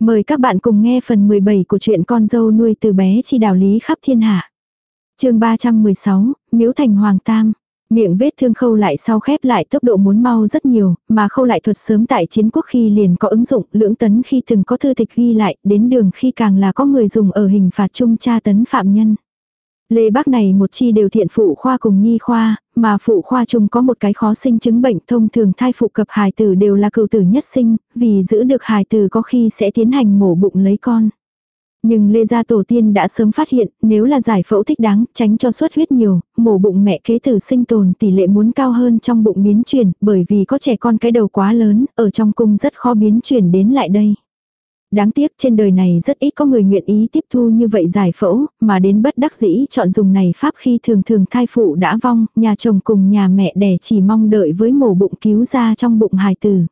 Mời các bạn cùng nghe phần 17 của truyện con dâu nuôi từ bé chi đạo lý khắp thiên hạ. chương 316, Miếu Thành Hoàng Tam. Miệng vết thương khâu lại sau khép lại tốc độ muốn mau rất nhiều, mà khâu lại thuật sớm tại chiến quốc khi liền có ứng dụng, lưỡng tấn khi từng có thư tịch ghi lại, đến đường khi càng là có người dùng ở hình phạt trung tra tấn phạm nhân. Lê Bác này một chi đều thiện phụ khoa cùng nhi khoa, mà phụ khoa chung có một cái khó sinh chứng bệnh thông thường thai phụ cập hài tử đều là cựu tử nhất sinh, vì giữ được hài tử có khi sẽ tiến hành mổ bụng lấy con. Nhưng Lê Gia Tổ tiên đã sớm phát hiện, nếu là giải phẫu thích đáng, tránh cho xuất huyết nhiều, mổ bụng mẹ kế tử sinh tồn tỷ lệ muốn cao hơn trong bụng biến chuyển, bởi vì có trẻ con cái đầu quá lớn, ở trong cung rất khó biến chuyển đến lại đây. Đáng tiếc trên đời này rất ít có người nguyện ý tiếp thu như vậy giải phẫu, mà đến bất đắc dĩ chọn dùng này pháp khi thường thường thai phụ đã vong, nhà chồng cùng nhà mẹ đẻ chỉ mong đợi với mổ bụng cứu ra trong bụng hài tử.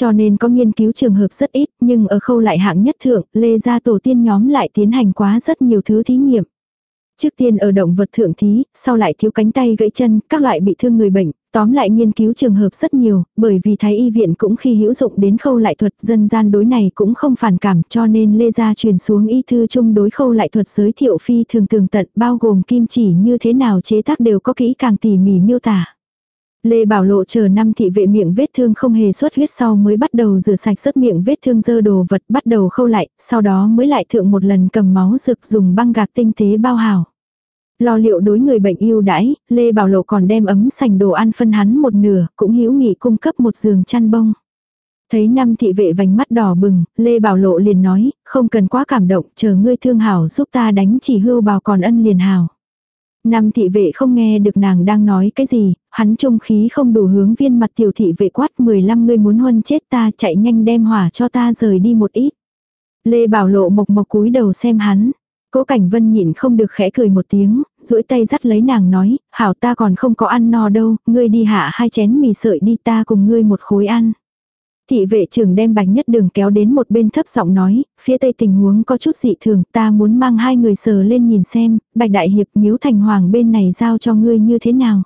Cho nên có nghiên cứu trường hợp rất ít, nhưng ở khâu lại hạng nhất thượng, lê gia tổ tiên nhóm lại tiến hành quá rất nhiều thứ thí nghiệm. Trước tiên ở động vật thượng thí, sau lại thiếu cánh tay gãy chân, các loại bị thương người bệnh, tóm lại nghiên cứu trường hợp rất nhiều, bởi vì thái y viện cũng khi hữu dụng đến khâu lại thuật dân gian đối này cũng không phản cảm cho nên Lê Gia truyền xuống y thư chung đối khâu lại thuật giới thiệu phi thường tường tận bao gồm kim chỉ như thế nào chế tác đều có kỹ càng tỉ mỉ miêu tả. Lê Bảo Lộ chờ năm thị vệ miệng vết thương không hề xuất huyết sau mới bắt đầu rửa sạch rất miệng vết thương dơ đồ vật bắt đầu khâu lại, sau đó mới lại thượng một lần cầm máu rực dùng băng gạc tinh tế bao hảo. Lo liệu đối người bệnh yêu đãi, Lê Bảo Lộ còn đem ấm sành đồ ăn phân hắn một nửa, cũng hữu nghị cung cấp một giường chăn bông. Thấy năm thị vệ vành mắt đỏ bừng, Lê Bảo Lộ liền nói, không cần quá cảm động, chờ ngươi thương hảo giúp ta đánh chỉ hưu bào còn ân liền hảo nam thị vệ không nghe được nàng đang nói cái gì, hắn trung khí không đủ hướng viên mặt tiểu thị vệ quát 15 người muốn huân chết ta chạy nhanh đem hỏa cho ta rời đi một ít. Lê Bảo Lộ mộc mộc cúi đầu xem hắn. Cố Cảnh Vân nhịn không được khẽ cười một tiếng, duỗi tay dắt lấy nàng nói, hảo ta còn không có ăn no đâu, ngươi đi hạ hai chén mì sợi đi ta cùng ngươi một khối ăn. Thị vệ trưởng đem bạch nhất đường kéo đến một bên thấp giọng nói, phía tây tình huống có chút dị thường, ta muốn mang hai người sờ lên nhìn xem, bạch đại hiệp miếu thành hoàng bên này giao cho ngươi như thế nào.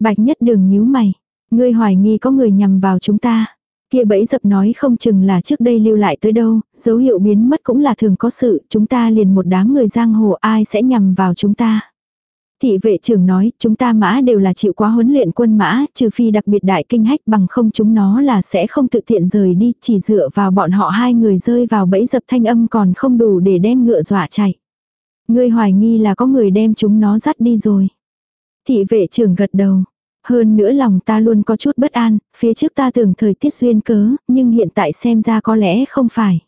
Bạch nhất đường nhíu mày, ngươi hoài nghi có người nhằm vào chúng ta. Kia bẫy dập nói không chừng là trước đây lưu lại tới đâu, dấu hiệu biến mất cũng là thường có sự, chúng ta liền một đám người giang hồ ai sẽ nhằm vào chúng ta. Thị vệ trưởng nói, chúng ta mã đều là chịu quá huấn luyện quân mã, trừ phi đặc biệt đại kinh hách bằng không chúng nó là sẽ không tự tiện rời đi, chỉ dựa vào bọn họ hai người rơi vào bẫy dập thanh âm còn không đủ để đem ngựa dọa chạy. Ngươi hoài nghi là có người đem chúng nó dắt đi rồi. Thị vệ trưởng gật đầu. Hơn nữa lòng ta luôn có chút bất an, phía trước ta tưởng thời tiết duyên cớ, nhưng hiện tại xem ra có lẽ không phải.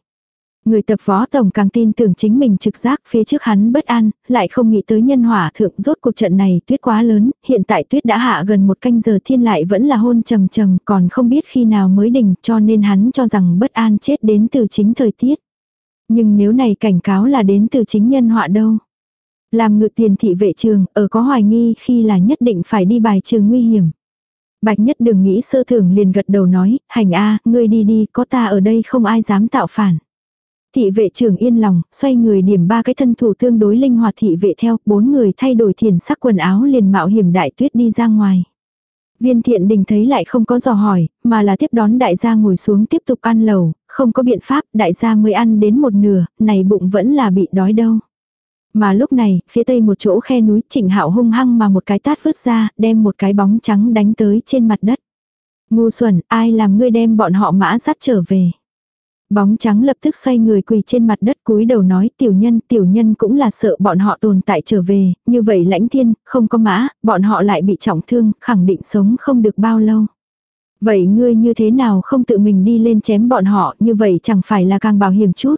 Người tập võ tổng càng tin tưởng chính mình trực giác phía trước hắn bất an, lại không nghĩ tới nhân hỏa thượng rốt cuộc trận này tuyết quá lớn, hiện tại tuyết đã hạ gần một canh giờ thiên lại vẫn là hôn trầm trầm còn không biết khi nào mới đỉnh cho nên hắn cho rằng bất an chết đến từ chính thời tiết. Nhưng nếu này cảnh cáo là đến từ chính nhân họa đâu. Làm ngự tiền thị vệ trường, ở có hoài nghi khi là nhất định phải đi bài trường nguy hiểm. Bạch nhất đừng nghĩ sơ thưởng liền gật đầu nói, hành a ngươi đi đi, có ta ở đây không ai dám tạo phản. Thị vệ trưởng yên lòng, xoay người điểm ba cái thân thủ tương đối linh hoạt thị vệ theo, bốn người thay đổi thiền sắc quần áo liền mạo hiểm đại tuyết đi ra ngoài. Viên thiện đình thấy lại không có dò hỏi, mà là tiếp đón đại gia ngồi xuống tiếp tục ăn lẩu, không có biện pháp, đại gia mới ăn đến một nửa, này bụng vẫn là bị đói đâu. Mà lúc này, phía tây một chỗ khe núi trịnh hạo hung hăng mà một cái tát vứt ra, đem một cái bóng trắng đánh tới trên mặt đất. Ngu xuẩn, ai làm ngươi đem bọn họ mã dắt trở về. Bóng trắng lập tức xoay người quỳ trên mặt đất cúi đầu nói tiểu nhân tiểu nhân cũng là sợ bọn họ tồn tại trở về, như vậy lãnh thiên, không có mã, bọn họ lại bị trọng thương, khẳng định sống không được bao lâu. Vậy ngươi như thế nào không tự mình đi lên chém bọn họ, như vậy chẳng phải là càng bảo hiểm chút.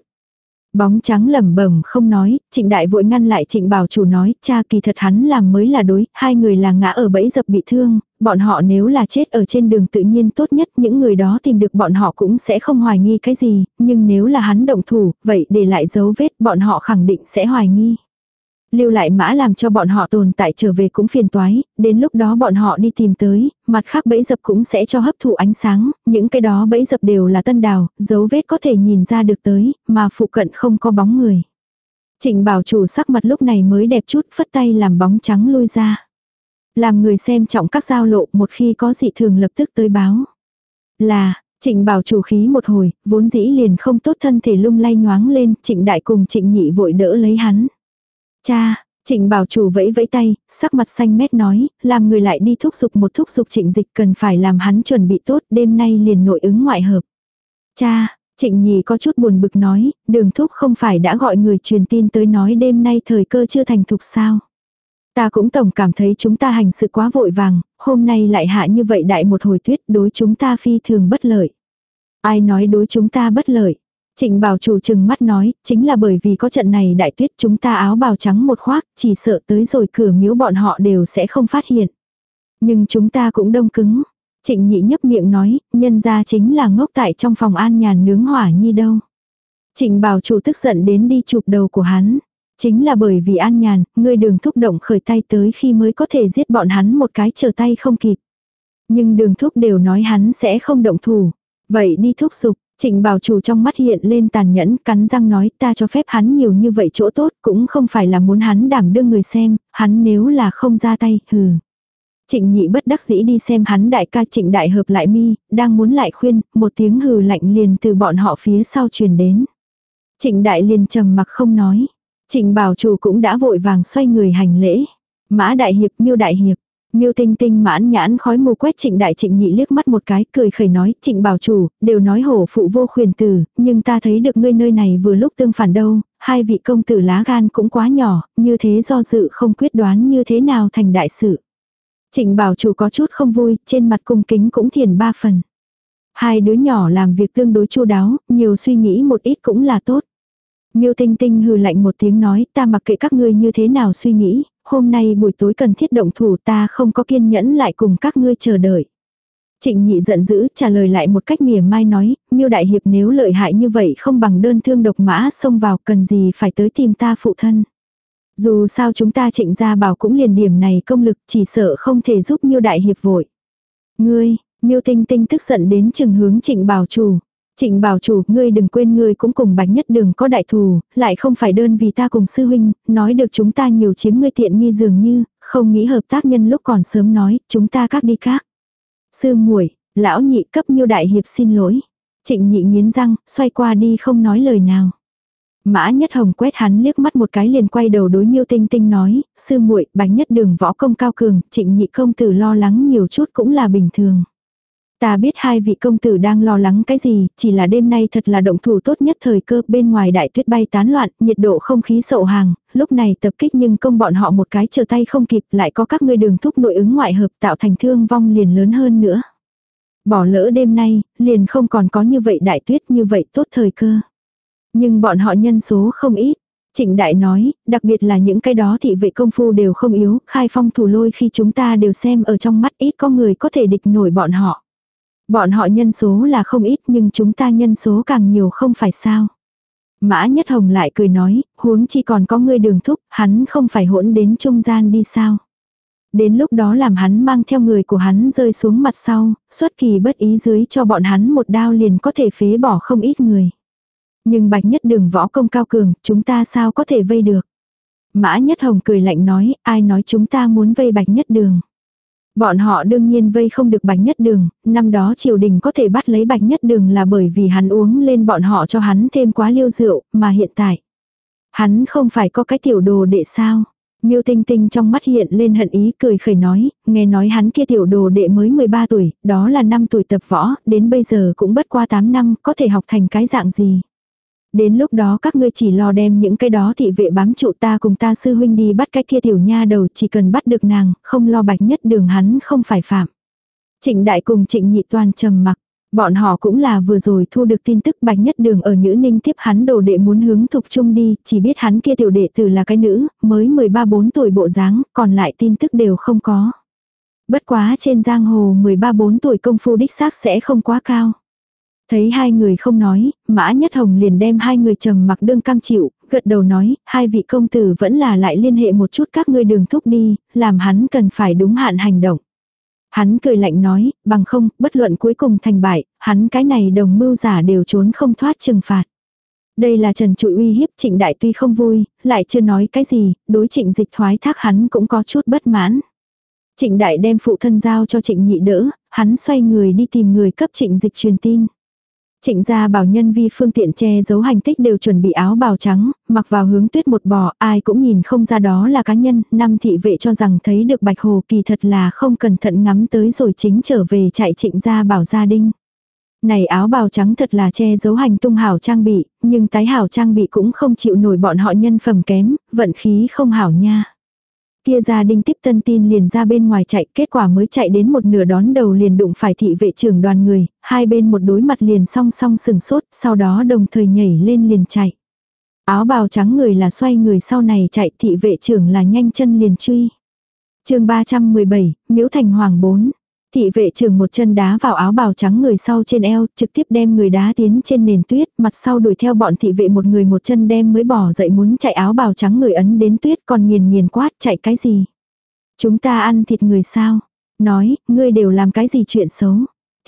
Bóng trắng lẩm bẩm không nói, trịnh đại vội ngăn lại trịnh bảo chủ nói, cha kỳ thật hắn làm mới là đối, hai người là ngã ở bẫy dập bị thương, bọn họ nếu là chết ở trên đường tự nhiên tốt nhất những người đó tìm được bọn họ cũng sẽ không hoài nghi cái gì, nhưng nếu là hắn động thủ, vậy để lại dấu vết bọn họ khẳng định sẽ hoài nghi lưu lại mã làm cho bọn họ tồn tại trở về cũng phiền toái, đến lúc đó bọn họ đi tìm tới, mặt khác bẫy dập cũng sẽ cho hấp thụ ánh sáng, những cái đó bẫy dập đều là tân đào, dấu vết có thể nhìn ra được tới, mà phụ cận không có bóng người. Trịnh bảo chủ sắc mặt lúc này mới đẹp chút phất tay làm bóng trắng lui ra. Làm người xem trọng các giao lộ một khi có dị thường lập tức tới báo. Là, Trịnh bảo chủ khí một hồi, vốn dĩ liền không tốt thân thể lung lay nhoáng lên, trịnh đại cùng trịnh nhị vội đỡ lấy hắn. Cha, trịnh bảo chủ vẫy vẫy tay, sắc mặt xanh mét nói, làm người lại đi thúc giục một thúc giục trịnh dịch cần phải làm hắn chuẩn bị tốt, đêm nay liền nội ứng ngoại hợp. Cha, trịnh nhì có chút buồn bực nói, đường thúc không phải đã gọi người truyền tin tới nói đêm nay thời cơ chưa thành thục sao. Ta cũng tổng cảm thấy chúng ta hành sự quá vội vàng, hôm nay lại hạ như vậy đại một hồi tuyết đối chúng ta phi thường bất lợi. Ai nói đối chúng ta bất lợi? Trịnh bảo chủ chừng mắt nói, chính là bởi vì có trận này đại tuyết chúng ta áo bào trắng một khoác, chỉ sợ tới rồi cửa miếu bọn họ đều sẽ không phát hiện. Nhưng chúng ta cũng đông cứng. Trịnh nhị nhấp miệng nói, nhân ra chính là ngốc tại trong phòng an nhàn nướng hỏa nhi đâu. Trịnh bảo chủ tức giận đến đi chụp đầu của hắn. Chính là bởi vì an nhàn, ngươi đường thúc động khởi tay tới khi mới có thể giết bọn hắn một cái chờ tay không kịp. Nhưng đường thúc đều nói hắn sẽ không động thủ. Vậy đi thúc giục, Trịnh bảo chủ trong mắt hiện lên tàn nhẫn, cắn răng nói ta cho phép hắn nhiều như vậy chỗ tốt, cũng không phải là muốn hắn đảm đương người xem, hắn nếu là không ra tay, hừ. Trịnh nhị bất đắc dĩ đi xem hắn đại ca trịnh đại hợp lại mi, đang muốn lại khuyên, một tiếng hừ lạnh liền từ bọn họ phía sau truyền đến. Trịnh đại liền trầm mặc không nói. Trịnh bảo chủ cũng đã vội vàng xoay người hành lễ. Mã đại hiệp miêu đại hiệp. Miêu tinh tinh mãn nhãn khói mù quét trịnh đại trịnh nhị liếc mắt một cái cười khẩy nói trịnh bảo chủ, đều nói hổ phụ vô khuyền tử, nhưng ta thấy được ngươi nơi này vừa lúc tương phản đâu, hai vị công tử lá gan cũng quá nhỏ, như thế do dự không quyết đoán như thế nào thành đại sự. Trịnh bảo chủ có chút không vui, trên mặt cung kính cũng thiền ba phần. Hai đứa nhỏ làm việc tương đối chu đáo, nhiều suy nghĩ một ít cũng là tốt. Miêu Tinh Tinh hừ lạnh một tiếng nói, ta mặc kệ các ngươi như thế nào suy nghĩ, hôm nay buổi tối cần thiết động thủ ta không có kiên nhẫn lại cùng các ngươi chờ đợi. Trịnh nhị giận dữ trả lời lại một cách mỉa mai nói, miêu đại hiệp nếu lợi hại như vậy không bằng đơn thương độc mã xông vào cần gì phải tới tìm ta phụ thân. Dù sao chúng ta trịnh gia bảo cũng liền điểm này công lực chỉ sợ không thể giúp miêu đại hiệp vội. Ngươi, miêu tinh tinh tức giận đến chừng hướng trịnh bảo chủ. Trịnh bảo chủ, ngươi đừng quên ngươi cũng cùng Bánh nhất đường có đại thù, lại không phải đơn vì ta cùng sư huynh, nói được chúng ta nhiều chiếm ngươi tiện nghi dường như, không nghĩ hợp tác nhân lúc còn sớm nói, chúng ta các đi các. Sư muội lão nhị cấp miêu đại hiệp xin lỗi. Trịnh nhị nghiến răng, xoay qua đi không nói lời nào. Mã Nhất Hồng quét hắn liếc mắt một cái liền quay đầu đối Miêu Tinh Tinh nói, sư muội, Bánh Nhất Đường võ công cao cường, Trịnh Nhị công tử lo lắng nhiều chút cũng là bình thường. Ta biết hai vị công tử đang lo lắng cái gì, chỉ là đêm nay thật là động thủ tốt nhất thời cơ, bên ngoài đại tuyết bay tán loạn, nhiệt độ không khí sậu hàng, lúc này tập kích nhưng công bọn họ một cái chờ tay không kịp, lại có các ngươi đường thúc nội ứng ngoại hợp tạo thành thương vong liền lớn hơn nữa. Bỏ lỡ đêm nay, liền không còn có như vậy đại tuyết như vậy tốt thời cơ. Nhưng bọn họ nhân số không ít. Trịnh Đại nói, đặc biệt là những cái đó thị vệ công phu đều không yếu, khai phong thủ lôi khi chúng ta đều xem ở trong mắt ít có người có thể địch nổi bọn họ. Bọn họ nhân số là không ít nhưng chúng ta nhân số càng nhiều không phải sao. Mã Nhất Hồng lại cười nói, huống chi còn có người đường thúc, hắn không phải hỗn đến trung gian đi sao. Đến lúc đó làm hắn mang theo người của hắn rơi xuống mặt sau, xuất kỳ bất ý dưới cho bọn hắn một đao liền có thể phế bỏ không ít người. Nhưng bạch nhất đường võ công cao cường, chúng ta sao có thể vây được. Mã Nhất Hồng cười lạnh nói, ai nói chúng ta muốn vây bạch nhất đường. Bọn họ đương nhiên vây không được bạch nhất đường, năm đó triều đình có thể bắt lấy bạch nhất đường là bởi vì hắn uống lên bọn họ cho hắn thêm quá liêu rượu, mà hiện tại. Hắn không phải có cái tiểu đồ đệ sao. Miêu Tinh Tinh trong mắt hiện lên hận ý cười khẩy nói, nghe nói hắn kia tiểu đồ đệ mới 13 tuổi, đó là năm tuổi tập võ, đến bây giờ cũng bất qua 8 năm, có thể học thành cái dạng gì. Đến lúc đó các ngươi chỉ lo đem những cái đó thị vệ bám trụ ta cùng ta sư huynh đi bắt cái kia tiểu nha đầu chỉ cần bắt được nàng, không lo bạch nhất đường hắn không phải phạm. Trịnh đại cùng trịnh nhị toàn trầm mặc. Bọn họ cũng là vừa rồi thu được tin tức bạch nhất đường ở Nhữ Ninh tiếp hắn đồ đệ muốn hướng thục trung đi, chỉ biết hắn kia tiểu đệ tử là cái nữ, mới 13-4 tuổi bộ dáng, còn lại tin tức đều không có. Bất quá trên giang hồ 13-4 tuổi công phu đích xác sẽ không quá cao. Thấy hai người không nói, Mã Nhất Hồng liền đem hai người trầm mặc đương cam chịu, gật đầu nói, hai vị công tử vẫn là lại liên hệ một chút các ngươi đường thúc đi, làm hắn cần phải đúng hạn hành động. Hắn cười lạnh nói, bằng không, bất luận cuối cùng thành bại, hắn cái này đồng mưu giả đều trốn không thoát trừng phạt. Đây là trần trụi uy hiếp trịnh đại tuy không vui, lại chưa nói cái gì, đối trịnh dịch thoái thác hắn cũng có chút bất mãn. Trịnh đại đem phụ thân giao cho trịnh nhị đỡ, hắn xoay người đi tìm người cấp trịnh dịch truyền tin. Trịnh gia bảo nhân vi phương tiện che giấu hành tích đều chuẩn bị áo bào trắng, mặc vào hướng tuyết một bò, ai cũng nhìn không ra đó là cá nhân, năm thị vệ cho rằng thấy được bạch hồ kỳ thật là không cẩn thận ngắm tới rồi chính trở về chạy trịnh gia bảo gia đinh. Này áo bào trắng thật là che giấu hành tung hảo trang bị, nhưng tái hảo trang bị cũng không chịu nổi bọn họ nhân phẩm kém, vận khí không hảo nha. Kia gia đình tiếp tân tin liền ra bên ngoài chạy, kết quả mới chạy đến một nửa đón đầu liền đụng phải thị vệ trưởng đoàn người, hai bên một đối mặt liền song song sừng sốt, sau đó đồng thời nhảy lên liền chạy. Áo bào trắng người là xoay người sau này chạy, thị vệ trưởng là nhanh chân liền truy. chương 317, miễu Thành Hoàng 4. Thị vệ trưởng một chân đá vào áo bào trắng người sau trên eo, trực tiếp đem người đá tiến trên nền tuyết, mặt sau đuổi theo bọn thị vệ một người một chân đem mới bỏ dậy muốn chạy áo bào trắng người ấn đến tuyết còn nghiền nghiền quát chạy cái gì. Chúng ta ăn thịt người sao? Nói, ngươi đều làm cái gì chuyện xấu?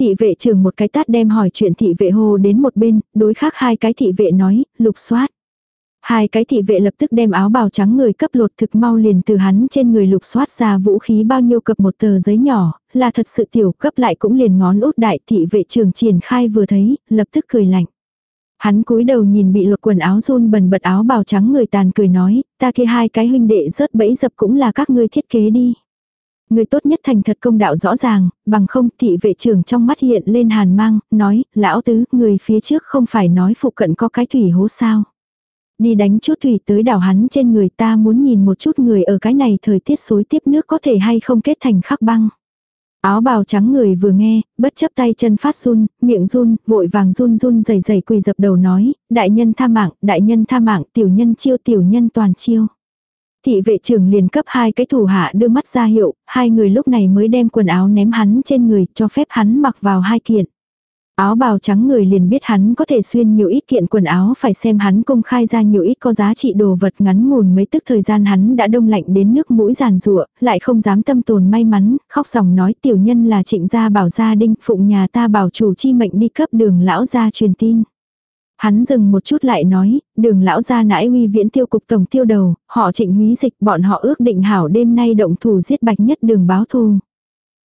Thị vệ trưởng một cái tát đem hỏi chuyện thị vệ hồ đến một bên, đối khác hai cái thị vệ nói, lục soát. Hai cái thị vệ lập tức đem áo bào trắng người cấp lột thực mau liền từ hắn trên người lục soát ra vũ khí bao nhiêu cập một tờ giấy nhỏ, là thật sự tiểu cấp lại cũng liền ngón út đại thị vệ trường triển khai vừa thấy, lập tức cười lạnh. Hắn cúi đầu nhìn bị lột quần áo run bần bật áo bào trắng người tàn cười nói, ta kia hai cái huynh đệ rớt bẫy dập cũng là các ngươi thiết kế đi. Người tốt nhất thành thật công đạo rõ ràng, bằng không thị vệ trưởng trong mắt hiện lên hàn mang, nói, lão tứ, người phía trước không phải nói phụ cận có cái thủy hố sao. Đi đánh chút thủy tới đảo hắn trên người ta muốn nhìn một chút người ở cái này thời tiết xối tiếp nước có thể hay không kết thành khắc băng. Áo bào trắng người vừa nghe, bất chấp tay chân phát run, miệng run, vội vàng run run rẩy rẩy quỳ dập đầu nói, đại nhân tha mạng, đại nhân tha mạng, tiểu nhân chiêu tiểu nhân toàn chiêu. Thị vệ trưởng liền cấp hai cái thủ hạ đưa mắt ra hiệu, hai người lúc này mới đem quần áo ném hắn trên người, cho phép hắn mặc vào hai kiện. Áo bào trắng người liền biết hắn có thể xuyên nhiều ít kiện quần áo phải xem hắn công khai ra nhiều ít có giá trị đồ vật ngắn ngủn mấy tức thời gian hắn đã đông lạnh đến nước mũi giàn rụa, lại không dám tâm tồn may mắn, khóc dòng nói tiểu nhân là trịnh gia bảo gia đinh phụng nhà ta bảo chủ chi mệnh đi cấp đường lão gia truyền tin. Hắn dừng một chút lại nói, đường lão gia nãi uy viễn tiêu cục tổng tiêu đầu, họ trịnh húy dịch bọn họ ước định hảo đêm nay động thủ giết bạch nhất đường báo thù.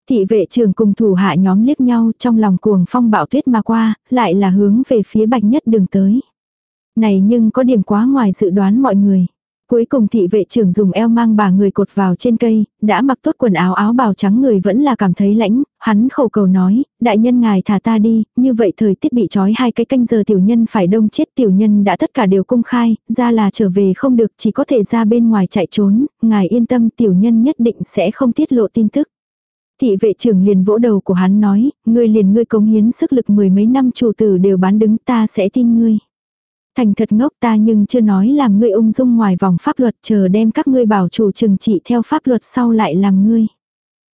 Thị vệ trường cùng thủ hạ nhóm liếc nhau trong lòng cuồng phong bạo tuyết mà qua, lại là hướng về phía bạch nhất đường tới. Này nhưng có điểm quá ngoài dự đoán mọi người. Cuối cùng thị vệ trưởng dùng eo mang bà người cột vào trên cây, đã mặc tốt quần áo áo bào trắng người vẫn là cảm thấy lãnh, hắn khẩu cầu nói, đại nhân ngài thả ta đi, như vậy thời tiết bị trói hai cái canh giờ tiểu nhân phải đông chết tiểu nhân đã tất cả đều công khai, ra là trở về không được chỉ có thể ra bên ngoài chạy trốn, ngài yên tâm tiểu nhân nhất định sẽ không tiết lộ tin tức. Thị vệ trưởng liền vỗ đầu của hắn nói, ngươi liền ngươi cống hiến sức lực mười mấy năm chủ tử đều bán đứng ta sẽ tin ngươi. Thành thật ngốc ta nhưng chưa nói làm ngươi ung dung ngoài vòng pháp luật chờ đem các ngươi bảo chủ trừng trị theo pháp luật sau lại làm ngươi.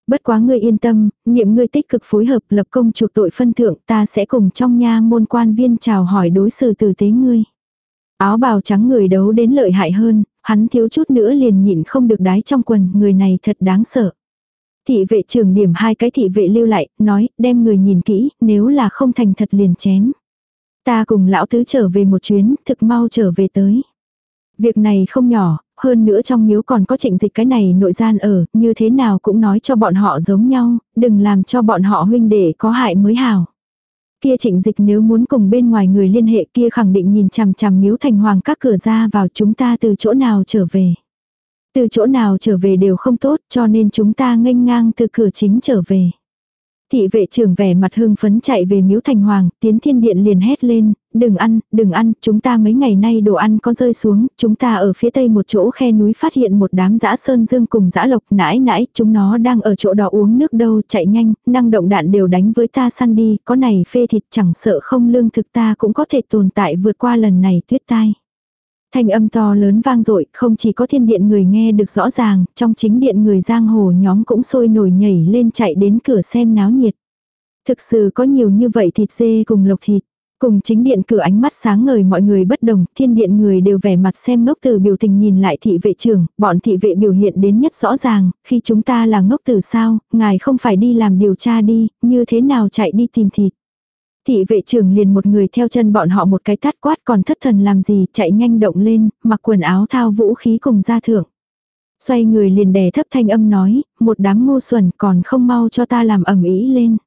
Bất quá ngươi yên tâm, niệm ngươi tích cực phối hợp lập công chuộc tội phân thượng ta sẽ cùng trong nha môn quan viên chào hỏi đối xử tử tế ngươi. Áo bào trắng người đấu đến lợi hại hơn, hắn thiếu chút nữa liền nhịn không được đái trong quần, người này thật đáng sợ. Thị vệ trưởng điểm hai cái thị vệ lưu lại, nói, đem người nhìn kỹ, nếu là không thành thật liền chém. Ta cùng lão tứ trở về một chuyến, thực mau trở về tới. Việc này không nhỏ, hơn nữa trong miếu còn có trịnh dịch cái này nội gian ở, như thế nào cũng nói cho bọn họ giống nhau, đừng làm cho bọn họ huynh đệ có hại mới hảo. Kia trịnh dịch nếu muốn cùng bên ngoài người liên hệ kia khẳng định nhìn chằm chằm miếu thành hoàng các cửa ra vào chúng ta từ chỗ nào trở về. Từ chỗ nào trở về đều không tốt cho nên chúng ta nghênh ngang từ cửa chính trở về. Thị vệ trưởng vẻ mặt hưng phấn chạy về miếu thành hoàng, tiến thiên điện liền hét lên, đừng ăn, đừng ăn, chúng ta mấy ngày nay đồ ăn có rơi xuống, chúng ta ở phía tây một chỗ khe núi phát hiện một đám dã sơn dương cùng dã lộc nãi nãi, chúng nó đang ở chỗ đó uống nước đâu, chạy nhanh, năng động đạn đều đánh với ta săn đi, có này phê thịt chẳng sợ không lương thực ta cũng có thể tồn tại vượt qua lần này tuyết tai. Thanh âm to lớn vang dội, không chỉ có thiên điện người nghe được rõ ràng, trong chính điện người giang hồ nhóm cũng sôi nổi nhảy lên chạy đến cửa xem náo nhiệt. Thực sự có nhiều như vậy thịt dê cùng lộc thịt. Cùng chính điện cửa ánh mắt sáng ngời mọi người bất đồng, thiên điện người đều vẻ mặt xem ngốc tử biểu tình nhìn lại thị vệ trưởng, bọn thị vệ biểu hiện đến nhất rõ ràng, khi chúng ta là ngốc tử sao, ngài không phải đi làm điều tra đi, như thế nào chạy đi tìm thịt. Thị vệ trưởng liền một người theo chân bọn họ một cái tát quát còn thất thần làm gì chạy nhanh động lên, mặc quần áo thao vũ khí cùng ra thưởng. Xoay người liền đè thấp thanh âm nói, một đám ngu xuẩn còn không mau cho ta làm ẩm ý lên.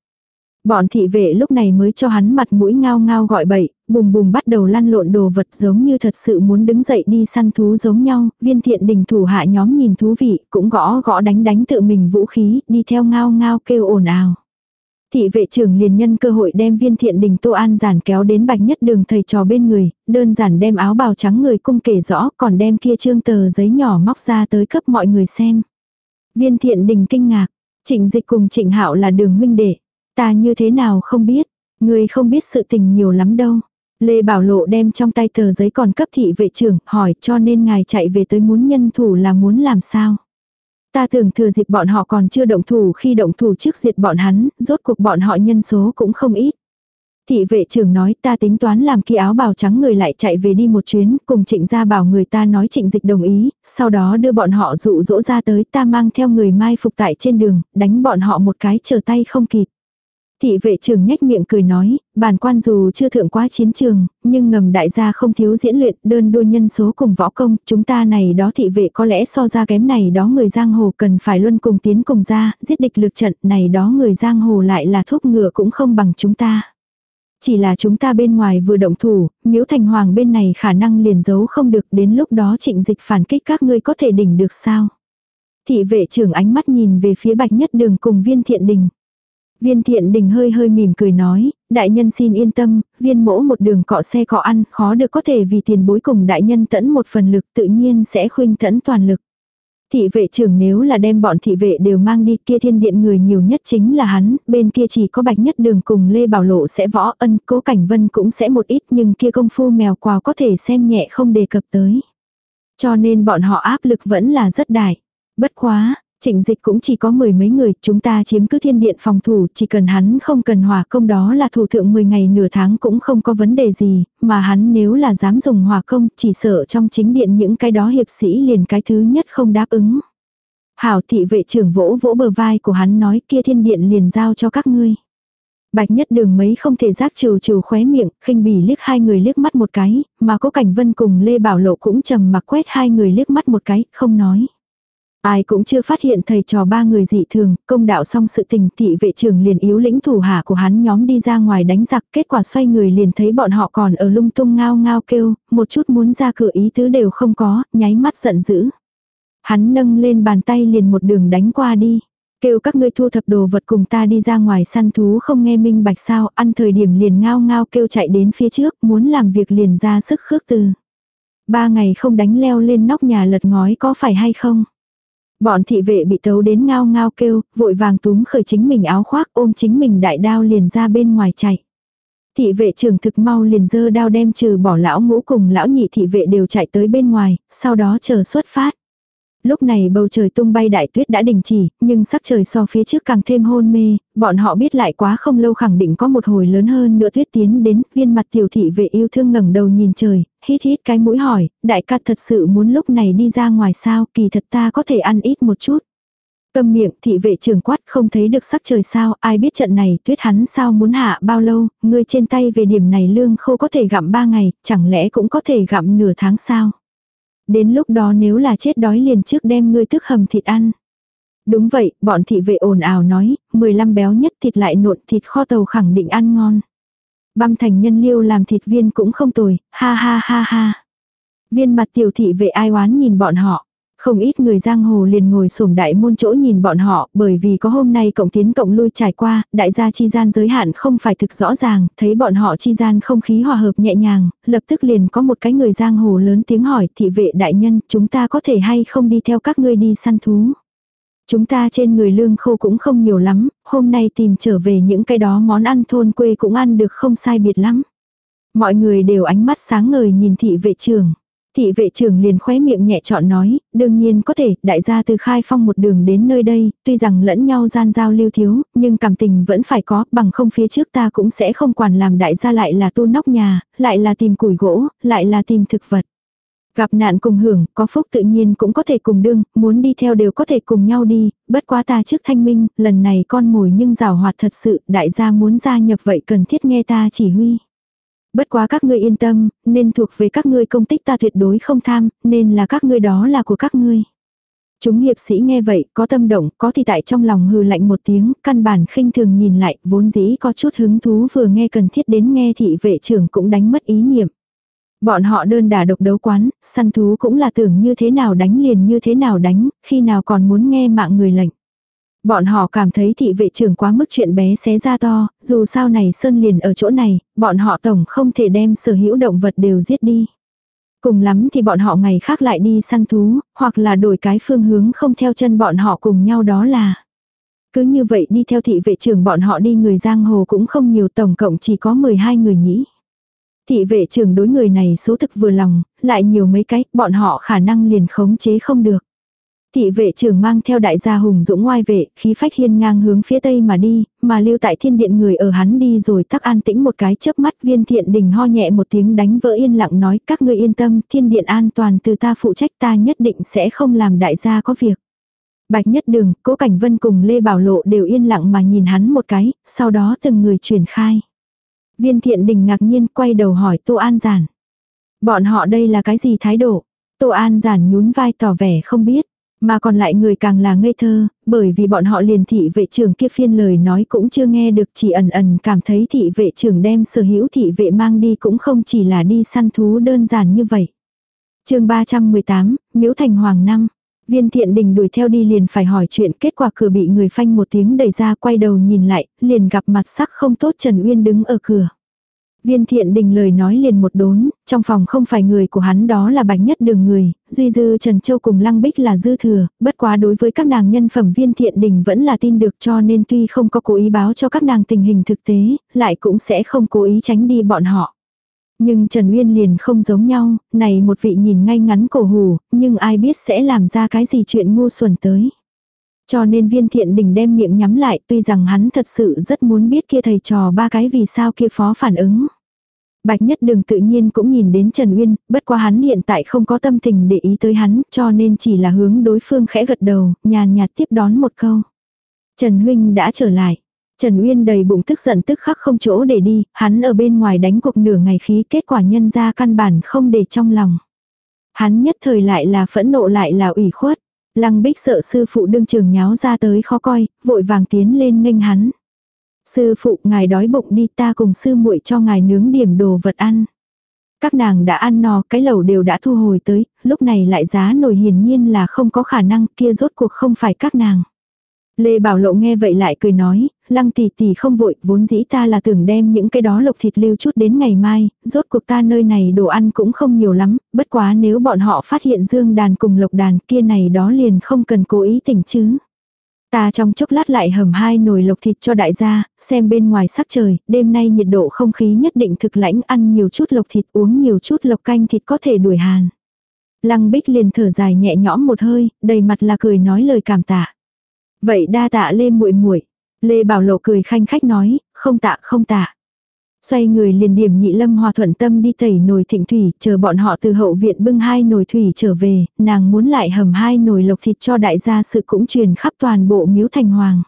Bọn thị vệ lúc này mới cho hắn mặt mũi ngao ngao gọi bậy, bùm bùm bắt đầu lăn lộn đồ vật giống như thật sự muốn đứng dậy đi săn thú giống nhau, viên thiện đình thủ hạ nhóm nhìn thú vị, cũng gõ gõ đánh đánh tự mình vũ khí, đi theo ngao ngao kêu ồn ào. Thị vệ trưởng liền nhân cơ hội đem viên thiện đình Tô An giản kéo đến bạch nhất đường thầy trò bên người, đơn giản đem áo bào trắng người cung kể rõ còn đem kia trương tờ giấy nhỏ móc ra tới cấp mọi người xem. Viên thiện đình kinh ngạc, trịnh dịch cùng trịnh hạo là đường huynh đệ. Ta như thế nào không biết, người không biết sự tình nhiều lắm đâu. Lê Bảo Lộ đem trong tay tờ giấy còn cấp thị vệ trưởng hỏi cho nên ngài chạy về tới muốn nhân thủ là muốn làm sao. Ta tưởng thừa dịp bọn họ còn chưa động thủ khi động thủ trước diệt bọn hắn, rốt cuộc bọn họ nhân số cũng không ít. Thị vệ trưởng nói ta tính toán làm kia áo bào trắng người lại chạy về đi một chuyến, cùng trịnh gia bảo người ta nói trịnh dịch đồng ý, sau đó đưa bọn họ dụ dỗ ra tới ta mang theo người mai phục tại trên đường, đánh bọn họ một cái trở tay không kịp. Thị vệ trưởng nhếch miệng cười nói, bản quan dù chưa thượng quá chiến trường, nhưng ngầm đại gia không thiếu diễn luyện, đơn đua nhân số cùng võ công, chúng ta này đó thị vệ có lẽ so ra kém này đó người giang hồ cần phải luôn cùng tiến cùng ra, giết địch lực trận, này đó người giang hồ lại là thuốc ngựa cũng không bằng chúng ta. Chỉ là chúng ta bên ngoài vừa động thủ, miếu thành hoàng bên này khả năng liền giấu không được đến lúc đó trịnh dịch phản kích các ngươi có thể đỉnh được sao. Thị vệ trưởng ánh mắt nhìn về phía bạch nhất đường cùng viên thiện đình. Viên thiện đình hơi hơi mỉm cười nói, đại nhân xin yên tâm, viên mỗ một đường cọ xe cọ ăn, khó được có thể vì tiền bối cùng đại nhân tẫn một phần lực tự nhiên sẽ khuynh tẫn toàn lực. Thị vệ trưởng nếu là đem bọn thị vệ đều mang đi kia thiên điện người nhiều nhất chính là hắn, bên kia chỉ có bạch nhất đường cùng Lê Bảo Lộ sẽ võ ân, cố cảnh vân cũng sẽ một ít nhưng kia công phu mèo quào có thể xem nhẹ không đề cập tới. Cho nên bọn họ áp lực vẫn là rất đại. Bất quá, Trịnh dịch cũng chỉ có mười mấy người, chúng ta chiếm cứ thiên điện phòng thủ, chỉ cần hắn không cần hòa công đó là thủ thượng 10 ngày nửa tháng cũng không có vấn đề gì, mà hắn nếu là dám dùng hòa công, chỉ sợ trong chính điện những cái đó hiệp sĩ liền cái thứ nhất không đáp ứng. Hảo thị vệ trưởng vỗ vỗ bờ vai của hắn nói kia thiên điện liền giao cho các ngươi. Bạch nhất đường mấy không thể giác trừ trừ khóe miệng, khinh bỉ liếc hai người liếc mắt một cái, mà có cảnh vân cùng Lê Bảo Lộ cũng trầm mặc quét hai người liếc mắt một cái, không nói. Ai cũng chưa phát hiện thầy trò ba người dị thường, công đạo xong sự tình thị vệ trưởng liền yếu lĩnh thủ hạ của hắn nhóm đi ra ngoài đánh giặc, kết quả xoay người liền thấy bọn họ còn ở lung tung ngao ngao kêu, một chút muốn ra cửa ý tứ đều không có, nháy mắt giận dữ. Hắn nâng lên bàn tay liền một đường đánh qua đi. Kêu các ngươi thu thập đồ vật cùng ta đi ra ngoài săn thú không nghe minh bạch sao, ăn thời điểm liền ngao ngao kêu chạy đến phía trước, muốn làm việc liền ra sức khước từ. Ba ngày không đánh leo lên nóc nhà lật ngói có phải hay không? Bọn thị vệ bị tấu đến ngao ngao kêu, vội vàng túm khởi chính mình áo khoác ôm chính mình đại đao liền ra bên ngoài chạy. Thị vệ trưởng thực mau liền dơ đao đem trừ bỏ lão ngũ cùng lão nhị thị vệ đều chạy tới bên ngoài, sau đó chờ xuất phát. Lúc này bầu trời tung bay đại tuyết đã đình chỉ, nhưng sắc trời so phía trước càng thêm hôn mê, bọn họ biết lại quá không lâu khẳng định có một hồi lớn hơn nữa tuyết tiến đến, viên mặt tiểu thị vệ yêu thương ngẩng đầu nhìn trời, hít hít cái mũi hỏi, đại ca thật sự muốn lúc này đi ra ngoài sao, kỳ thật ta có thể ăn ít một chút. Cầm miệng thị vệ trường quát không thấy được sắc trời sao, ai biết trận này tuyết hắn sao muốn hạ bao lâu, ngươi trên tay về điểm này lương khô có thể gặm ba ngày, chẳng lẽ cũng có thể gặm nửa tháng sao. Đến lúc đó nếu là chết đói liền trước đem ngươi tức hầm thịt ăn. Đúng vậy, bọn thị vệ ồn ào nói, 15 béo nhất thịt lại nộn thịt kho tàu khẳng định ăn ngon. Băm thành nhân liêu làm thịt viên cũng không tồi, ha ha ha ha. Viên mặt tiểu thị vệ ai oán nhìn bọn họ. Không ít người giang hồ liền ngồi sổm đại môn chỗ nhìn bọn họ, bởi vì có hôm nay cộng tiến cộng lui trải qua, đại gia chi gian giới hạn không phải thực rõ ràng, thấy bọn họ chi gian không khí hòa hợp nhẹ nhàng, lập tức liền có một cái người giang hồ lớn tiếng hỏi thị vệ đại nhân, chúng ta có thể hay không đi theo các ngươi đi săn thú. Chúng ta trên người lương khô cũng không nhiều lắm, hôm nay tìm trở về những cái đó món ăn thôn quê cũng ăn được không sai biệt lắm. Mọi người đều ánh mắt sáng ngời nhìn thị vệ trưởng. Thị vệ trưởng liền khóe miệng nhẹ chọn nói, đương nhiên có thể, đại gia từ khai phong một đường đến nơi đây, tuy rằng lẫn nhau gian giao lưu thiếu, nhưng cảm tình vẫn phải có, bằng không phía trước ta cũng sẽ không quản làm đại gia lại là tu nóc nhà, lại là tìm củi gỗ, lại là tìm thực vật. Gặp nạn cùng hưởng, có phúc tự nhiên cũng có thể cùng đương, muốn đi theo đều có thể cùng nhau đi, bất quá ta trước thanh minh, lần này con mồi nhưng rào hoạt thật sự, đại gia muốn gia nhập vậy cần thiết nghe ta chỉ huy. Bất quá các ngươi yên tâm, nên thuộc về các ngươi công tích ta tuyệt đối không tham, nên là các ngươi đó là của các ngươi. Chúng hiệp sĩ nghe vậy, có tâm động, có thì tại trong lòng hừ lạnh một tiếng, căn bản khinh thường nhìn lại, vốn dĩ có chút hứng thú vừa nghe cần thiết đến nghe thị vệ trưởng cũng đánh mất ý niệm. Bọn họ đơn đả độc đấu quán, săn thú cũng là tưởng như thế nào đánh liền như thế nào đánh, khi nào còn muốn nghe mạng người lệnh. Bọn họ cảm thấy thị vệ trưởng quá mức chuyện bé xé ra to, dù sao này sơn liền ở chỗ này, bọn họ tổng không thể đem sở hữu động vật đều giết đi. Cùng lắm thì bọn họ ngày khác lại đi săn thú, hoặc là đổi cái phương hướng không theo chân bọn họ cùng nhau đó là. Cứ như vậy đi theo thị vệ trưởng bọn họ đi người giang hồ cũng không nhiều tổng cộng chỉ có 12 người nhỉ. Thị vệ trưởng đối người này số thực vừa lòng, lại nhiều mấy cái, bọn họ khả năng liền khống chế không được. Thị vệ trưởng mang theo đại gia hùng dũng ngoai vệ, khí phách hiên ngang hướng phía tây mà đi, mà lưu tại thiên điện người ở hắn đi rồi tắc an tĩnh một cái chớp mắt viên thiện đình ho nhẹ một tiếng đánh vỡ yên lặng nói các ngươi yên tâm thiên điện an toàn từ ta phụ trách ta nhất định sẽ không làm đại gia có việc. Bạch nhất đường, cố cảnh vân cùng Lê Bảo Lộ đều yên lặng mà nhìn hắn một cái, sau đó từng người truyền khai. Viên thiện đình ngạc nhiên quay đầu hỏi Tô An Giản. Bọn họ đây là cái gì thái độ? Tô An Giản nhún vai tỏ vẻ không biết. Mà còn lại người càng là ngây thơ, bởi vì bọn họ liền thị vệ trưởng kia phiên lời nói cũng chưa nghe được chỉ ẩn ẩn cảm thấy thị vệ trưởng đem sở hữu thị vệ mang đi cũng không chỉ là đi săn thú đơn giản như vậy. chương 318, Miếu Thành Hoàng Năng. Viên thiện đình đuổi theo đi liền phải hỏi chuyện kết quả cửa bị người phanh một tiếng đẩy ra quay đầu nhìn lại, liền gặp mặt sắc không tốt Trần Uyên đứng ở cửa. Viên thiện đình lời nói liền một đốn, trong phòng không phải người của hắn đó là bạch nhất đường người, duy dư Trần Châu cùng Lăng Bích là dư thừa, bất quá đối với các nàng nhân phẩm viên thiện đình vẫn là tin được cho nên tuy không có cố ý báo cho các nàng tình hình thực tế, lại cũng sẽ không cố ý tránh đi bọn họ. Nhưng Trần Uyên liền không giống nhau, này một vị nhìn ngay ngắn cổ hù, nhưng ai biết sẽ làm ra cái gì chuyện ngu xuẩn tới. Cho nên viên thiện đình đem miệng nhắm lại tuy rằng hắn thật sự rất muốn biết kia thầy trò ba cái vì sao kia phó phản ứng. Bạch Nhất Đường tự nhiên cũng nhìn đến Trần Uyên, bất quá hắn hiện tại không có tâm tình để ý tới hắn, cho nên chỉ là hướng đối phương khẽ gật đầu, nhàn nhạt tiếp đón một câu. Trần Huynh đã trở lại. Trần Uyên đầy bụng tức giận tức khắc không chỗ để đi, hắn ở bên ngoài đánh cuộc nửa ngày khí kết quả nhân ra căn bản không để trong lòng. Hắn nhất thời lại là phẫn nộ lại là ủy khuất. Lăng bích sợ sư phụ đương trường nháo ra tới khó coi, vội vàng tiến lên nghênh hắn. Sư phụ ngài đói bụng đi ta cùng sư muội cho ngài nướng điểm đồ vật ăn. Các nàng đã ăn no, cái lẩu đều đã thu hồi tới, lúc này lại giá nổi hiển nhiên là không có khả năng kia rốt cuộc không phải các nàng. Lê Bảo Lộ nghe vậy lại cười nói, lăng tỷ tỷ không vội, vốn dĩ ta là tưởng đem những cái đó lộc thịt lưu chút đến ngày mai, rốt cuộc ta nơi này đồ ăn cũng không nhiều lắm, bất quá nếu bọn họ phát hiện dương đàn cùng lộc đàn kia này đó liền không cần cố ý tỉnh chứ. Ta trong chốc lát lại hầm hai nồi lộc thịt cho đại gia, xem bên ngoài sắc trời, đêm nay nhiệt độ không khí nhất định thực lãnh ăn nhiều chút lộc thịt uống nhiều chút lộc canh thịt có thể đuổi hàn. Lăng bích liền thở dài nhẹ nhõm một hơi, đầy mặt là cười nói lời cảm tạ. Vậy đa tạ Lê muội muội Lê Bảo Lộ cười khanh khách nói, không tạ không tạ. Xoay người liền điểm nhị lâm hòa thuận tâm đi tẩy nồi thịnh thủy, chờ bọn họ từ hậu viện bưng hai nồi thủy trở về, nàng muốn lại hầm hai nồi lộc thịt cho đại gia sự cũng truyền khắp toàn bộ miếu thành hoàng.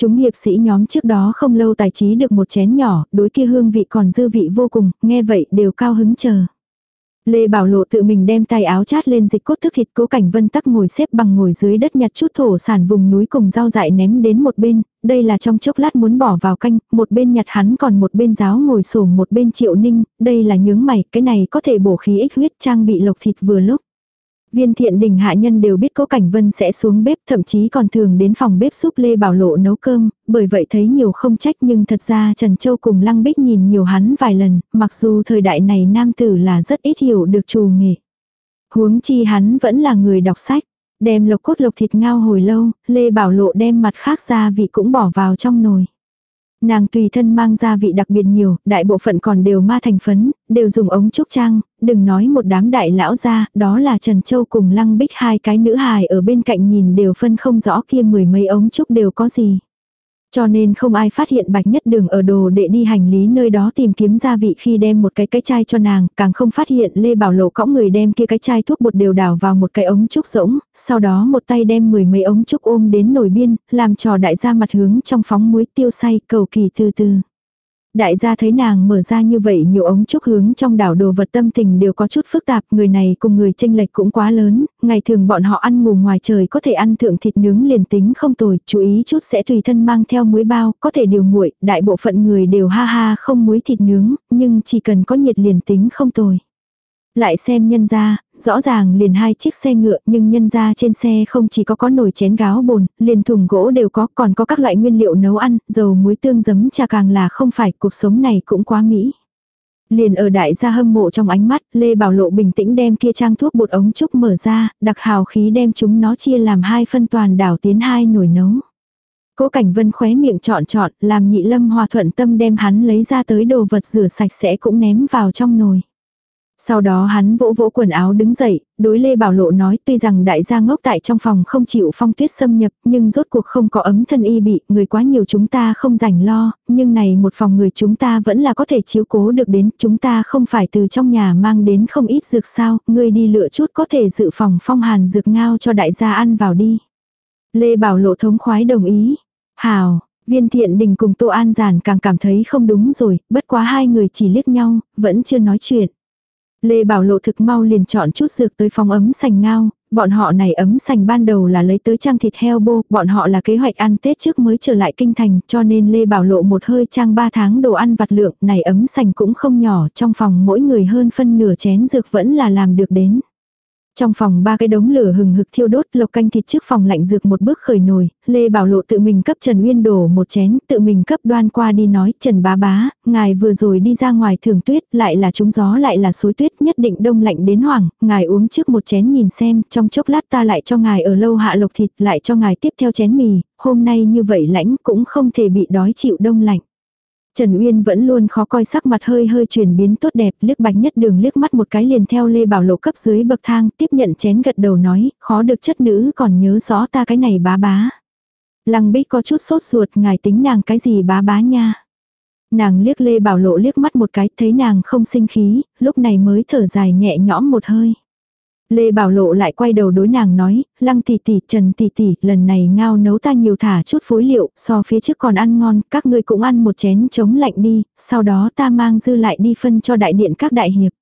Chúng hiệp sĩ nhóm trước đó không lâu tài trí được một chén nhỏ, đối kia hương vị còn dư vị vô cùng, nghe vậy đều cao hứng chờ. Lê Bảo Lộ tự mình đem tay áo chát lên dịch cốt thức thịt cố cảnh vân tắc ngồi xếp bằng ngồi dưới đất nhặt chút thổ sản vùng núi cùng rau dại ném đến một bên, đây là trong chốc lát muốn bỏ vào canh, một bên nhặt hắn còn một bên giáo ngồi sổ một bên triệu ninh, đây là nhướng mày, cái này có thể bổ khí ích huyết trang bị lộc thịt vừa lúc. Viên thiện đình hạ nhân đều biết cố cảnh vân sẽ xuống bếp thậm chí còn thường đến phòng bếp giúp Lê Bảo Lộ nấu cơm, bởi vậy thấy nhiều không trách nhưng thật ra Trần Châu cùng Lăng Bích nhìn nhiều hắn vài lần, mặc dù thời đại này nam tử là rất ít hiểu được trù nghề. Huống chi hắn vẫn là người đọc sách, đem lộc cốt lộc thịt ngao hồi lâu, Lê Bảo Lộ đem mặt khác ra vị cũng bỏ vào trong nồi. Nàng tùy thân mang gia vị đặc biệt nhiều, đại bộ phận còn đều ma thành phấn, đều dùng ống trúc trang, đừng nói một đám đại lão ra, đó là Trần Châu cùng Lăng Bích hai cái nữ hài ở bên cạnh nhìn đều phân không rõ kia mười mấy ống trúc đều có gì. Cho nên không ai phát hiện bạch nhất đường ở đồ để đi hành lý nơi đó tìm kiếm gia vị khi đem một cái cái chai cho nàng, càng không phát hiện Lê Bảo Lộ cõng người đem kia cái chai thuốc bột đều đảo vào một cái ống trúc rỗng, sau đó một tay đem mười mấy ống trúc ôm đến nồi biên, làm trò đại gia mặt hướng trong phóng muối tiêu say cầu kỳ từ từ. Đại gia thấy nàng mở ra như vậy nhiều ống trúc hướng trong đảo đồ vật tâm tình đều có chút phức tạp, người này cùng người tranh lệch cũng quá lớn, ngày thường bọn họ ăn ngủ ngoài trời có thể ăn thượng thịt nướng liền tính không tồi, chú ý chút sẽ tùy thân mang theo muối bao, có thể điều nguội, đại bộ phận người đều ha ha không muối thịt nướng, nhưng chỉ cần có nhiệt liền tính không tồi. Lại xem nhân ra, rõ ràng liền hai chiếc xe ngựa nhưng nhân ra trên xe không chỉ có có nồi chén gáo bồn, liền thùng gỗ đều có, còn có các loại nguyên liệu nấu ăn, dầu muối tương giấm trà càng là không phải cuộc sống này cũng quá mỹ. Liền ở đại gia hâm mộ trong ánh mắt, Lê Bảo Lộ bình tĩnh đem kia trang thuốc bột ống trúc mở ra, đặc hào khí đem chúng nó chia làm hai phân toàn đảo tiến hai nồi nấu. Cố Cảnh Vân khóe miệng chọn chọn, làm nhị lâm hòa thuận tâm đem hắn lấy ra tới đồ vật rửa sạch sẽ cũng ném vào trong nồi. Sau đó hắn vỗ vỗ quần áo đứng dậy, đối Lê Bảo Lộ nói tuy rằng đại gia ngốc tại trong phòng không chịu phong tuyết xâm nhập, nhưng rốt cuộc không có ấm thân y bị, người quá nhiều chúng ta không rảnh lo, nhưng này một phòng người chúng ta vẫn là có thể chiếu cố được đến, chúng ta không phải từ trong nhà mang đến không ít dược sao, người đi lựa chút có thể dự phòng phong hàn dược ngao cho đại gia ăn vào đi. Lê Bảo Lộ thống khoái đồng ý. Hào, viên thiện đình cùng Tô An Giản càng cảm thấy không đúng rồi, bất quá hai người chỉ liếc nhau, vẫn chưa nói chuyện. Lê Bảo Lộ thực mau liền chọn chút dược tới phòng ấm sành ngao, bọn họ này ấm sành ban đầu là lấy tới trang thịt heo bô, bọn họ là kế hoạch ăn Tết trước mới trở lại kinh thành, cho nên Lê Bảo Lộ một hơi trang 3 tháng đồ ăn vặt lượng, này ấm sành cũng không nhỏ, trong phòng mỗi người hơn phân nửa chén dược vẫn là làm được đến. Trong phòng ba cái đống lửa hừng hực thiêu đốt lộc canh thịt trước phòng lạnh dược một bước khởi nồi, Lê Bảo Lộ tự mình cấp Trần Uyên đổ một chén, tự mình cấp đoan qua đi nói Trần bá bá, ngài vừa rồi đi ra ngoài thường tuyết, lại là trúng gió lại là suối tuyết nhất định đông lạnh đến hoảng, ngài uống trước một chén nhìn xem, trong chốc lát ta lại cho ngài ở lâu hạ lộc thịt, lại cho ngài tiếp theo chén mì, hôm nay như vậy lãnh cũng không thể bị đói chịu đông lạnh. Trần Uyên vẫn luôn khó coi sắc mặt hơi hơi chuyển biến tốt đẹp, liếc bạch nhất đường liếc mắt một cái liền theo Lê Bảo Lộ cấp dưới bậc thang, tiếp nhận chén gật đầu nói, khó được chất nữ còn nhớ rõ ta cái này bá bá. Lăng bích có chút sốt ruột, ngài tính nàng cái gì bá bá nha. Nàng liếc Lê Bảo Lộ liếc mắt một cái, thấy nàng không sinh khí, lúc này mới thở dài nhẹ nhõm một hơi. Lê Bảo Lộ lại quay đầu đối nàng nói, lăng tỷ tỷ, trần tỷ tỷ, lần này ngao nấu ta nhiều thả chút phối liệu, so phía trước còn ăn ngon, các ngươi cũng ăn một chén chống lạnh đi, sau đó ta mang dư lại đi phân cho đại điện các đại hiệp.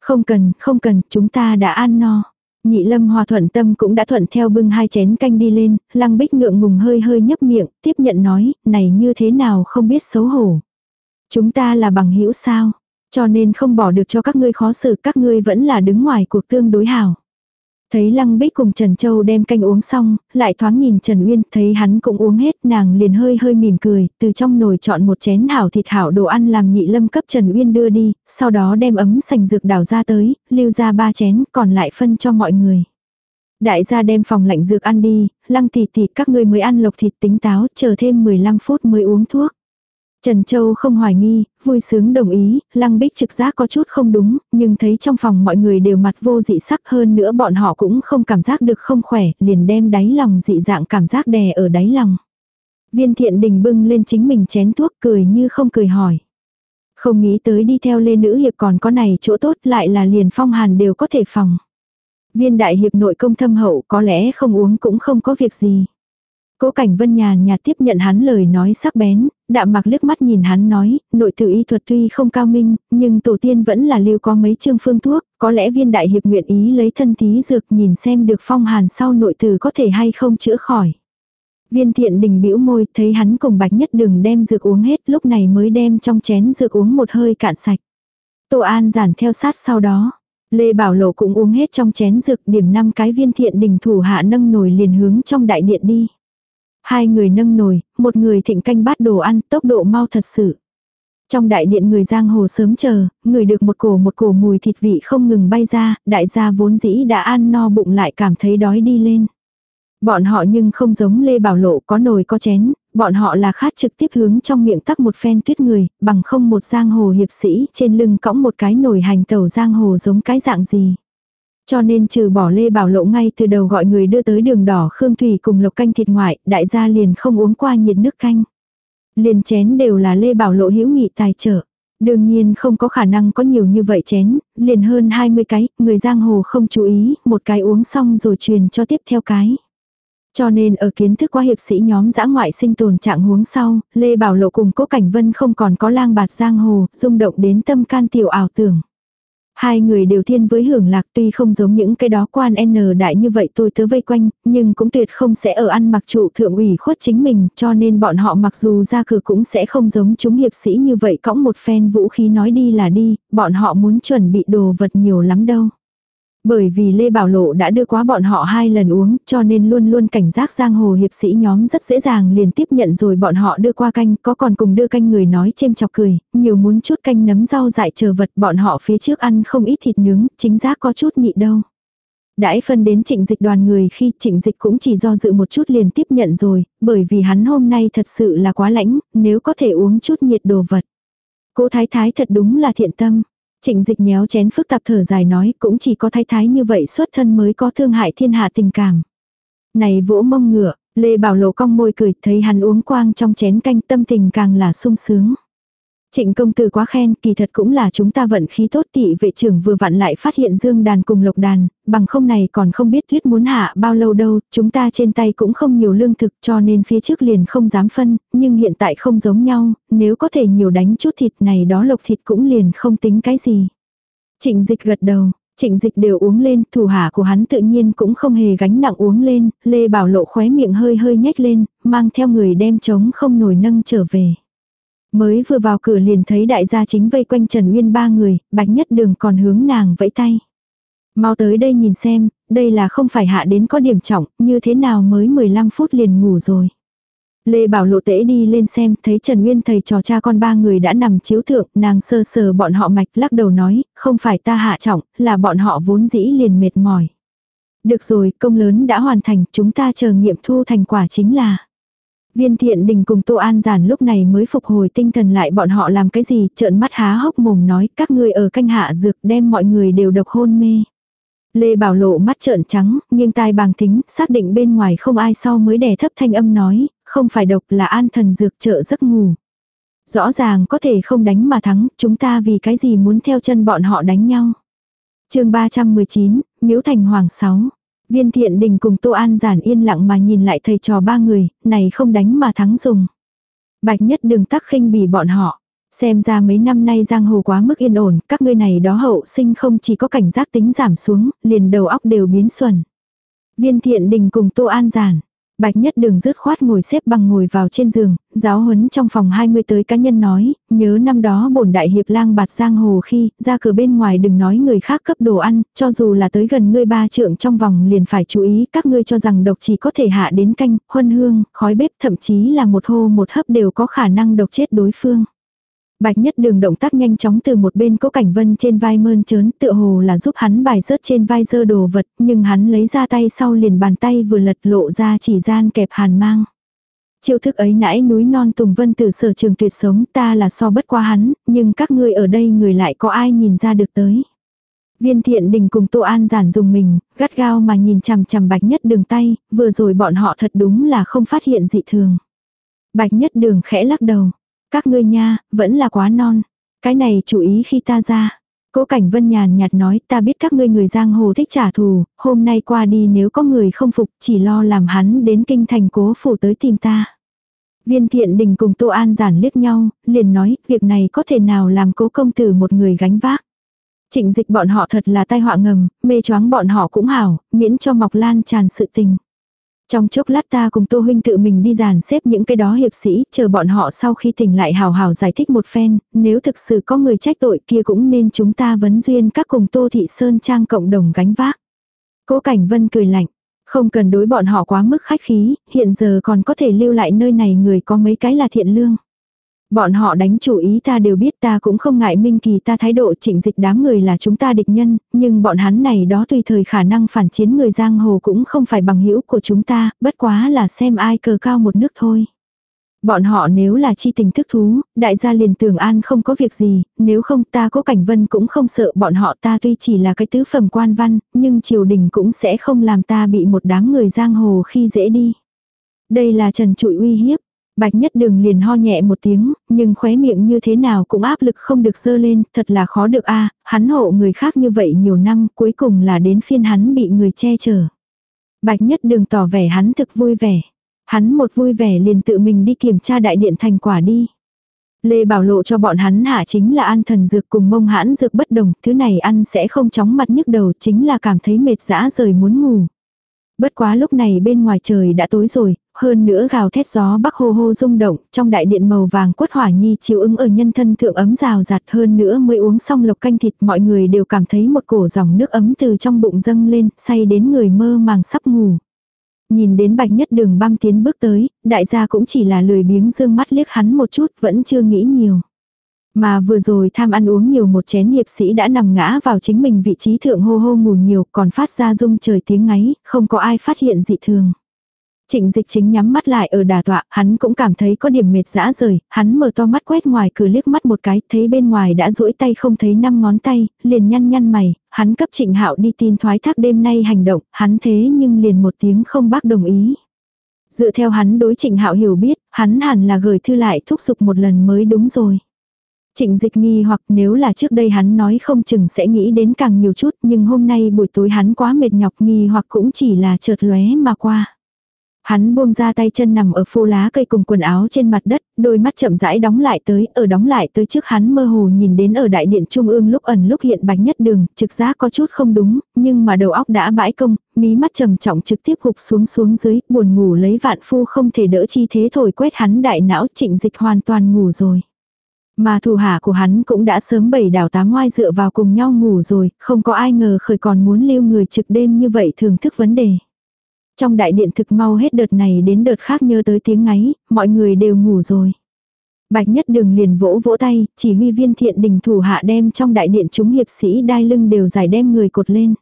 Không cần, không cần, chúng ta đã ăn no. Nhị lâm hòa thuận tâm cũng đã thuận theo bưng hai chén canh đi lên, lăng bích ngượng ngùng hơi hơi nhấp miệng, tiếp nhận nói, này như thế nào không biết xấu hổ. Chúng ta là bằng hữu sao? Cho nên không bỏ được cho các ngươi khó xử, các ngươi vẫn là đứng ngoài cuộc tương đối hảo. Thấy Lăng Bích cùng Trần Châu đem canh uống xong, lại thoáng nhìn Trần Uyên, thấy hắn cũng uống hết, nàng liền hơi hơi mỉm cười, từ trong nồi chọn một chén hảo thịt hảo đồ ăn làm nhị lâm cấp Trần Uyên đưa đi, sau đó đem ấm sành dược đảo ra tới, lưu ra ba chén, còn lại phân cho mọi người. Đại gia đem phòng lạnh dược ăn đi, lăng tỷ tỷ các ngươi mới ăn lộc thịt tính táo, chờ thêm 15 phút mới uống thuốc. Trần Châu không hoài nghi, vui sướng đồng ý, Lăng Bích trực giác có chút không đúng, nhưng thấy trong phòng mọi người đều mặt vô dị sắc hơn nữa bọn họ cũng không cảm giác được không khỏe, liền đem đáy lòng dị dạng cảm giác đè ở đáy lòng. Viên thiện đình bưng lên chính mình chén thuốc cười như không cười hỏi. Không nghĩ tới đi theo lê nữ hiệp còn có này chỗ tốt lại là liền phong hàn đều có thể phòng. Viên đại hiệp nội công thâm hậu có lẽ không uống cũng không có việc gì. Cố Cảnh Vân nhàn nhạt tiếp nhận hắn lời nói sắc bén, đạm mặc liếc mắt nhìn hắn nói, nội tử y thuật tuy không cao minh, nhưng tổ tiên vẫn là lưu có mấy chương phương thuốc, có lẽ viên đại hiệp nguyện ý lấy thân thí dược nhìn xem được phong hàn sau nội tử có thể hay không chữa khỏi. Viên thiện đình bĩu môi, thấy hắn cùng bạch nhất đừng đem dược uống hết, lúc này mới đem trong chén dược uống một hơi cạn sạch. Tô An giản theo sát sau đó. Lê Bảo Lộ cũng uống hết trong chén dược điểm năm cái viên thiện đình thủ hạ nâng nổi liền hướng trong đại điện đi. Hai người nâng nồi, một người thịnh canh bát đồ ăn, tốc độ mau thật sự. Trong đại điện người giang hồ sớm chờ, người được một cổ một cổ mùi thịt vị không ngừng bay ra, đại gia vốn dĩ đã ăn no bụng lại cảm thấy đói đi lên. Bọn họ nhưng không giống Lê Bảo Lộ có nồi có chén, bọn họ là khát trực tiếp hướng trong miệng tắc một phen tuyết người, bằng không một giang hồ hiệp sĩ trên lưng cõng một cái nồi hành tàu giang hồ giống cái dạng gì. Cho nên trừ bỏ Lê Bảo Lộ ngay từ đầu gọi người đưa tới đường đỏ Khương Thủy cùng lộc canh thịt ngoại, đại gia liền không uống qua nhiệt nước canh. Liền chén đều là Lê Bảo Lộ hữu nghị tài trợ. Đương nhiên không có khả năng có nhiều như vậy chén, liền hơn 20 cái, người giang hồ không chú ý, một cái uống xong rồi truyền cho tiếp theo cái. Cho nên ở kiến thức qua hiệp sĩ nhóm dã ngoại sinh tồn trạng huống sau, Lê Bảo Lộ cùng Cố Cảnh Vân không còn có lang bạt giang hồ, rung động đến tâm can tiểu ảo tưởng. Hai người đều thiên với hưởng lạc tuy không giống những cái đó quan N đại như vậy tôi tớ vây quanh, nhưng cũng tuyệt không sẽ ở ăn mặc trụ thượng ủy khuất chính mình, cho nên bọn họ mặc dù ra cửa cũng sẽ không giống chúng hiệp sĩ như vậy cõng một phen vũ khí nói đi là đi, bọn họ muốn chuẩn bị đồ vật nhiều lắm đâu. Bởi vì Lê Bảo Lộ đã đưa quá bọn họ hai lần uống, cho nên luôn luôn cảnh giác giang hồ hiệp sĩ nhóm rất dễ dàng liền tiếp nhận rồi bọn họ đưa qua canh, có còn cùng đưa canh người nói chêm chọc cười, nhiều muốn chút canh nấm rau dại chờ vật bọn họ phía trước ăn không ít thịt nướng, chính xác có chút nị đâu. Đãi phân đến trịnh dịch đoàn người khi trịnh dịch cũng chỉ do dự một chút liền tiếp nhận rồi, bởi vì hắn hôm nay thật sự là quá lãnh, nếu có thể uống chút nhiệt đồ vật. Cô thái thái thật đúng là thiện tâm. Trịnh dịch nhéo chén phức tạp thở dài nói cũng chỉ có thái thái như vậy xuất thân mới có thương hại thiên hạ tình cảm. Này vỗ mông ngựa, Lê Bảo Lộ cong môi cười thấy hắn uống quang trong chén canh tâm tình càng là sung sướng. Trịnh công tử quá khen, kỳ thật cũng là chúng ta vận khí tốt tỷ vệ trưởng vừa vặn lại phát hiện dương đàn cùng lộc đàn, bằng không này còn không biết tuyết muốn hạ bao lâu đâu, chúng ta trên tay cũng không nhiều lương thực cho nên phía trước liền không dám phân, nhưng hiện tại không giống nhau, nếu có thể nhiều đánh chút thịt này đó lộc thịt cũng liền không tính cái gì. Trịnh dịch gật đầu, Trịnh dịch đều uống lên, thủ hạ của hắn tự nhiên cũng không hề gánh nặng uống lên, Lê Bảo Lộ khóe miệng hơi hơi nhếch lên, mang theo người đem trống không nổi nâng trở về. Mới vừa vào cửa liền thấy đại gia chính vây quanh Trần Uyên ba người, bạch nhất đường còn hướng nàng vẫy tay. Mau tới đây nhìn xem, đây là không phải hạ đến có điểm trọng, như thế nào mới 15 phút liền ngủ rồi. Lê Bảo Lộ tễ đi lên xem, thấy Trần Nguyên thầy trò cha con ba người đã nằm chiếu thượng, nàng sơ sờ bọn họ mạch lắc đầu nói, không phải ta hạ trọng, là bọn họ vốn dĩ liền mệt mỏi. Được rồi, công lớn đã hoàn thành, chúng ta chờ nghiệm thu thành quả chính là. Viên thiện đình cùng Tô An Giản lúc này mới phục hồi tinh thần lại bọn họ làm cái gì, trợn mắt há hốc mồm nói các ngươi ở canh hạ dược đem mọi người đều độc hôn mê. Lê Bảo Lộ mắt trợn trắng, nghiêng tai bàng thính, xác định bên ngoài không ai sau mới đè thấp thanh âm nói, không phải độc là an thần dược trợ giấc ngủ. Rõ ràng có thể không đánh mà thắng, chúng ta vì cái gì muốn theo chân bọn họ đánh nhau. chương 319, Miếu Thành Hoàng 6 Viên thiện đình cùng Tô An giản yên lặng mà nhìn lại thầy trò ba người, này không đánh mà thắng dùng. Bạch nhất đường tắc khinh bỉ bọn họ. Xem ra mấy năm nay giang hồ quá mức yên ổn, các ngươi này đó hậu sinh không chỉ có cảnh giác tính giảm xuống, liền đầu óc đều biến xuẩn. Viên thiện đình cùng Tô An giản. Bạch nhất đường rứt khoát ngồi xếp bằng ngồi vào trên giường, giáo huấn trong phòng 20 tới cá nhân nói, nhớ năm đó bổn đại hiệp lang bạt giang hồ khi, ra cửa bên ngoài đừng nói người khác cấp đồ ăn, cho dù là tới gần ngươi ba trượng trong vòng liền phải chú ý, các ngươi cho rằng độc chỉ có thể hạ đến canh, huân hương, khói bếp thậm chí là một hô một hấp đều có khả năng độc chết đối phương. Bạch nhất đường động tác nhanh chóng từ một bên cố cảnh vân trên vai mơn trớn tựa hồ là giúp hắn bài rớt trên vai dơ đồ vật, nhưng hắn lấy ra tay sau liền bàn tay vừa lật lộ ra chỉ gian kẹp hàn mang. Chiêu thức ấy nãy núi non Tùng Vân từ sở trường tuyệt sống ta là so bất qua hắn, nhưng các ngươi ở đây người lại có ai nhìn ra được tới. Viên thiện đình cùng Tô An giản dùng mình, gắt gao mà nhìn chằm chằm bạch nhất đường tay, vừa rồi bọn họ thật đúng là không phát hiện dị thường. Bạch nhất đường khẽ lắc đầu. Các ngươi nha, vẫn là quá non. Cái này chú ý khi ta ra. Cố Cảnh Vân nhàn nhạt nói ta biết các ngươi người giang hồ thích trả thù, hôm nay qua đi nếu có người không phục chỉ lo làm hắn đến kinh thành cố phủ tới tìm ta. Viên thiện đình cùng Tô An giản liếc nhau, liền nói việc này có thể nào làm cố công tử một người gánh vác. Trịnh dịch bọn họ thật là tai họa ngầm, mê choáng bọn họ cũng hảo, miễn cho mọc lan tràn sự tình. Trong chốc lát ta cùng Tô Huynh tự mình đi dàn xếp những cái đó hiệp sĩ, chờ bọn họ sau khi tỉnh lại hào hào giải thích một phen, nếu thực sự có người trách tội kia cũng nên chúng ta vấn duyên các cùng Tô Thị Sơn Trang cộng đồng gánh vác. Cố Cảnh Vân cười lạnh, không cần đối bọn họ quá mức khách khí, hiện giờ còn có thể lưu lại nơi này người có mấy cái là thiện lương. Bọn họ đánh chủ ý ta đều biết ta cũng không ngại minh kỳ ta thái độ trịnh dịch đám người là chúng ta địch nhân, nhưng bọn hắn này đó tùy thời khả năng phản chiến người giang hồ cũng không phải bằng hữu của chúng ta, bất quá là xem ai cờ cao một nước thôi. Bọn họ nếu là chi tình thức thú, đại gia liền tưởng an không có việc gì, nếu không ta có cảnh vân cũng không sợ bọn họ ta tuy chỉ là cái tứ phẩm quan văn, nhưng triều đình cũng sẽ không làm ta bị một đám người giang hồ khi dễ đi. Đây là trần trụi uy hiếp, Bạch nhất đường liền ho nhẹ một tiếng, nhưng khóe miệng như thế nào cũng áp lực không được dơ lên, thật là khó được a hắn hộ người khác như vậy nhiều năm, cuối cùng là đến phiên hắn bị người che chở. Bạch nhất đường tỏ vẻ hắn thực vui vẻ. Hắn một vui vẻ liền tự mình đi kiểm tra đại điện thành quả đi. Lê Bảo Lộ cho bọn hắn hạ chính là ăn thần dược cùng mông hãn dược bất đồng, thứ này ăn sẽ không chóng mặt nhức đầu chính là cảm thấy mệt dã rời muốn ngủ. Bất quá lúc này bên ngoài trời đã tối rồi, hơn nữa gào thét gió bắc hô hô rung động, trong đại điện màu vàng quất hỏa nhi chiếu ứng ở nhân thân thượng ấm rào rạt hơn nữa mới uống xong lộc canh thịt mọi người đều cảm thấy một cổ dòng nước ấm từ trong bụng dâng lên, say đến người mơ màng sắp ngủ. Nhìn đến bạch nhất đường băm tiến bước tới, đại gia cũng chỉ là lười biếng dương mắt liếc hắn một chút vẫn chưa nghĩ nhiều. Mà vừa rồi tham ăn uống nhiều một chén hiệp sĩ đã nằm ngã vào chính mình vị trí thượng hô hô ngủ nhiều còn phát ra rung trời tiếng ngáy, không có ai phát hiện dị thường. Trịnh dịch chính nhắm mắt lại ở đà tọa, hắn cũng cảm thấy có điểm mệt dã rời, hắn mở to mắt quét ngoài cửa liếc mắt một cái, thấy bên ngoài đã duỗi tay không thấy năm ngón tay, liền nhăn nhăn mày, hắn cấp trịnh hạo đi tin thoái thác đêm nay hành động, hắn thế nhưng liền một tiếng không bác đồng ý. Dựa theo hắn đối trịnh hạo hiểu biết, hắn hẳn là gửi thư lại thúc giục một lần mới đúng rồi. Trịnh dịch nghi hoặc nếu là trước đây hắn nói không chừng sẽ nghĩ đến càng nhiều chút nhưng hôm nay buổi tối hắn quá mệt nhọc nghi hoặc cũng chỉ là chợt lóe mà qua. Hắn buông ra tay chân nằm ở phô lá cây cùng quần áo trên mặt đất, đôi mắt chậm rãi đóng lại tới, ở đóng lại tới trước hắn mơ hồ nhìn đến ở đại điện trung ương lúc ẩn lúc hiện bạch nhất đường, trực giác có chút không đúng, nhưng mà đầu óc đã bãi công, mí mắt trầm trọng trực tiếp gục xuống xuống dưới, buồn ngủ lấy vạn phu không thể đỡ chi thế thổi quét hắn đại não trịnh dịch hoàn toàn ngủ rồi. Mà thủ hạ của hắn cũng đã sớm bảy đảo tám ngoai dựa vào cùng nhau ngủ rồi, không có ai ngờ khởi còn muốn lưu người trực đêm như vậy thưởng thức vấn đề. Trong đại điện thực mau hết đợt này đến đợt khác nhớ tới tiếng ngáy, mọi người đều ngủ rồi. Bạch nhất đường liền vỗ vỗ tay, chỉ huy viên thiện đình thủ hạ đem trong đại điện chúng hiệp sĩ đai lưng đều giải đem người cột lên.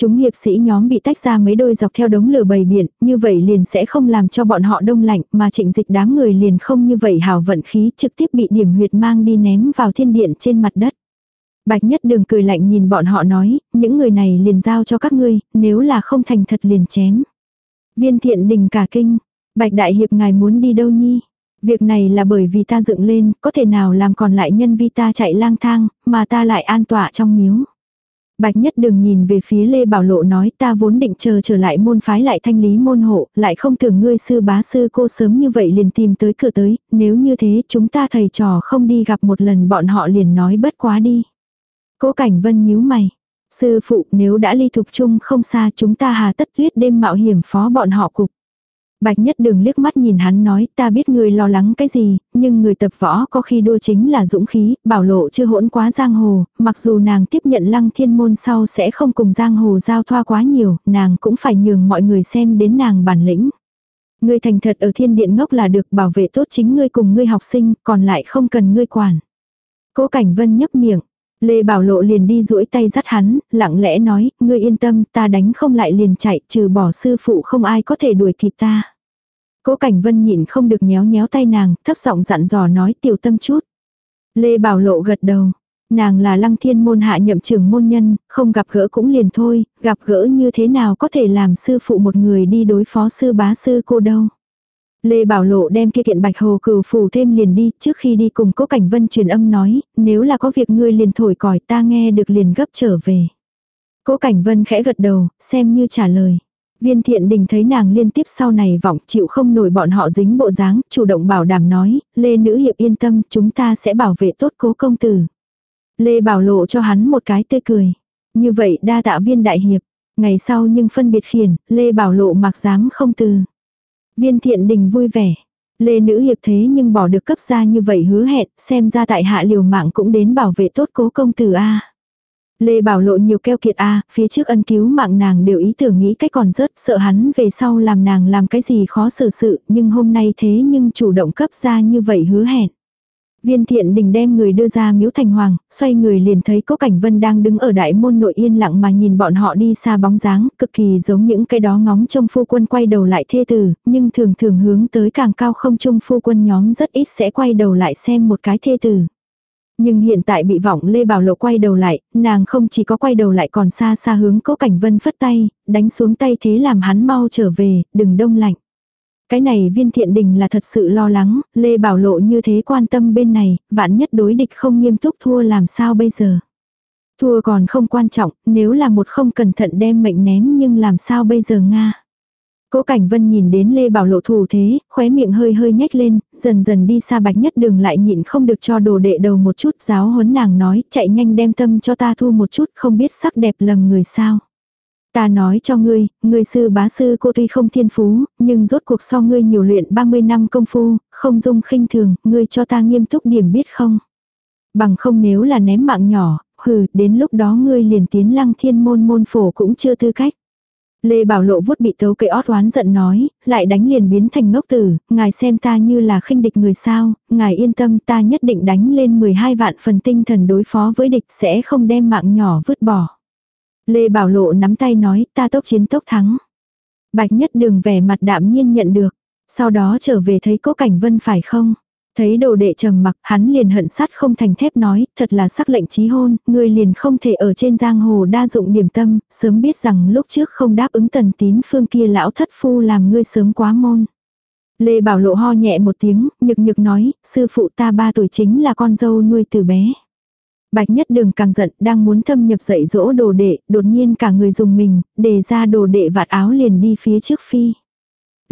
Chúng hiệp sĩ nhóm bị tách ra mấy đôi dọc theo đống lửa bầy biển, như vậy liền sẽ không làm cho bọn họ đông lạnh, mà trịnh dịch đám người liền không như vậy hào vận khí trực tiếp bị điểm huyệt mang đi ném vào thiên điện trên mặt đất. Bạch nhất đường cười lạnh nhìn bọn họ nói, những người này liền giao cho các ngươi, nếu là không thành thật liền chém. Viên thiện đình cả kinh, bạch đại hiệp ngài muốn đi đâu nhi? Việc này là bởi vì ta dựng lên, có thể nào làm còn lại nhân vi ta chạy lang thang, mà ta lại an tọa trong miếu. Bạch nhất đừng nhìn về phía Lê Bảo Lộ nói ta vốn định chờ trở lại môn phái lại thanh lý môn hộ, lại không tưởng ngươi sư bá sư cô sớm như vậy liền tìm tới cửa tới, nếu như thế chúng ta thầy trò không đi gặp một lần bọn họ liền nói bất quá đi. Cố cảnh vân nhíu mày. Sư phụ nếu đã ly thục chung không xa chúng ta hà tất tuyết đêm mạo hiểm phó bọn họ cục. Bạch nhất đường liếc mắt nhìn hắn nói ta biết người lo lắng cái gì, nhưng người tập võ có khi đua chính là dũng khí, bảo lộ chưa hỗn quá giang hồ, mặc dù nàng tiếp nhận lăng thiên môn sau sẽ không cùng giang hồ giao thoa quá nhiều, nàng cũng phải nhường mọi người xem đến nàng bản lĩnh. Ngươi thành thật ở thiên điện ngốc là được bảo vệ tốt chính ngươi cùng ngươi học sinh, còn lại không cần ngươi quản. Cố cảnh vân nhấp miệng, Lê Bảo Lộ liền đi duỗi tay dắt hắn, lặng lẽ nói, ngươi yên tâm, ta đánh không lại liền chạy, trừ bỏ sư phụ không ai có thể đuổi kịp ta. Cố Cảnh Vân nhịn không được nhéo nhéo tay nàng, thấp giọng dặn dò nói tiểu tâm chút. Lê Bảo Lộ gật đầu. Nàng là lăng thiên môn hạ nhậm trưởng môn nhân, không gặp gỡ cũng liền thôi, gặp gỡ như thế nào có thể làm sư phụ một người đi đối phó sư bá sư cô đâu. Lê Bảo Lộ đem kia kiện bạch hồ cừu phủ thêm liền đi, trước khi đi cùng cố cảnh vân truyền âm nói, nếu là có việc ngươi liền thổi còi ta nghe được liền gấp trở về. Cố cảnh vân khẽ gật đầu, xem như trả lời. Viên thiện đình thấy nàng liên tiếp sau này vọng chịu không nổi bọn họ dính bộ dáng, chủ động bảo đảm nói, Lê Nữ Hiệp yên tâm, chúng ta sẽ bảo vệ tốt cố công tử. Lê bảo lộ cho hắn một cái tươi cười. Như vậy đa tạ viên đại hiệp. Ngày sau nhưng phân biệt khiển, Lê bảo lộ mặc dám không từ. Viên thiện đình vui vẻ. Lê nữ hiệp thế nhưng bỏ được cấp ra như vậy hứa hẹn, xem ra tại hạ liều mạng cũng đến bảo vệ tốt cố công tử A. Lê bảo lộ nhiều keo kiệt A, phía trước ân cứu mạng nàng đều ý tưởng nghĩ cách còn rớt, sợ hắn về sau làm nàng làm cái gì khó xử sự, nhưng hôm nay thế nhưng chủ động cấp ra như vậy hứa hẹn. Viên thiện đình đem người đưa ra miếu thành hoàng, xoay người liền thấy cố cảnh vân đang đứng ở đại môn nội yên lặng mà nhìn bọn họ đi xa bóng dáng, cực kỳ giống những cái đó ngóng trông phu quân quay đầu lại thê tử, nhưng thường thường hướng tới càng cao không trung phu quân nhóm rất ít sẽ quay đầu lại xem một cái thê tử. Nhưng hiện tại bị vọng Lê Bảo Lộ quay đầu lại, nàng không chỉ có quay đầu lại còn xa xa hướng cố cảnh vân phất tay, đánh xuống tay thế làm hắn mau trở về, đừng đông lạnh. Cái này viên thiện đình là thật sự lo lắng, Lê Bảo Lộ như thế quan tâm bên này, vạn nhất đối địch không nghiêm túc thua làm sao bây giờ. Thua còn không quan trọng, nếu là một không cẩn thận đem mệnh ném nhưng làm sao bây giờ Nga. Cố Cảnh Vân nhìn đến Lê Bảo Lộ thủ thế, khóe miệng hơi hơi nhếch lên, dần dần đi xa bạch nhất đường lại nhịn không được cho đồ đệ đầu một chút giáo huấn nàng nói, chạy nhanh đem tâm cho ta thu một chút không biết sắc đẹp lầm người sao. Ta nói cho ngươi, ngươi sư bá sư cô tuy không thiên phú, nhưng rốt cuộc so ngươi nhiều luyện 30 năm công phu, không dung khinh thường, ngươi cho ta nghiêm túc điểm biết không. Bằng không nếu là ném mạng nhỏ, hừ, đến lúc đó ngươi liền tiến lăng thiên môn môn phổ cũng chưa tư cách. Lê Bảo Lộ vuốt bị tấu cây ót oán giận nói, lại đánh liền biến thành ngốc tử, ngài xem ta như là khinh địch người sao, ngài yên tâm ta nhất định đánh lên 12 vạn phần tinh thần đối phó với địch sẽ không đem mạng nhỏ vứt bỏ. Lê Bảo Lộ nắm tay nói ta tốc chiến tốc thắng. Bạch nhất đường vẻ mặt đạm nhiên nhận được, sau đó trở về thấy cố cảnh vân phải không? Thấy đồ đệ trầm mặc, hắn liền hận sắt không thành thép nói, thật là sắc lệnh trí hôn, ngươi liền không thể ở trên giang hồ đa dụng điểm tâm, sớm biết rằng lúc trước không đáp ứng tần tín phương kia lão thất phu làm ngươi sớm quá môn. Lê Bảo Lộ ho nhẹ một tiếng, nhực nhực nói, sư phụ ta ba tuổi chính là con dâu nuôi từ bé. Bạch nhất đường càng giận, đang muốn thâm nhập dạy dỗ đồ đệ, đột nhiên cả người dùng mình, đề ra đồ đệ vạt áo liền đi phía trước phi.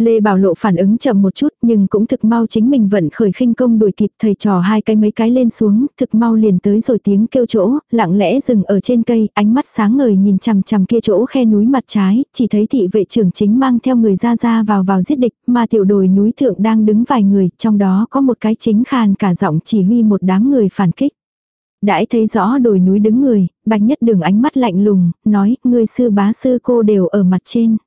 Lê Bảo Lộ phản ứng chậm một chút nhưng cũng thực mau chính mình vẫn khởi khinh công đuổi kịp thầy trò hai cái mấy cái lên xuống, thực mau liền tới rồi tiếng kêu chỗ, lặng lẽ dừng ở trên cây, ánh mắt sáng ngời nhìn chằm chằm kia chỗ khe núi mặt trái, chỉ thấy thị vệ trưởng chính mang theo người ra ra vào vào giết địch, mà tiểu đồi núi thượng đang đứng vài người, trong đó có một cái chính khàn cả giọng chỉ huy một đám người phản kích. Đãi thấy rõ đồi núi đứng người, bạch nhất đường ánh mắt lạnh lùng, nói, người sư bá sư cô đều ở mặt trên.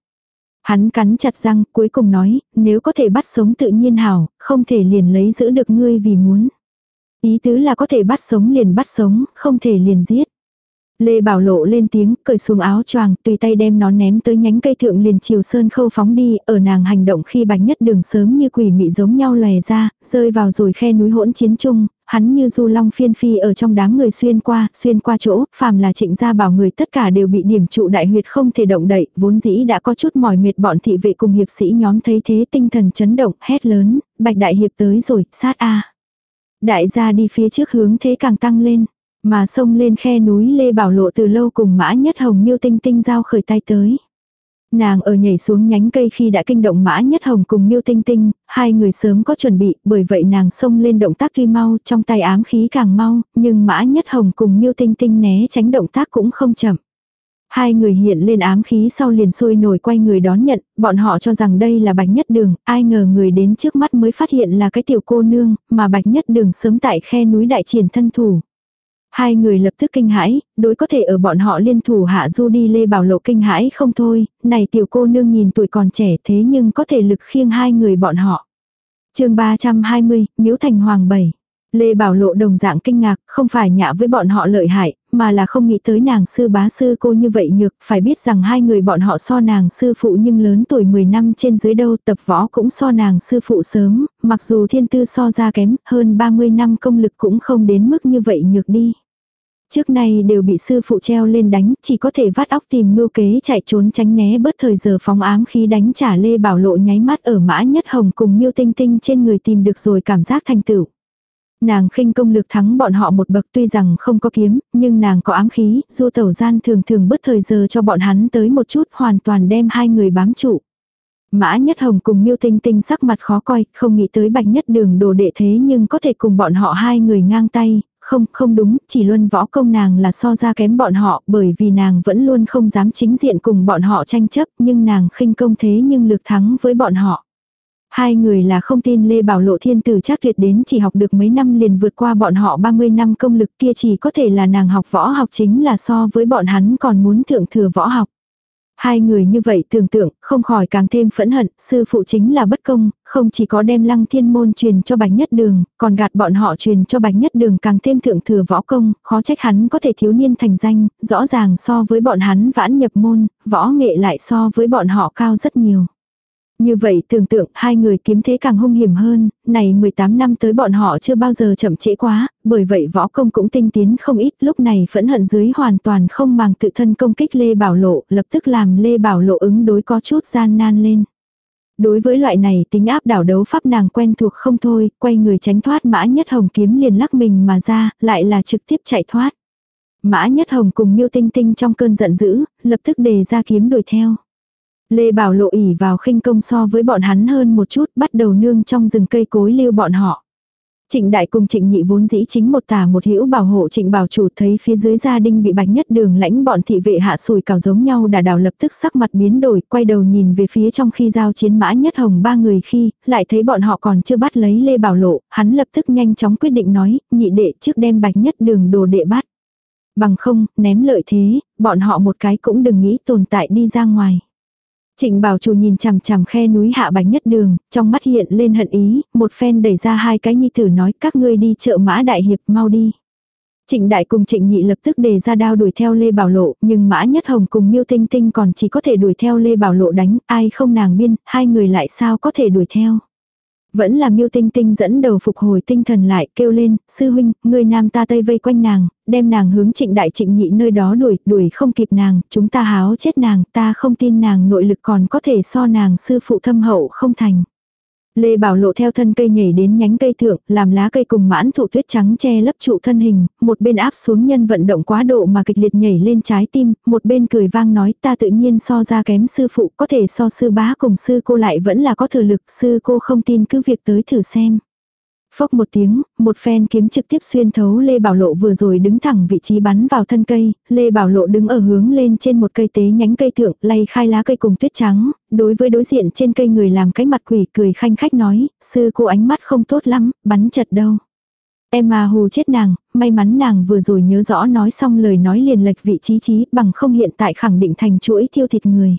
Hắn cắn chặt răng, cuối cùng nói, nếu có thể bắt sống tự nhiên hảo, không thể liền lấy giữ được ngươi vì muốn. Ý tứ là có thể bắt sống liền bắt sống, không thể liền giết. Lê Bảo Lộ lên tiếng, cởi xuống áo choàng, tùy tay đem nó ném tới nhánh cây thượng liền chiều sơn khâu phóng đi, ở nàng hành động khi bạch nhất đường sớm như quỷ mị giống nhau lè ra, rơi vào rồi khe núi hỗn chiến chung, hắn như du long phiên phi ở trong đám người xuyên qua, xuyên qua chỗ, phàm là trịnh gia bảo người tất cả đều bị điểm trụ đại huyệt không thể động đậy, vốn dĩ đã có chút mỏi mệt bọn thị vệ cùng hiệp sĩ nhóm thấy thế tinh thần chấn động, hét lớn, bạch đại hiệp tới rồi, sát a Đại gia đi phía trước hướng thế càng tăng lên. Mà sông lên khe núi Lê Bảo Lộ từ lâu cùng mã nhất hồng miêu tinh tinh giao khởi tay tới. Nàng ở nhảy xuống nhánh cây khi đã kinh động mã nhất hồng cùng miêu tinh tinh, hai người sớm có chuẩn bị, bởi vậy nàng xông lên động tác tuy mau, trong tay ám khí càng mau, nhưng mã nhất hồng cùng miêu tinh tinh né tránh động tác cũng không chậm. Hai người hiện lên ám khí sau liền sôi nổi quay người đón nhận, bọn họ cho rằng đây là bạch nhất đường, ai ngờ người đến trước mắt mới phát hiện là cái tiểu cô nương, mà bạch nhất đường sớm tại khe núi đại triển thân thủ. Hai người lập tức kinh hãi, đối có thể ở bọn họ liên thủ hạ du đi lê bảo lộ kinh hãi không thôi, này tiểu cô nương nhìn tuổi còn trẻ thế nhưng có thể lực khiêng hai người bọn họ. chương 320, Miếu Thành Hoàng bảy Lê Bảo Lộ đồng dạng kinh ngạc, không phải nhạ với bọn họ lợi hại, mà là không nghĩ tới nàng sư bá sư cô như vậy nhược, phải biết rằng hai người bọn họ so nàng sư phụ nhưng lớn tuổi 10 năm trên dưới đâu tập võ cũng so nàng sư phụ sớm, mặc dù thiên tư so ra kém, hơn 30 năm công lực cũng không đến mức như vậy nhược đi. Trước nay đều bị sư phụ treo lên đánh, chỉ có thể vắt óc tìm mưu kế chạy trốn tránh né bớt thời giờ phóng ám khi đánh trả Lê Bảo Lộ nháy mắt ở mã nhất hồng cùng miêu tinh tinh trên người tìm được rồi cảm giác thành tựu. Nàng khinh công lực thắng bọn họ một bậc tuy rằng không có kiếm, nhưng nàng có ám khí, du tẩu gian thường thường bớt thời giờ cho bọn hắn tới một chút hoàn toàn đem hai người bám trụ. Mã Nhất Hồng cùng Miêu Tinh Tinh sắc mặt khó coi, không nghĩ tới Bạch Nhất Đường đồ đệ thế nhưng có thể cùng bọn họ hai người ngang tay, không, không đúng, chỉ luân võ công nàng là so ra kém bọn họ, bởi vì nàng vẫn luôn không dám chính diện cùng bọn họ tranh chấp, nhưng nàng khinh công thế nhưng lực thắng với bọn họ. Hai người là không tin Lê Bảo Lộ thiên tử chắc tuyệt đến chỉ học được mấy năm liền vượt qua bọn họ 30 năm công lực kia chỉ có thể là nàng học võ học chính là so với bọn hắn còn muốn thượng thừa võ học. Hai người như vậy tưởng tượng, không khỏi càng thêm phẫn hận, sư phụ chính là bất công, không chỉ có đem lăng thiên môn truyền cho bạch nhất đường, còn gạt bọn họ truyền cho bạch nhất đường càng thêm thượng thừa võ công, khó trách hắn có thể thiếu niên thành danh, rõ ràng so với bọn hắn vãn nhập môn, võ nghệ lại so với bọn họ cao rất nhiều. Như vậy tưởng tượng hai người kiếm thế càng hung hiểm hơn, này 18 năm tới bọn họ chưa bao giờ chậm trễ quá, bởi vậy võ công cũng tinh tiến không ít lúc này phẫn hận dưới hoàn toàn không màng tự thân công kích Lê Bảo Lộ, lập tức làm Lê Bảo Lộ ứng đối có chút gian nan lên. Đối với loại này tính áp đảo đấu pháp nàng quen thuộc không thôi, quay người tránh thoát mã nhất hồng kiếm liền lắc mình mà ra, lại là trực tiếp chạy thoát. Mã nhất hồng cùng miêu tinh tinh trong cơn giận dữ, lập tức đề ra kiếm đuổi theo. Lê Bảo Lộ ỉ vào khinh công so với bọn hắn hơn một chút bắt đầu nương trong rừng cây cối lưu bọn họ. Trịnh đại cùng trịnh nhị vốn dĩ chính một tà một hữu bảo hộ trịnh bảo chủ thấy phía dưới gia đình bị bạch nhất đường lãnh bọn thị vệ hạ sùi cào giống nhau đà đào lập tức sắc mặt biến đổi, quay đầu nhìn về phía trong khi giao chiến mã nhất hồng ba người khi, lại thấy bọn họ còn chưa bắt lấy lê bảo lộ, hắn lập tức nhanh chóng quyết định nói, nhị đệ trước đem bạch nhất đường đồ đệ bắt. Bằng không, ném lợi thế, bọn họ một cái cũng đừng nghĩ tồn tại đi ra ngoài. Trịnh bảo chủ nhìn chằm chằm khe núi hạ bánh nhất đường, trong mắt hiện lên hận ý, một phen đẩy ra hai cái nhi tử nói các ngươi đi chợ mã đại hiệp mau đi. Trịnh đại cùng trịnh nhị lập tức đề ra đao đuổi theo Lê Bảo Lộ, nhưng mã nhất hồng cùng miêu tinh tinh còn chỉ có thể đuổi theo Lê Bảo Lộ đánh, ai không nàng biên, hai người lại sao có thể đuổi theo. Vẫn là miêu tinh tinh dẫn đầu phục hồi tinh thần lại kêu lên, sư huynh, người nam ta tây vây quanh nàng, đem nàng hướng trịnh đại trịnh nhị nơi đó đuổi, đuổi không kịp nàng, chúng ta háo chết nàng, ta không tin nàng nội lực còn có thể so nàng sư phụ thâm hậu không thành. Lê Bảo Lộ theo thân cây nhảy đến nhánh cây thượng, làm lá cây cùng mãn thụ tuyết trắng che lấp trụ thân hình, một bên áp xuống nhân vận động quá độ mà kịch liệt nhảy lên trái tim, một bên cười vang nói ta tự nhiên so ra kém sư phụ, có thể so sư bá cùng sư cô lại vẫn là có thừa lực, sư cô không tin cứ việc tới thử xem. Phốc một tiếng, một phen kiếm trực tiếp xuyên thấu Lê Bảo Lộ vừa rồi đứng thẳng vị trí bắn vào thân cây, Lê Bảo Lộ đứng ở hướng lên trên một cây tế nhánh cây thượng, lay khai lá cây cùng tuyết trắng, đối với đối diện trên cây người làm cái mặt quỷ cười khanh khách nói, sư cô ánh mắt không tốt lắm, bắn chật đâu. Em mà hù chết nàng, may mắn nàng vừa rồi nhớ rõ nói xong lời nói liền lệch vị trí trí bằng không hiện tại khẳng định thành chuỗi thiêu thịt người.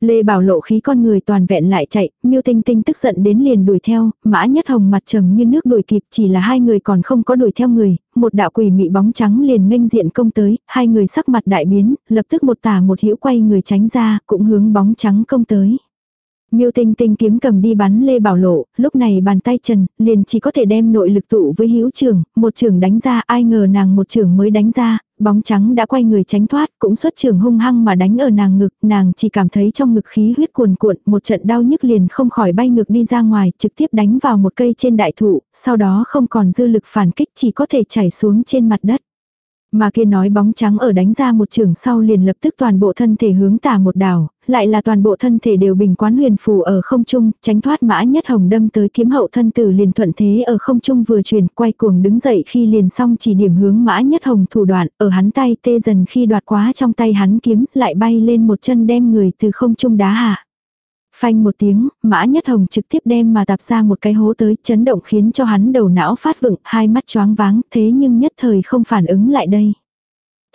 Lê Bảo lộ khí con người toàn vẹn lại chạy, Miêu Tinh Tinh tức giận đến liền đuổi theo, Mã Nhất Hồng mặt trầm như nước đuổi kịp, chỉ là hai người còn không có đuổi theo người, một đạo quỷ mị bóng trắng liền nghênh diện công tới, hai người sắc mặt đại biến, lập tức một tả một hữu quay người tránh ra, cũng hướng bóng trắng công tới. Miêu Tinh Tinh kiếm cầm đi bắn Lê Bảo Lộ, lúc này bàn tay trần, liền chỉ có thể đem nội lực tụ với hữu trưởng, một trưởng đánh ra, ai ngờ nàng một trưởng mới đánh ra, bóng trắng đã quay người tránh thoát, cũng xuất trường hung hăng mà đánh ở nàng ngực, nàng chỉ cảm thấy trong ngực khí huyết cuồn cuộn, một trận đau nhức liền không khỏi bay ngược đi ra ngoài, trực tiếp đánh vào một cây trên đại thụ, sau đó không còn dư lực phản kích chỉ có thể chảy xuống trên mặt đất. Mà kia nói bóng trắng ở đánh ra một trường sau liền lập tức toàn bộ thân thể hướng tả một đảo, lại là toàn bộ thân thể đều bình quán huyền phù ở không trung, tránh thoát mã nhất hồng đâm tới kiếm hậu thân tử liền thuận thế ở không trung vừa truyền quay cuồng đứng dậy khi liền xong chỉ điểm hướng mã nhất hồng thủ đoạn, ở hắn tay tê dần khi đoạt quá trong tay hắn kiếm, lại bay lên một chân đem người từ không trung đá hạ. Phanh một tiếng, mã nhất hồng trực tiếp đem mà tạp ra một cái hố tới, chấn động khiến cho hắn đầu não phát vựng, hai mắt choáng váng, thế nhưng nhất thời không phản ứng lại đây.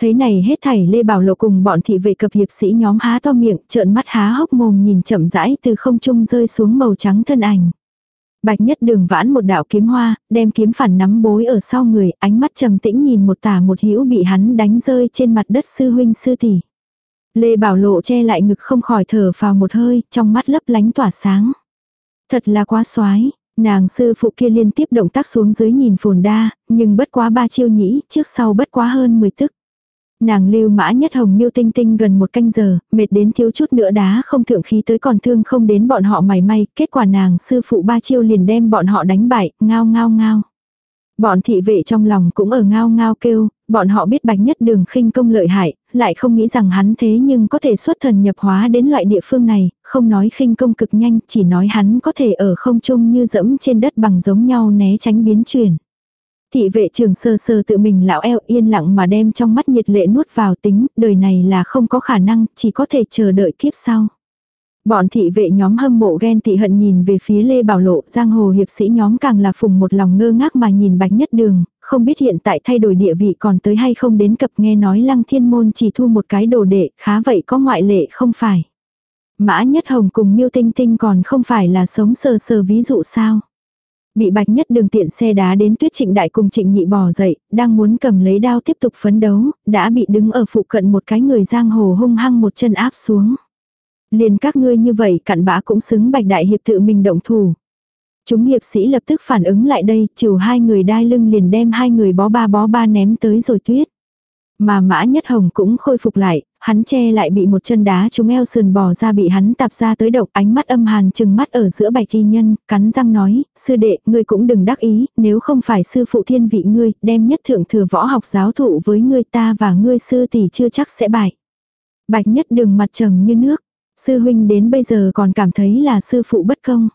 Thấy này hết thảy Lê Bảo Lộ cùng bọn thị vệ cập hiệp sĩ nhóm há to miệng, trợn mắt há hốc mồm nhìn chậm rãi từ không trung rơi xuống màu trắng thân ảnh. Bạch nhất đường vãn một đạo kiếm hoa, đem kiếm phản nắm bối ở sau người, ánh mắt trầm tĩnh nhìn một tả một hữu bị hắn đánh rơi trên mặt đất sư huynh sư tỷ. Lê Bảo Lộ che lại ngực không khỏi thở vào một hơi, trong mắt lấp lánh tỏa sáng. Thật là quá xoái, nàng sư phụ kia liên tiếp động tác xuống dưới nhìn phồn đa, nhưng bất quá ba chiêu nhĩ, trước sau bất quá hơn 10 tức. Nàng lưu mã nhất hồng miêu tinh tinh gần một canh giờ, mệt đến thiếu chút nữa đá không thượng khí tới còn thương không đến bọn họ mảy may, kết quả nàng sư phụ ba chiêu liền đem bọn họ đánh bại, ngao ngao ngao. Bọn thị vệ trong lòng cũng ở ngao ngao kêu, bọn họ biết bạch nhất đường khinh công lợi hại, lại không nghĩ rằng hắn thế nhưng có thể xuất thần nhập hóa đến loại địa phương này, không nói khinh công cực nhanh, chỉ nói hắn có thể ở không trung như dẫm trên đất bằng giống nhau né tránh biến chuyển. Thị vệ trường sơ sơ tự mình lão eo yên lặng mà đem trong mắt nhiệt lệ nuốt vào tính, đời này là không có khả năng, chỉ có thể chờ đợi kiếp sau. Bọn thị vệ nhóm hâm mộ ghen tị hận nhìn về phía Lê Bảo Lộ, giang hồ hiệp sĩ nhóm càng là phùng một lòng ngơ ngác mà nhìn bạch nhất đường, không biết hiện tại thay đổi địa vị còn tới hay không đến cập nghe nói lăng thiên môn chỉ thu một cái đồ đệ, khá vậy có ngoại lệ không phải. Mã nhất hồng cùng miêu tinh tinh còn không phải là sống sờ sờ ví dụ sao. Bị bạch nhất đường tiện xe đá đến tuyết trịnh đại cùng trịnh nhị bò dậy, đang muốn cầm lấy đao tiếp tục phấn đấu, đã bị đứng ở phụ cận một cái người giang hồ hung hăng một chân áp xuống. Liền các ngươi như vậy cặn bã cũng xứng bạch đại hiệp tự mình động thủ. Chúng hiệp sĩ lập tức phản ứng lại đây, chiều hai người đai lưng liền đem hai người bó ba bó ba ném tới rồi tuyết. Mà mã nhất hồng cũng khôi phục lại, hắn che lại bị một chân đá chúng eo sườn bò ra bị hắn tạp ra tới độc ánh mắt âm hàn chừng mắt ở giữa bạch thi nhân, cắn răng nói, sư đệ, ngươi cũng đừng đắc ý, nếu không phải sư phụ thiên vị ngươi, đem nhất thượng thừa võ học giáo thụ với ngươi ta và ngươi sư tỷ chưa chắc sẽ bại. Bạch nhất đường mặt trầm như nước, Sư huynh đến bây giờ còn cảm thấy là sư phụ bất công.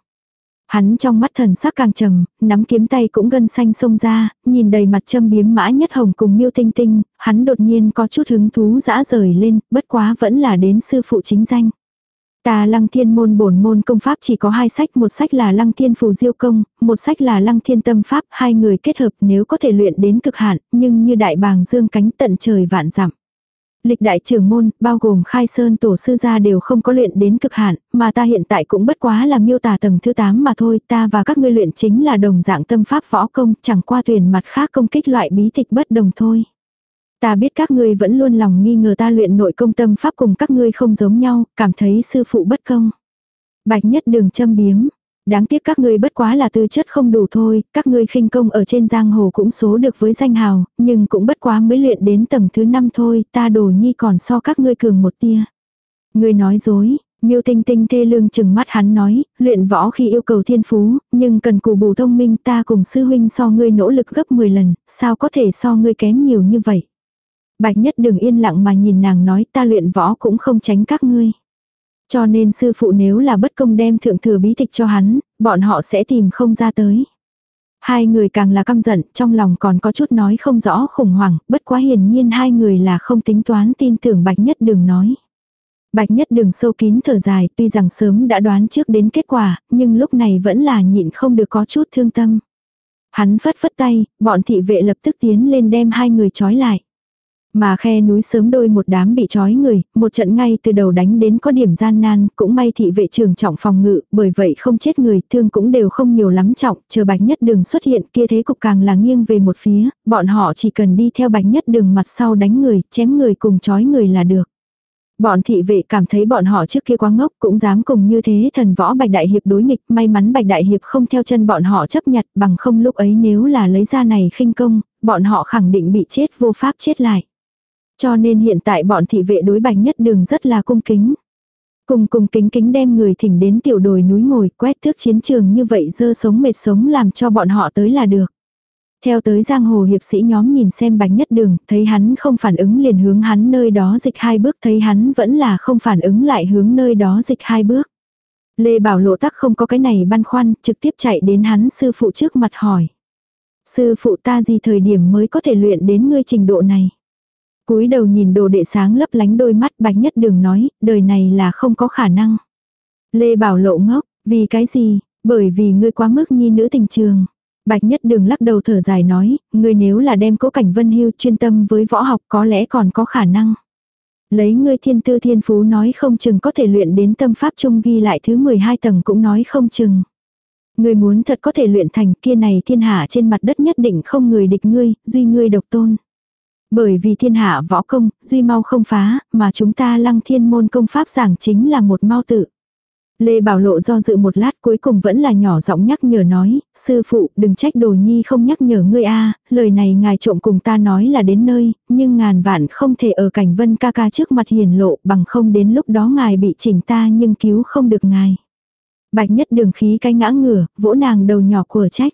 Hắn trong mắt thần sắc càng trầm, nắm kiếm tay cũng gân xanh xông ra, nhìn đầy mặt châm biếm mã nhất hồng cùng miêu tinh tinh, hắn đột nhiên có chút hứng thú dã rời lên, bất quá vẫn là đến sư phụ chính danh. Ta lăng thiên môn bổn môn công pháp chỉ có hai sách, một sách là lăng thiên phù diêu công, một sách là lăng thiên tâm pháp, hai người kết hợp nếu có thể luyện đến cực hạn, nhưng như đại bàng dương cánh tận trời vạn dặm. Lịch đại trưởng môn, bao gồm khai sơn tổ sư gia đều không có luyện đến cực hạn, mà ta hiện tại cũng bất quá là miêu tả tầng thứ 8 mà thôi, ta và các ngươi luyện chính là đồng dạng tâm pháp võ công, chẳng qua tuyển mặt khác công kích loại bí tịch bất đồng thôi. Ta biết các ngươi vẫn luôn lòng nghi ngờ ta luyện nội công tâm pháp cùng các ngươi không giống nhau, cảm thấy sư phụ bất công. Bạch nhất đường châm biếm. Đáng tiếc các ngươi bất quá là tư chất không đủ thôi, các ngươi khinh công ở trên giang hồ cũng số được với danh hào, nhưng cũng bất quá mới luyện đến tầng thứ năm thôi, ta đồ nhi còn so các ngươi cường một tia. Ngươi nói dối, Miêu Tinh Tinh thê lương chừng mắt hắn nói, luyện võ khi yêu cầu thiên phú, nhưng cần cù bù thông minh ta cùng sư huynh so ngươi nỗ lực gấp 10 lần, sao có thể so ngươi kém nhiều như vậy. Bạch nhất đừng yên lặng mà nhìn nàng nói ta luyện võ cũng không tránh các ngươi. Cho nên sư phụ nếu là bất công đem thượng thừa bí tịch cho hắn, bọn họ sẽ tìm không ra tới. Hai người càng là căm giận, trong lòng còn có chút nói không rõ khủng hoảng, bất quá hiển nhiên hai người là không tính toán tin tưởng Bạch Nhất Đường nói. Bạch Nhất Đường sâu kín thở dài, tuy rằng sớm đã đoán trước đến kết quả, nhưng lúc này vẫn là nhịn không được có chút thương tâm. Hắn phất phất tay, bọn thị vệ lập tức tiến lên đem hai người trói lại. Mà khe núi sớm đôi một đám bị trói người, một trận ngay từ đầu đánh đến có điểm gian nan, cũng may thị vệ trường trọng phòng ngự, bởi vậy không chết người, thương cũng đều không nhiều lắm trọng, chờ bạch nhất đường xuất hiện kia thế cục càng là nghiêng về một phía, bọn họ chỉ cần đi theo bạch nhất đường mặt sau đánh người, chém người cùng trói người là được. Bọn thị vệ cảm thấy bọn họ trước kia quá ngốc cũng dám cùng như thế thần võ bạch đại hiệp đối nghịch, may mắn bạch đại hiệp không theo chân bọn họ chấp nhặt bằng không lúc ấy nếu là lấy ra này khinh công, bọn họ khẳng định bị chết vô pháp chết lại. Cho nên hiện tại bọn thị vệ đối bạch nhất đường rất là cung kính. Cùng cùng kính kính đem người thỉnh đến tiểu đồi núi ngồi quét thước chiến trường như vậy dơ sống mệt sống làm cho bọn họ tới là được. Theo tới giang hồ hiệp sĩ nhóm nhìn xem bạch nhất đường, thấy hắn không phản ứng liền hướng hắn nơi đó dịch hai bước, thấy hắn vẫn là không phản ứng lại hướng nơi đó dịch hai bước. Lê Bảo Lộ tắc không có cái này băn khoăn, trực tiếp chạy đến hắn sư phụ trước mặt hỏi. Sư phụ ta gì thời điểm mới có thể luyện đến ngươi trình độ này? Cúi đầu nhìn đồ đệ sáng lấp lánh đôi mắt bạch nhất đường nói, đời này là không có khả năng. Lê Bảo lộ ngốc, vì cái gì, bởi vì ngươi quá mức nhi nữ tình trường. Bạch nhất đường lắc đầu thở dài nói, ngươi nếu là đem cố cảnh vân hưu chuyên tâm với võ học có lẽ còn có khả năng. Lấy ngươi thiên tư thiên phú nói không chừng có thể luyện đến tâm pháp trung ghi lại thứ 12 tầng cũng nói không chừng. Ngươi muốn thật có thể luyện thành kia này thiên hạ trên mặt đất nhất định không người địch ngươi, duy ngươi độc tôn. Bởi vì thiên hạ võ công, duy mau không phá, mà chúng ta lăng thiên môn công pháp giảng chính là một mau tự. Lê Bảo Lộ do dự một lát cuối cùng vẫn là nhỏ giọng nhắc nhở nói, sư phụ đừng trách đồ nhi không nhắc nhở ngươi a lời này ngài trộm cùng ta nói là đến nơi, nhưng ngàn vạn không thể ở cảnh vân ca ca trước mặt hiền lộ bằng không đến lúc đó ngài bị chỉnh ta nhưng cứu không được ngài. Bạch nhất đường khí cái ngã ngửa, vỗ nàng đầu nhỏ của trách.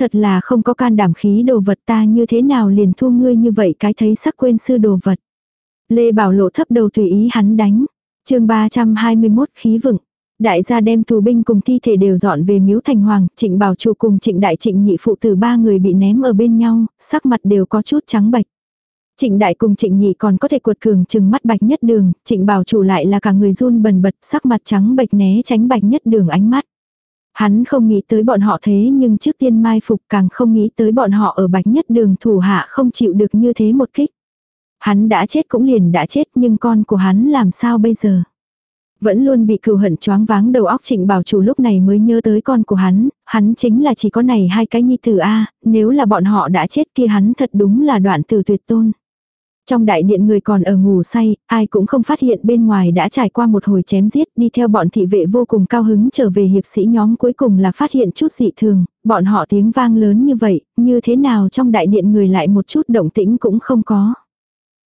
Thật là không có can đảm khí đồ vật ta như thế nào liền thu ngươi như vậy cái thấy sắc quên sư đồ vật. Lê Bảo Lộ thấp đầu tùy ý hắn đánh. chương 321 khí vựng. Đại gia đem tù binh cùng thi thể đều dọn về miếu thành hoàng, trịnh bảo chủ cùng trịnh đại trịnh nhị phụ tử ba người bị ném ở bên nhau, sắc mặt đều có chút trắng bạch. Trịnh đại cùng trịnh nhị còn có thể cuột cường chừng mắt bạch nhất đường, trịnh bảo chủ lại là cả người run bần bật sắc mặt trắng bạch né tránh bạch nhất đường ánh mắt. Hắn không nghĩ tới bọn họ thế nhưng trước tiên mai phục càng không nghĩ tới bọn họ ở bạch nhất đường thủ hạ không chịu được như thế một kích. Hắn đã chết cũng liền đã chết nhưng con của hắn làm sao bây giờ? Vẫn luôn bị cừu hận choáng váng đầu óc trịnh bảo chủ lúc này mới nhớ tới con của hắn, hắn chính là chỉ có này hai cái nhi tử A, nếu là bọn họ đã chết kia hắn thật đúng là đoạn từ tuyệt tôn. Trong đại điện người còn ở ngủ say, ai cũng không phát hiện bên ngoài đã trải qua một hồi chém giết, đi theo bọn thị vệ vô cùng cao hứng trở về hiệp sĩ nhóm cuối cùng là phát hiện chút dị thường, bọn họ tiếng vang lớn như vậy, như thế nào trong đại điện người lại một chút động tĩnh cũng không có.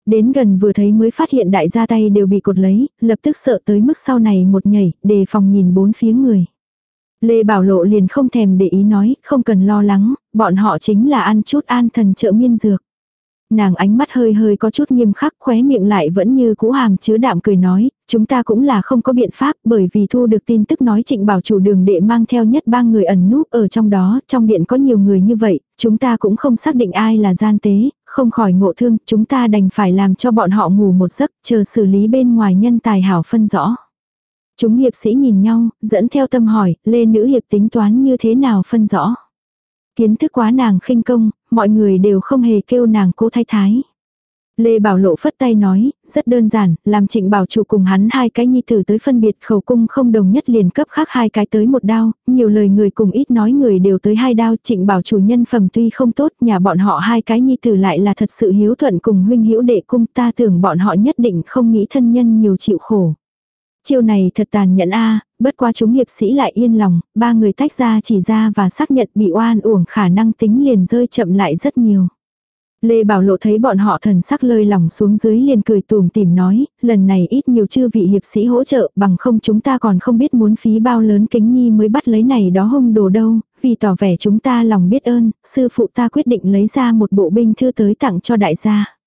Đến gần vừa thấy mới phát hiện đại gia tay đều bị cột lấy, lập tức sợ tới mức sau này một nhảy, đề phòng nhìn bốn phía người. Lê Bảo Lộ liền không thèm để ý nói, không cần lo lắng, bọn họ chính là ăn chút an thần trợ miên dược. Nàng ánh mắt hơi hơi có chút nghiêm khắc khóe miệng lại vẫn như cũ hàm chứa đạm cười nói, chúng ta cũng là không có biện pháp bởi vì thu được tin tức nói trịnh bảo chủ đường đệ mang theo nhất ba người ẩn núp ở trong đó, trong điện có nhiều người như vậy, chúng ta cũng không xác định ai là gian tế, không khỏi ngộ thương, chúng ta đành phải làm cho bọn họ ngủ một giấc, chờ xử lý bên ngoài nhân tài hảo phân rõ. Chúng hiệp sĩ nhìn nhau, dẫn theo tâm hỏi, lê nữ hiệp tính toán như thế nào phân rõ. Kiến thức quá nàng khinh công, mọi người đều không hề kêu nàng cô thái thái. Lê Bảo Lộ phất tay nói, rất đơn giản, làm trịnh bảo chủ cùng hắn hai cái nhi tử tới phân biệt khẩu cung không đồng nhất liền cấp khác hai cái tới một đao, nhiều lời người cùng ít nói người đều tới hai đao, trịnh bảo chủ nhân phẩm tuy không tốt, nhà bọn họ hai cái nhi tử lại là thật sự hiếu thuận cùng huynh hữu đệ cung ta tưởng bọn họ nhất định không nghĩ thân nhân nhiều chịu khổ. Chiêu này thật tàn nhẫn a bất qua chúng hiệp sĩ lại yên lòng, ba người tách ra chỉ ra và xác nhận bị oan uổng khả năng tính liền rơi chậm lại rất nhiều. Lê Bảo Lộ thấy bọn họ thần sắc lơi lỏng xuống dưới liền cười tùm tìm nói, lần này ít nhiều chư vị hiệp sĩ hỗ trợ, bằng không chúng ta còn không biết muốn phí bao lớn kính nhi mới bắt lấy này đó hung đồ đâu, vì tỏ vẻ chúng ta lòng biết ơn, sư phụ ta quyết định lấy ra một bộ binh thư tới tặng cho đại gia.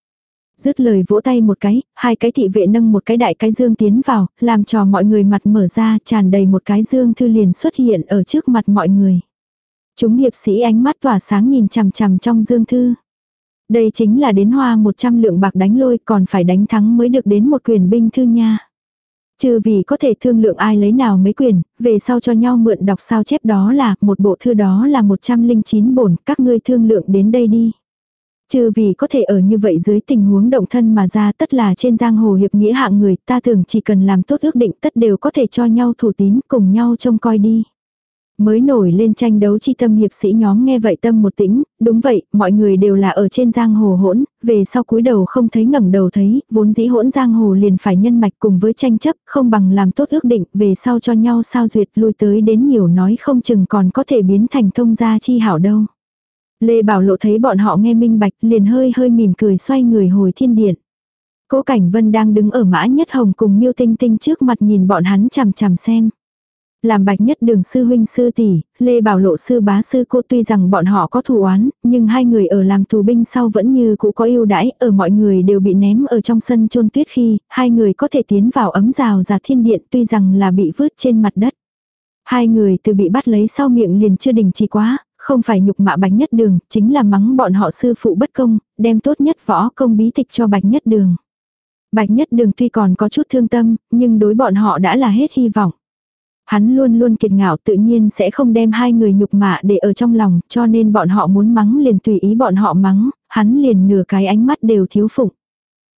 Dứt lời vỗ tay một cái, hai cái thị vệ nâng một cái đại cái dương tiến vào, làm cho mọi người mặt mở ra, tràn đầy một cái dương thư liền xuất hiện ở trước mặt mọi người. Chúng hiệp sĩ ánh mắt tỏa sáng nhìn chằm chằm trong dương thư. Đây chính là đến hoa 100 lượng bạc đánh lôi còn phải đánh thắng mới được đến một quyền binh thư nha. Trừ vì có thể thương lượng ai lấy nào mấy quyền, về sau cho nhau mượn đọc sao chép đó là, một bộ thư đó là 109 bổn, các ngươi thương lượng đến đây đi. Trừ vì có thể ở như vậy dưới tình huống động thân mà ra tất là trên giang hồ hiệp nghĩa hạng người ta thường chỉ cần làm tốt ước định tất đều có thể cho nhau thủ tín cùng nhau trông coi đi. Mới nổi lên tranh đấu chi tâm hiệp sĩ nhóm nghe vậy tâm một tĩnh, đúng vậy, mọi người đều là ở trên giang hồ hỗn, về sau cúi đầu không thấy ngẩng đầu thấy, vốn dĩ hỗn giang hồ liền phải nhân mạch cùng với tranh chấp, không bằng làm tốt ước định, về sau cho nhau sao duyệt lui tới đến nhiều nói không chừng còn có thể biến thành thông gia chi hảo đâu. Lê Bảo Lộ thấy bọn họ nghe minh bạch liền hơi hơi mỉm cười xoay người hồi thiên điện. Cố Cảnh Vân đang đứng ở mã nhất hồng cùng miêu tinh tinh trước mặt nhìn bọn hắn chằm chằm xem. Làm bạch nhất đường sư huynh sư tỷ, Lê Bảo Lộ sư bá sư cô tuy rằng bọn họ có thù oán, nhưng hai người ở làm tù binh sau vẫn như cũ có yêu đãi, ở mọi người đều bị ném ở trong sân chôn tuyết khi, hai người có thể tiến vào ấm rào ra thiên điện tuy rằng là bị vứt trên mặt đất. Hai người từ bị bắt lấy sau miệng liền chưa đình chỉ quá, không phải nhục mạ bạch nhất đường, chính là mắng bọn họ sư phụ bất công, đem tốt nhất võ công bí tịch cho bạch nhất đường. Bạch nhất đường tuy còn có chút thương tâm, nhưng đối bọn họ đã là hết hy vọng. Hắn luôn luôn kiệt ngạo tự nhiên sẽ không đem hai người nhục mạ để ở trong lòng, cho nên bọn họ muốn mắng liền tùy ý bọn họ mắng, hắn liền nửa cái ánh mắt đều thiếu phụng.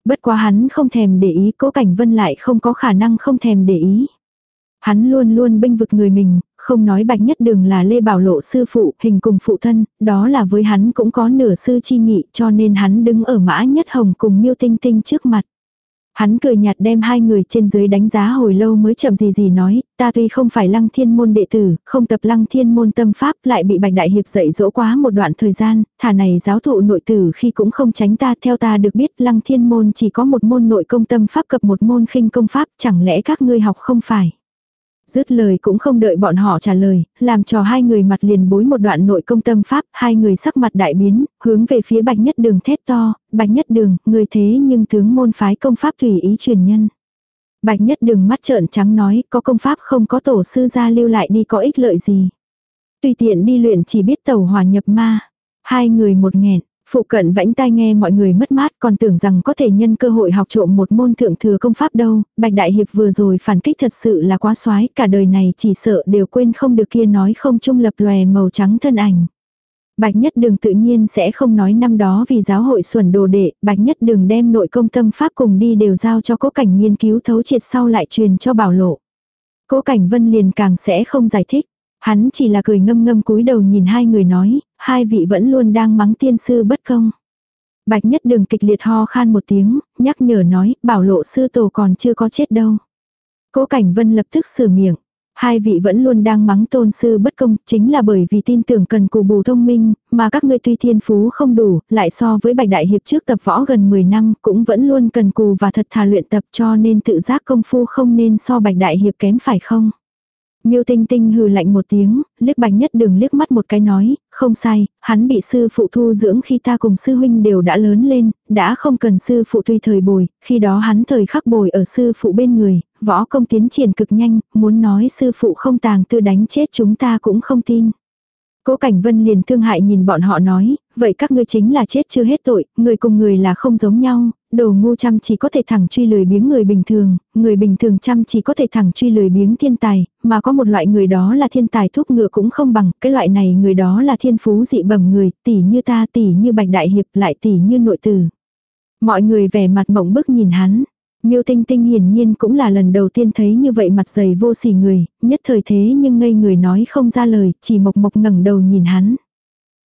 Bất quá hắn không thèm để ý, cố cảnh vân lại không có khả năng không thèm để ý. Hắn luôn luôn bênh vực người mình, không nói bạch nhất đường là Lê Bảo Lộ sư phụ, hình cùng phụ thân, đó là với hắn cũng có nửa sư chi nghị cho nên hắn đứng ở mã nhất hồng cùng miêu tinh tinh trước mặt. Hắn cười nhạt đem hai người trên dưới đánh giá hồi lâu mới chậm gì gì nói, ta tuy không phải lăng thiên môn đệ tử, không tập lăng thiên môn tâm pháp lại bị bạch đại hiệp dạy dỗ quá một đoạn thời gian, thả này giáo thụ nội tử khi cũng không tránh ta theo ta được biết lăng thiên môn chỉ có một môn nội công tâm pháp cập một môn khinh công pháp chẳng lẽ các ngươi học không phải. Dứt lời cũng không đợi bọn họ trả lời, làm cho hai người mặt liền bối một đoạn nội công tâm pháp, hai người sắc mặt đại biến, hướng về phía bạch nhất đường thét to, bạch nhất đường, người thế nhưng tướng môn phái công pháp tùy ý truyền nhân. Bạch nhất đường mắt trợn trắng nói, có công pháp không có tổ sư gia lưu lại đi có ích lợi gì. Tùy tiện đi luyện chỉ biết tẩu hòa nhập ma. Hai người một nghẹn, Phụ cận vãnh tai nghe mọi người mất mát còn tưởng rằng có thể nhân cơ hội học trộm một môn thượng thừa công pháp đâu, Bạch Đại Hiệp vừa rồi phản kích thật sự là quá xoái, cả đời này chỉ sợ đều quên không được kia nói không trung lập lòe màu trắng thân ảnh. Bạch Nhất Đường tự nhiên sẽ không nói năm đó vì giáo hội xuẩn đồ đệ, Bạch Nhất Đường đem nội công tâm pháp cùng đi đều giao cho cố cảnh nghiên cứu thấu triệt sau lại truyền cho bảo lộ. Cố cảnh vân liền càng sẽ không giải thích. Hắn chỉ là cười ngâm ngâm cúi đầu nhìn hai người nói, hai vị vẫn luôn đang mắng tiên sư bất công. Bạch nhất đường kịch liệt ho khan một tiếng, nhắc nhở nói, bảo lộ sư tổ còn chưa có chết đâu. Cố Cảnh Vân lập tức sửa miệng. Hai vị vẫn luôn đang mắng tôn sư bất công, chính là bởi vì tin tưởng cần cù bù thông minh, mà các ngươi tuy thiên phú không đủ, lại so với bạch đại hiệp trước tập võ gần 10 năm, cũng vẫn luôn cần cù và thật thà luyện tập cho nên tự giác công phu không nên so bạch đại hiệp kém phải không? Miêu Tinh Tinh hừ lạnh một tiếng, liếc Bạch Nhất Đường liếc mắt một cái nói, không sai, hắn bị sư phụ thu dưỡng khi ta cùng sư huynh đều đã lớn lên, đã không cần sư phụ tùy thời bồi, khi đó hắn thời khắc bồi ở sư phụ bên người, võ công tiến triển cực nhanh, muốn nói sư phụ không tàng tư đánh chết chúng ta cũng không tin. Cố Cảnh Vân liền thương hại nhìn bọn họ nói, vậy các ngươi chính là chết chưa hết tội, người cùng người là không giống nhau, đồ ngu chăm chỉ có thể thẳng truy lười biếng người bình thường, người bình thường chăm chỉ có thể thẳng truy lười biếng thiên tài, mà có một loại người đó là thiên tài thuốc ngựa cũng không bằng, cái loại này người đó là thiên phú dị bẩm người, tỷ như ta tỷ như bạch đại hiệp lại tỷ như nội tử. Mọi người vẻ mặt mộng bức nhìn hắn. Miêu Tinh Tinh hiển nhiên cũng là lần đầu tiên thấy như vậy mặt dày vô sỉ người, nhất thời thế nhưng ngây người nói không ra lời, chỉ mộc mộc ngẩng đầu nhìn hắn.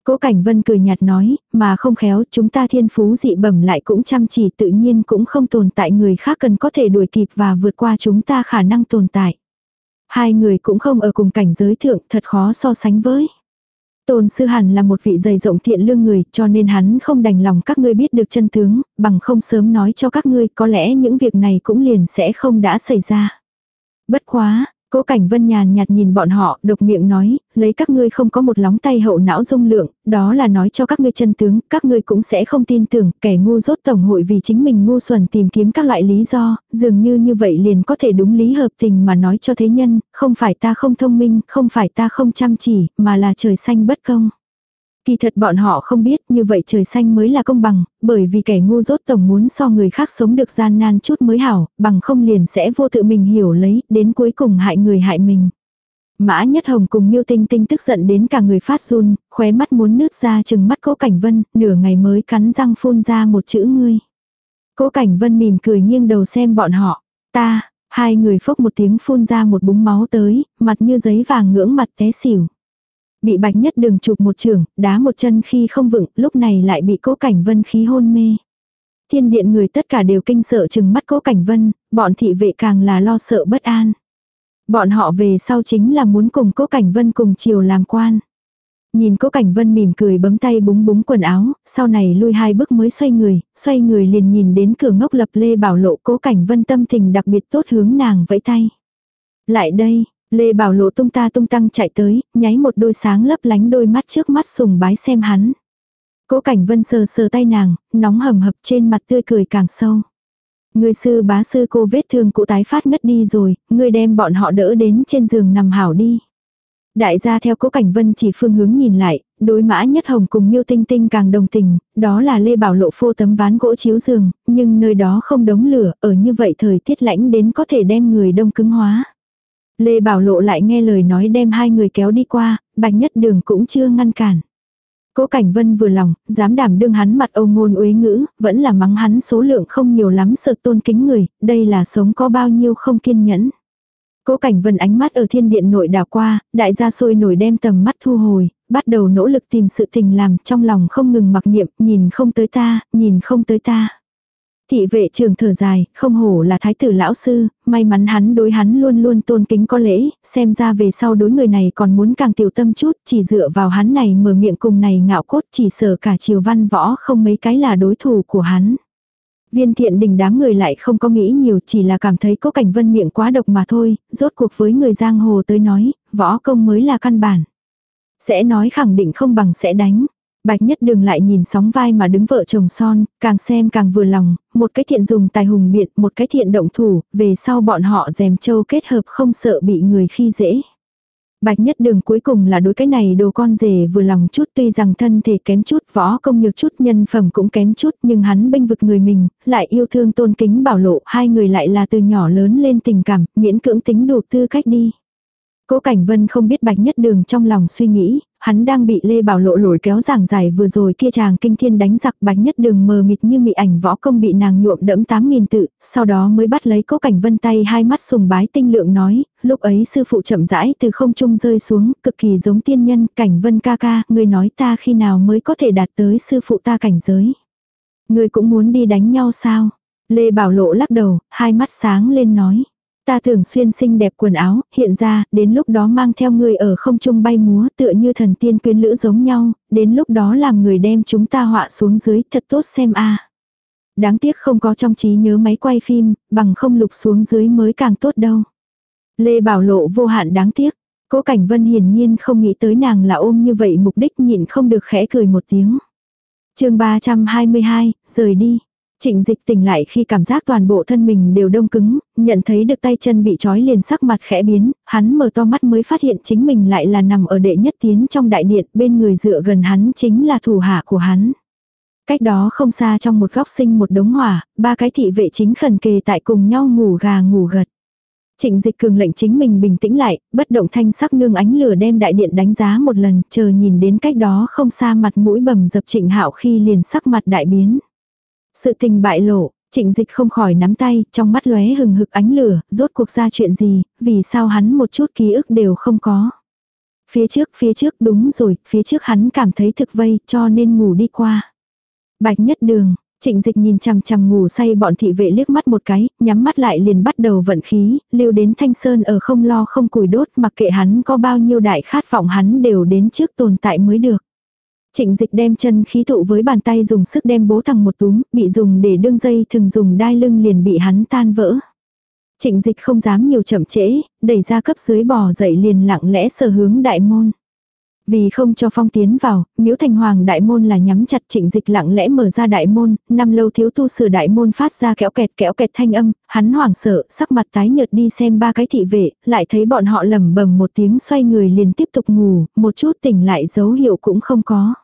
Cố Cảnh Vân cười nhạt nói, mà không khéo chúng ta thiên phú dị bẩm lại cũng chăm chỉ tự nhiên cũng không tồn tại người khác cần có thể đuổi kịp và vượt qua chúng ta khả năng tồn tại. Hai người cũng không ở cùng cảnh giới thượng thật khó so sánh với. Tôn sư hẳn là một vị dày rộng thiện lương người cho nên hắn không đành lòng các ngươi biết được chân tướng, bằng không sớm nói cho các ngươi có lẽ những việc này cũng liền sẽ không đã xảy ra. Bất quá, Cố Cảnh Vân nhàn nhạt nhìn bọn họ, độc miệng nói, lấy các ngươi không có một lóng tay hậu não dung lượng, đó là nói cho các ngươi chân tướng, các ngươi cũng sẽ không tin tưởng, kẻ ngu dốt tổng hội vì chính mình ngu xuẩn tìm kiếm các loại lý do, dường như như vậy liền có thể đúng lý hợp tình mà nói cho thế nhân, không phải ta không thông minh, không phải ta không chăm chỉ, mà là trời xanh bất công. Kỳ thật bọn họ không biết như vậy trời xanh mới là công bằng, bởi vì kẻ ngu dốt tổng muốn so người khác sống được gian nan chút mới hảo, bằng không liền sẽ vô tự mình hiểu lấy, đến cuối cùng hại người hại mình. Mã Nhất Hồng cùng Miêu Tinh Tinh tức giận đến cả người phát run, khóe mắt muốn nứt ra chừng mắt Cố Cảnh Vân, nửa ngày mới cắn răng phun ra một chữ ngươi. Cố Cảnh Vân mỉm cười nghiêng đầu xem bọn họ. Ta, hai người phốc một tiếng phun ra một búng máu tới, mặt như giấy vàng ngưỡng mặt té xỉu. Bị bạch nhất đường chụp một trường, đá một chân khi không vựng, lúc này lại bị cố cảnh vân khí hôn mê. Thiên điện người tất cả đều kinh sợ chừng mắt cố cảnh vân, bọn thị vệ càng là lo sợ bất an. Bọn họ về sau chính là muốn cùng cố cảnh vân cùng chiều làm quan. Nhìn cố cảnh vân mỉm cười bấm tay búng búng quần áo, sau này lui hai bước mới xoay người, xoay người liền nhìn đến cửa ngốc lập lê bảo lộ cố cảnh vân tâm tình đặc biệt tốt hướng nàng vẫy tay. Lại đây, Lê Bảo Lộ tung ta tung tăng chạy tới, nháy một đôi sáng lấp lánh đôi mắt trước mắt sùng bái xem hắn. Cố Cảnh Vân sờ sờ tay nàng, nóng hầm hập trên mặt tươi cười càng sâu. Người sư bá sư cô vết thương cụ tái phát ngất đi rồi, người đem bọn họ đỡ đến trên giường nằm hảo đi. Đại gia theo cố cảnh vân chỉ phương hướng nhìn lại, đối mã nhất hồng cùng miêu tinh tinh càng đồng tình, đó là lê bảo lộ phô tấm ván gỗ chiếu giường, nhưng nơi đó không đống lửa, ở như vậy thời tiết lãnh đến có thể đem người đông cứng hóa. Lê Bảo Lộ lại nghe lời nói đem hai người kéo đi qua, Bạch Nhất Đường cũng chưa ngăn cản. Cố Cảnh Vân vừa lòng, dám đảm đương hắn mặt âu ngôn uế ngữ, vẫn là mắng hắn số lượng không nhiều lắm sợ tôn kính người, đây là sống có bao nhiêu không kiên nhẫn. Cố Cảnh Vân ánh mắt ở thiên điện nội đảo qua, đại gia sôi nổi đem tầm mắt thu hồi, bắt đầu nỗ lực tìm sự tình làm trong lòng không ngừng mặc niệm, nhìn không tới ta, nhìn không tới ta. Thị vệ trường thở dài, không hổ là thái tử lão sư, may mắn hắn đối hắn luôn luôn tôn kính có lễ, xem ra về sau đối người này còn muốn càng tiểu tâm chút, chỉ dựa vào hắn này mở miệng cùng này ngạo cốt chỉ sợ cả triều văn võ không mấy cái là đối thủ của hắn. Viên thiện đình đám người lại không có nghĩ nhiều chỉ là cảm thấy có cảnh vân miệng quá độc mà thôi, rốt cuộc với người giang hồ tới nói, võ công mới là căn bản. Sẽ nói khẳng định không bằng sẽ đánh. Bạch nhất đường lại nhìn sóng vai mà đứng vợ chồng son, càng xem càng vừa lòng, một cái thiện dùng tài hùng biện, một cái thiện động thủ, về sau bọn họ dèm châu kết hợp không sợ bị người khi dễ. Bạch nhất đường cuối cùng là đối cái này đồ con rể vừa lòng chút tuy rằng thân thể kém chút võ công nhược chút nhân phẩm cũng kém chút nhưng hắn bênh vực người mình, lại yêu thương tôn kính bảo lộ hai người lại là từ nhỏ lớn lên tình cảm, miễn cưỡng tính đủ tư cách đi. Cố Cảnh Vân không biết Bạch Nhất Đường trong lòng suy nghĩ, hắn đang bị Lê Bảo Lộ lổi kéo giảng giải vừa rồi kia chàng kinh thiên đánh giặc Bạch Nhất Đường mờ mịt như mị ảnh võ công bị nàng nhuộm đẫm 8.000 tự, sau đó mới bắt lấy Cố Cảnh Vân tay hai mắt sùng bái tinh lượng nói, lúc ấy sư phụ chậm rãi từ không trung rơi xuống, cực kỳ giống tiên nhân, Cảnh Vân ca ca, người nói ta khi nào mới có thể đạt tới sư phụ ta cảnh giới. Người cũng muốn đi đánh nhau sao? Lê Bảo Lộ lắc đầu, hai mắt sáng lên nói. Ta thường xuyên xinh đẹp quần áo, hiện ra, đến lúc đó mang theo người ở không trung bay múa tựa như thần tiên quyến lữ giống nhau, đến lúc đó làm người đem chúng ta họa xuống dưới thật tốt xem a Đáng tiếc không có trong trí nhớ máy quay phim, bằng không lục xuống dưới mới càng tốt đâu. Lê Bảo Lộ vô hạn đáng tiếc. Cố Cảnh Vân hiển nhiên không nghĩ tới nàng là ôm như vậy mục đích nhịn không được khẽ cười một tiếng. chương 322, rời đi. Trịnh dịch tỉnh lại khi cảm giác toàn bộ thân mình đều đông cứng, nhận thấy được tay chân bị trói liền sắc mặt khẽ biến, hắn mở to mắt mới phát hiện chính mình lại là nằm ở đệ nhất tiến trong đại điện, bên người dựa gần hắn chính là thủ hạ của hắn. Cách đó không xa trong một góc sinh một đống hỏa, ba cái thị vệ chính khẩn kề tại cùng nhau ngủ gà ngủ gật. Trịnh dịch cường lệnh chính mình bình tĩnh lại, bất động thanh sắc nương ánh lửa đem đại điện đánh giá một lần, chờ nhìn đến cách đó không xa mặt mũi bầm dập trịnh hạo khi liền sắc mặt đại biến. Sự tình bại lộ, trịnh dịch không khỏi nắm tay, trong mắt lóe hừng hực ánh lửa, rốt cuộc ra chuyện gì, vì sao hắn một chút ký ức đều không có. Phía trước, phía trước đúng rồi, phía trước hắn cảm thấy thực vây, cho nên ngủ đi qua. Bạch nhất đường, Trịnh dịch nhìn chằm chằm ngủ say bọn thị vệ liếc mắt một cái, nhắm mắt lại liền bắt đầu vận khí, lưu đến thanh sơn ở không lo không củi đốt mặc kệ hắn có bao nhiêu đại khát vọng hắn đều đến trước tồn tại mới được. Trịnh dịch đem chân khí tụ với bàn tay dùng sức đem bố thằng một túm, bị dùng để đương dây thường dùng đai lưng liền bị hắn tan vỡ. Trịnh dịch không dám nhiều chậm trễ, đẩy ra cấp dưới bò dậy liền lặng lẽ sờ hướng đại môn. Vì không cho phong tiến vào, miếu thành hoàng đại môn là nhắm chặt trịnh dịch lặng lẽ mở ra đại môn, năm lâu thiếu tu sửa đại môn phát ra kéo kẹt kéo kẹt thanh âm, hắn hoảng sợ, sắc mặt tái nhợt đi xem ba cái thị vệ, lại thấy bọn họ lầm bầm một tiếng xoay người liền tiếp tục ngủ, một chút tỉnh lại dấu hiệu cũng không có.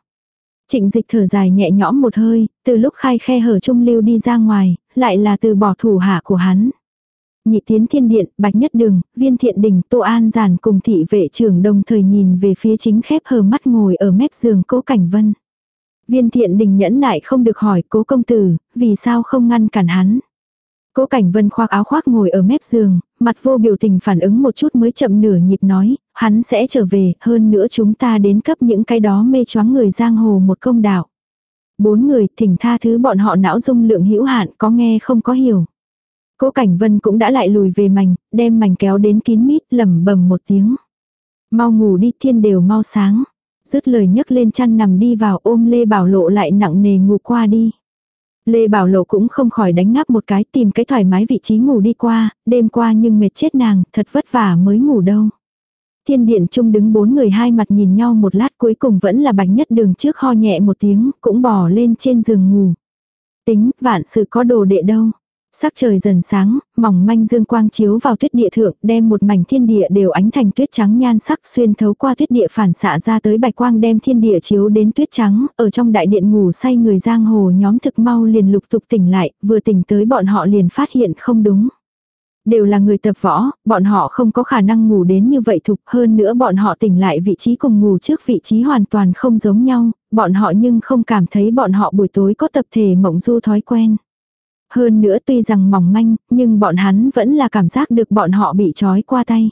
Trịnh dịch thở dài nhẹ nhõm một hơi, từ lúc khai khe hở trung lưu đi ra ngoài, lại là từ bỏ thủ hạ của hắn. Nhị tiến thiên điện, bạch nhất đường, viên thiện đình, tô an giản cùng thị vệ trưởng đồng thời nhìn về phía chính khép hờ mắt ngồi ở mép giường cố cảnh vân. Viên thiện đình nhẫn nại không được hỏi cố công tử, vì sao không ngăn cản hắn. Cố cảnh vân khoác áo khoác ngồi ở mép giường, mặt vô biểu tình phản ứng một chút mới chậm nửa nhịp nói, hắn sẽ trở về, hơn nữa chúng ta đến cấp những cái đó mê choáng người giang hồ một công đạo. Bốn người thỉnh tha thứ bọn họ não dung lượng hữu hạn có nghe không có hiểu. Cố Cảnh Vân cũng đã lại lùi về mảnh, đem mảnh kéo đến kín mít lẩm bẩm một tiếng. Mau ngủ đi thiên đều mau sáng. Dứt lời nhấc lên chăn nằm đi vào ôm Lê Bảo Lộ lại nặng nề ngủ qua đi. Lê Bảo Lộ cũng không khỏi đánh ngáp một cái tìm cái thoải mái vị trí ngủ đi qua, đêm qua nhưng mệt chết nàng, thật vất vả mới ngủ đâu. Thiên điện trung đứng bốn người hai mặt nhìn nhau một lát cuối cùng vẫn là bánh nhất đường trước ho nhẹ một tiếng, cũng bỏ lên trên giường ngủ. Tính, vạn sự có đồ đệ đâu. Sắc trời dần sáng, mỏng manh dương quang chiếu vào tuyết địa thượng, đem một mảnh thiên địa đều ánh thành tuyết trắng nhan sắc xuyên thấu qua tuyết địa phản xạ ra tới bạch quang đem thiên địa chiếu đến tuyết trắng, ở trong đại điện ngủ say người giang hồ nhóm thực mau liền lục tục tỉnh lại, vừa tỉnh tới bọn họ liền phát hiện không đúng. Đều là người tập võ, bọn họ không có khả năng ngủ đến như vậy thục hơn nữa bọn họ tỉnh lại vị trí cùng ngủ trước vị trí hoàn toàn không giống nhau, bọn họ nhưng không cảm thấy bọn họ buổi tối có tập thể mộng du thói quen. Hơn nữa tuy rằng mỏng manh, nhưng bọn hắn vẫn là cảm giác được bọn họ bị trói qua tay.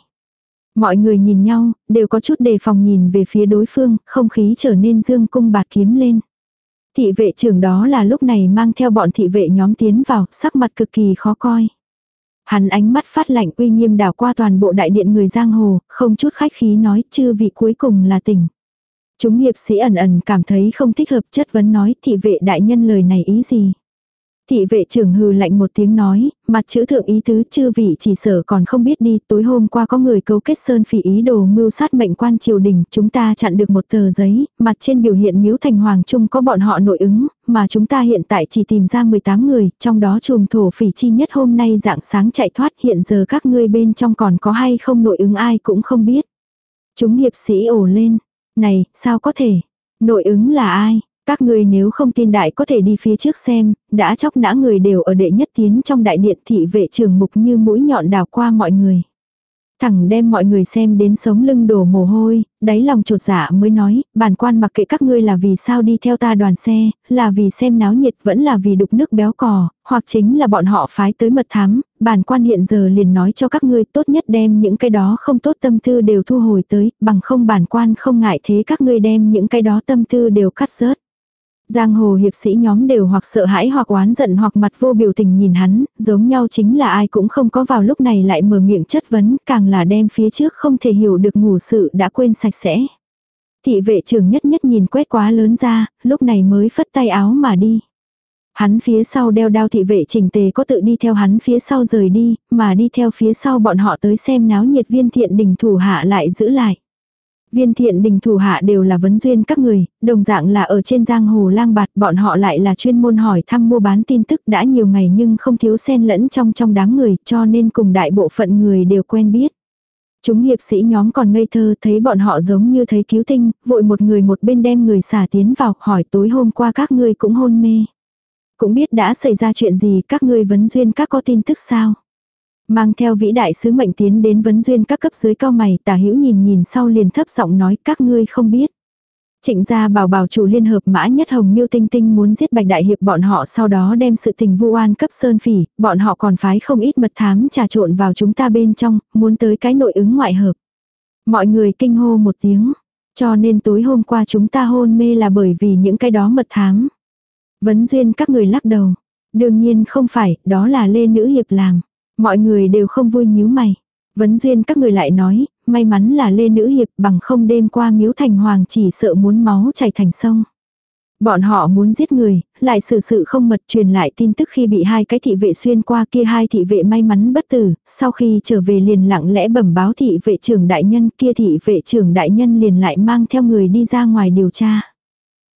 Mọi người nhìn nhau, đều có chút đề phòng nhìn về phía đối phương, không khí trở nên dương cung bạt kiếm lên. Thị vệ trưởng đó là lúc này mang theo bọn thị vệ nhóm tiến vào, sắc mặt cực kỳ khó coi. Hắn ánh mắt phát lạnh uy nghiêm đảo qua toàn bộ đại điện người giang hồ, không chút khách khí nói chư vị cuối cùng là tỉnh. Chúng hiệp sĩ ẩn ẩn cảm thấy không thích hợp chất vấn nói thị vệ đại nhân lời này ý gì. Thị vệ trưởng hừ lạnh một tiếng nói, mặt chữ thượng ý tứ chư vị chỉ sở còn không biết đi, tối hôm qua có người cấu kết sơn phỉ ý đồ mưu sát mệnh quan triều đình, chúng ta chặn được một tờ giấy, mặt trên biểu hiện miếu thành hoàng trung có bọn họ nội ứng, mà chúng ta hiện tại chỉ tìm ra 18 người, trong đó chùm thổ phỉ chi nhất hôm nay dạng sáng chạy thoát hiện giờ các ngươi bên trong còn có hay không nội ứng ai cũng không biết. Chúng hiệp sĩ ổ lên, này, sao có thể, nội ứng là ai? Các ngươi nếu không tin đại có thể đi phía trước xem, đã chóc nã người đều ở đệ nhất tiến trong đại điện thị vệ trường mục như mũi nhọn đào qua mọi người. Thẳng đem mọi người xem đến sống lưng đổ mồ hôi, đáy lòng trột dạ mới nói, bản quan mặc kệ các ngươi là vì sao đi theo ta đoàn xe, là vì xem náo nhiệt vẫn là vì đục nước béo cò, hoặc chính là bọn họ phái tới mật thám, bản quan hiện giờ liền nói cho các ngươi tốt nhất đem những cái đó không tốt tâm tư đều thu hồi tới, bằng không bản quan không ngại thế các ngươi đem những cái đó tâm tư đều cắt rớt. Giang hồ hiệp sĩ nhóm đều hoặc sợ hãi hoặc oán giận hoặc mặt vô biểu tình nhìn hắn, giống nhau chính là ai cũng không có vào lúc này lại mở miệng chất vấn, càng là đem phía trước không thể hiểu được ngủ sự đã quên sạch sẽ. Thị vệ trưởng nhất nhất nhìn quét quá lớn ra, lúc này mới phất tay áo mà đi. Hắn phía sau đeo đao thị vệ chỉnh tề có tự đi theo hắn phía sau rời đi, mà đi theo phía sau bọn họ tới xem náo nhiệt viên thiện đình thủ hạ lại giữ lại. Viên thiện đình thủ hạ đều là vấn duyên các người, đồng dạng là ở trên giang hồ lang bạt, bọn họ lại là chuyên môn hỏi thăm mua bán tin tức đã nhiều ngày nhưng không thiếu xen lẫn trong trong đám người, cho nên cùng đại bộ phận người đều quen biết. Chúng hiệp sĩ nhóm còn ngây thơ thấy bọn họ giống như thấy cứu tinh, vội một người một bên đem người xả tiến vào, hỏi tối hôm qua các ngươi cũng hôn mê. Cũng biết đã xảy ra chuyện gì các ngươi vấn duyên các có tin tức sao. Mang theo vĩ đại sứ mệnh tiến đến vấn duyên các cấp dưới cao mày tả hữu nhìn nhìn sau liền thấp giọng nói các ngươi không biết. Trịnh gia bảo bảo chủ liên hợp mã nhất hồng miêu tinh tinh muốn giết bạch đại hiệp bọn họ sau đó đem sự tình vu oan cấp sơn phỉ, bọn họ còn phái không ít mật thám trà trộn vào chúng ta bên trong, muốn tới cái nội ứng ngoại hợp. Mọi người kinh hô một tiếng, cho nên tối hôm qua chúng ta hôn mê là bởi vì những cái đó mật thám. Vấn duyên các người lắc đầu. Đương nhiên không phải, đó là lê nữ hiệp làm. Mọi người đều không vui nhíu mày. Vấn duyên các người lại nói, may mắn là lê nữ hiệp bằng không đêm qua miếu thành hoàng chỉ sợ muốn máu chảy thành sông. Bọn họ muốn giết người, lại sự sự không mật truyền lại tin tức khi bị hai cái thị vệ xuyên qua kia hai thị vệ may mắn bất tử, sau khi trở về liền lặng lẽ bẩm báo thị vệ trưởng đại nhân kia thị vệ trưởng đại nhân liền lại mang theo người đi ra ngoài điều tra.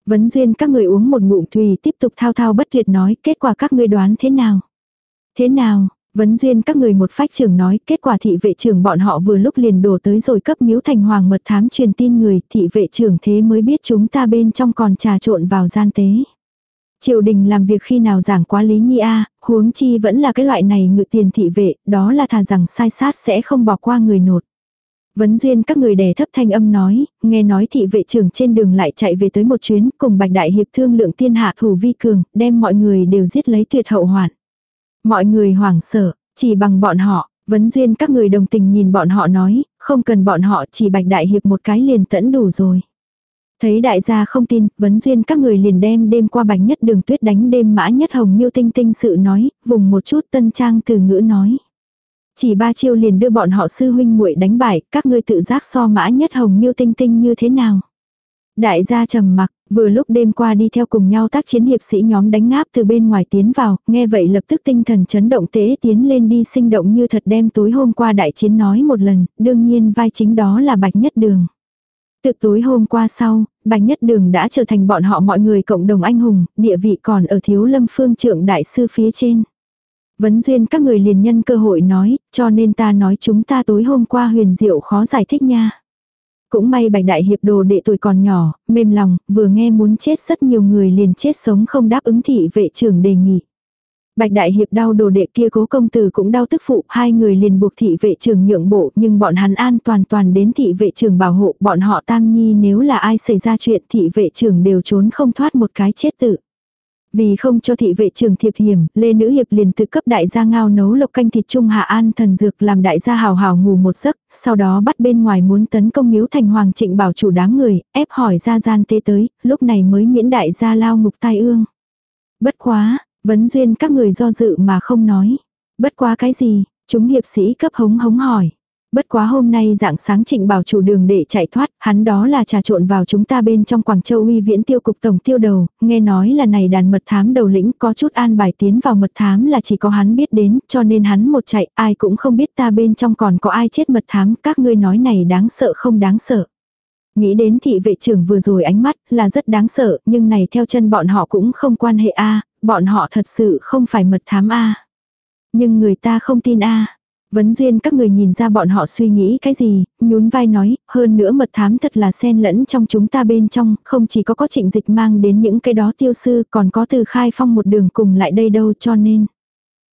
Vấn duyên các người uống một ngụm thùy tiếp tục thao thao bất tuyệt nói kết quả các ngươi đoán thế nào. Thế nào, Vấn duyên các người một phách trưởng nói kết quả thị vệ trưởng bọn họ vừa lúc liền đổ tới rồi cấp miếu thành hoàng mật thám truyền tin người thị vệ trưởng thế mới biết chúng ta bên trong còn trà trộn vào gian tế. Triều đình làm việc khi nào giảng quá lý nhi a huống chi vẫn là cái loại này ngự tiền thị vệ, đó là thà rằng sai sát sẽ không bỏ qua người nột. Vấn duyên các người đè thấp thanh âm nói, nghe nói thị vệ trưởng trên đường lại chạy về tới một chuyến, cùng bạch đại hiệp thương lượng tiên hạ thủ vi cường, đem mọi người đều giết lấy tuyệt hậu hoạn. Mọi người hoảng sợ, chỉ bằng bọn họ, vấn duyên các người đồng tình nhìn bọn họ nói, không cần bọn họ chỉ bạch đại hiệp một cái liền tẫn đủ rồi. Thấy đại gia không tin, vấn duyên các người liền đem đêm qua bạch nhất đường tuyết đánh đêm mã nhất hồng miêu tinh tinh sự nói, vùng một chút tân trang từ ngữ nói. Chỉ ba chiêu liền đưa bọn họ sư huynh muội đánh bại, các ngươi tự giác so mã nhất hồng miêu tinh tinh như thế nào. Đại gia trầm mặc, vừa lúc đêm qua đi theo cùng nhau tác chiến hiệp sĩ nhóm đánh ngáp từ bên ngoài tiến vào, nghe vậy lập tức tinh thần chấn động tế tiến lên đi sinh động như thật đem tối hôm qua đại chiến nói một lần, đương nhiên vai chính đó là bạch nhất đường. Từ tối hôm qua sau, bạch nhất đường đã trở thành bọn họ mọi người cộng đồng anh hùng, địa vị còn ở thiếu lâm phương trưởng đại sư phía trên. Vấn duyên các người liền nhân cơ hội nói, cho nên ta nói chúng ta tối hôm qua huyền diệu khó giải thích nha. Cũng may bạch đại hiệp đồ đệ tuổi còn nhỏ, mềm lòng, vừa nghe muốn chết rất nhiều người liền chết sống không đáp ứng thị vệ trưởng đề nghị. Bạch đại hiệp đau đồ đệ kia cố công tử cũng đau tức phụ, hai người liền buộc thị vệ trưởng nhượng bộ, nhưng bọn hắn an toàn toàn đến thị vệ trưởng bảo hộ, bọn họ tam nhi nếu là ai xảy ra chuyện thị vệ trưởng đều trốn không thoát một cái chết tự. Vì không cho thị vệ trường thiệp hiểm, Lê Nữ Hiệp liền tự cấp đại gia ngao nấu lộc canh thịt trung hạ an thần dược làm đại gia hào hào ngủ một giấc, sau đó bắt bên ngoài muốn tấn công miếu thành hoàng trịnh bảo chủ đám người, ép hỏi ra gian tê tới, lúc này mới miễn đại gia lao ngục tai ương. Bất quá, vấn duyên các người do dự mà không nói. Bất quá cái gì, chúng hiệp sĩ cấp hống hống hỏi. Bất quá hôm nay dạng sáng trịnh bảo chủ đường để chạy thoát, hắn đó là trà trộn vào chúng ta bên trong Quảng Châu uy viễn tiêu cục tổng tiêu đầu, nghe nói là này đàn mật thám đầu lĩnh có chút an bài tiến vào mật thám là chỉ có hắn biết đến, cho nên hắn một chạy, ai cũng không biết ta bên trong còn có ai chết mật thám, các ngươi nói này đáng sợ không đáng sợ. Nghĩ đến thị vệ trưởng vừa rồi ánh mắt là rất đáng sợ, nhưng này theo chân bọn họ cũng không quan hệ a bọn họ thật sự không phải mật thám a Nhưng người ta không tin a Vấn duyên các người nhìn ra bọn họ suy nghĩ cái gì, nhún vai nói, hơn nữa mật thám thật là xen lẫn trong chúng ta bên trong, không chỉ có có trịnh dịch mang đến những cái đó tiêu sư, còn có từ khai phong một đường cùng lại đây đâu cho nên.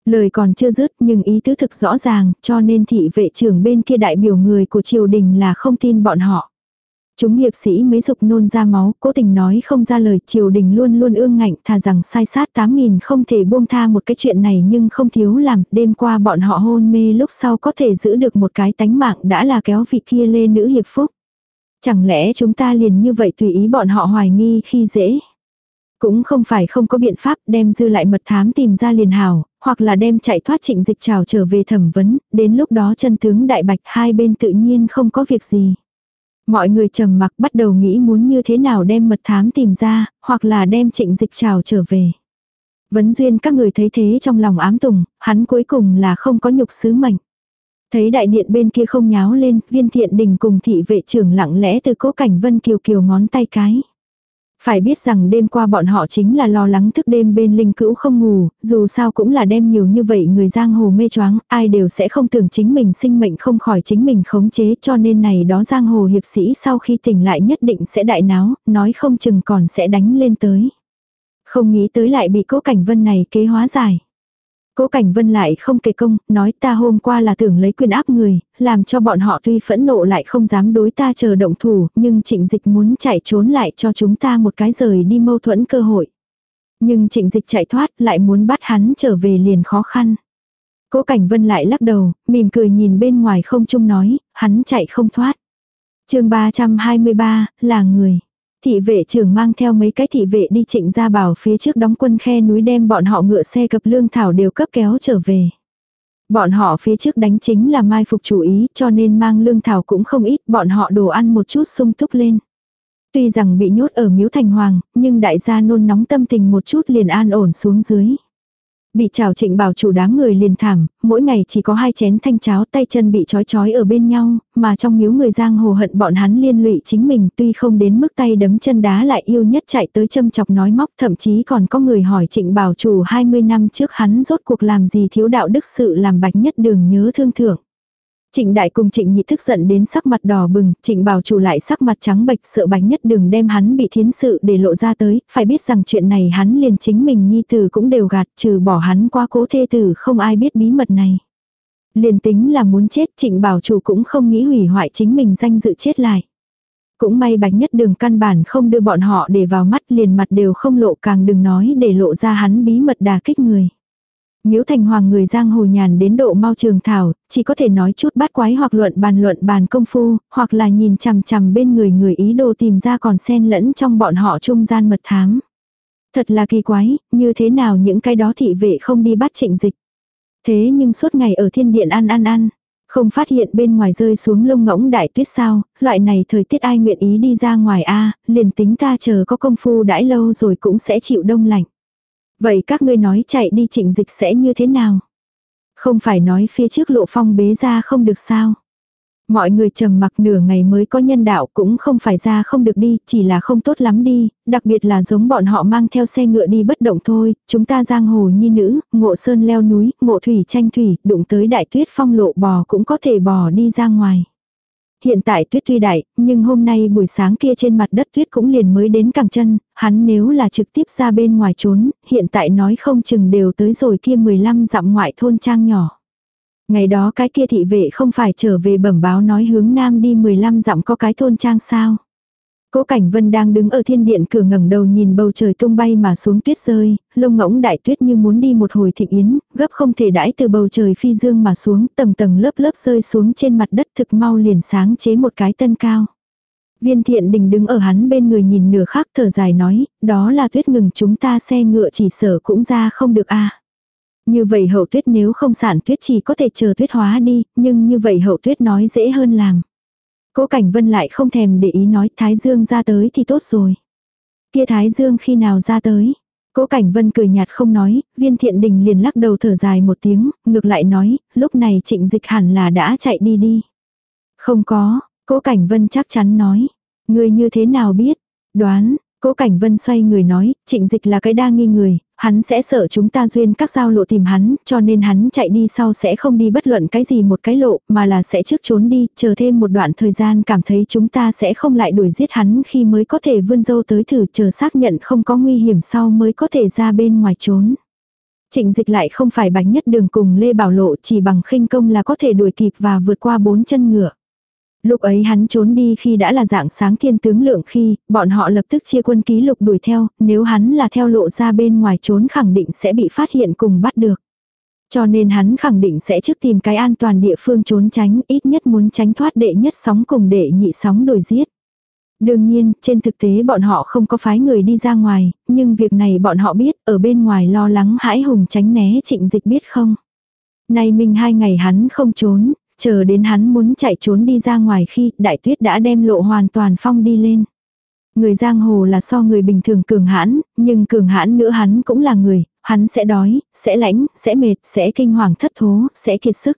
Lời còn chưa dứt nhưng ý tứ thực rõ ràng, cho nên thị vệ trưởng bên kia đại biểu người của triều đình là không tin bọn họ. Chúng hiệp sĩ mấy dục nôn ra máu, cố tình nói không ra lời, triều đình luôn luôn ương ngạnh, thà rằng sai sát 8.000 không thể buông tha một cái chuyện này nhưng không thiếu làm, đêm qua bọn họ hôn mê lúc sau có thể giữ được một cái tánh mạng đã là kéo vị kia lê nữ hiệp phúc. Chẳng lẽ chúng ta liền như vậy tùy ý bọn họ hoài nghi khi dễ. Cũng không phải không có biện pháp đem dư lại mật thám tìm ra liền hào, hoặc là đem chạy thoát trịnh dịch trào trở về thẩm vấn, đến lúc đó chân tướng đại bạch hai bên tự nhiên không có việc gì. Mọi người trầm mặc bắt đầu nghĩ muốn như thế nào đem mật thám tìm ra, hoặc là đem trịnh dịch trào trở về. Vấn duyên các người thấy thế trong lòng ám tùng, hắn cuối cùng là không có nhục sứ mệnh. Thấy đại điện bên kia không nháo lên, viên thiện đình cùng thị vệ trưởng lặng lẽ từ cố cảnh vân kiều kiều ngón tay cái. Phải biết rằng đêm qua bọn họ chính là lo lắng thức đêm bên linh cữu không ngủ, dù sao cũng là đem nhiều như vậy người giang hồ mê choáng, ai đều sẽ không tưởng chính mình sinh mệnh không khỏi chính mình khống chế cho nên này đó giang hồ hiệp sĩ sau khi tỉnh lại nhất định sẽ đại náo, nói không chừng còn sẽ đánh lên tới. Không nghĩ tới lại bị cố cảnh vân này kế hóa giải. Cố Cảnh Vân lại không kể công, nói ta hôm qua là tưởng lấy quyền áp người, làm cho bọn họ tuy phẫn nộ lại không dám đối ta chờ động thủ, nhưng trịnh dịch muốn chạy trốn lại cho chúng ta một cái rời đi mâu thuẫn cơ hội. Nhưng trịnh dịch chạy thoát lại muốn bắt hắn trở về liền khó khăn. Cố Cảnh Vân lại lắc đầu, mỉm cười nhìn bên ngoài không chung nói, hắn chạy không thoát. chương 323, là người. Thị vệ trưởng mang theo mấy cái thị vệ đi trịnh ra bảo phía trước đóng quân khe núi đem bọn họ ngựa xe cập lương thảo đều cấp kéo trở về. Bọn họ phía trước đánh chính là mai phục chủ ý cho nên mang lương thảo cũng không ít bọn họ đồ ăn một chút sung túc lên. Tuy rằng bị nhốt ở miếu thành hoàng, nhưng đại gia nôn nóng tâm tình một chút liền an ổn xuống dưới. Bị chào trịnh bảo chủ đám người liền thảm, mỗi ngày chỉ có hai chén thanh cháo tay chân bị trói trói ở bên nhau, mà trong miếu người giang hồ hận bọn hắn liên lụy chính mình tuy không đến mức tay đấm chân đá lại yêu nhất chạy tới châm chọc nói móc thậm chí còn có người hỏi trịnh bảo chủ 20 năm trước hắn rốt cuộc làm gì thiếu đạo đức sự làm bạch nhất đường nhớ thương thưởng. Trịnh đại cùng trịnh nhị thức giận đến sắc mặt đỏ bừng, trịnh bảo chủ lại sắc mặt trắng bệch sợ bánh nhất đừng đem hắn bị thiến sự để lộ ra tới, phải biết rằng chuyện này hắn liền chính mình nhi tử cũng đều gạt trừ bỏ hắn qua cố thê tử không ai biết bí mật này. Liền tính là muốn chết trịnh bảo chủ cũng không nghĩ hủy hoại chính mình danh dự chết lại. Cũng may bạch nhất đường căn bản không đưa bọn họ để vào mắt liền mặt đều không lộ càng đừng nói để lộ ra hắn bí mật đà kích người. Miếu thành hoàng người giang hồ nhàn đến độ mau trường thảo, chỉ có thể nói chút bát quái hoặc luận bàn luận bàn công phu, hoặc là nhìn chằm chằm bên người người ý đồ tìm ra còn xen lẫn trong bọn họ trung gian mật thám. Thật là kỳ quái, như thế nào những cái đó thị vệ không đi bắt trịnh dịch. Thế nhưng suốt ngày ở thiên điện ăn ăn ăn, không phát hiện bên ngoài rơi xuống lông ngỗng đại tuyết sao, loại này thời tiết ai nguyện ý đi ra ngoài a liền tính ta chờ có công phu đãi lâu rồi cũng sẽ chịu đông lạnh. Vậy các ngươi nói chạy đi trịnh dịch sẽ như thế nào? Không phải nói phía trước lộ phong bế ra không được sao? Mọi người trầm mặc nửa ngày mới có nhân đạo cũng không phải ra không được đi, chỉ là không tốt lắm đi, đặc biệt là giống bọn họ mang theo xe ngựa đi bất động thôi, chúng ta giang hồ nhi nữ, ngộ sơn leo núi, ngộ thủy tranh thủy, đụng tới đại tuyết phong lộ bò cũng có thể bò đi ra ngoài. Hiện tại tuyết tuy đại, nhưng hôm nay buổi sáng kia trên mặt đất tuyết cũng liền mới đến cẳng chân, hắn nếu là trực tiếp ra bên ngoài trốn, hiện tại nói không chừng đều tới rồi kia 15 dặm ngoại thôn trang nhỏ. Ngày đó cái kia thị vệ không phải trở về bẩm báo nói hướng nam đi 15 dặm có cái thôn trang sao. Cố Cảnh Vân đang đứng ở thiên điện cửa ngẩng đầu nhìn bầu trời tung bay mà xuống tuyết rơi, lông ngỗng đại tuyết như muốn đi một hồi thịnh yến, gấp không thể đãi từ bầu trời phi dương mà xuống, tầng tầng lớp lớp rơi xuống trên mặt đất thực mau liền sáng chế một cái tân cao. Viên thiện đình đứng ở hắn bên người nhìn nửa khắc thở dài nói, đó là tuyết ngừng chúng ta xe ngựa chỉ sở cũng ra không được a Như vậy hậu tuyết nếu không sản tuyết chỉ có thể chờ tuyết hóa đi, nhưng như vậy hậu tuyết nói dễ hơn làm. Cố Cảnh Vân lại không thèm để ý nói Thái Dương ra tới thì tốt rồi. Kia Thái Dương khi nào ra tới? Cố Cảnh Vân cười nhạt không nói, viên thiện đình liền lắc đầu thở dài một tiếng, ngược lại nói, lúc này trịnh dịch hẳn là đã chạy đi đi. Không có, Cố Cảnh Vân chắc chắn nói. Người như thế nào biết? Đoán, Cố Cảnh Vân xoay người nói, trịnh dịch là cái đa nghi người, hắn sẽ sợ chúng ta duyên các giao lộ tìm hắn, cho nên hắn chạy đi sau sẽ không đi bất luận cái gì một cái lộ, mà là sẽ trước trốn đi, chờ thêm một đoạn thời gian cảm thấy chúng ta sẽ không lại đuổi giết hắn khi mới có thể vươn dâu tới thử chờ xác nhận không có nguy hiểm sau mới có thể ra bên ngoài trốn. Trịnh dịch lại không phải bánh nhất đường cùng Lê Bảo Lộ chỉ bằng khinh công là có thể đuổi kịp và vượt qua bốn chân ngựa. Lúc ấy hắn trốn đi khi đã là dạng sáng thiên tướng lượng khi, bọn họ lập tức chia quân ký lục đuổi theo, nếu hắn là theo lộ ra bên ngoài trốn khẳng định sẽ bị phát hiện cùng bắt được. Cho nên hắn khẳng định sẽ trước tìm cái an toàn địa phương trốn tránh, ít nhất muốn tránh thoát đệ nhất sóng cùng đệ nhị sóng đuổi giết. Đương nhiên, trên thực tế bọn họ không có phái người đi ra ngoài, nhưng việc này bọn họ biết, ở bên ngoài lo lắng hãi hùng tránh né trịnh dịch biết không. Nay mình hai ngày hắn không trốn, Chờ đến hắn muốn chạy trốn đi ra ngoài khi đại tuyết đã đem lộ hoàn toàn phong đi lên. Người giang hồ là so người bình thường cường hãn, nhưng cường hãn nữa hắn cũng là người, hắn sẽ đói, sẽ lãnh, sẽ mệt, sẽ kinh hoàng thất thố, sẽ kiệt sức.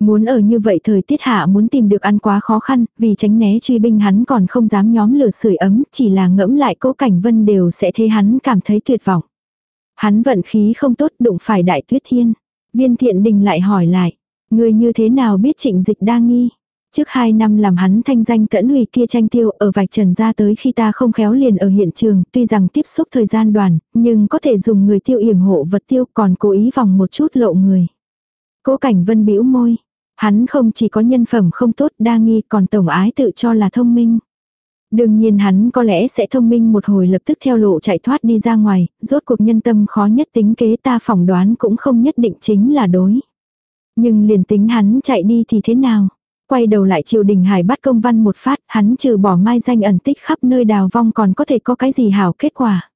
Muốn ở như vậy thời tiết hạ muốn tìm được ăn quá khó khăn, vì tránh né truy binh hắn còn không dám nhóm lửa sưởi ấm, chỉ là ngẫm lại cố cảnh vân đều sẽ thấy hắn cảm thấy tuyệt vọng. Hắn vận khí không tốt đụng phải đại tuyết thiên. Viên thiện đình lại hỏi lại, người như thế nào biết trịnh dịch đa nghi? Trước hai năm làm hắn thanh danh tẫn hủy kia tranh tiêu ở vạch trần ra tới khi ta không khéo liền ở hiện trường, tuy rằng tiếp xúc thời gian đoàn, nhưng có thể dùng người tiêu yểm hộ vật tiêu còn cố ý vòng một chút lộ người. Cố cảnh vân bĩu môi, Hắn không chỉ có nhân phẩm không tốt đa nghi còn tổng ái tự cho là thông minh. Đương nhiên hắn có lẽ sẽ thông minh một hồi lập tức theo lộ chạy thoát đi ra ngoài, rốt cuộc nhân tâm khó nhất tính kế ta phỏng đoán cũng không nhất định chính là đối. Nhưng liền tính hắn chạy đi thì thế nào? Quay đầu lại triều đình hải bắt công văn một phát, hắn trừ bỏ mai danh ẩn tích khắp nơi đào vong còn có thể có cái gì hảo kết quả.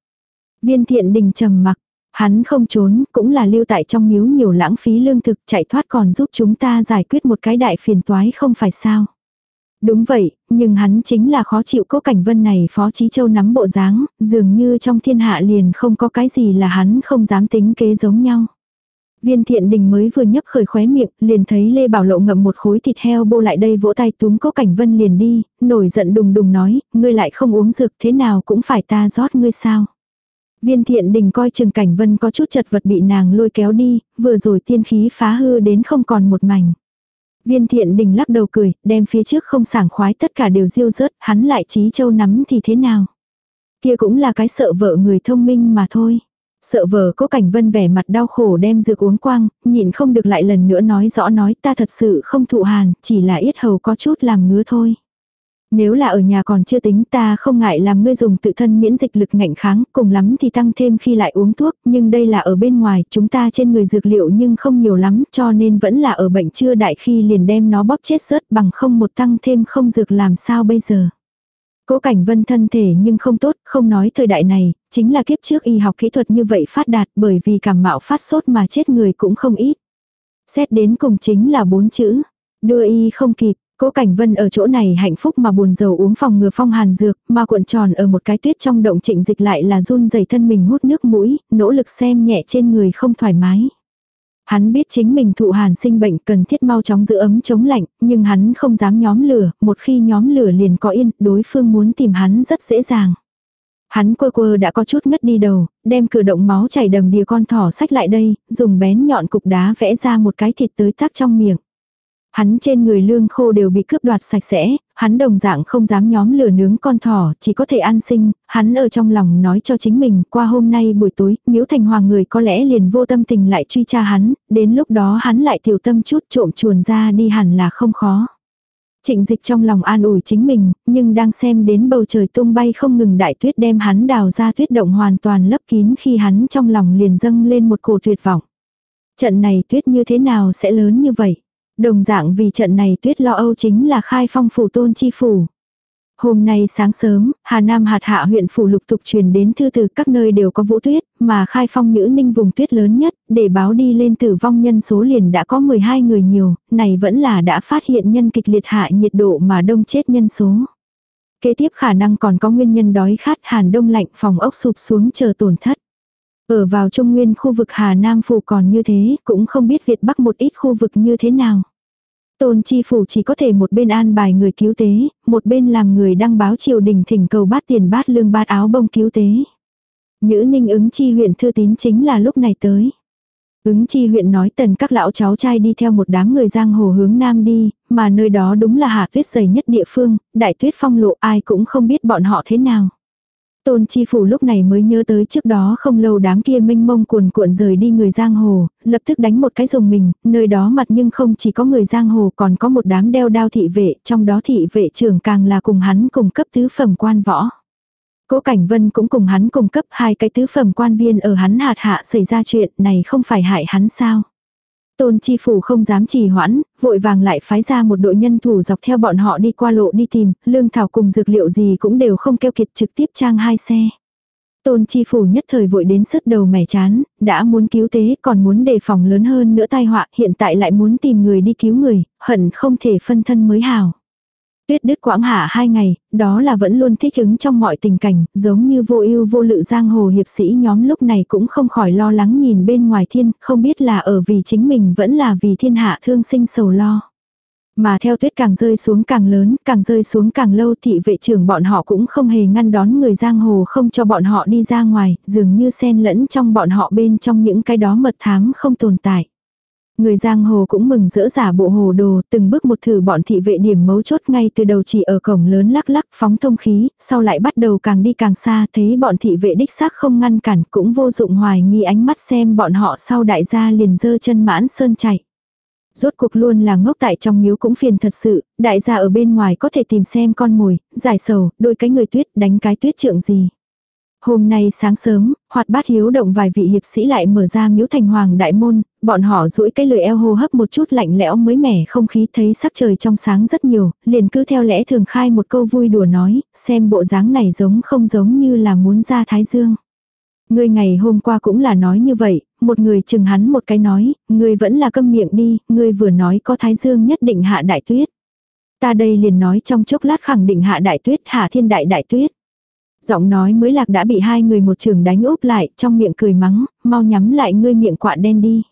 Viên thiện đình trầm mặc, Hắn không trốn, cũng là lưu tại trong miếu nhiều lãng phí lương thực chạy thoát còn giúp chúng ta giải quyết một cái đại phiền toái không phải sao. Đúng vậy, nhưng hắn chính là khó chịu cố cảnh vân này Phó Chí Châu nắm bộ dáng, dường như trong thiên hạ liền không có cái gì là hắn không dám tính kế giống nhau. Viên thiện đình mới vừa nhấp khởi khóe miệng, liền thấy Lê Bảo Lộ ngậm một khối thịt heo bô lại đây vỗ tay túm cố cảnh vân liền đi, nổi giận đùng đùng nói, ngươi lại không uống dược thế nào cũng phải ta rót ngươi sao. Viên thiện đình coi chừng Cảnh Vân có chút chật vật bị nàng lôi kéo đi, vừa rồi tiên khí phá hư đến không còn một mảnh. Viên thiện đình lắc đầu cười, đem phía trước không sảng khoái tất cả đều diêu rớt, hắn lại trí châu nắm thì thế nào. Kia cũng là cái sợ vợ người thông minh mà thôi. Sợ vờ có cảnh vân vẻ mặt đau khổ đem dược uống quang, nhịn không được lại lần nữa nói rõ nói ta thật sự không thụ hàn, chỉ là yết hầu có chút làm ngứa thôi. Nếu là ở nhà còn chưa tính ta không ngại làm ngươi dùng tự thân miễn dịch lực ngạnh kháng, cùng lắm thì tăng thêm khi lại uống thuốc, nhưng đây là ở bên ngoài, chúng ta trên người dược liệu nhưng không nhiều lắm, cho nên vẫn là ở bệnh chưa đại khi liền đem nó bóp chết rớt bằng không một tăng thêm không dược làm sao bây giờ. Cố cảnh vân thân thể nhưng không tốt, không nói thời đại này, chính là kiếp trước y học kỹ thuật như vậy phát đạt bởi vì cảm mạo phát sốt mà chết người cũng không ít. Xét đến cùng chính là bốn chữ, đưa y không kịp, Cố Cảnh Vân ở chỗ này hạnh phúc mà buồn rầu uống phòng ngừa phong hàn dược, mà cuộn tròn ở một cái tuyết trong động trịnh dịch lại là run rẩy thân mình hút nước mũi, nỗ lực xem nhẹ trên người không thoải mái. Hắn biết chính mình thụ hàn sinh bệnh cần thiết mau chóng giữ ấm chống lạnh, nhưng hắn không dám nhóm lửa, một khi nhóm lửa liền có yên, đối phương muốn tìm hắn rất dễ dàng. Hắn quơ quơ đã có chút ngất đi đầu, đem cử động máu chảy đầm đìa con thỏ sách lại đây, dùng bén nhọn cục đá vẽ ra một cái thịt tới tác trong miệng. Hắn trên người lương khô đều bị cướp đoạt sạch sẽ, hắn đồng dạng không dám nhóm lửa nướng con thỏ, chỉ có thể ăn sinh, hắn ở trong lòng nói cho chính mình, qua hôm nay buổi tối, miếu thành hoàng người có lẽ liền vô tâm tình lại truy tra hắn, đến lúc đó hắn lại tiểu tâm chút trộm chuồn ra đi hẳn là không khó. Trịnh dịch trong lòng an ủi chính mình, nhưng đang xem đến bầu trời tung bay không ngừng đại tuyết đem hắn đào ra tuyết động hoàn toàn lấp kín khi hắn trong lòng liền dâng lên một cổ tuyệt vọng. Trận này tuyết như thế nào sẽ lớn như vậy? Đồng dạng vì trận này tuyết lo âu chính là khai phong phủ tôn chi phủ. Hôm nay sáng sớm, Hà Nam hạt hạ huyện phủ lục tục truyền đến thư từ các nơi đều có vũ tuyết, mà khai phong nhữ ninh vùng tuyết lớn nhất, để báo đi lên tử vong nhân số liền đã có 12 người nhiều, này vẫn là đã phát hiện nhân kịch liệt hạ nhiệt độ mà đông chết nhân số. Kế tiếp khả năng còn có nguyên nhân đói khát hàn đông lạnh phòng ốc sụp xuống chờ tổn thất. Ở vào trung nguyên khu vực Hà Nam phủ còn như thế, cũng không biết Việt Bắc một ít khu vực như thế nào. Tôn chi phủ chỉ có thể một bên an bài người cứu tế, một bên làm người đăng báo triều đình thỉnh cầu bát tiền bát lương bát áo bông cứu tế. Nhữ ninh ứng chi huyện thư tín chính là lúc này tới. Ứng chi huyện nói tần các lão cháu trai đi theo một đám người giang hồ hướng nam đi, mà nơi đó đúng là hạ tuyết dày nhất địa phương, đại tuyết phong lộ ai cũng không biết bọn họ thế nào. Tôn Chi Phủ lúc này mới nhớ tới trước đó không lâu đám kia minh mông cuồn cuộn rời đi người giang hồ, lập tức đánh một cái dùng mình, nơi đó mặt nhưng không chỉ có người giang hồ còn có một đám đeo đao thị vệ, trong đó thị vệ trưởng càng là cùng hắn cùng cấp tứ phẩm quan võ. Cố Cảnh Vân cũng cùng hắn cùng cấp hai cái tứ phẩm quan viên ở hắn hạt hạ xảy ra chuyện này không phải hại hắn sao. Tôn chi phủ không dám trì hoãn, vội vàng lại phái ra một đội nhân thủ dọc theo bọn họ đi qua lộ đi tìm, lương thảo cùng dược liệu gì cũng đều không keo kiệt trực tiếp trang hai xe. Tôn chi phủ nhất thời vội đến sứt đầu mẻ chán, đã muốn cứu tế còn muốn đề phòng lớn hơn nữa tai họa, hiện tại lại muốn tìm người đi cứu người, hận không thể phân thân mới hào. Tuyết đứt quãng hạ hai ngày, đó là vẫn luôn thích ứng trong mọi tình cảnh, giống như vô ưu vô lự giang hồ hiệp sĩ nhóm lúc này cũng không khỏi lo lắng nhìn bên ngoài thiên, không biết là ở vì chính mình vẫn là vì thiên hạ thương sinh sầu lo. Mà theo tuyết càng rơi xuống càng lớn, càng rơi xuống càng lâu thị vệ trưởng bọn họ cũng không hề ngăn đón người giang hồ không cho bọn họ đi ra ngoài, dường như xen lẫn trong bọn họ bên trong những cái đó mật thám không tồn tại. Người giang hồ cũng mừng rỡ giả bộ hồ đồ, từng bước một thử bọn thị vệ điểm mấu chốt ngay từ đầu chỉ ở cổng lớn lắc lắc phóng thông khí, sau lại bắt đầu càng đi càng xa, thấy bọn thị vệ đích xác không ngăn cản, cũng vô dụng hoài nghi ánh mắt xem bọn họ sau đại gia liền dơ chân mãn sơn chạy. Rốt cuộc luôn là ngốc tại trong miếu cũng phiền thật sự, đại gia ở bên ngoài có thể tìm xem con mồi, giải sầu, đôi cái người tuyết đánh cái tuyết trượng gì. Hôm nay sáng sớm, hoạt bát hiếu động vài vị hiệp sĩ lại mở ra miếu thành hoàng đại môn, bọn họ duỗi cái lời eo hô hấp một chút lạnh lẽo mới mẻ không khí thấy sắc trời trong sáng rất nhiều, liền cứ theo lẽ thường khai một câu vui đùa nói, xem bộ dáng này giống không giống như là muốn ra thái dương. Ngươi ngày hôm qua cũng là nói như vậy, một người chừng hắn một cái nói, ngươi vẫn là câm miệng đi, ngươi vừa nói có thái dương nhất định hạ đại tuyết. Ta đây liền nói trong chốc lát khẳng định hạ đại tuyết hạ thiên đại đại tuyết. Giọng nói mới lạc đã bị hai người một trường đánh úp lại, trong miệng cười mắng, mau nhắm lại ngươi miệng quạ đen đi.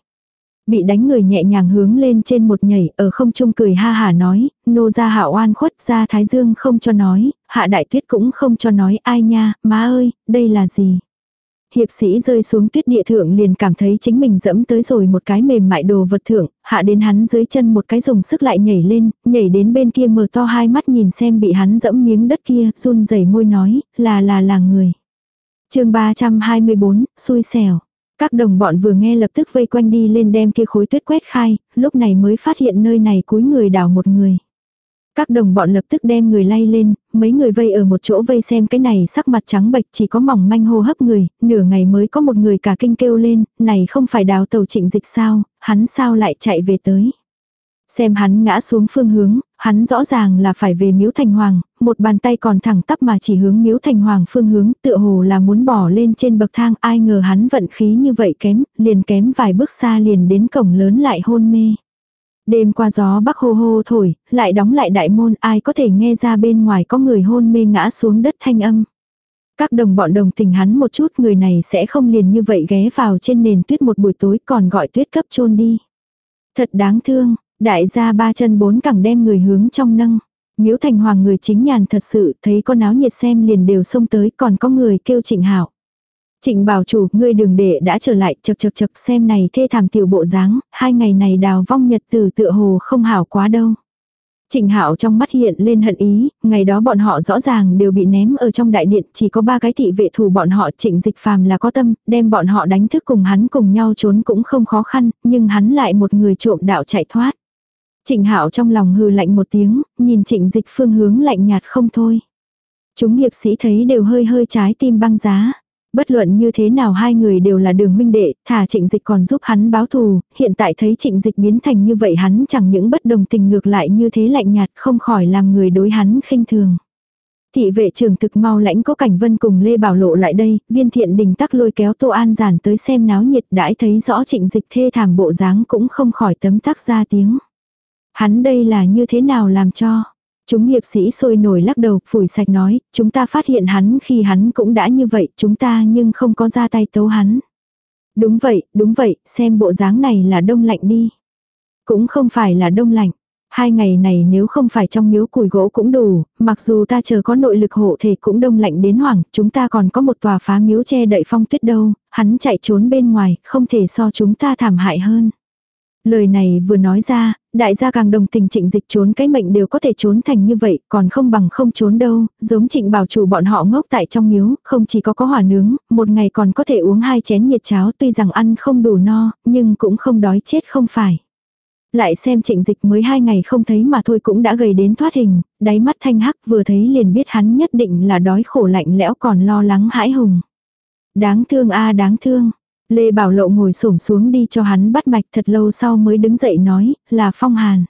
Bị đánh người nhẹ nhàng hướng lên trên một nhảy, ở không trung cười ha hà nói, nô ra hạ oan khuất ra thái dương không cho nói, hạ đại tuyết cũng không cho nói ai nha, má ơi, đây là gì. Hiệp sĩ rơi xuống tuyết địa thượng liền cảm thấy chính mình dẫm tới rồi một cái mềm mại đồ vật thượng, hạ đến hắn dưới chân một cái dùng sức lại nhảy lên, nhảy đến bên kia mở to hai mắt nhìn xem bị hắn dẫm miếng đất kia, run rẩy môi nói, là là là người. chương 324, xui xẻo. Các đồng bọn vừa nghe lập tức vây quanh đi lên đem kia khối tuyết quét khai, lúc này mới phát hiện nơi này cúi người đảo một người. Các đồng bọn lập tức đem người lay lên, mấy người vây ở một chỗ vây xem cái này sắc mặt trắng bệch chỉ có mỏng manh hô hấp người, nửa ngày mới có một người cả kinh kêu lên, này không phải đào tàu trịnh dịch sao, hắn sao lại chạy về tới. Xem hắn ngã xuống phương hướng, hắn rõ ràng là phải về miếu thành hoàng, một bàn tay còn thẳng tắp mà chỉ hướng miếu thành hoàng phương hướng tựa hồ là muốn bỏ lên trên bậc thang ai ngờ hắn vận khí như vậy kém, liền kém vài bước xa liền đến cổng lớn lại hôn mê. Đêm qua gió bắc hô hô thổi, lại đóng lại đại môn ai có thể nghe ra bên ngoài có người hôn mê ngã xuống đất thanh âm. Các đồng bọn đồng tình hắn một chút người này sẽ không liền như vậy ghé vào trên nền tuyết một buổi tối còn gọi tuyết cấp chôn đi. Thật đáng thương, đại gia ba chân bốn cẳng đem người hướng trong nâng. Miếu thành hoàng người chính nhàn thật sự thấy con áo nhiệt xem liền đều xông tới còn có người kêu trịnh hảo. Trịnh bảo chủ, ngươi đường để đã trở lại, chật chật chật xem này thê thảm tiểu bộ dáng, hai ngày này đào vong nhật tử tựa hồ không hảo quá đâu. Trịnh Hạo trong mắt hiện lên hận ý, ngày đó bọn họ rõ ràng đều bị ném ở trong đại điện, chỉ có ba cái thị vệ thủ bọn họ Trịnh Dịch Phàm là có tâm, đem bọn họ đánh thức cùng hắn cùng nhau trốn cũng không khó khăn, nhưng hắn lại một người trộm đạo chạy thoát. Trịnh Hạo trong lòng hừ lạnh một tiếng, nhìn Trịnh Dịch phương hướng lạnh nhạt không thôi. Chúng hiệp sĩ thấy đều hơi hơi trái tim băng giá. Bất luận như thế nào hai người đều là đường huynh đệ, thả trịnh dịch còn giúp hắn báo thù, hiện tại thấy trịnh dịch biến thành như vậy hắn chẳng những bất đồng tình ngược lại như thế lạnh nhạt không khỏi làm người đối hắn khinh thường. Thị vệ trưởng thực mau lãnh có cảnh vân cùng Lê Bảo Lộ lại đây, viên thiện đình tắc lôi kéo Tô An giản tới xem náo nhiệt đãi thấy rõ trịnh dịch thê thảm bộ dáng cũng không khỏi tấm tắc ra tiếng. Hắn đây là như thế nào làm cho. Chúng hiệp sĩ sôi nổi lắc đầu, phủi sạch nói, chúng ta phát hiện hắn khi hắn cũng đã như vậy, chúng ta nhưng không có ra tay tấu hắn. Đúng vậy, đúng vậy, xem bộ dáng này là đông lạnh đi. Cũng không phải là đông lạnh. Hai ngày này nếu không phải trong miếu củi gỗ cũng đủ, mặc dù ta chờ có nội lực hộ thể cũng đông lạnh đến hoảng, chúng ta còn có một tòa phá miếu che đậy phong tuyết đâu, hắn chạy trốn bên ngoài, không thể so chúng ta thảm hại hơn. Lời này vừa nói ra, đại gia càng đồng tình trịnh dịch trốn cái mệnh đều có thể trốn thành như vậy, còn không bằng không trốn đâu, giống trịnh bảo chủ bọn họ ngốc tại trong miếu, không chỉ có có hỏa nướng, một ngày còn có thể uống hai chén nhiệt cháo tuy rằng ăn không đủ no, nhưng cũng không đói chết không phải. Lại xem trịnh dịch mới hai ngày không thấy mà thôi cũng đã gầy đến thoát hình, đáy mắt thanh hắc vừa thấy liền biết hắn nhất định là đói khổ lạnh lẽo còn lo lắng hãi hùng. Đáng thương a đáng thương, Lê Bảo Lộ ngồi xổm xuống đi cho hắn bắt mạch thật lâu sau mới đứng dậy nói, là phong hàn.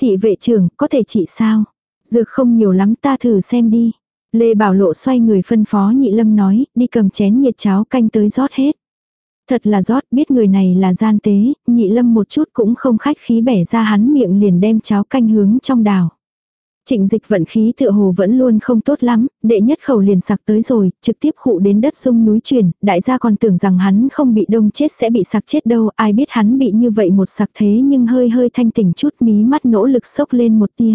Thị vệ trưởng, có thể trị sao? Dược không nhiều lắm ta thử xem đi. Lê Bảo Lộ xoay người phân phó nhị lâm nói, đi cầm chén nhiệt cháo canh tới rót hết. Thật là rót biết người này là gian tế, nhị lâm một chút cũng không khách khí bẻ ra hắn miệng liền đem cháo canh hướng trong đào. Trịnh dịch vận khí tựa hồ vẫn luôn không tốt lắm, đệ nhất khẩu liền sạc tới rồi, trực tiếp khụ đến đất sung núi chuyển, đại gia còn tưởng rằng hắn không bị đông chết sẽ bị sạc chết đâu, ai biết hắn bị như vậy một sạc thế nhưng hơi hơi thanh tỉnh chút mí mắt nỗ lực sốc lên một tia.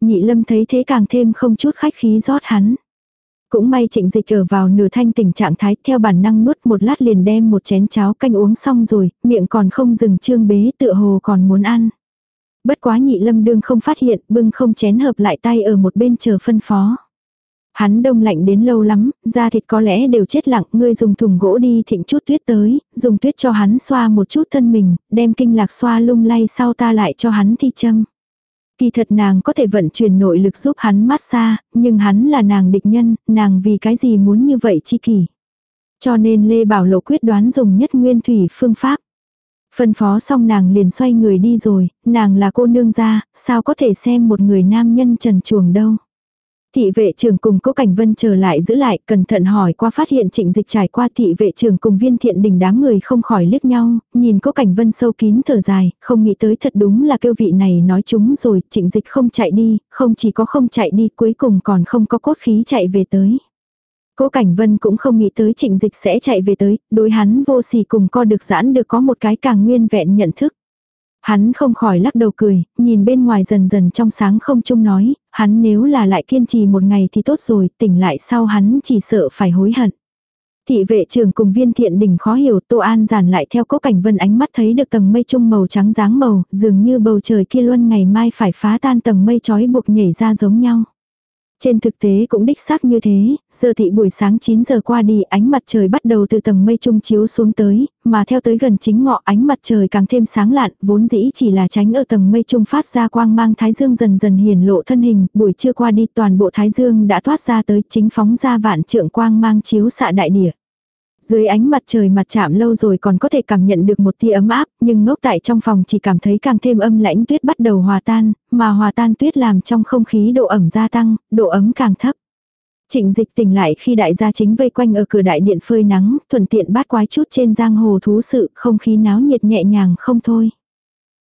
Nhị lâm thấy thế càng thêm không chút khách khí rót hắn. Cũng may trịnh dịch ở vào nửa thanh tình trạng thái theo bản năng nuốt một lát liền đem một chén cháo canh uống xong rồi, miệng còn không dừng trương bế tựa hồ còn muốn ăn. Bất quá nhị lâm đương không phát hiện, bưng không chén hợp lại tay ở một bên chờ phân phó. Hắn đông lạnh đến lâu lắm, da thịt có lẽ đều chết lặng, ngươi dùng thùng gỗ đi thịnh chút tuyết tới, dùng tuyết cho hắn xoa một chút thân mình, đem kinh lạc xoa lung lay sau ta lại cho hắn thi châm. Kỳ thật nàng có thể vận chuyển nội lực giúp hắn mát xa, nhưng hắn là nàng địch nhân, nàng vì cái gì muốn như vậy chi kỳ. Cho nên Lê Bảo Lộ quyết đoán dùng nhất nguyên thủy phương pháp. Phân phó xong nàng liền xoay người đi rồi, nàng là cô nương gia, sao có thể xem một người nam nhân trần chuồng đâu. Thị vệ trưởng cùng cố cảnh vân trở lại giữ lại, cẩn thận hỏi qua phát hiện trịnh dịch trải qua thị vệ trưởng cùng viên thiện đình đám người không khỏi liếc nhau, nhìn cố cảnh vân sâu kín thở dài, không nghĩ tới thật đúng là kêu vị này nói chúng rồi, trịnh dịch không chạy đi, không chỉ có không chạy đi cuối cùng còn không có cốt khí chạy về tới. Cố Cảnh Vân cũng không nghĩ tới trịnh dịch sẽ chạy về tới, đối hắn vô sỉ cùng co được giãn được có một cái càng nguyên vẹn nhận thức. Hắn không khỏi lắc đầu cười, nhìn bên ngoài dần dần trong sáng không chung nói, hắn nếu là lại kiên trì một ngày thì tốt rồi, tỉnh lại sau hắn chỉ sợ phải hối hận. Thị vệ trưởng cùng viên thiện đỉnh khó hiểu Tô An giản lại theo cố cảnh vân ánh mắt thấy được tầng mây trung màu trắng dáng màu, dường như bầu trời kia luôn ngày mai phải phá tan tầng mây trói buộc nhảy ra giống nhau. Trên thực tế cũng đích xác như thế, giờ thị buổi sáng 9 giờ qua đi ánh mặt trời bắt đầu từ tầng mây trung chiếu xuống tới, mà theo tới gần chính ngọ ánh mặt trời càng thêm sáng lạn, vốn dĩ chỉ là tránh ở tầng mây trung phát ra quang mang thái dương dần dần hiển lộ thân hình, buổi trưa qua đi toàn bộ thái dương đã thoát ra tới chính phóng ra vạn trượng quang mang chiếu xạ đại địa. Dưới ánh mặt trời mặt chạm lâu rồi còn có thể cảm nhận được một tia ấm áp, nhưng ngốc tại trong phòng chỉ cảm thấy càng thêm âm lãnh tuyết bắt đầu hòa tan, mà hòa tan tuyết làm trong không khí độ ẩm gia tăng, độ ấm càng thấp. Trịnh dịch tỉnh lại khi đại gia chính vây quanh ở cửa đại điện phơi nắng, thuận tiện bát quái chút trên giang hồ thú sự, không khí náo nhiệt nhẹ nhàng không thôi.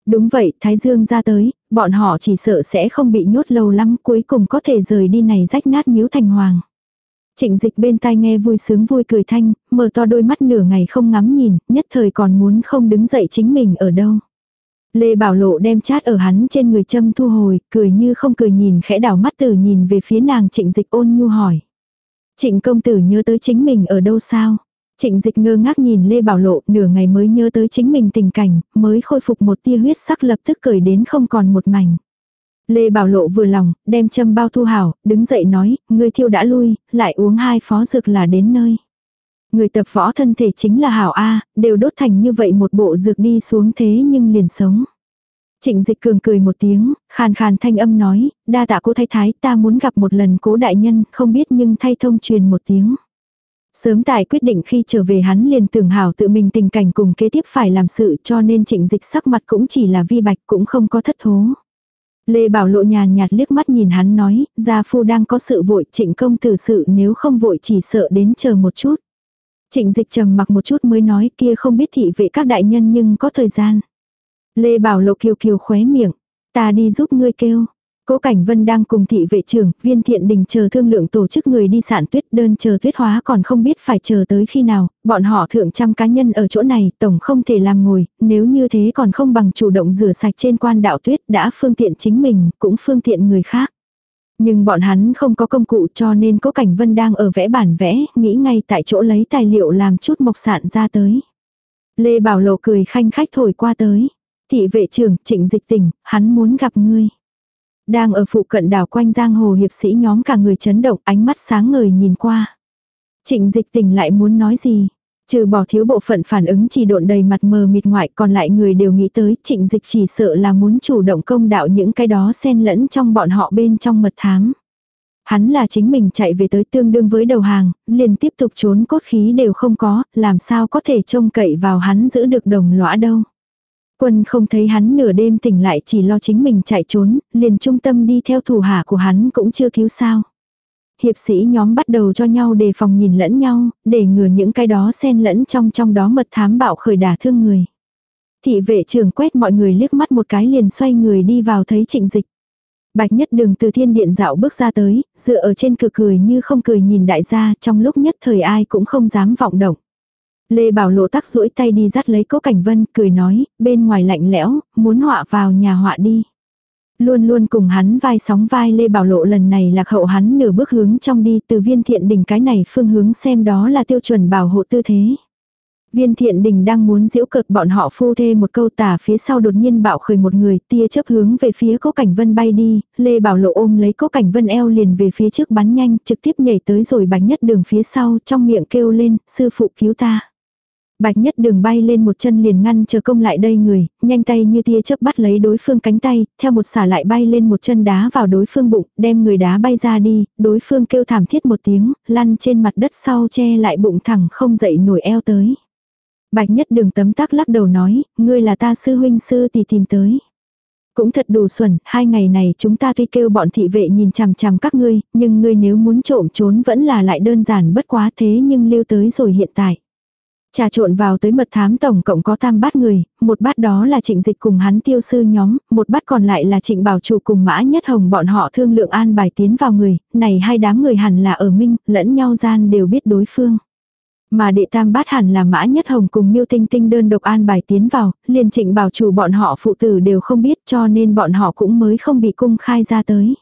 Đúng vậy, Thái Dương ra tới, bọn họ chỉ sợ sẽ không bị nhốt lâu lắm cuối cùng có thể rời đi này rách nát miếu thành hoàng. Trịnh dịch bên tai nghe vui sướng vui cười thanh, mở to đôi mắt nửa ngày không ngắm nhìn, nhất thời còn muốn không đứng dậy chính mình ở đâu. Lê Bảo Lộ đem chát ở hắn trên người châm thu hồi, cười như không cười nhìn khẽ đảo mắt tử nhìn về phía nàng trịnh dịch ôn nhu hỏi. Trịnh công tử nhớ tới chính mình ở đâu sao? Trịnh dịch ngơ ngác nhìn Lê Bảo Lộ nửa ngày mới nhớ tới chính mình tình cảnh, mới khôi phục một tia huyết sắc lập tức cười đến không còn một mảnh. Lê Bảo Lộ vừa lòng, đem châm bao thu hảo, đứng dậy nói, người thiêu đã lui, lại uống hai phó dược là đến nơi. Người tập võ thân thể chính là hảo A, đều đốt thành như vậy một bộ dược đi xuống thế nhưng liền sống. Trịnh dịch cường cười một tiếng, khàn khàn thanh âm nói, đa tạ cô thái thái ta muốn gặp một lần cố đại nhân, không biết nhưng thay thông truyền một tiếng. Sớm tại quyết định khi trở về hắn liền tưởng hảo tự mình tình cảnh cùng kế tiếp phải làm sự cho nên trịnh dịch sắc mặt cũng chỉ là vi bạch cũng không có thất thố. Lê Bảo Lộ nhàn nhạt liếc mắt nhìn hắn nói, gia phu đang có sự vội, trịnh công tử sự nếu không vội chỉ sợ đến chờ một chút. Trịnh dịch trầm mặc một chút mới nói kia không biết thị vệ các đại nhân nhưng có thời gian. Lê Bảo Lộ kiều kiều khóe miệng, ta đi giúp ngươi kêu. Cố Cảnh Vân đang cùng thị vệ trưởng, viên thiện đình chờ thương lượng tổ chức người đi sản tuyết đơn chờ tuyết hóa còn không biết phải chờ tới khi nào, bọn họ thượng trăm cá nhân ở chỗ này tổng không thể làm ngồi, nếu như thế còn không bằng chủ động rửa sạch trên quan đạo tuyết đã phương tiện chính mình, cũng phương tiện người khác. Nhưng bọn hắn không có công cụ cho nên Cố Cảnh Vân đang ở vẽ bản vẽ, nghĩ ngay tại chỗ lấy tài liệu làm chút mộc sản ra tới. Lê Bảo Lộ cười khanh khách thổi qua tới. Thị vệ trưởng, trịnh dịch tỉnh, hắn muốn gặp ngươi. Đang ở phụ cận đảo quanh giang hồ hiệp sĩ nhóm cả người chấn động ánh mắt sáng ngời nhìn qua. Trịnh dịch tình lại muốn nói gì? Trừ bỏ thiếu bộ phận phản ứng chỉ độn đầy mặt mờ mịt ngoại còn lại người đều nghĩ tới trịnh dịch chỉ sợ là muốn chủ động công đạo những cái đó xen lẫn trong bọn họ bên trong mật thám. Hắn là chính mình chạy về tới tương đương với đầu hàng, liền tiếp tục trốn cốt khí đều không có, làm sao có thể trông cậy vào hắn giữ được đồng lõa đâu. Quân không thấy hắn nửa đêm tỉnh lại chỉ lo chính mình chạy trốn, liền trung tâm đi theo thủ hạ của hắn cũng chưa cứu sao. Hiệp sĩ nhóm bắt đầu cho nhau đề phòng nhìn lẫn nhau, để ngừa những cái đó xen lẫn trong trong đó mật thám bạo khởi đả thương người. Thị vệ trưởng quét mọi người liếc mắt một cái liền xoay người đi vào thấy trịnh dịch. Bạch nhất đường từ thiên điện dạo bước ra tới, dựa ở trên cửa cười như không cười nhìn đại gia trong lúc nhất thời ai cũng không dám vọng động. Lê Bảo Lộ tắc duỗi tay đi dắt lấy cố cảnh vân, cười nói, bên ngoài lạnh lẽo, muốn họa vào nhà họa đi. Luôn luôn cùng hắn vai sóng vai Lê Bảo Lộ lần này lạc hậu hắn nửa bước hướng trong đi từ viên thiện đỉnh cái này phương hướng xem đó là tiêu chuẩn bảo hộ tư thế. Viên thiện đình đang muốn giễu cợt bọn họ phu thê một câu tả phía sau đột nhiên bạo khởi một người tia chớp hướng về phía cố cảnh vân bay đi, Lê Bảo Lộ ôm lấy cố cảnh vân eo liền về phía trước bắn nhanh trực tiếp nhảy tới rồi bánh nhất đường phía sau trong miệng kêu lên, sư phụ cứu ta. Bạch nhất đường bay lên một chân liền ngăn chờ công lại đây người, nhanh tay như tia chớp bắt lấy đối phương cánh tay, theo một xả lại bay lên một chân đá vào đối phương bụng, đem người đá bay ra đi, đối phương kêu thảm thiết một tiếng, lăn trên mặt đất sau che lại bụng thẳng không dậy nổi eo tới. Bạch nhất đường tấm tắc lắc đầu nói, ngươi là ta sư huynh sư thì tìm tới. Cũng thật đủ xuẩn, hai ngày này chúng ta tuy kêu bọn thị vệ nhìn chằm chằm các ngươi, nhưng ngươi nếu muốn trộm trốn vẫn là lại đơn giản bất quá thế nhưng lưu tới rồi hiện tại. Trà trộn vào tới mật thám tổng cộng có tam bát người, một bát đó là trịnh dịch cùng hắn tiêu sư nhóm, một bát còn lại là trịnh bảo chủ cùng mã nhất hồng bọn họ thương lượng an bài tiến vào người, này hai đám người hẳn là ở minh, lẫn nhau gian đều biết đối phương. Mà đệ tam bát hẳn là mã nhất hồng cùng miêu tinh tinh đơn độc an bài tiến vào, liền trịnh bảo chủ bọn họ phụ tử đều không biết cho nên bọn họ cũng mới không bị cung khai ra tới.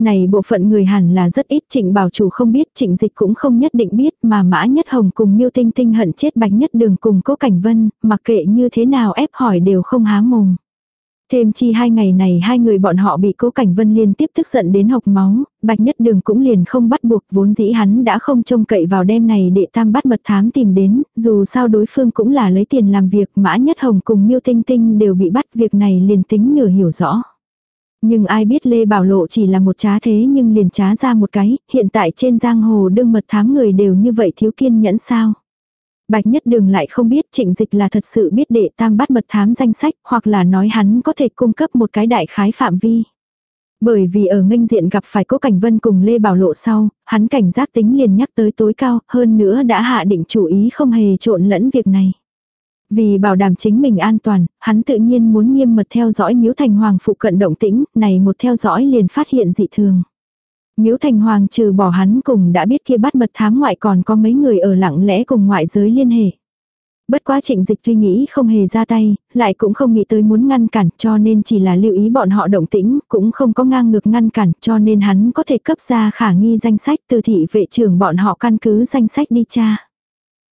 Này bộ phận người hẳn là rất ít trịnh bảo chủ không biết trịnh dịch cũng không nhất định biết mà mã nhất hồng cùng miêu tinh tinh hận chết bạch nhất đường cùng cố cảnh vân, mặc kệ như thế nào ép hỏi đều không há mồm. Thêm chi hai ngày này hai người bọn họ bị cố cảnh vân liên tiếp tức giận đến hộc máu, bạch nhất đường cũng liền không bắt buộc vốn dĩ hắn đã không trông cậy vào đêm này để tam bắt mật thám tìm đến, dù sao đối phương cũng là lấy tiền làm việc mã nhất hồng cùng miêu tinh tinh đều bị bắt việc này liền tính nửa hiểu rõ. Nhưng ai biết Lê Bảo Lộ chỉ là một trá thế nhưng liền trá ra một cái, hiện tại trên giang hồ đương mật thám người đều như vậy thiếu kiên nhẫn sao. Bạch Nhất Đường lại không biết trịnh dịch là thật sự biết đệ tam bắt mật thám danh sách hoặc là nói hắn có thể cung cấp một cái đại khái phạm vi. Bởi vì ở nganh diện gặp phải Cố Cảnh Vân cùng Lê Bảo Lộ sau, hắn cảnh giác tính liền nhắc tới tối cao, hơn nữa đã hạ định chủ ý không hề trộn lẫn việc này. Vì bảo đảm chính mình an toàn, hắn tự nhiên muốn nghiêm mật theo dõi miếu thành hoàng phụ cận động tĩnh, này một theo dõi liền phát hiện dị thường. Miếu thành hoàng trừ bỏ hắn cùng đã biết kia bắt mật thám ngoại còn có mấy người ở lặng lẽ cùng ngoại giới liên hệ. Bất quá trịnh dịch tuy nghĩ không hề ra tay, lại cũng không nghĩ tới muốn ngăn cản cho nên chỉ là lưu ý bọn họ động tĩnh, cũng không có ngang ngược ngăn cản cho nên hắn có thể cấp ra khả nghi danh sách từ thị vệ trưởng bọn họ căn cứ danh sách đi tra.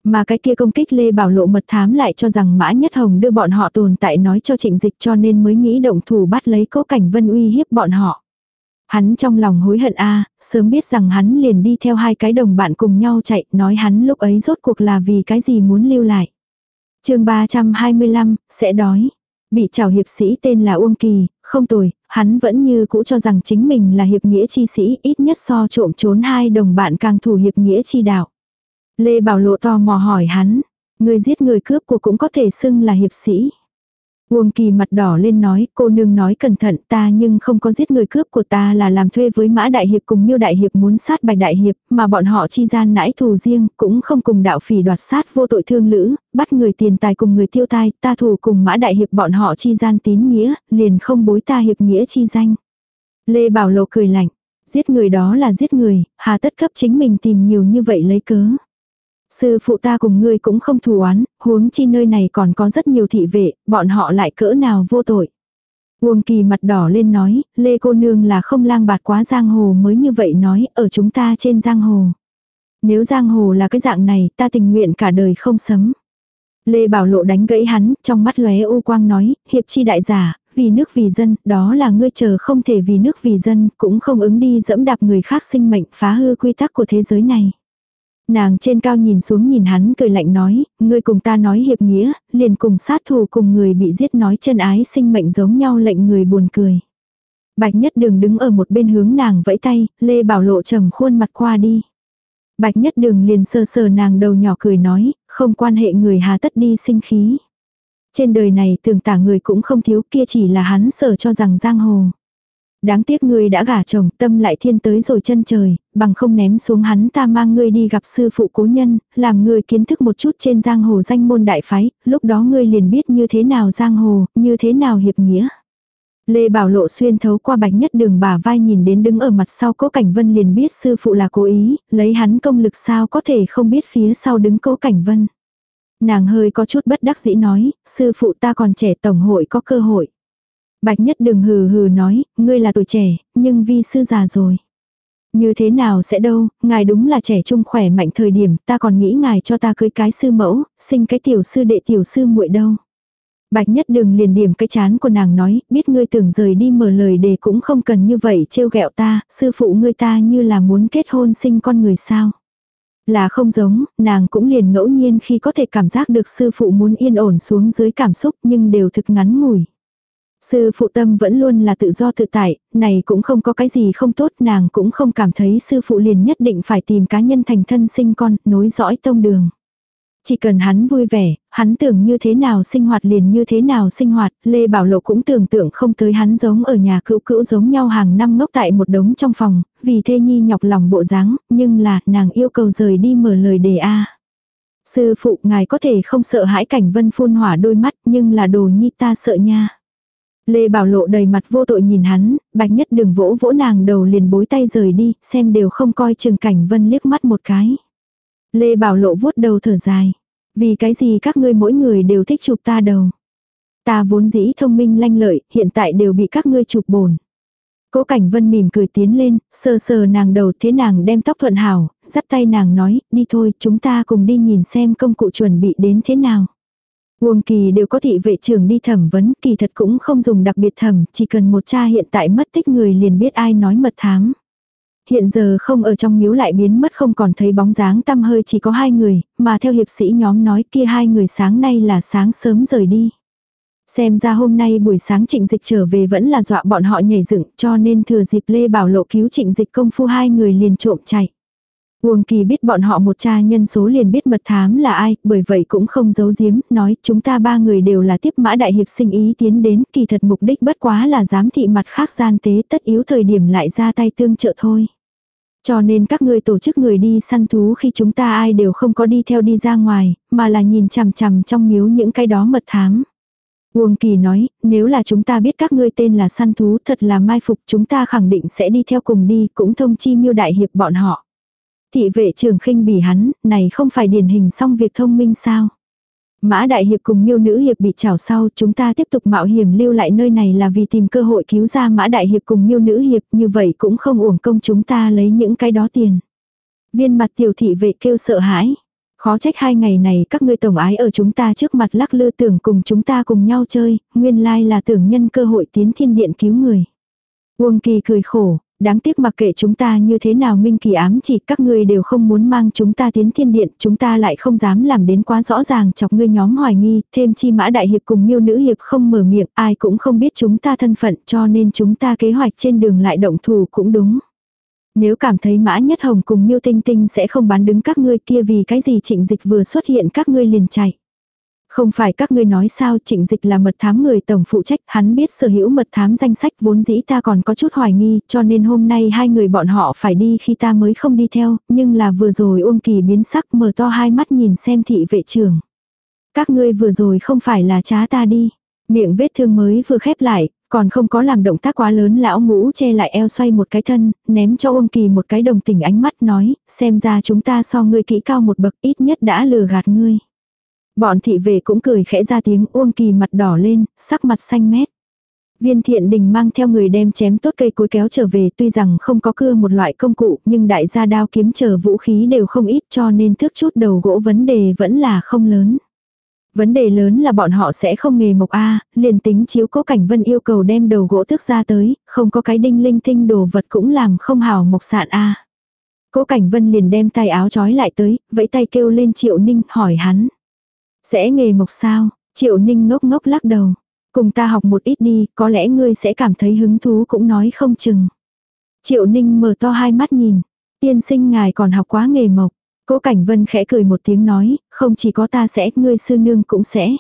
Mà cái kia công kích Lê Bảo Lộ mật thám lại cho rằng Mã Nhất Hồng đưa bọn họ tồn tại nói cho trịnh dịch cho nên mới nghĩ động thủ bắt lấy cố cảnh vân uy hiếp bọn họ. Hắn trong lòng hối hận a sớm biết rằng hắn liền đi theo hai cái đồng bạn cùng nhau chạy, nói hắn lúc ấy rốt cuộc là vì cái gì muốn lưu lại. chương 325, sẽ đói. Bị chào hiệp sĩ tên là Uông Kỳ, không tồi, hắn vẫn như cũ cho rằng chính mình là hiệp nghĩa chi sĩ, ít nhất so trộm trốn hai đồng bạn càng thủ hiệp nghĩa chi đạo. Lê Bảo Lộ to mò hỏi hắn, người giết người cướp của cũng có thể xưng là hiệp sĩ. Uông kỳ mặt đỏ lên nói, cô nương nói cẩn thận ta nhưng không có giết người cướp của ta là làm thuê với mã đại hiệp cùng miêu đại hiệp muốn sát bạch đại hiệp, mà bọn họ chi gian nãi thù riêng, cũng không cùng đạo phỉ đoạt sát vô tội thương lữ, bắt người tiền tài cùng người tiêu tai, ta thù cùng mã đại hiệp bọn họ chi gian tín nghĩa, liền không bối ta hiệp nghĩa chi danh. Lê Bảo Lộ cười lạnh, giết người đó là giết người, hà tất cấp chính mình tìm nhiều như vậy lấy cớ. Sư phụ ta cùng ngươi cũng không thù oán, huống chi nơi này còn có rất nhiều thị vệ, bọn họ lại cỡ nào vô tội. Uông kỳ mặt đỏ lên nói, Lê cô nương là không lang bạt quá giang hồ mới như vậy nói, ở chúng ta trên giang hồ. Nếu giang hồ là cái dạng này, ta tình nguyện cả đời không sấm. Lê Bảo Lộ đánh gãy hắn, trong mắt lóe u quang nói, hiệp chi đại giả, vì nước vì dân, đó là ngươi chờ không thể vì nước vì dân, cũng không ứng đi dẫm đạp người khác sinh mệnh, phá hư quy tắc của thế giới này. Nàng trên cao nhìn xuống nhìn hắn cười lạnh nói, ngươi cùng ta nói hiệp nghĩa, liền cùng sát thù cùng người bị giết nói chân ái sinh mệnh giống nhau lệnh người buồn cười. Bạch nhất đường đứng ở một bên hướng nàng vẫy tay, Lê Bảo Lộ trầm khuôn mặt qua đi. Bạch nhất đường liền sờ sờ nàng đầu nhỏ cười nói, không quan hệ người hà tất đi sinh khí. Trên đời này tưởng tả người cũng không thiếu kia chỉ là hắn sở cho rằng giang hồ. Đáng tiếc ngươi đã gả chồng, tâm lại thiên tới rồi chân trời, bằng không ném xuống hắn ta mang ngươi đi gặp sư phụ cố nhân, làm ngươi kiến thức một chút trên giang hồ danh môn đại phái, lúc đó ngươi liền biết như thế nào giang hồ, như thế nào hiệp nghĩa. Lê Bảo Lộ xuyên thấu qua bạch nhất đường bà vai nhìn đến đứng ở mặt sau cố Cảnh Vân liền biết sư phụ là cố ý, lấy hắn công lực sao có thể không biết phía sau đứng cố Cảnh Vân. Nàng hơi có chút bất đắc dĩ nói, sư phụ ta còn trẻ tổng hội có cơ hội. Bạch nhất đường hừ hừ nói, ngươi là tuổi trẻ, nhưng vi sư già rồi. Như thế nào sẽ đâu, ngài đúng là trẻ trung khỏe mạnh thời điểm, ta còn nghĩ ngài cho ta cưới cái sư mẫu, sinh cái tiểu sư đệ tiểu sư muội đâu. Bạch nhất đường liền điểm cái chán của nàng nói, biết ngươi tưởng rời đi mở lời để cũng không cần như vậy trêu ghẹo ta, sư phụ ngươi ta như là muốn kết hôn sinh con người sao. Là không giống, nàng cũng liền ngẫu nhiên khi có thể cảm giác được sư phụ muốn yên ổn xuống dưới cảm xúc nhưng đều thực ngắn ngủi. Sư phụ tâm vẫn luôn là tự do tự tại, này cũng không có cái gì không tốt, nàng cũng không cảm thấy sư phụ liền nhất định phải tìm cá nhân thành thân sinh con, nối dõi tông đường. Chỉ cần hắn vui vẻ, hắn tưởng như thế nào sinh hoạt liền như thế nào sinh hoạt, Lê Bảo Lộ cũng tưởng tượng không tới hắn giống ở nhà cữu cữu giống nhau hàng năm ngốc tại một đống trong phòng, vì thê nhi nhọc lòng bộ dáng, nhưng là nàng yêu cầu rời đi mở lời đề A. Sư phụ ngài có thể không sợ hãi cảnh vân phun hỏa đôi mắt nhưng là đồ nhi ta sợ nha. Lê Bảo Lộ đầy mặt vô tội nhìn hắn, bạch nhất đường vỗ vỗ nàng đầu liền bối tay rời đi, xem đều không coi trường cảnh vân liếc mắt một cái. Lê Bảo Lộ vuốt đầu thở dài. Vì cái gì các ngươi mỗi người đều thích chụp ta đầu. Ta vốn dĩ thông minh lanh lợi, hiện tại đều bị các ngươi chụp bồn. Cố Cảnh Vân mỉm cười tiến lên, sờ sờ nàng đầu thế nàng đem tóc thuận hảo, dắt tay nàng nói, đi thôi, chúng ta cùng đi nhìn xem công cụ chuẩn bị đến thế nào. Uông Kỳ đều có thị vệ trưởng đi thẩm vấn, kỳ thật cũng không dùng đặc biệt thẩm, chỉ cần một cha hiện tại mất tích người liền biết ai nói mật thám. Hiện giờ không ở trong miếu lại biến mất không còn thấy bóng dáng tăm hơi chỉ có hai người, mà theo hiệp sĩ nhóm nói kia hai người sáng nay là sáng sớm rời đi. Xem ra hôm nay buổi sáng trịnh dịch trở về vẫn là dọa bọn họ nhảy dựng cho nên thừa dịp Lê Bảo Lộ cứu trịnh dịch công phu hai người liền trộm chạy. Uông Kỳ biết bọn họ một cha nhân số liền biết mật thám là ai, bởi vậy cũng không giấu giếm, nói chúng ta ba người đều là tiếp mã đại hiệp sinh ý tiến đến, kỳ thật mục đích bất quá là giám thị mặt khác gian tế tất yếu thời điểm lại ra tay tương trợ thôi. Cho nên các ngươi tổ chức người đi săn thú khi chúng ta ai đều không có đi theo đi ra ngoài, mà là nhìn chằm chằm trong miếu những cái đó mật thám. Uông Kỳ nói, nếu là chúng ta biết các ngươi tên là săn thú thật là mai phục chúng ta khẳng định sẽ đi theo cùng đi, cũng thông chi miêu đại hiệp bọn họ. Thị vệ trường khinh bỉ hắn, này không phải điển hình xong việc thông minh sao. Mã Đại Hiệp cùng miêu nữ Hiệp bị trảo sau, chúng ta tiếp tục mạo hiểm lưu lại nơi này là vì tìm cơ hội cứu ra Mã Đại Hiệp cùng miêu nữ Hiệp, như vậy cũng không uổng công chúng ta lấy những cái đó tiền. Viên mặt tiểu thị vệ kêu sợ hãi. Khó trách hai ngày này các ngươi tổng ái ở chúng ta trước mặt lắc lư tưởng cùng chúng ta cùng nhau chơi, nguyên lai là tưởng nhân cơ hội tiến thiên điện cứu người. Uông Kỳ cười khổ, Đáng tiếc mặc kệ chúng ta như thế nào minh kỳ ám chỉ các ngươi đều không muốn mang chúng ta tiến thiên điện, chúng ta lại không dám làm đến quá rõ ràng chọc ngươi nhóm hoài nghi, thêm chi mã đại hiệp cùng miêu nữ hiệp không mở miệng, ai cũng không biết chúng ta thân phận cho nên chúng ta kế hoạch trên đường lại động thủ cũng đúng. Nếu cảm thấy mã nhất hồng cùng miêu tinh tinh sẽ không bán đứng các ngươi kia vì cái gì trịnh dịch vừa xuất hiện các ngươi liền chạy. Không phải các ngươi nói sao trịnh dịch là mật thám người tổng phụ trách, hắn biết sở hữu mật thám danh sách vốn dĩ ta còn có chút hoài nghi, cho nên hôm nay hai người bọn họ phải đi khi ta mới không đi theo, nhưng là vừa rồi Uông Kỳ biến sắc mở to hai mắt nhìn xem thị vệ trưởng. Các ngươi vừa rồi không phải là trá ta đi. Miệng vết thương mới vừa khép lại, còn không có làm động tác quá lớn lão ngũ che lại eo xoay một cái thân, ném cho Uông Kỳ một cái đồng tình ánh mắt nói, xem ra chúng ta so ngươi kỹ cao một bậc ít nhất đã lừa gạt ngươi. Bọn thị vệ cũng cười khẽ ra tiếng Uông Kỳ mặt đỏ lên, sắc mặt xanh mét. Viên thiện đình mang theo người đem chém tốt cây cối kéo trở về tuy rằng không có cưa một loại công cụ nhưng đại gia đao kiếm chờ vũ khí đều không ít cho nên thước chút đầu gỗ vấn đề vẫn là không lớn. Vấn đề lớn là bọn họ sẽ không nghề mộc A, liền tính chiếu cố cảnh vân yêu cầu đem đầu gỗ thước ra tới, không có cái đinh linh tinh đồ vật cũng làm không hào mộc sạn A. Cố cảnh vân liền đem tay áo trói lại tới, vẫy tay kêu lên triệu ninh hỏi hắn. Sẽ nghề mộc sao? Triệu ninh ngốc ngốc lắc đầu. Cùng ta học một ít đi, có lẽ ngươi sẽ cảm thấy hứng thú cũng nói không chừng. Triệu ninh mở to hai mắt nhìn. Tiên sinh ngài còn học quá nghề mộc. Cố Cảnh Vân khẽ cười một tiếng nói, không chỉ có ta sẽ, ngươi sư nương cũng sẽ.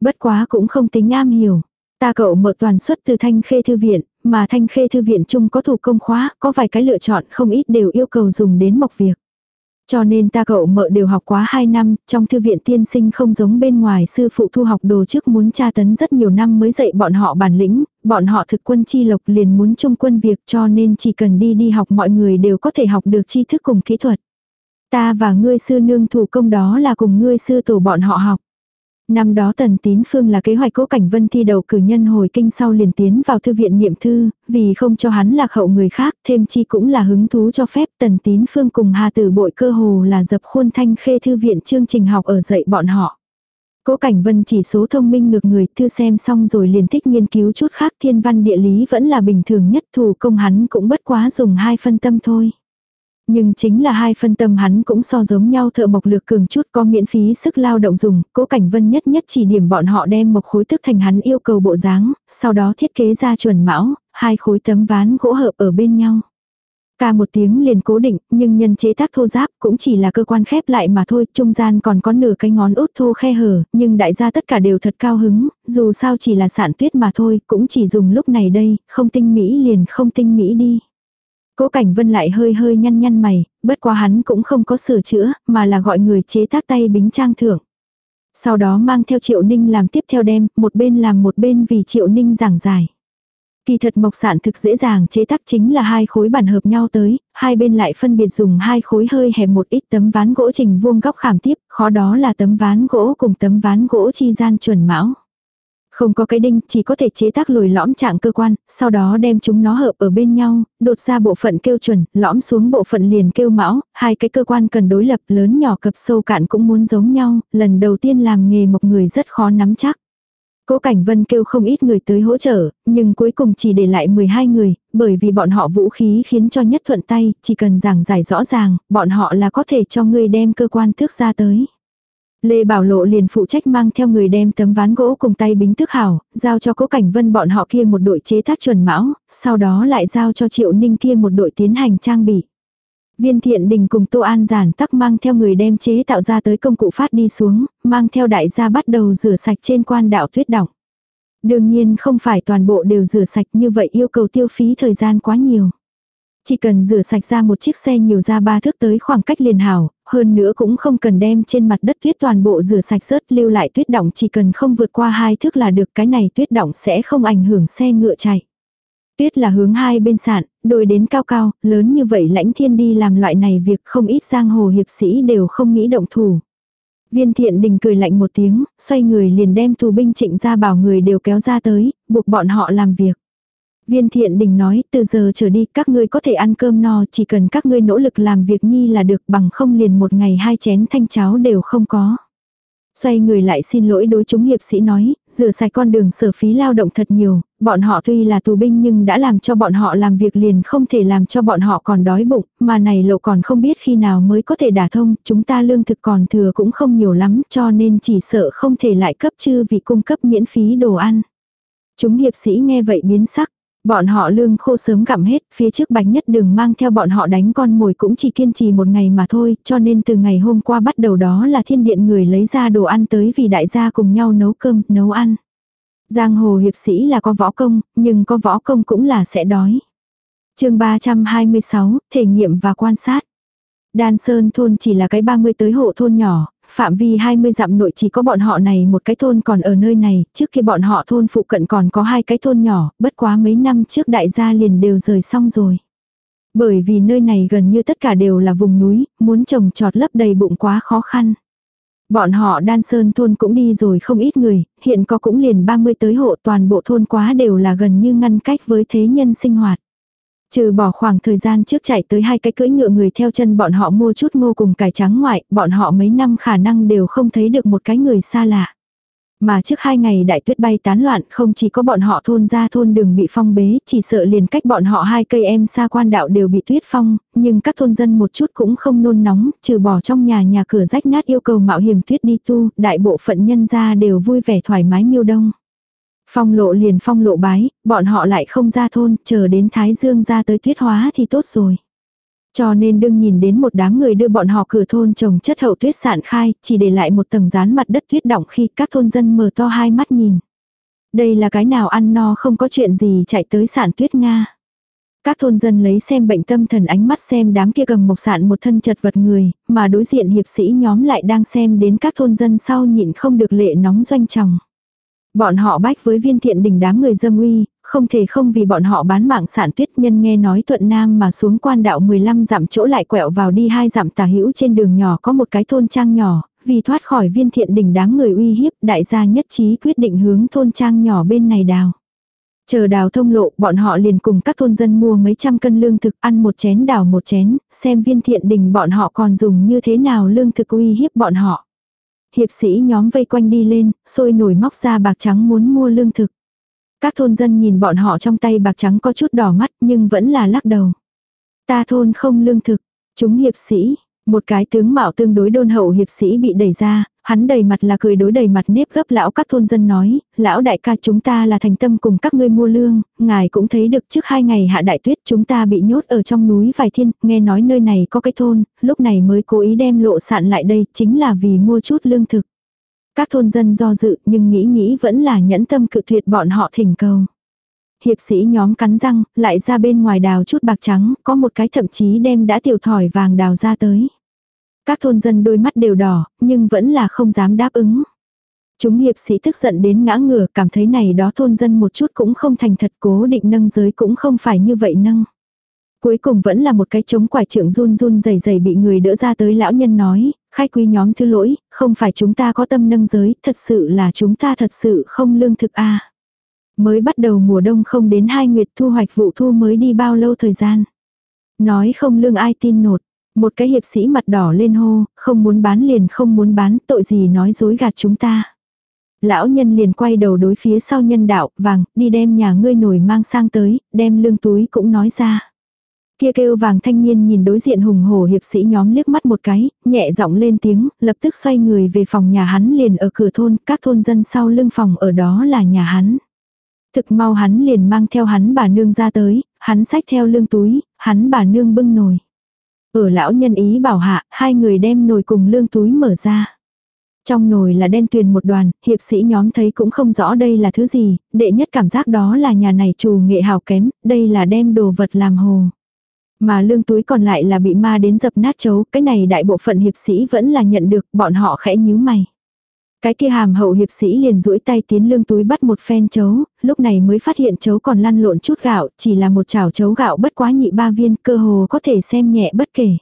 Bất quá cũng không tính am hiểu. Ta cậu mở toàn xuất từ thanh khê thư viện, mà thanh khê thư viện chung có thủ công khóa, có vài cái lựa chọn không ít đều yêu cầu dùng đến mộc việc. Cho nên ta cậu mợ đều học quá 2 năm, trong thư viện tiên sinh không giống bên ngoài sư phụ thu học đồ trước muốn tra tấn rất nhiều năm mới dạy bọn họ bản lĩnh, bọn họ thực quân chi lộc liền muốn chung quân việc cho nên chỉ cần đi đi học mọi người đều có thể học được tri thức cùng kỹ thuật. Ta và ngươi sư nương thủ công đó là cùng ngươi sư tổ bọn họ học. Năm đó Tần Tín Phương là kế hoạch cố cảnh vân thi đầu cử nhân hồi kinh sau liền tiến vào thư viện niệm thư, vì không cho hắn lạc hậu người khác, thêm chi cũng là hứng thú cho phép Tần Tín Phương cùng Hà Tử Bội cơ hồ là dập khuôn thanh khê thư viện chương trình học ở dạy bọn họ. Cố Cảnh Vân chỉ số thông minh ngược người, thư xem xong rồi liền thích nghiên cứu chút khác thiên văn địa lý vẫn là bình thường nhất thủ công hắn cũng bất quá dùng hai phân tâm thôi. Nhưng chính là hai phân tâm hắn cũng so giống nhau thợ mộc lược cường chút có miễn phí sức lao động dùng, cố cảnh vân nhất nhất chỉ điểm bọn họ đem mộc khối thức thành hắn yêu cầu bộ dáng, sau đó thiết kế ra chuẩn mão, hai khối tấm ván gỗ hợp ở bên nhau. Ca một tiếng liền cố định, nhưng nhân chế tác thô giáp cũng chỉ là cơ quan khép lại mà thôi, trung gian còn có nửa cái ngón út thô khe hở, nhưng đại gia tất cả đều thật cao hứng, dù sao chỉ là sản tuyết mà thôi, cũng chỉ dùng lúc này đây, không tinh mỹ liền không tinh mỹ đi. Cố Cảnh Vân lại hơi hơi nhăn nhăn mày, bất quá hắn cũng không có sửa chữa, mà là gọi người chế tác tay bính trang thưởng. Sau đó mang theo Triệu Ninh làm tiếp theo đem, một bên làm một bên vì Triệu Ninh giảng giải. Kỳ thật mộc sản thực dễ dàng chế tác chính là hai khối bản hợp nhau tới, hai bên lại phân biệt dùng hai khối hơi hẹp một ít tấm ván gỗ trình vuông góc khảm tiếp, khó đó là tấm ván gỗ cùng tấm ván gỗ chi gian chuẩn mão. Không có cái đinh, chỉ có thể chế tác lồi lõm trạng cơ quan, sau đó đem chúng nó hợp ở bên nhau, đột ra bộ phận kêu chuẩn, lõm xuống bộ phận liền kêu mão, hai cái cơ quan cần đối lập lớn nhỏ cập sâu cạn cũng muốn giống nhau, lần đầu tiên làm nghề một người rất khó nắm chắc. Cố Cảnh Vân kêu không ít người tới hỗ trợ, nhưng cuối cùng chỉ để lại 12 người, bởi vì bọn họ vũ khí khiến cho nhất thuận tay, chỉ cần giảng giải rõ ràng, bọn họ là có thể cho người đem cơ quan thước ra tới. Lê Bảo Lộ liền phụ trách mang theo người đem tấm ván gỗ cùng tay bính thức hảo, giao cho cố cảnh vân bọn họ kia một đội chế tác chuẩn mão, sau đó lại giao cho triệu ninh kia một đội tiến hành trang bị. Viên thiện đình cùng Tô An giản tắc mang theo người đem chế tạo ra tới công cụ phát đi xuống, mang theo đại gia bắt đầu rửa sạch trên quan đạo tuyết đọng. Đương nhiên không phải toàn bộ đều rửa sạch như vậy yêu cầu tiêu phí thời gian quá nhiều. Chỉ cần rửa sạch ra một chiếc xe nhiều ra ba thước tới khoảng cách liền hảo, hơn nữa cũng không cần đem trên mặt đất tuyết toàn bộ rửa sạch rớt lưu lại tuyết động chỉ cần không vượt qua hai thước là được cái này tuyết động sẽ không ảnh hưởng xe ngựa chạy. Tuyết là hướng hai bên sạn, đồi đến cao cao, lớn như vậy lãnh thiên đi làm loại này việc không ít giang hồ hiệp sĩ đều không nghĩ động thủ. Viên thiện đình cười lạnh một tiếng, xoay người liền đem tù binh trịnh ra bảo người đều kéo ra tới, buộc bọn họ làm việc. Viên thiện đình nói, từ giờ trở đi các ngươi có thể ăn cơm no, chỉ cần các ngươi nỗ lực làm việc nhi là được bằng không liền một ngày hai chén thanh cháo đều không có. Xoay người lại xin lỗi đối chúng hiệp sĩ nói, rửa sạch con đường sở phí lao động thật nhiều, bọn họ tuy là tù binh nhưng đã làm cho bọn họ làm việc liền không thể làm cho bọn họ còn đói bụng, mà này lộ còn không biết khi nào mới có thể đả thông, chúng ta lương thực còn thừa cũng không nhiều lắm cho nên chỉ sợ không thể lại cấp chư vì cung cấp miễn phí đồ ăn. Chúng hiệp sĩ nghe vậy biến sắc, Bọn họ lương khô sớm gặm hết, phía trước bánh nhất đường mang theo bọn họ đánh con mồi cũng chỉ kiên trì một ngày mà thôi, cho nên từ ngày hôm qua bắt đầu đó là thiên điện người lấy ra đồ ăn tới vì đại gia cùng nhau nấu cơm, nấu ăn. Giang hồ hiệp sĩ là có võ công, nhưng có võ công cũng là sẽ đói. chương 326, thể nghiệm và quan sát. Đan Sơn thôn chỉ là cái 30 tới hộ thôn nhỏ, phạm vi 20 dặm nội chỉ có bọn họ này một cái thôn còn ở nơi này, trước khi bọn họ thôn phụ cận còn có hai cái thôn nhỏ, bất quá mấy năm trước đại gia liền đều rời xong rồi. Bởi vì nơi này gần như tất cả đều là vùng núi, muốn trồng trọt lấp đầy bụng quá khó khăn. Bọn họ đan sơn thôn cũng đi rồi không ít người, hiện có cũng liền 30 tới hộ toàn bộ thôn quá đều là gần như ngăn cách với thế nhân sinh hoạt. Trừ bỏ khoảng thời gian trước chạy tới hai cái cưỡi ngựa người theo chân bọn họ mua chút ngô cùng cải trắng ngoại, bọn họ mấy năm khả năng đều không thấy được một cái người xa lạ. Mà trước hai ngày đại tuyết bay tán loạn không chỉ có bọn họ thôn ra thôn đường bị phong bế, chỉ sợ liền cách bọn họ hai cây em xa quan đạo đều bị tuyết phong, nhưng các thôn dân một chút cũng không nôn nóng, trừ bỏ trong nhà nhà cửa rách nát yêu cầu mạo hiểm tuyết đi tu, đại bộ phận nhân gia đều vui vẻ thoải mái miêu đông. Phong lộ liền phong lộ bái, bọn họ lại không ra thôn, chờ đến Thái Dương ra tới tuyết hóa thì tốt rồi. Cho nên đương nhìn đến một đám người đưa bọn họ cửa thôn trồng chất hậu tuyết sạn khai, chỉ để lại một tầng dán mặt đất tuyết động khi các thôn dân mở to hai mắt nhìn. Đây là cái nào ăn no không có chuyện gì chạy tới sạn tuyết Nga. Các thôn dân lấy xem bệnh tâm thần ánh mắt xem đám kia cầm mộc sạn một thân chật vật người, mà đối diện hiệp sĩ nhóm lại đang xem đến các thôn dân sau nhịn không được lệ nóng doanh chồng. Bọn họ bách với viên thiện đình đám người dâm uy, không thể không vì bọn họ bán mạng sản tuyết nhân nghe nói thuận nam mà xuống quan đạo 15 dặm chỗ lại quẹo vào đi hai dặm tà hữu trên đường nhỏ có một cái thôn trang nhỏ, vì thoát khỏi viên thiện đình đám người uy hiếp đại gia nhất trí quyết định hướng thôn trang nhỏ bên này đào. Chờ đào thông lộ, bọn họ liền cùng các thôn dân mua mấy trăm cân lương thực ăn một chén đào một chén, xem viên thiện đình bọn họ còn dùng như thế nào lương thực uy hiếp bọn họ. Hiệp sĩ nhóm vây quanh đi lên, sôi nổi móc ra bạc trắng muốn mua lương thực. Các thôn dân nhìn bọn họ trong tay bạc trắng có chút đỏ mắt nhưng vẫn là lắc đầu. Ta thôn không lương thực, chúng hiệp sĩ, một cái tướng mạo tương đối đôn hậu hiệp sĩ bị đẩy ra, hắn đầy mặt là cười đối đầy mặt nếp gấp lão các thôn dân nói, lão đại ca chúng ta là thành tâm cùng các ngươi mua lương, ngài cũng thấy được trước hai ngày hạ đại tuyết chúng ta bị nhốt ở trong núi vài thiên, nghe nói nơi này có cái thôn, lúc này mới cố ý đem lộ sạn lại đây, chính là vì mua chút lương thực. Các thôn dân do dự nhưng nghĩ nghĩ vẫn là nhẫn tâm cự tuyệt bọn họ thỉnh cầu. Hiệp sĩ nhóm cắn răng, lại ra bên ngoài đào chút bạc trắng, có một cái thậm chí đem đã tiểu thỏi vàng đào ra tới. Các thôn dân đôi mắt đều đỏ, nhưng vẫn là không dám đáp ứng. Chúng hiệp sĩ tức giận đến ngã ngửa, cảm thấy này đó thôn dân một chút cũng không thành thật cố định nâng giới cũng không phải như vậy nâng. Cuối cùng vẫn là một cái chống quải trưởng run run dày dày bị người đỡ ra tới lão nhân nói, khai quý nhóm thứ lỗi, không phải chúng ta có tâm nâng giới, thật sự là chúng ta thật sự không lương thực a Mới bắt đầu mùa đông không đến hai nguyệt thu hoạch vụ thu mới đi bao lâu thời gian. Nói không lương ai tin nột, một cái hiệp sĩ mặt đỏ lên hô, không muốn bán liền không muốn bán, tội gì nói dối gạt chúng ta. Lão nhân liền quay đầu đối phía sau nhân đạo, vàng, đi đem nhà ngươi nổi mang sang tới, đem lương túi cũng nói ra. Kia kêu vàng thanh niên nhìn đối diện hùng hổ hiệp sĩ nhóm liếc mắt một cái, nhẹ giọng lên tiếng, lập tức xoay người về phòng nhà hắn liền ở cửa thôn, các thôn dân sau lưng phòng ở đó là nhà hắn. Thực mau hắn liền mang theo hắn bà nương ra tới, hắn xách theo lương túi, hắn bà nương bưng nồi. Ở lão nhân ý bảo hạ, hai người đem nồi cùng lương túi mở ra. Trong nồi là đen tuyền một đoàn, hiệp sĩ nhóm thấy cũng không rõ đây là thứ gì, đệ nhất cảm giác đó là nhà này trù nghệ hào kém, đây là đem đồ vật làm hồ. Mà lương túi còn lại là bị ma đến dập nát chấu, cái này đại bộ phận hiệp sĩ vẫn là nhận được, bọn họ khẽ nhíu mày. Cái kia hàm hậu hiệp sĩ liền duỗi tay tiến lương túi bắt một phen chấu, lúc này mới phát hiện chấu còn lăn lộn chút gạo, chỉ là một chảo chấu gạo bất quá nhị ba viên, cơ hồ có thể xem nhẹ bất kể.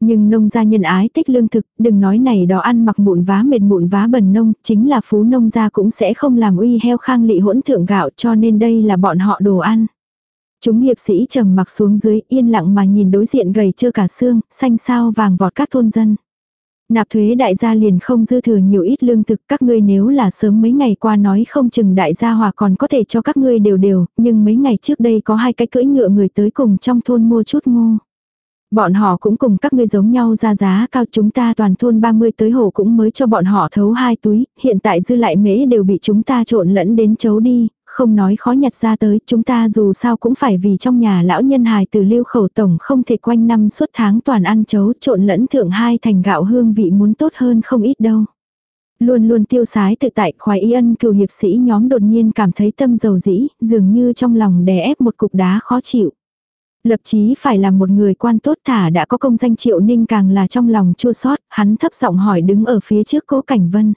Nhưng nông gia nhân ái tích lương thực, đừng nói này đó ăn mặc mụn vá mệt mụn vá bần nông, chính là phú nông gia cũng sẽ không làm uy heo khang lị hỗn thượng gạo cho nên đây là bọn họ đồ ăn. Chúng hiệp sĩ trầm mặc xuống dưới yên lặng mà nhìn đối diện gầy chưa cả xương, xanh sao vàng vọt các thôn dân. Nạp thuế đại gia liền không dư thừa nhiều ít lương thực các ngươi nếu là sớm mấy ngày qua nói không chừng đại gia hòa còn có thể cho các ngươi đều đều, nhưng mấy ngày trước đây có hai cái cưỡi ngựa người tới cùng trong thôn mua chút ngô. Bọn họ cũng cùng các ngươi giống nhau ra giá cao chúng ta toàn thôn 30 tới hồ cũng mới cho bọn họ thấu hai túi, hiện tại dư lại mễ đều bị chúng ta trộn lẫn đến chấu đi, không nói khó nhặt ra tới, chúng ta dù sao cũng phải vì trong nhà lão nhân hài từ lưu khẩu tổng không thể quanh năm suốt tháng toàn ăn chấu trộn lẫn thượng hai thành gạo hương vị muốn tốt hơn không ít đâu. Luôn luôn tiêu sái tự tại khoái y ân cựu hiệp sĩ nhóm đột nhiên cảm thấy tâm dầu dĩ, dường như trong lòng đè ép một cục đá khó chịu. Lập chí phải là một người quan tốt thả đã có công danh triệu ninh càng là trong lòng chua sót, hắn thấp giọng hỏi đứng ở phía trước cố cảnh vân.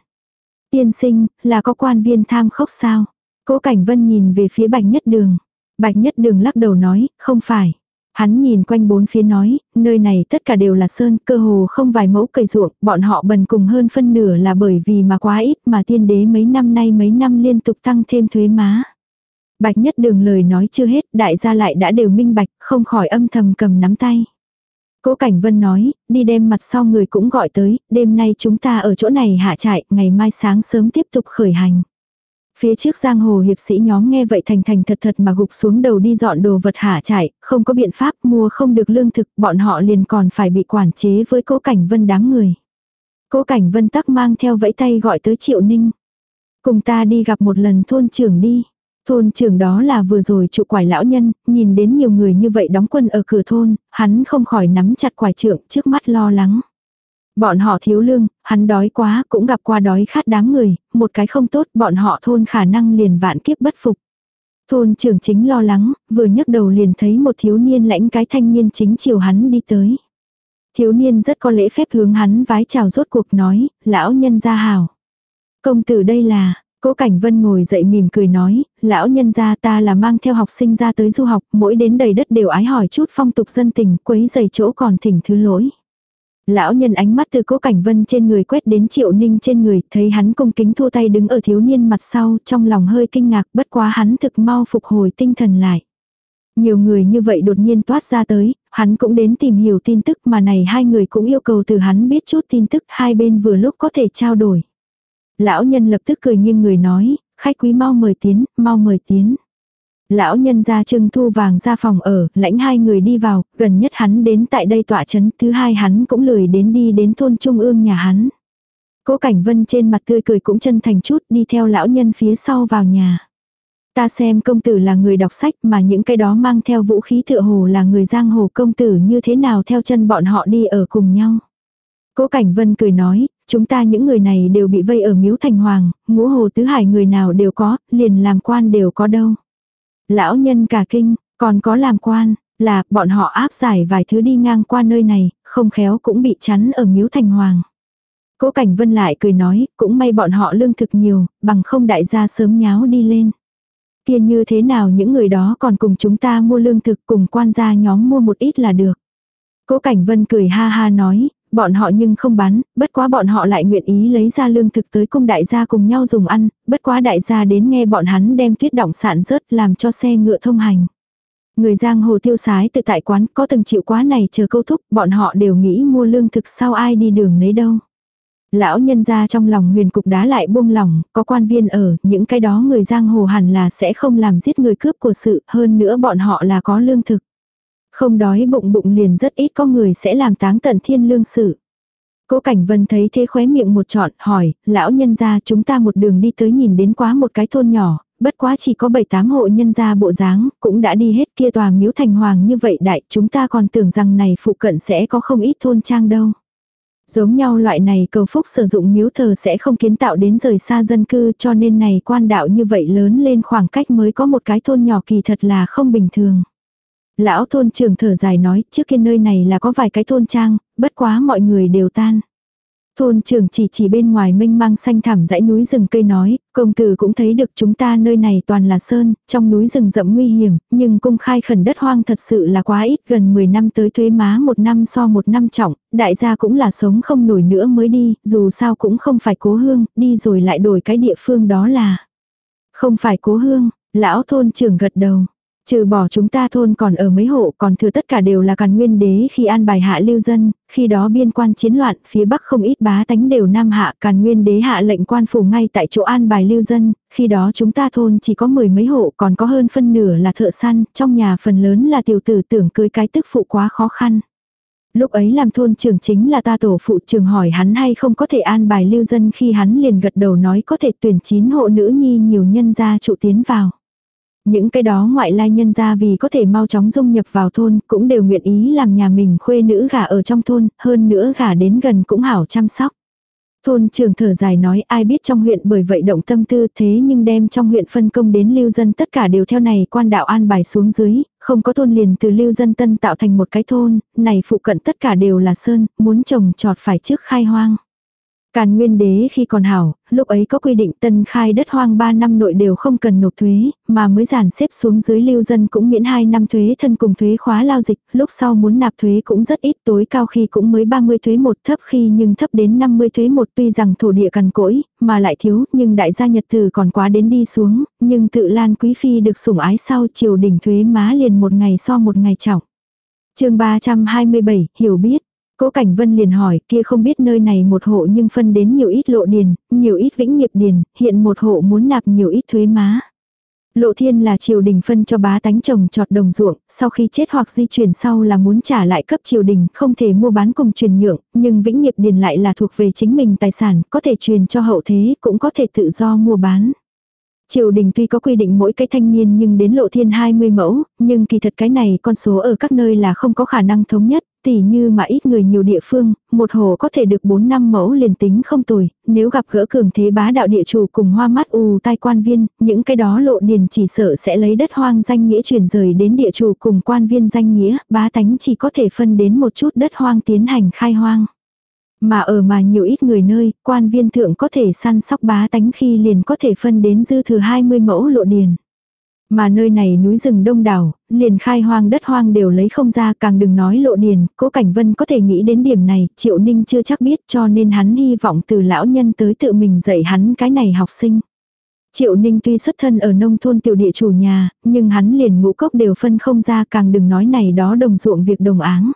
Tiên sinh, là có quan viên tham khốc sao? Cố Cảnh Vân nhìn về phía Bạch Nhất Đường. Bạch Nhất Đường lắc đầu nói, không phải. Hắn nhìn quanh bốn phía nói, nơi này tất cả đều là sơn, cơ hồ không vài mẫu cây ruộng, bọn họ bần cùng hơn phân nửa là bởi vì mà quá ít mà tiên đế mấy năm nay mấy năm liên tục tăng thêm thuế má. Bạch Nhất Đường lời nói chưa hết, đại gia lại đã đều minh bạch, không khỏi âm thầm cầm nắm tay. Cố Cảnh Vân nói, đi đem mặt sau người cũng gọi tới, đêm nay chúng ta ở chỗ này hạ trại, ngày mai sáng sớm tiếp tục khởi hành. Phía trước giang hồ hiệp sĩ nhóm nghe vậy thành thành thật thật mà gục xuống đầu đi dọn đồ vật hạ chạy không có biện pháp mua không được lương thực, bọn họ liền còn phải bị quản chế với cố cảnh vân đáng người. Cố cảnh vân tắc mang theo vẫy tay gọi tới triệu ninh. Cùng ta đi gặp một lần thôn trưởng đi. Thôn trưởng đó là vừa rồi trụ quải lão nhân, nhìn đến nhiều người như vậy đóng quân ở cửa thôn, hắn không khỏi nắm chặt quải trưởng trước mắt lo lắng. Bọn họ thiếu lương, hắn đói quá, cũng gặp qua đói khát đám người, một cái không tốt, bọn họ thôn khả năng liền vạn kiếp bất phục. Thôn trưởng chính lo lắng, vừa nhấc đầu liền thấy một thiếu niên lãnh cái thanh niên chính chiều hắn đi tới. Thiếu niên rất có lễ phép hướng hắn vái chào rốt cuộc nói, lão nhân gia hào Công tử đây là, Cố Cảnh Vân ngồi dậy mỉm cười nói, lão nhân gia ta là mang theo học sinh ra tới du học, mỗi đến đầy đất đều ái hỏi chút phong tục dân tình, quấy giày chỗ còn thỉnh thứ lỗi. Lão nhân ánh mắt từ cố cảnh vân trên người quét đến triệu ninh trên người, thấy hắn cung kính thua tay đứng ở thiếu niên mặt sau, trong lòng hơi kinh ngạc, bất quá hắn thực mau phục hồi tinh thần lại. Nhiều người như vậy đột nhiên toát ra tới, hắn cũng đến tìm hiểu tin tức mà này hai người cũng yêu cầu từ hắn biết chút tin tức hai bên vừa lúc có thể trao đổi. Lão nhân lập tức cười nghiêng người nói, khách quý mau mời tiến, mau mời tiến. Lão nhân ra trưng thu vàng ra phòng ở, lãnh hai người đi vào, gần nhất hắn đến tại đây tọa chấn, thứ hai hắn cũng lười đến đi đến thôn trung ương nhà hắn. Cố Cảnh Vân trên mặt tươi cười cũng chân thành chút đi theo lão nhân phía sau vào nhà. Ta xem công tử là người đọc sách mà những cái đó mang theo vũ khí tựa hồ là người giang hồ công tử như thế nào theo chân bọn họ đi ở cùng nhau. Cố Cảnh Vân cười nói, chúng ta những người này đều bị vây ở miếu thành hoàng, ngũ hồ tứ hải người nào đều có, liền làm quan đều có đâu. Lão nhân cả kinh, còn có làm quan, là bọn họ áp giải vài thứ đi ngang qua nơi này, không khéo cũng bị chắn ở miếu thành hoàng. Cố Cảnh Vân lại cười nói, cũng may bọn họ lương thực nhiều, bằng không đại gia sớm nháo đi lên. Kia như thế nào những người đó còn cùng chúng ta mua lương thực cùng quan gia nhóm mua một ít là được. Cố Cảnh Vân cười ha ha nói, bọn họ nhưng không bán, bất quá bọn họ lại nguyện ý lấy ra lương thực tới cung đại gia cùng nhau dùng ăn, bất quá đại gia đến nghe bọn hắn đem tuyết động sản rớt làm cho xe ngựa thông hành. Người giang hồ tiêu sái từ tại quán có từng chịu quá này chờ câu thúc, bọn họ đều nghĩ mua lương thực sao ai đi đường lấy đâu. Lão nhân ra trong lòng huyền cục đá lại buông lỏng, có quan viên ở, những cái đó người giang hồ hẳn là sẽ không làm giết người cướp của sự, hơn nữa bọn họ là có lương thực. Không đói bụng bụng liền rất ít có người sẽ làm táng tận thiên lương sự. Cố Cảnh Vân thấy thế khóe miệng một trọn, hỏi, lão nhân gia chúng ta một đường đi tới nhìn đến quá một cái thôn nhỏ, bất quá chỉ có bảy tám hộ nhân gia bộ dáng, cũng đã đi hết kia tòa miếu thành hoàng như vậy đại, chúng ta còn tưởng rằng này phụ cận sẽ có không ít thôn trang đâu. Giống nhau loại này cầu phúc sử dụng miếu thờ sẽ không kiến tạo đến rời xa dân cư cho nên này quan đạo như vậy lớn lên khoảng cách mới có một cái thôn nhỏ kỳ thật là không bình thường. Lão thôn trưởng thở dài nói, trước kia nơi này là có vài cái thôn trang, bất quá mọi người đều tan. Thôn trưởng chỉ chỉ bên ngoài mênh mang xanh thẳm dãy núi rừng cây nói, công tử cũng thấy được chúng ta nơi này toàn là sơn, trong núi rừng rậm nguy hiểm, nhưng cung khai khẩn đất hoang thật sự là quá ít, gần 10 năm tới thuế má một năm so một năm trọng, đại gia cũng là sống không nổi nữa mới đi, dù sao cũng không phải cố hương, đi rồi lại đổi cái địa phương đó là. Không phải cố hương, lão thôn trưởng gật đầu, Trừ bỏ chúng ta thôn còn ở mấy hộ còn thừa tất cả đều là càn nguyên đế khi an bài hạ lưu dân, khi đó biên quan chiến loạn, phía bắc không ít bá tánh đều nam hạ càn nguyên đế hạ lệnh quan phủ ngay tại chỗ an bài lưu dân, khi đó chúng ta thôn chỉ có mười mấy hộ còn có hơn phân nửa là thợ săn, trong nhà phần lớn là tiểu tử tưởng cưới cái tức phụ quá khó khăn. Lúc ấy làm thôn trưởng chính là ta tổ phụ trường hỏi hắn hay không có thể an bài lưu dân khi hắn liền gật đầu nói có thể tuyển chín hộ nữ nhi nhiều nhân gia trụ tiến vào. Những cái đó ngoại lai nhân ra vì có thể mau chóng dung nhập vào thôn cũng đều nguyện ý làm nhà mình khuê nữ gả ở trong thôn, hơn nữa gả đến gần cũng hảo chăm sóc. Thôn trường thở dài nói ai biết trong huyện bởi vậy động tâm tư thế nhưng đem trong huyện phân công đến lưu dân tất cả đều theo này quan đạo an bài xuống dưới, không có thôn liền từ lưu dân tân tạo thành một cái thôn, này phụ cận tất cả đều là sơn, muốn trồng trọt phải trước khai hoang. Càn nguyên đế khi còn hảo, lúc ấy có quy định tân khai đất hoang 3 năm nội đều không cần nộp thuế, mà mới giản xếp xuống dưới lưu dân cũng miễn 2 năm thuế thân cùng thuế khóa lao dịch, lúc sau muốn nạp thuế cũng rất ít tối cao khi cũng mới 30 thuế một thấp khi nhưng thấp đến 50 thuế một tuy rằng thổ địa cằn cỗi, mà lại thiếu, nhưng đại gia nhật từ còn quá đến đi xuống, nhưng tự lan quý phi được sủng ái sau triều đỉnh thuế má liền một ngày so một ngày trọng. chương 327, hiểu biết. Cố Cảnh Vân liền hỏi kia không biết nơi này một hộ nhưng phân đến nhiều ít lộ điền, nhiều ít vĩnh nghiệp điền, hiện một hộ muốn nạp nhiều ít thuế má. Lộ thiên là triều đình phân cho bá tánh trồng trọt đồng ruộng, sau khi chết hoặc di chuyển sau là muốn trả lại cấp triều đình, không thể mua bán cùng truyền nhượng, nhưng vĩnh nghiệp điền lại là thuộc về chính mình tài sản, có thể truyền cho hậu thế, cũng có thể tự do mua bán. Triều đình tuy có quy định mỗi cái thanh niên nhưng đến lộ thiên 20 mẫu, nhưng kỳ thật cái này con số ở các nơi là không có khả năng thống nhất, Tỉ như mà ít người nhiều địa phương, một hồ có thể được 4 năm mẫu liền tính không tồi, nếu gặp gỡ cường thế bá đạo địa chủ cùng hoa mắt ù tai quan viên, những cái đó lộ điền chỉ sợ sẽ lấy đất hoang danh nghĩa chuyển rời đến địa chủ cùng quan viên danh nghĩa, bá tánh chỉ có thể phân đến một chút đất hoang tiến hành khai hoang. Mà ở mà nhiều ít người nơi, quan viên thượng có thể săn sóc bá tánh khi liền có thể phân đến dư thừa 20 mẫu lộ điền. Mà nơi này núi rừng đông đảo, liền khai hoang đất hoang đều lấy không ra càng đừng nói lộ điền, cố cảnh vân có thể nghĩ đến điểm này, triệu ninh chưa chắc biết cho nên hắn hy vọng từ lão nhân tới tự mình dạy hắn cái này học sinh. Triệu ninh tuy xuất thân ở nông thôn tiểu địa chủ nhà, nhưng hắn liền ngũ cốc đều phân không ra càng đừng nói này đó đồng ruộng việc đồng áng.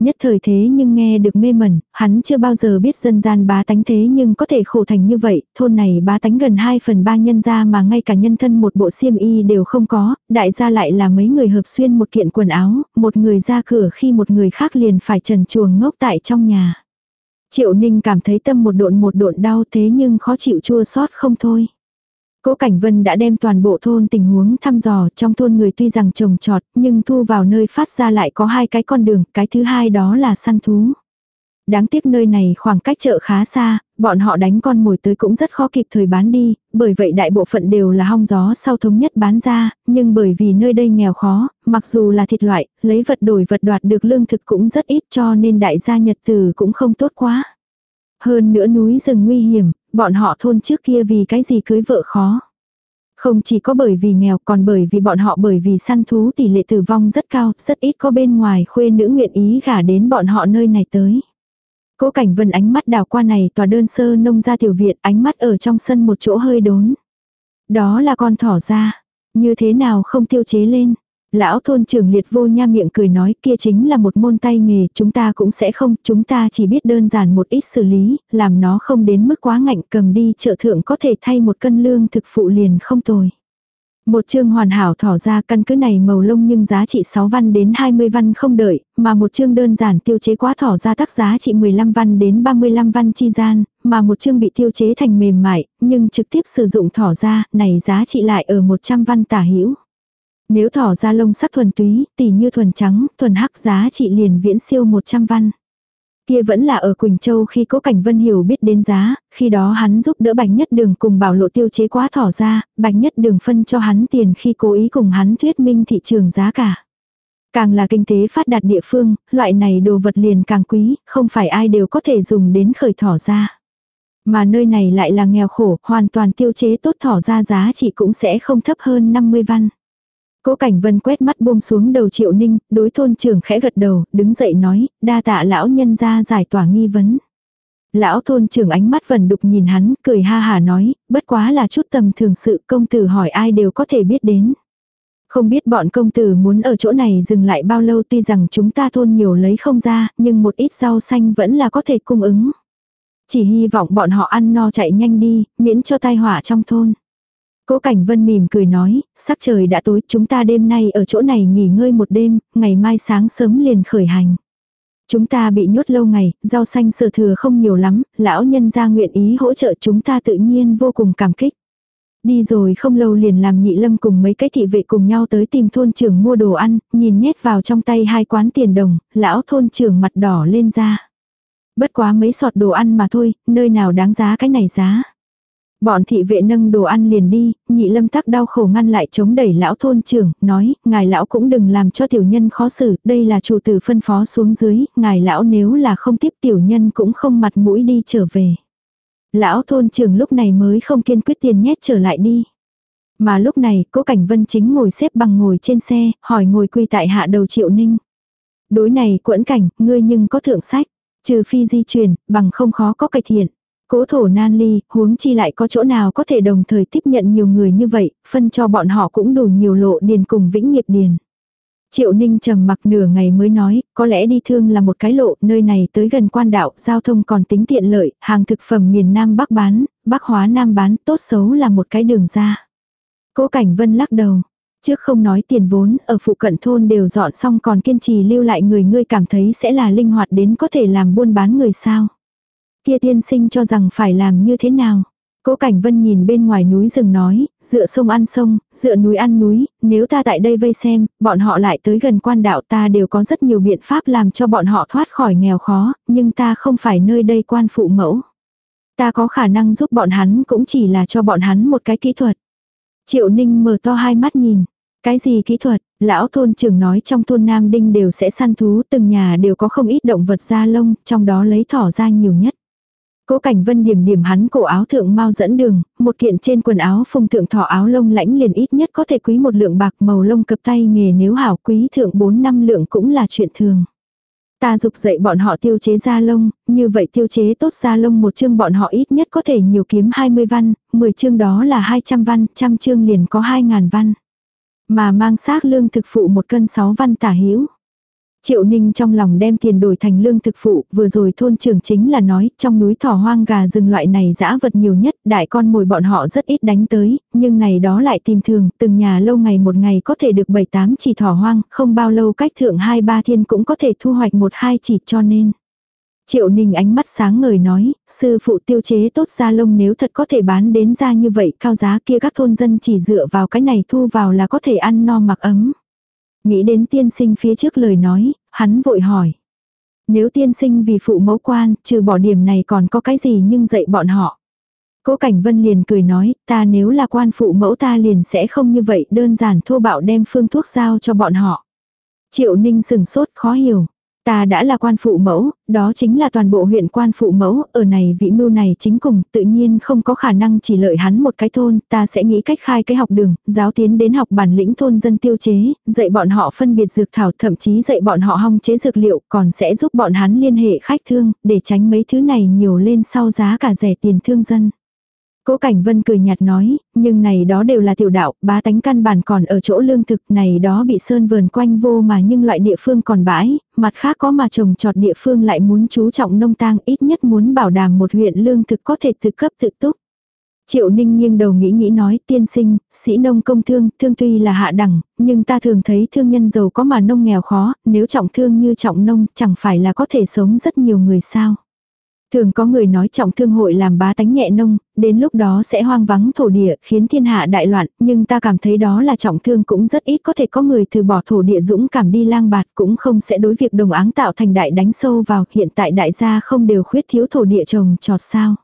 Nhất thời thế nhưng nghe được mê mẩn, hắn chưa bao giờ biết dân gian bá tánh thế nhưng có thể khổ thành như vậy, thôn này bá tánh gần 2 phần 3 nhân gia mà ngay cả nhân thân một bộ xiêm y đều không có, đại gia lại là mấy người hợp xuyên một kiện quần áo, một người ra cửa khi một người khác liền phải trần chuồng ngốc tại trong nhà. Triệu Ninh cảm thấy tâm một độn một độn đau thế nhưng khó chịu chua xót không thôi. Cố Cảnh Vân đã đem toàn bộ thôn tình huống thăm dò, trong thôn người tuy rằng trồng trọt, nhưng thu vào nơi phát ra lại có hai cái con đường, cái thứ hai đó là săn thú. Đáng tiếc nơi này khoảng cách chợ khá xa, bọn họ đánh con mồi tới cũng rất khó kịp thời bán đi, bởi vậy đại bộ phận đều là hong gió sau thống nhất bán ra, nhưng bởi vì nơi đây nghèo khó, mặc dù là thịt loại, lấy vật đổi vật đoạt được lương thực cũng rất ít cho nên đại gia nhật từ cũng không tốt quá. Hơn nữa núi rừng nguy hiểm, bọn họ thôn trước kia vì cái gì cưới vợ khó. Không chỉ có bởi vì nghèo còn bởi vì bọn họ bởi vì săn thú tỷ lệ tử vong rất cao, rất ít có bên ngoài khuê nữ nguyện ý gả đến bọn họ nơi này tới. Cố cảnh vân ánh mắt đào qua này tòa đơn sơ nông gia tiểu viện ánh mắt ở trong sân một chỗ hơi đốn. Đó là con thỏ ra. Như thế nào không tiêu chế lên. Lão thôn trưởng liệt vô nha miệng cười nói kia chính là một môn tay nghề, chúng ta cũng sẽ không, chúng ta chỉ biết đơn giản một ít xử lý, làm nó không đến mức quá ngạnh cầm đi chợ thượng có thể thay một cân lương thực phụ liền không tồi. Một chương hoàn hảo thỏ ra căn cứ này màu lông nhưng giá trị 6 văn đến 20 văn không đợi, mà một chương đơn giản tiêu chế quá thỏ ra tác giá trị 15 văn đến 35 văn chi gian, mà một chương bị tiêu chế thành mềm mại, nhưng trực tiếp sử dụng thỏ ra, này giá trị lại ở 100 văn tả hữu nếu thỏ ra lông sắc thuần túy, tỉ như thuần trắng, thuần hắc giá trị liền viễn siêu 100 văn. Kia vẫn là ở Quỳnh Châu khi cố cảnh Vân Hiểu biết đến giá, khi đó hắn giúp đỡ Bạch Nhất Đường cùng bảo lộ tiêu chế quá thỏ ra, Bạch Nhất Đường phân cho hắn tiền khi cố ý cùng hắn thuyết minh thị trường giá cả. Càng là kinh tế phát đạt địa phương, loại này đồ vật liền càng quý, không phải ai đều có thể dùng đến khởi thỏ ra. Mà nơi này lại là nghèo khổ, hoàn toàn tiêu chế tốt thỏ ra giá chỉ cũng sẽ không thấp hơn 50 văn. Cố Cảnh Vân quét mắt buông xuống đầu Triệu Ninh, đối thôn trưởng khẽ gật đầu, đứng dậy nói, đa tạ lão nhân ra giải tỏa nghi vấn. Lão thôn trưởng ánh mắt vần đục nhìn hắn, cười ha hà nói, bất quá là chút tầm thường sự công tử hỏi ai đều có thể biết đến. Không biết bọn công tử muốn ở chỗ này dừng lại bao lâu tuy rằng chúng ta thôn nhiều lấy không ra, nhưng một ít rau xanh vẫn là có thể cung ứng. Chỉ hy vọng bọn họ ăn no chạy nhanh đi, miễn cho tai họa trong thôn. Cố Cảnh Vân mỉm cười nói, sắc trời đã tối, chúng ta đêm nay ở chỗ này nghỉ ngơi một đêm, ngày mai sáng sớm liền khởi hành. Chúng ta bị nhốt lâu ngày, rau xanh sở thừa không nhiều lắm, lão nhân gia nguyện ý hỗ trợ chúng ta tự nhiên vô cùng cảm kích. Đi rồi không lâu liền làm nhị lâm cùng mấy cái thị vệ cùng nhau tới tìm thôn trưởng mua đồ ăn, nhìn nhét vào trong tay hai quán tiền đồng, lão thôn trưởng mặt đỏ lên ra. Bất quá mấy sọt đồ ăn mà thôi, nơi nào đáng giá cái này giá. Bọn thị vệ nâng đồ ăn liền đi, nhị lâm tắc đau khổ ngăn lại chống đẩy lão thôn trưởng, nói, ngài lão cũng đừng làm cho tiểu nhân khó xử, đây là chủ tử phân phó xuống dưới, ngài lão nếu là không tiếp tiểu nhân cũng không mặt mũi đi trở về. Lão thôn trưởng lúc này mới không kiên quyết tiền nhét trở lại đi. Mà lúc này, cố cảnh vân chính ngồi xếp bằng ngồi trên xe, hỏi ngồi quy tại hạ đầu triệu ninh. Đối này quẫn cảnh, ngươi nhưng có thượng sách, trừ phi di chuyển, bằng không khó có cải thiện. Cố thổ nan ly, huống chi lại có chỗ nào có thể đồng thời tiếp nhận nhiều người như vậy, phân cho bọn họ cũng đủ nhiều lộ điền cùng vĩnh nghiệp điền. Triệu Ninh trầm mặc nửa ngày mới nói, có lẽ đi thương là một cái lộ, nơi này tới gần quan đạo, giao thông còn tính tiện lợi, hàng thực phẩm miền Nam Bắc bán, Bắc hóa Nam bán, tốt xấu là một cái đường ra. Cố Cảnh Vân lắc đầu, trước không nói tiền vốn, ở phụ cận thôn đều dọn xong còn kiên trì lưu lại người ngươi cảm thấy sẽ là linh hoạt đến có thể làm buôn bán người sao. Kia tiên sinh cho rằng phải làm như thế nào? Cố Cảnh Vân nhìn bên ngoài núi rừng nói, dựa sông ăn sông, dựa núi ăn núi, nếu ta tại đây vây xem, bọn họ lại tới gần quan đạo ta đều có rất nhiều biện pháp làm cho bọn họ thoát khỏi nghèo khó, nhưng ta không phải nơi đây quan phụ mẫu. Ta có khả năng giúp bọn hắn cũng chỉ là cho bọn hắn một cái kỹ thuật. Triệu Ninh mở to hai mắt nhìn. Cái gì kỹ thuật, lão thôn trưởng nói trong thôn Nam Đinh đều sẽ săn thú, từng nhà đều có không ít động vật da lông, trong đó lấy thỏ ra nhiều nhất. Cố Cảnh Vân điểm điểm hắn cổ áo thượng mau dẫn đường, một kiện trên quần áo phùng thượng thỏ áo lông lãnh liền ít nhất có thể quý một lượng bạc màu lông cập tay nghề nếu hảo quý thượng 4 năm lượng cũng là chuyện thường. Ta dục dạy bọn họ tiêu chế da lông, như vậy tiêu chế tốt da lông một chương bọn họ ít nhất có thể nhiều kiếm 20 văn, 10 chương đó là 200 văn, trăm chương liền có 2.000 văn. Mà mang xác lương thực phụ một cân 6 văn tả hữu Triệu Ninh trong lòng đem tiền đổi thành lương thực phụ, vừa rồi thôn trưởng chính là nói, trong núi thỏ hoang gà rừng loại này dã vật nhiều nhất, đại con mồi bọn họ rất ít đánh tới, nhưng này đó lại tìm thường, từng nhà lâu ngày một ngày có thể được 7-8 chỉ thỏ hoang, không bao lâu cách thượng 2-3 thiên cũng có thể thu hoạch 1-2 chỉ cho nên. Triệu Ninh ánh mắt sáng ngời nói, sư phụ tiêu chế tốt da lông nếu thật có thể bán đến ra như vậy cao giá kia các thôn dân chỉ dựa vào cái này thu vào là có thể ăn no mặc ấm. Nghĩ đến tiên sinh phía trước lời nói, hắn vội hỏi. Nếu tiên sinh vì phụ mẫu quan, trừ bỏ điểm này còn có cái gì nhưng dạy bọn họ. Cố Cảnh Vân liền cười nói, ta nếu là quan phụ mẫu ta liền sẽ không như vậy đơn giản thô bạo đem phương thuốc giao cho bọn họ. Triệu Ninh sừng sốt khó hiểu. Ta đã là quan phụ mẫu, đó chính là toàn bộ huyện quan phụ mẫu, ở này vị mưu này chính cùng, tự nhiên không có khả năng chỉ lợi hắn một cái thôn, ta sẽ nghĩ cách khai cái học đường, giáo tiến đến học bản lĩnh thôn dân tiêu chế, dạy bọn họ phân biệt dược thảo, thậm chí dạy bọn họ hong chế dược liệu, còn sẽ giúp bọn hắn liên hệ khách thương, để tránh mấy thứ này nhiều lên sau giá cả rẻ tiền thương dân. Cố Cảnh Vân cười nhạt nói, nhưng này đó đều là tiểu đạo, bá tánh căn bản còn ở chỗ lương thực này đó bị sơn vườn quanh vô mà nhưng loại địa phương còn bãi, mặt khác có mà trồng trọt địa phương lại muốn chú trọng nông tang ít nhất muốn bảo đảm một huyện lương thực có thể tự cấp tự túc. Triệu Ninh nghiêng đầu nghĩ nghĩ nói tiên sinh, sĩ nông công thương, thương tuy là hạ đẳng, nhưng ta thường thấy thương nhân giàu có mà nông nghèo khó, nếu trọng thương như trọng nông chẳng phải là có thể sống rất nhiều người sao. Thường có người nói trọng thương hội làm bá tánh nhẹ nông, đến lúc đó sẽ hoang vắng thổ địa, khiến thiên hạ đại loạn, nhưng ta cảm thấy đó là trọng thương cũng rất ít có thể có người từ bỏ thổ địa dũng cảm đi lang bạt cũng không sẽ đối việc đồng áng tạo thành đại đánh sâu vào, hiện tại đại gia không đều khuyết thiếu thổ địa trồng trọt sao.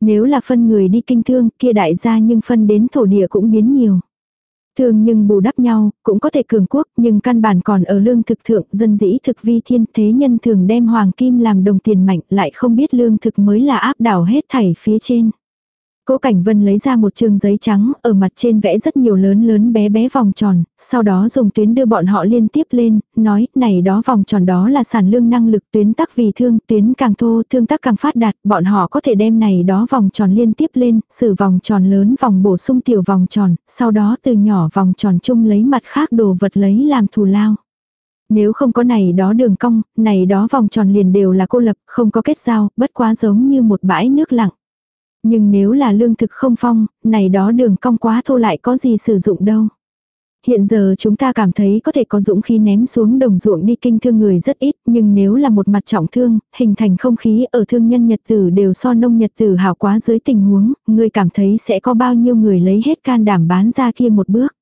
Nếu là phân người đi kinh thương kia đại gia nhưng phân đến thổ địa cũng biến nhiều. Thường nhưng bù đắp nhau, cũng có thể cường quốc, nhưng căn bản còn ở lương thực thượng, dân dĩ thực vi thiên thế nhân thường đem hoàng kim làm đồng tiền mạnh, lại không biết lương thực mới là áp đảo hết thảy phía trên. Cố Cảnh Vân lấy ra một trường giấy trắng, ở mặt trên vẽ rất nhiều lớn lớn bé bé vòng tròn, sau đó dùng tuyến đưa bọn họ liên tiếp lên, nói, này đó vòng tròn đó là sản lương năng lực tuyến tắc vì thương, tuyến càng thô, thương tắc càng phát đạt, bọn họ có thể đem này đó vòng tròn liên tiếp lên, sử vòng tròn lớn vòng bổ sung tiểu vòng tròn, sau đó từ nhỏ vòng tròn chung lấy mặt khác đồ vật lấy làm thù lao. Nếu không có này đó đường cong, này đó vòng tròn liền đều là cô lập, không có kết giao, bất quá giống như một bãi nước lặng. Nhưng nếu là lương thực không phong, này đó đường cong quá thô lại có gì sử dụng đâu. Hiện giờ chúng ta cảm thấy có thể có dũng khí ném xuống đồng ruộng đi kinh thương người rất ít, nhưng nếu là một mặt trọng thương, hình thành không khí ở thương nhân nhật tử đều so nông nhật tử hảo quá dưới tình huống, người cảm thấy sẽ có bao nhiêu người lấy hết can đảm bán ra kia một bước.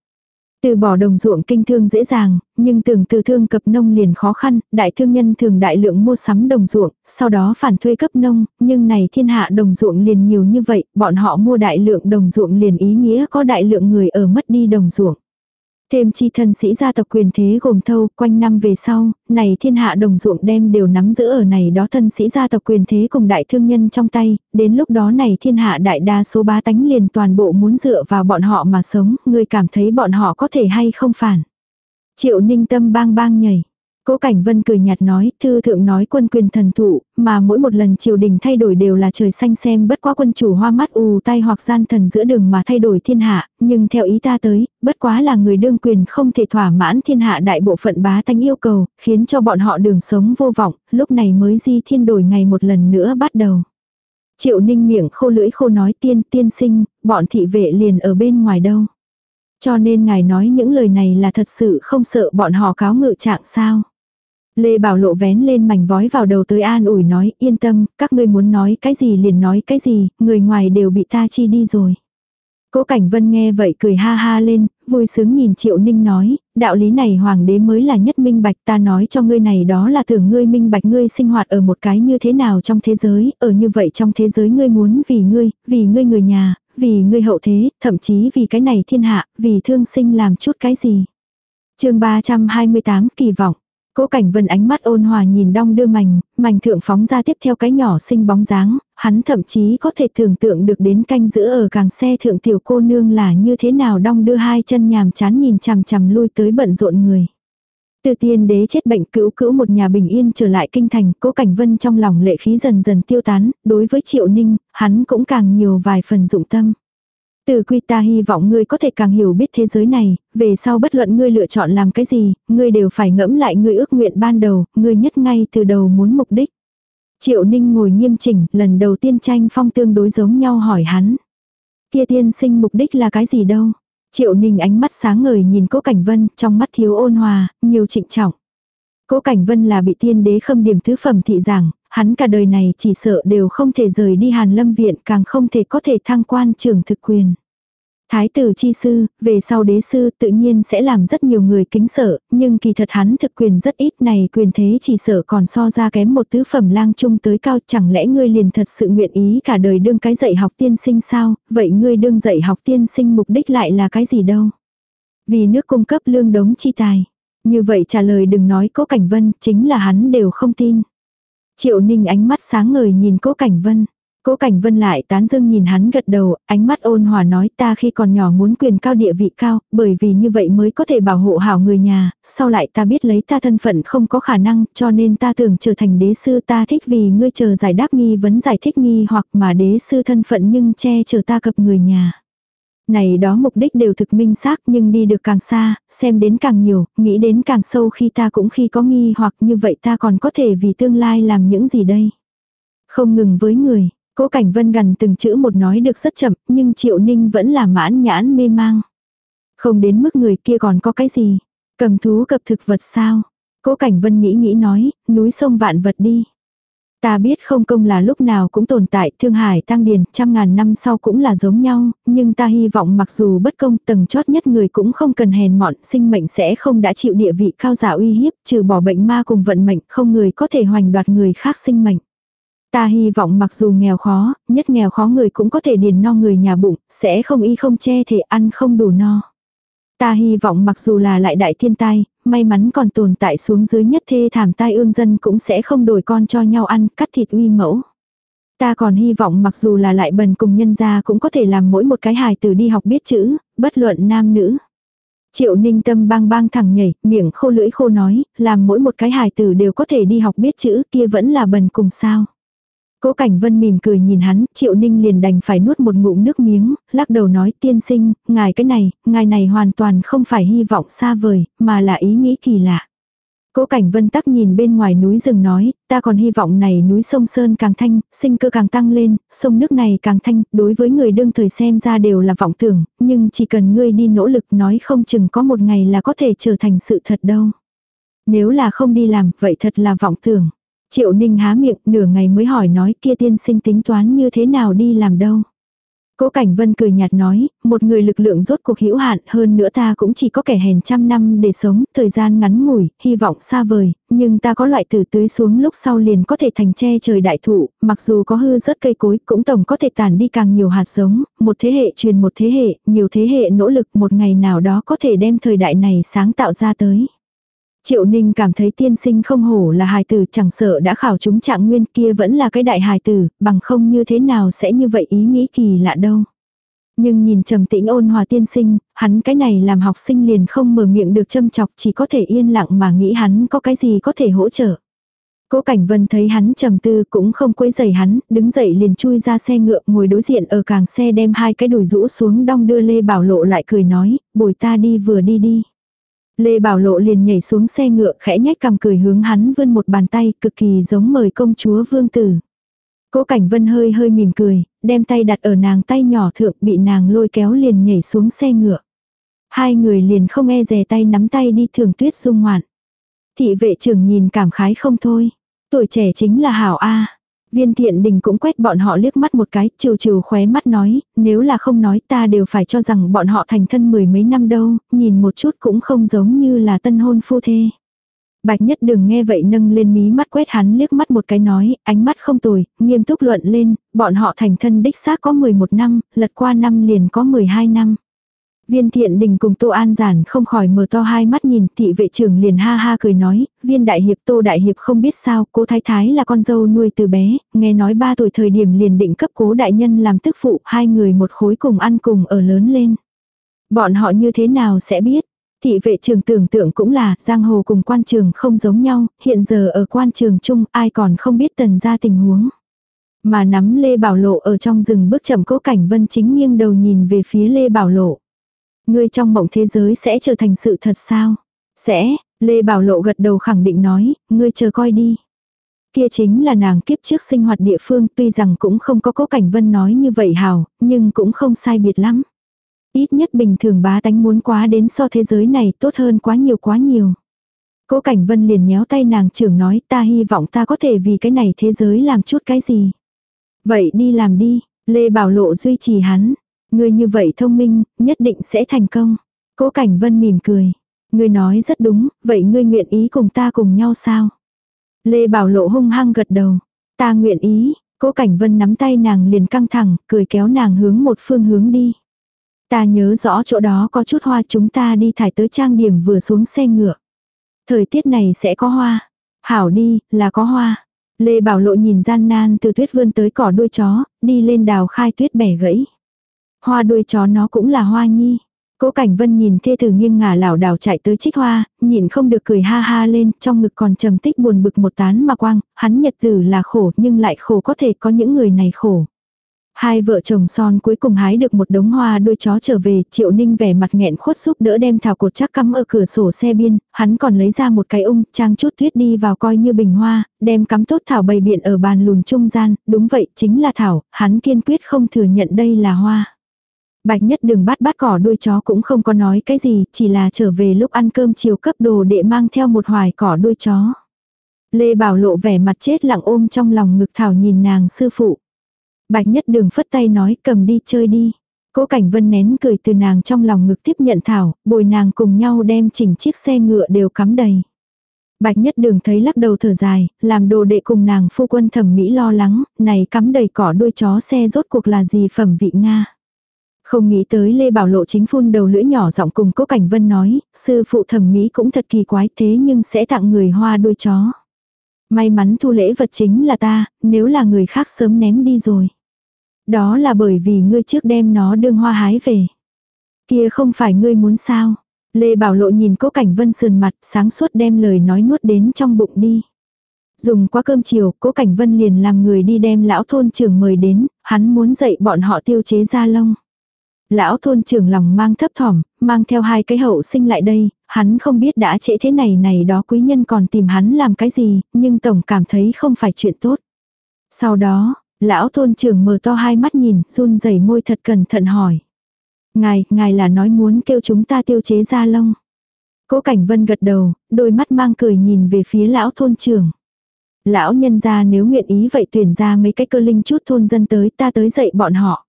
Từ bỏ đồng ruộng kinh thương dễ dàng, nhưng tưởng từ thương cập nông liền khó khăn, đại thương nhân thường đại lượng mua sắm đồng ruộng, sau đó phản thuê cấp nông, nhưng này thiên hạ đồng ruộng liền nhiều như vậy, bọn họ mua đại lượng đồng ruộng liền ý nghĩa có đại lượng người ở mất đi đồng ruộng. Thêm chi thân sĩ gia tộc quyền thế gồm thâu, quanh năm về sau, này thiên hạ đồng ruộng đem đều nắm giữ ở này đó thân sĩ gia tộc quyền thế cùng đại thương nhân trong tay, đến lúc đó này thiên hạ đại đa số bá tánh liền toàn bộ muốn dựa vào bọn họ mà sống, người cảm thấy bọn họ có thể hay không phản. Triệu ninh tâm bang bang nhảy. Cố Cảnh Vân cười nhạt nói, thư thượng nói quân quyền thần thụ, mà mỗi một lần triều đình thay đổi đều là trời xanh xem bất quá quân chủ hoa mắt ù tay hoặc gian thần giữa đường mà thay đổi thiên hạ, nhưng theo ý ta tới, bất quá là người đương quyền không thể thỏa mãn thiên hạ đại bộ phận bá tánh yêu cầu, khiến cho bọn họ đường sống vô vọng, lúc này mới di thiên đổi ngày một lần nữa bắt đầu. Triệu ninh miệng khô lưỡi khô nói tiên tiên sinh, bọn thị vệ liền ở bên ngoài đâu. Cho nên ngài nói những lời này là thật sự không sợ bọn họ cáo ngự trạng sao. Lê Bảo Lộ vén lên mảnh vói vào đầu tới an ủi nói, yên tâm, các ngươi muốn nói cái gì liền nói cái gì, người ngoài đều bị ta chi đi rồi. Cố Cảnh Vân nghe vậy cười ha ha lên, vui sướng nhìn Triệu Ninh nói, đạo lý này hoàng đế mới là nhất minh bạch ta nói cho ngươi này đó là tưởng ngươi minh bạch ngươi sinh hoạt ở một cái như thế nào trong thế giới, ở như vậy trong thế giới ngươi muốn vì ngươi, vì ngươi người nhà, vì ngươi hậu thế, thậm chí vì cái này thiên hạ, vì thương sinh làm chút cái gì. chương 328 kỳ vọng. Cố Cảnh Vân ánh mắt ôn hòa nhìn đong đưa mảnh, mảnh thượng phóng ra tiếp theo cái nhỏ xinh bóng dáng, hắn thậm chí có thể tưởng tượng được đến canh giữa ở càng xe thượng tiểu cô nương là như thế nào đong đưa hai chân nhàm chán nhìn chằm chằm lui tới bận rộn người. Từ tiên đế chết bệnh cữu cữu một nhà bình yên trở lại kinh thành, cố cảnh vân trong lòng lệ khí dần dần tiêu tán, đối với triệu ninh, hắn cũng càng nhiều vài phần dụng tâm. Từ quy ta hy vọng ngươi có thể càng hiểu biết thế giới này, về sau bất luận ngươi lựa chọn làm cái gì, ngươi đều phải ngẫm lại ngươi ước nguyện ban đầu, ngươi nhất ngay từ đầu muốn mục đích. Triệu Ninh ngồi nghiêm chỉnh, lần đầu tiên tranh phong tương đối giống nhau hỏi hắn. Kia tiên sinh mục đích là cái gì đâu? Triệu Ninh ánh mắt sáng ngời nhìn Cố Cảnh Vân, trong mắt thiếu ôn hòa, nhiều trịnh trọng. Cố Cảnh Vân là bị tiên đế khâm điểm thứ phẩm thị giảng, hắn cả đời này chỉ sợ đều không thể rời đi Hàn Lâm Viện càng không thể có thể thăng quan trưởng thực quyền. Thái tử chi sư, về sau đế sư tự nhiên sẽ làm rất nhiều người kính sợ, nhưng kỳ thật hắn thực quyền rất ít này quyền thế chỉ sợ còn so ra kém một tứ phẩm lang trung tới cao chẳng lẽ ngươi liền thật sự nguyện ý cả đời đương cái dạy học tiên sinh sao, vậy ngươi đương dạy học tiên sinh mục đích lại là cái gì đâu. Vì nước cung cấp lương đống chi tài. Như vậy trả lời đừng nói cố cảnh vân, chính là hắn đều không tin. Triệu ninh ánh mắt sáng ngời nhìn cố cảnh vân. Cố Cảnh Vân lại tán dương nhìn hắn gật đầu, ánh mắt ôn hòa nói ta khi còn nhỏ muốn quyền cao địa vị cao, bởi vì như vậy mới có thể bảo hộ hảo người nhà, sau lại ta biết lấy ta thân phận không có khả năng, cho nên ta tưởng trở thành đế sư ta thích vì ngươi chờ giải đáp nghi vấn giải thích nghi hoặc mà đế sư thân phận nhưng che chở ta cập người nhà. Này đó mục đích đều thực minh xác nhưng đi được càng xa, xem đến càng nhiều, nghĩ đến càng sâu khi ta cũng khi có nghi hoặc như vậy ta còn có thể vì tương lai làm những gì đây. Không ngừng với người, Cố Cảnh Vân gần từng chữ một nói được rất chậm, nhưng Triệu Ninh vẫn là mãn nhãn mê mang. Không đến mức người kia còn có cái gì. Cầm thú cập thực vật sao? Cố Cảnh Vân nghĩ nghĩ nói, núi sông vạn vật đi. Ta biết không công là lúc nào cũng tồn tại, thương hải tăng điền, trăm ngàn năm sau cũng là giống nhau, nhưng ta hy vọng mặc dù bất công tầng chót nhất người cũng không cần hèn mọn, sinh mệnh sẽ không đã chịu địa vị cao giả uy hiếp, trừ bỏ bệnh ma cùng vận mệnh, không người có thể hoành đoạt người khác sinh mệnh. Ta hy vọng mặc dù nghèo khó, nhất nghèo khó người cũng có thể điền no người nhà bụng, sẽ không y không che thể ăn không đủ no. Ta hy vọng mặc dù là lại đại thiên tai, may mắn còn tồn tại xuống dưới nhất thê thảm tai ương dân cũng sẽ không đổi con cho nhau ăn, cắt thịt uy mẫu. Ta còn hy vọng mặc dù là lại bần cùng nhân gia cũng có thể làm mỗi một cái hài tử đi học biết chữ, bất luận nam nữ. Triệu ninh tâm bang bang thẳng nhảy, miệng khô lưỡi khô nói, làm mỗi một cái hài tử đều có thể đi học biết chữ kia vẫn là bần cùng sao. Cố Cảnh Vân mỉm cười nhìn hắn, Triệu Ninh liền đành phải nuốt một ngụm nước miếng, lắc đầu nói tiên sinh, ngài cái này, ngài này hoàn toàn không phải hy vọng xa vời, mà là ý nghĩ kỳ lạ. Cố Cảnh Vân tắc nhìn bên ngoài núi rừng nói, ta còn hy vọng này núi sông Sơn càng thanh, sinh cơ càng tăng lên, sông nước này càng thanh, đối với người đương thời xem ra đều là vọng tưởng, nhưng chỉ cần ngươi đi nỗ lực nói không chừng có một ngày là có thể trở thành sự thật đâu. Nếu là không đi làm, vậy thật là vọng tưởng. Triệu Ninh há miệng nửa ngày mới hỏi nói kia tiên sinh tính toán như thế nào đi làm đâu. Cố Cảnh Vân cười nhạt nói, một người lực lượng rốt cuộc hữu hạn hơn nữa ta cũng chỉ có kẻ hèn trăm năm để sống, thời gian ngắn ngủi, hy vọng xa vời, nhưng ta có loại tử tưới xuống lúc sau liền có thể thành che trời đại thụ, mặc dù có hư rớt cây cối cũng tổng có thể tàn đi càng nhiều hạt giống, một thế hệ truyền một thế hệ, nhiều thế hệ nỗ lực một ngày nào đó có thể đem thời đại này sáng tạo ra tới. Triệu Ninh cảm thấy tiên sinh không hổ là hài tử chẳng sợ đã khảo chúng trạng nguyên kia vẫn là cái đại hài tử, bằng không như thế nào sẽ như vậy ý nghĩ kỳ lạ đâu. Nhưng nhìn trầm tĩnh ôn hòa tiên sinh, hắn cái này làm học sinh liền không mở miệng được châm chọc chỉ có thể yên lặng mà nghĩ hắn có cái gì có thể hỗ trợ. Cố Cảnh Vân thấy hắn trầm tư cũng không quấy giày hắn, đứng dậy liền chui ra xe ngựa ngồi đối diện ở càng xe đem hai cái đùi rũ xuống đong đưa Lê Bảo Lộ lại cười nói, bồi ta đi vừa đi đi. Lê Bảo Lộ liền nhảy xuống xe ngựa khẽ nhách cằm cười hướng hắn vươn một bàn tay cực kỳ giống mời công chúa vương tử. Cố Cảnh Vân hơi hơi mỉm cười, đem tay đặt ở nàng tay nhỏ thượng bị nàng lôi kéo liền nhảy xuống xe ngựa. Hai người liền không e dè tay nắm tay đi thường tuyết dung ngoạn. Thị vệ trưởng nhìn cảm khái không thôi. Tuổi trẻ chính là hảo A. Viên thiện đình cũng quét bọn họ liếc mắt một cái, chiều chiều khóe mắt nói, nếu là không nói ta đều phải cho rằng bọn họ thành thân mười mấy năm đâu, nhìn một chút cũng không giống như là tân hôn phu thê. Bạch nhất đừng nghe vậy nâng lên mí mắt quét hắn liếc mắt một cái nói, ánh mắt không tồi, nghiêm túc luận lên, bọn họ thành thân đích xác có 11 năm, lật qua năm liền có 12 năm. Viên thiện đình cùng Tô An Giản không khỏi mở to hai mắt nhìn thị vệ trưởng liền ha ha cười nói, viên đại hiệp Tô Đại Hiệp không biết sao, cố thái thái là con dâu nuôi từ bé, nghe nói ba tuổi thời điểm liền định cấp cố đại nhân làm tức phụ, hai người một khối cùng ăn cùng ở lớn lên. Bọn họ như thế nào sẽ biết? Thị vệ trường tưởng tượng cũng là, giang hồ cùng quan trường không giống nhau, hiện giờ ở quan trường chung ai còn không biết tần ra tình huống. Mà nắm Lê Bảo Lộ ở trong rừng bước chậm cố cảnh vân chính nghiêng đầu nhìn về phía Lê Bảo Lộ. Ngươi trong mộng thế giới sẽ trở thành sự thật sao? Sẽ, Lê Bảo Lộ gật đầu khẳng định nói, ngươi chờ coi đi. Kia chính là nàng kiếp trước sinh hoạt địa phương tuy rằng cũng không có cố cảnh vân nói như vậy hào, nhưng cũng không sai biệt lắm. Ít nhất bình thường bá tánh muốn quá đến so thế giới này tốt hơn quá nhiều quá nhiều. Cố Cảnh Vân liền nhéo tay nàng trưởng nói ta hy vọng ta có thể vì cái này thế giới làm chút cái gì. Vậy đi làm đi, Lê Bảo Lộ duy trì hắn. Ngươi như vậy thông minh, nhất định sẽ thành công. Cố Cảnh Vân mỉm cười. Ngươi nói rất đúng, vậy ngươi nguyện ý cùng ta cùng nhau sao? Lê Bảo Lộ hung hăng gật đầu. Ta nguyện ý, Cố Cảnh Vân nắm tay nàng liền căng thẳng, cười kéo nàng hướng một phương hướng đi. Ta nhớ rõ chỗ đó có chút hoa chúng ta đi thải tới trang điểm vừa xuống xe ngựa. Thời tiết này sẽ có hoa. Hảo đi, là có hoa. Lê Bảo Lộ nhìn gian nan từ tuyết vươn tới cỏ đuôi chó, đi lên đào khai tuyết bẻ gãy. Hoa đuôi chó nó cũng là hoa nhi. Cố Cảnh Vân nhìn thê tử nghiêng ngả lảo đảo chạy tới trích hoa, nhìn không được cười ha ha lên, trong ngực còn trầm tích buồn bực một tán mà quang, hắn nhật tử là khổ nhưng lại khổ có thể có những người này khổ. Hai vợ chồng son cuối cùng hái được một đống hoa đuôi chó trở về, Triệu Ninh vẻ mặt nghẹn khuất giúp đỡ đem thảo cột chắc cắm ở cửa sổ xe biên, hắn còn lấy ra một cái ung, trang chút tuyết đi vào coi như bình hoa, đem cắm tốt thảo bày biện ở bàn lùn trung gian, đúng vậy, chính là thảo, hắn kiên quyết không thừa nhận đây là hoa. Bạch nhất đường bắt bắt cỏ đuôi chó cũng không có nói cái gì, chỉ là trở về lúc ăn cơm chiều cấp đồ để mang theo một hoài cỏ đuôi chó. Lê Bảo lộ vẻ mặt chết lặng ôm trong lòng ngực thảo nhìn nàng sư phụ. Bạch nhất đường phất tay nói cầm đi chơi đi. Cố Cảnh Vân nén cười từ nàng trong lòng ngực tiếp nhận thảo, bồi nàng cùng nhau đem chỉnh chiếc xe ngựa đều cắm đầy. Bạch nhất đường thấy lắc đầu thở dài, làm đồ đệ cùng nàng phu quân thẩm mỹ lo lắng, này cắm đầy cỏ đuôi chó xe rốt cuộc là gì phẩm vị Nga. Không nghĩ tới Lê Bảo Lộ chính phun đầu lưỡi nhỏ giọng cùng Cố Cảnh Vân nói, sư phụ thẩm mỹ cũng thật kỳ quái thế nhưng sẽ tặng người hoa đuôi chó. May mắn thu lễ vật chính là ta, nếu là người khác sớm ném đi rồi. Đó là bởi vì ngươi trước đem nó đương hoa hái về. Kia không phải ngươi muốn sao. Lê Bảo Lộ nhìn cố cảnh vân sườn mặt sáng suốt đem lời nói nuốt đến trong bụng đi. Dùng qua cơm chiều, cố cảnh vân liền làm người đi đem lão thôn trưởng mời đến, hắn muốn dạy bọn họ tiêu chế da lông. Lão thôn trưởng lòng mang thấp thỏm, mang theo hai cái hậu sinh lại đây, hắn không biết đã trễ thế này này đó quý nhân còn tìm hắn làm cái gì, nhưng tổng cảm thấy không phải chuyện tốt. Sau đó, Lão thôn trưởng mở to hai mắt nhìn, run rẩy môi thật cẩn thận hỏi. Ngài, ngài là nói muốn kêu chúng ta tiêu chế da lông. Cố Cảnh Vân gật đầu, đôi mắt mang cười nhìn về phía lão thôn trưởng. Lão nhân gia nếu nguyện ý vậy tuyển ra mấy cái cơ linh chút thôn dân tới ta tới dạy bọn họ.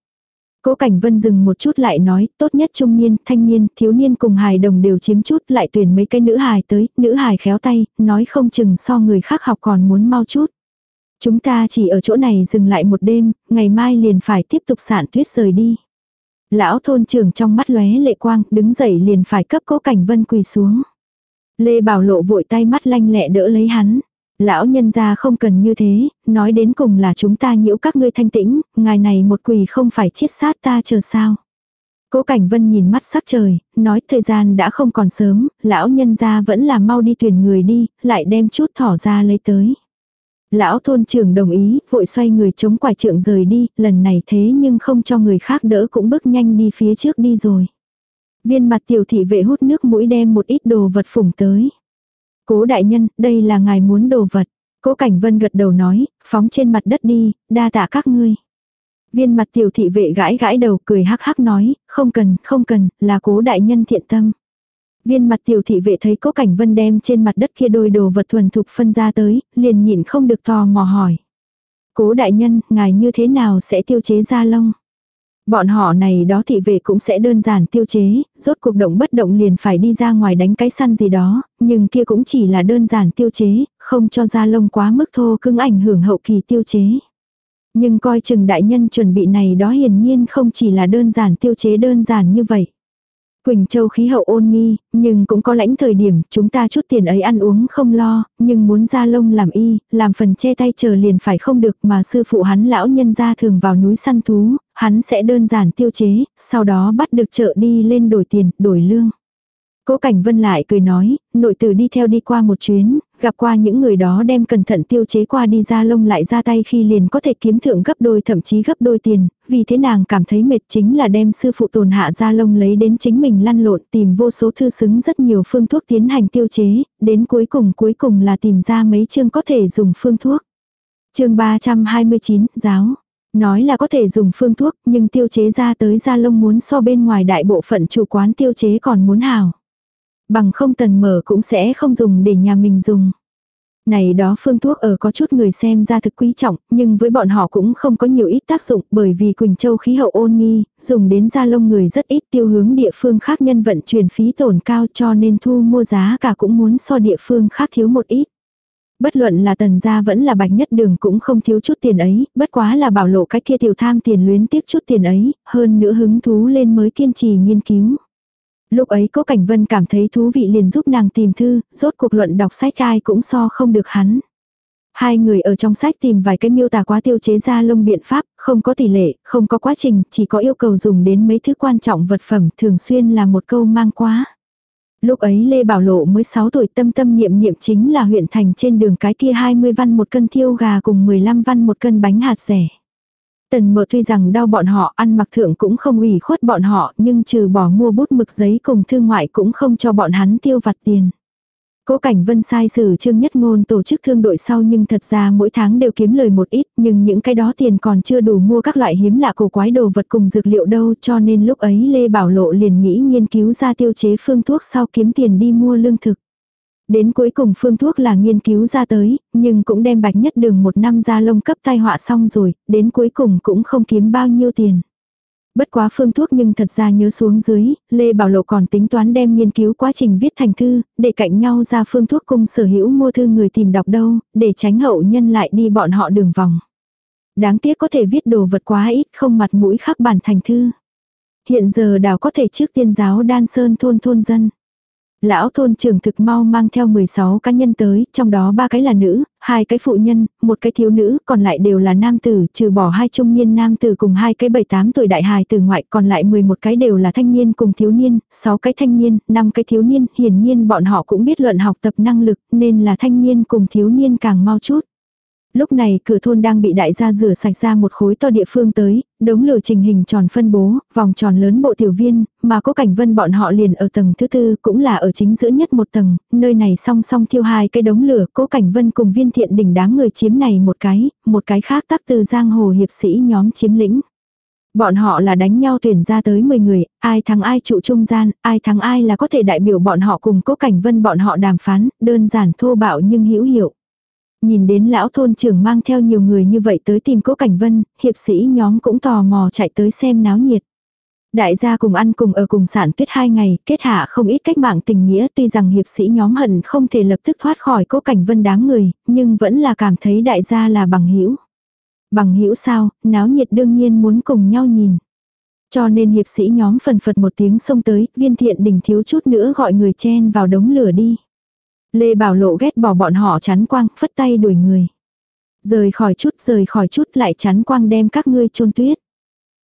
Cố Cảnh Vân dừng một chút lại nói, tốt nhất trung niên, thanh niên, thiếu niên cùng hài đồng đều chiếm chút, lại tuyển mấy cái nữ hài tới, nữ hài khéo tay, nói không chừng so người khác học còn muốn mau chút. Chúng ta chỉ ở chỗ này dừng lại một đêm, ngày mai liền phải tiếp tục sạn tuyết rời đi. Lão thôn trưởng trong mắt lóe lệ quang, đứng dậy liền phải cấp cố cảnh vân quỳ xuống. Lê Bảo Lộ vội tay mắt lanh lẹ đỡ lấy hắn. Lão nhân gia không cần như thế, nói đến cùng là chúng ta nhiễu các ngươi thanh tĩnh, ngài này một quỳ không phải chiết sát ta chờ sao. Cố Cảnh Vân nhìn mắt sắc trời, nói thời gian đã không còn sớm, lão nhân gia vẫn là mau đi tuyển người đi, lại đem chút thỏ ra lấy tới. Lão thôn trưởng đồng ý, vội xoay người chống quải trượng rời đi, lần này thế nhưng không cho người khác đỡ cũng bước nhanh đi phía trước đi rồi. Viên mặt tiểu thị vệ hút nước mũi đem một ít đồ vật phủng tới. Cố đại nhân, đây là ngài muốn đồ vật. Cố Cảnh Vân gật đầu nói, phóng trên mặt đất đi, đa tạ các ngươi. Viên mặt tiểu thị vệ gãi gãi đầu cười hắc hắc nói, không cần, không cần, là cố đại nhân thiện tâm. Viên mặt tiểu thị vệ thấy cố cảnh vân đem trên mặt đất kia đôi đồ vật thuần thục phân ra tới, liền nhịn không được tò mò hỏi. Cố đại nhân, ngài như thế nào sẽ tiêu chế ra lông? Bọn họ này đó thị vệ cũng sẽ đơn giản tiêu chế, rốt cuộc động bất động liền phải đi ra ngoài đánh cái săn gì đó, nhưng kia cũng chỉ là đơn giản tiêu chế, không cho da lông quá mức thô cứng ảnh hưởng hậu kỳ tiêu chế. Nhưng coi chừng đại nhân chuẩn bị này đó hiển nhiên không chỉ là đơn giản tiêu chế đơn giản như vậy. Quỳnh Châu khí hậu ôn nghi, nhưng cũng có lãnh thời điểm, chúng ta chút tiền ấy ăn uống không lo, nhưng muốn ra lông làm y, làm phần che tay chờ liền phải không được mà sư phụ hắn lão nhân ra thường vào núi săn thú, hắn sẽ đơn giản tiêu chế, sau đó bắt được chợ đi lên đổi tiền, đổi lương. Cố Cảnh Vân lại cười nói, nội tử đi theo đi qua một chuyến, gặp qua những người đó đem cẩn thận tiêu chế qua đi ra lông lại ra tay khi liền có thể kiếm thượng gấp đôi thậm chí gấp đôi tiền, vì thế nàng cảm thấy mệt chính là đem sư phụ tồn hạ ra lông lấy đến chính mình lăn lộn tìm vô số thư xứng rất nhiều phương thuốc tiến hành tiêu chế, đến cuối cùng cuối cùng là tìm ra mấy chương có thể dùng phương thuốc. chương 329, giáo. Nói là có thể dùng phương thuốc nhưng tiêu chế ra tới da lông muốn so bên ngoài đại bộ phận chủ quán tiêu chế còn muốn hào. Bằng không tần mở cũng sẽ không dùng để nhà mình dùng. Này đó phương thuốc ở có chút người xem ra thực quý trọng, nhưng với bọn họ cũng không có nhiều ít tác dụng bởi vì Quỳnh Châu khí hậu ôn nghi, dùng đến da lông người rất ít tiêu hướng địa phương khác nhân vận chuyển phí tổn cao cho nên thu mua giá cả cũng muốn so địa phương khác thiếu một ít. Bất luận là tần gia vẫn là bạch nhất đường cũng không thiếu chút tiền ấy, bất quá là bảo lộ cái kia tiểu tham tiền luyến tiếc chút tiền ấy, hơn nữa hứng thú lên mới kiên trì nghiên cứu. Lúc ấy Cố Cảnh Vân cảm thấy thú vị liền giúp nàng tìm thư, rốt cuộc luận đọc sách ai cũng so không được hắn. Hai người ở trong sách tìm vài cái miêu tả quá tiêu chế ra lông biện pháp, không có tỷ lệ, không có quá trình, chỉ có yêu cầu dùng đến mấy thứ quan trọng vật phẩm thường xuyên là một câu mang quá. Lúc ấy Lê Bảo Lộ mới 6 tuổi tâm tâm niệm niệm chính là huyện thành trên đường cái kia 20 văn một cân thiêu gà cùng 15 văn một cân bánh hạt rẻ. Tần mợ tuy rằng đau bọn họ ăn mặc thượng cũng không ủy khuất bọn họ nhưng trừ bỏ mua bút mực giấy cùng thương ngoại cũng không cho bọn hắn tiêu vặt tiền. Cố Cảnh Vân sai sử Trương Nhất Ngôn tổ chức thương đội sau nhưng thật ra mỗi tháng đều kiếm lời một ít, nhưng những cái đó tiền còn chưa đủ mua các loại hiếm lạ cổ quái đồ vật cùng dược liệu đâu, cho nên lúc ấy Lê Bảo Lộ liền nghĩ nghiên cứu ra tiêu chế phương thuốc sau kiếm tiền đi mua lương thực. Đến cuối cùng phương thuốc là nghiên cứu ra tới, nhưng cũng đem bạch nhất đường một năm ra lông cấp tai họa xong rồi, đến cuối cùng cũng không kiếm bao nhiêu tiền. Bất quá phương thuốc nhưng thật ra nhớ xuống dưới, Lê Bảo Lộ còn tính toán đem nghiên cứu quá trình viết thành thư, để cạnh nhau ra phương thuốc cung sở hữu mua thư người tìm đọc đâu, để tránh hậu nhân lại đi bọn họ đường vòng. Đáng tiếc có thể viết đồ vật quá ít không mặt mũi khắc bản thành thư. Hiện giờ đào có thể trước tiên giáo đan sơn thôn thôn dân. Lão thôn trưởng thực mau mang theo 16 cá nhân tới, trong đó ba cái là nữ, hai cái phụ nhân, một cái thiếu nữ, còn lại đều là nam tử, trừ bỏ hai trung niên nam tử cùng hai cái 7-8 tuổi đại hài từ ngoại, còn lại 11 cái đều là thanh niên cùng thiếu niên, 6 cái thanh niên, 5 cái thiếu niên, hiển nhiên bọn họ cũng biết luận học tập năng lực, nên là thanh niên cùng thiếu niên càng mau chút. Lúc này cửa thôn đang bị đại gia rửa sạch ra một khối to địa phương tới, đống lửa trình hình tròn phân bố, vòng tròn lớn bộ tiểu viên, mà có cảnh vân bọn họ liền ở tầng thứ tư cũng là ở chính giữa nhất một tầng, nơi này song song thiêu hai cái đống lửa, cố cảnh vân cùng viên thiện đỉnh đám người chiếm này một cái, một cái khác tác từ giang hồ hiệp sĩ nhóm chiếm lĩnh. Bọn họ là đánh nhau tuyển ra tới 10 người, ai thắng ai trụ trung gian, ai thắng ai là có thể đại biểu bọn họ cùng cố cảnh vân bọn họ đàm phán, đơn giản thô bạo nhưng hữu hiệu. Nhìn đến lão thôn trưởng mang theo nhiều người như vậy tới tìm cố cảnh vân, hiệp sĩ nhóm cũng tò mò chạy tới xem náo nhiệt. Đại gia cùng ăn cùng ở cùng sản tuyết hai ngày, kết hạ không ít cách mạng tình nghĩa tuy rằng hiệp sĩ nhóm hận không thể lập tức thoát khỏi cố cảnh vân đám người, nhưng vẫn là cảm thấy đại gia là bằng hữu Bằng hữu sao, náo nhiệt đương nhiên muốn cùng nhau nhìn. Cho nên hiệp sĩ nhóm phần phật một tiếng xông tới, viên thiện đình thiếu chút nữa gọi người chen vào đống lửa đi. Lê Bảo Lộ ghét bỏ bọn họ chắn quang, phất tay đuổi người. Rời khỏi chút, rời khỏi chút lại chắn quang đem các ngươi chôn tuyết.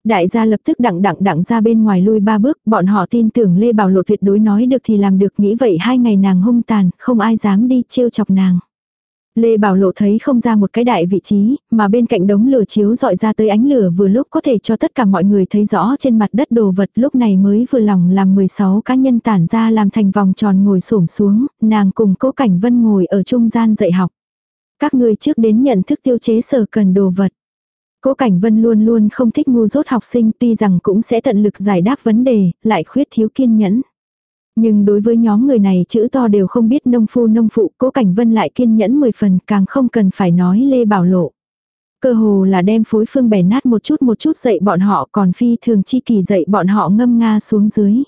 Đại gia lập tức đặng đặng đặng ra bên ngoài lui ba bước, bọn họ tin tưởng Lê Bảo Lộ tuyệt đối nói được thì làm được nghĩ vậy hai ngày nàng hung tàn, không ai dám đi trêu chọc nàng. Lê Bảo Lộ thấy không ra một cái đại vị trí, mà bên cạnh đống lửa chiếu dọi ra tới ánh lửa vừa lúc có thể cho tất cả mọi người thấy rõ trên mặt đất đồ vật lúc này mới vừa lòng làm 16 cá nhân tản ra làm thành vòng tròn ngồi xổm xuống, nàng cùng cố cảnh vân ngồi ở trung gian dạy học. Các người trước đến nhận thức tiêu chế sở cần đồ vật. Cố Cảnh Vân luôn luôn không thích ngu dốt học sinh tuy rằng cũng sẽ tận lực giải đáp vấn đề, lại khuyết thiếu kiên nhẫn. Nhưng đối với nhóm người này chữ to đều không biết nông phu nông phụ, cố cảnh vân lại kiên nhẫn 10 phần càng không cần phải nói Lê Bảo Lộ. Cơ hồ là đem phối phương bẻ nát một chút một chút dạy bọn họ còn phi thường chi kỳ dạy bọn họ ngâm nga xuống dưới.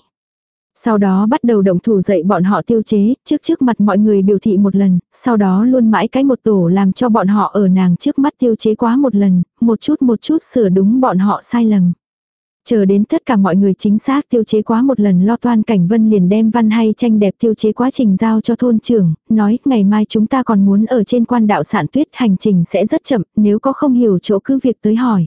Sau đó bắt đầu động thủ dạy bọn họ tiêu chế, trước trước mặt mọi người biểu thị một lần, sau đó luôn mãi cái một tổ làm cho bọn họ ở nàng trước mắt tiêu chế quá một lần, một chút một chút sửa đúng bọn họ sai lầm. Chờ đến tất cả mọi người chính xác tiêu chế quá một lần lo toan cảnh vân liền đem văn hay tranh đẹp tiêu chế quá trình giao cho thôn trưởng, nói ngày mai chúng ta còn muốn ở trên quan đạo sản tuyết hành trình sẽ rất chậm, nếu có không hiểu chỗ cứ việc tới hỏi.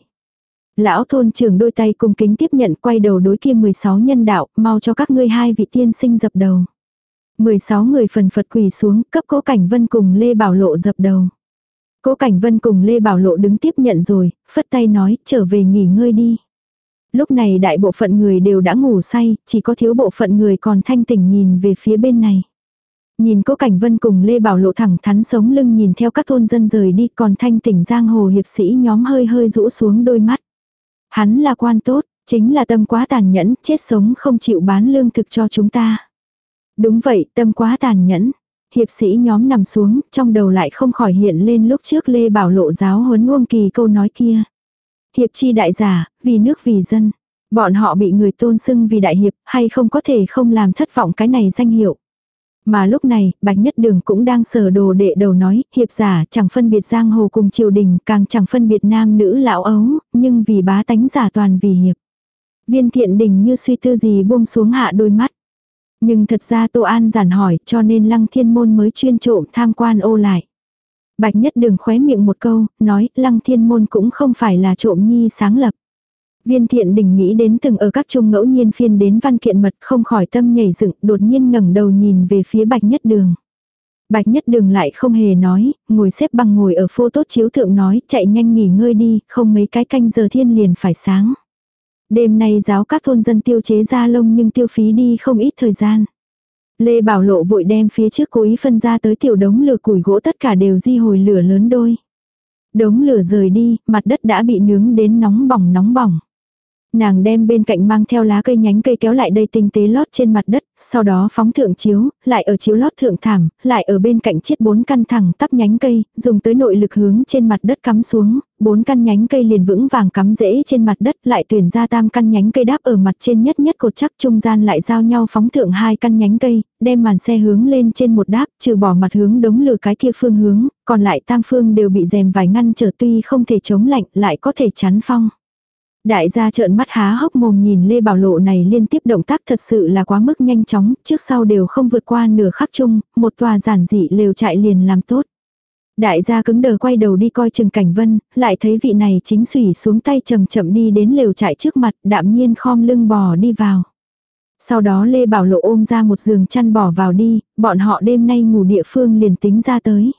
Lão thôn trưởng đôi tay cung kính tiếp nhận quay đầu đối kia 16 nhân đạo, mau cho các ngươi hai vị tiên sinh dập đầu. 16 người phần phật quỳ xuống, cấp cố cảnh vân cùng Lê Bảo Lộ dập đầu. Cố cảnh vân cùng Lê Bảo Lộ đứng tiếp nhận rồi, phất tay nói, trở về nghỉ ngơi đi. Lúc này đại bộ phận người đều đã ngủ say, chỉ có thiếu bộ phận người còn thanh tỉnh nhìn về phía bên này. Nhìn cố cảnh vân cùng Lê Bảo Lộ thẳng thắn sống lưng nhìn theo các thôn dân rời đi còn thanh tỉnh giang hồ hiệp sĩ nhóm hơi hơi rũ xuống đôi mắt. Hắn là quan tốt, chính là tâm quá tàn nhẫn, chết sống không chịu bán lương thực cho chúng ta. Đúng vậy, tâm quá tàn nhẫn. Hiệp sĩ nhóm nằm xuống, trong đầu lại không khỏi hiện lên lúc trước Lê Bảo Lộ giáo huấn Uông Kỳ câu nói kia. Hiệp chi đại giả, vì nước vì dân. Bọn họ bị người tôn xưng vì đại hiệp, hay không có thể không làm thất vọng cái này danh hiệu. Mà lúc này, Bạch Nhất Đường cũng đang sờ đồ đệ đầu nói, hiệp giả chẳng phân biệt giang hồ cùng triều đình, càng chẳng phân biệt nam nữ lão ấu, nhưng vì bá tánh giả toàn vì hiệp. Viên thiện đình như suy tư gì buông xuống hạ đôi mắt. Nhưng thật ra Tô An giản hỏi cho nên lăng thiên môn mới chuyên trộm tham quan ô lại. Bạch Nhất Đường khóe miệng một câu, nói lăng thiên môn cũng không phải là trộm nhi sáng lập. Viên thiện đình nghĩ đến từng ở các trung ngẫu nhiên phiên đến văn kiện mật không khỏi tâm nhảy dựng đột nhiên ngẩng đầu nhìn về phía bạch nhất đường. Bạch nhất đường lại không hề nói, ngồi xếp bằng ngồi ở phô tốt chiếu thượng nói chạy nhanh nghỉ ngơi đi, không mấy cái canh giờ thiên liền phải sáng. Đêm nay giáo các thôn dân tiêu chế ra lông nhưng tiêu phí đi không ít thời gian. Lê Bảo Lộ vội đem phía trước cố ý phân ra tới tiểu đống lửa củi gỗ tất cả đều di hồi lửa lớn đôi. Đống lửa rời đi, mặt đất đã bị nướng đến nóng bỏng nóng bỏng. Nàng đem bên cạnh mang theo lá cây nhánh cây kéo lại đây tinh tế lót trên mặt đất, sau đó phóng thượng chiếu, lại ở chiếu lót thượng thảm, lại ở bên cạnh chiết bốn căn thẳng tắp nhánh cây, dùng tới nội lực hướng trên mặt đất cắm xuống, bốn căn nhánh cây liền vững vàng cắm rễ trên mặt đất, lại tuyển ra tam căn nhánh cây đáp ở mặt trên nhất nhất cột chắc trung gian lại giao nhau phóng thượng hai căn nhánh cây, đem màn xe hướng lên trên một đáp, trừ bỏ mặt hướng đống lửa cái kia phương hướng, còn lại tam phương đều bị rèm vải ngăn trở tuy không thể chống lạnh, lại có thể chắn phong. Đại gia trợn mắt há hốc mồm nhìn Lê Bảo Lộ này liên tiếp động tác thật sự là quá mức nhanh chóng, trước sau đều không vượt qua nửa khắc chung, một tòa giản dị lều trại liền làm tốt. Đại gia cứng đờ quay đầu đi coi Trừng Cảnh Vân, lại thấy vị này chính sủy xuống tay chậm chậm đi đến lều trại trước mặt, đạm nhiên khom lưng bò đi vào. Sau đó Lê Bảo Lộ ôm ra một giường chăn bỏ vào đi, bọn họ đêm nay ngủ địa phương liền tính ra tới.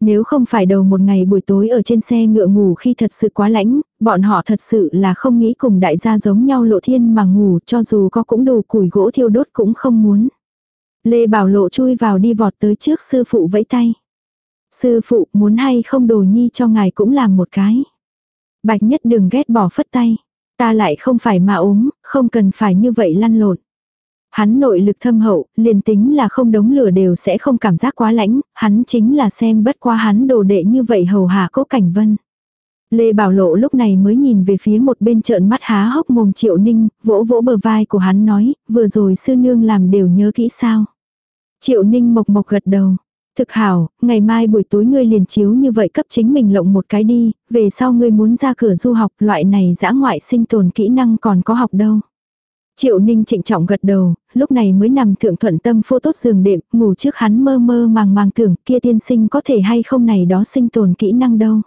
Nếu không phải đầu một ngày buổi tối ở trên xe ngựa ngủ khi thật sự quá lãnh, bọn họ thật sự là không nghĩ cùng đại gia giống nhau lộ thiên mà ngủ cho dù có cũng đủ củi gỗ thiêu đốt cũng không muốn. Lê Bảo Lộ chui vào đi vọt tới trước sư phụ vẫy tay. Sư phụ muốn hay không đồ nhi cho ngài cũng làm một cái. Bạch nhất đừng ghét bỏ phất tay. Ta lại không phải mà ốm, không cần phải như vậy lăn lộn. Hắn nội lực thâm hậu, liền tính là không đống lửa đều sẽ không cảm giác quá lãnh, hắn chính là xem bất qua hắn đồ đệ như vậy hầu hạ cố cảnh vân. Lê Bảo Lộ lúc này mới nhìn về phía một bên trợn mắt há hốc mồm triệu ninh, vỗ vỗ bờ vai của hắn nói, vừa rồi sư nương làm đều nhớ kỹ sao. Triệu ninh mộc mộc gật đầu. Thực hảo, ngày mai buổi tối ngươi liền chiếu như vậy cấp chính mình lộng một cái đi, về sau ngươi muốn ra cửa du học loại này dã ngoại sinh tồn kỹ năng còn có học đâu. Triệu Ninh trịnh trọng gật đầu, lúc này mới nằm thượng thuận tâm phô tốt giường đệm, ngủ trước hắn mơ mơ màng màng tưởng kia tiên sinh có thể hay không này đó sinh tồn kỹ năng đâu.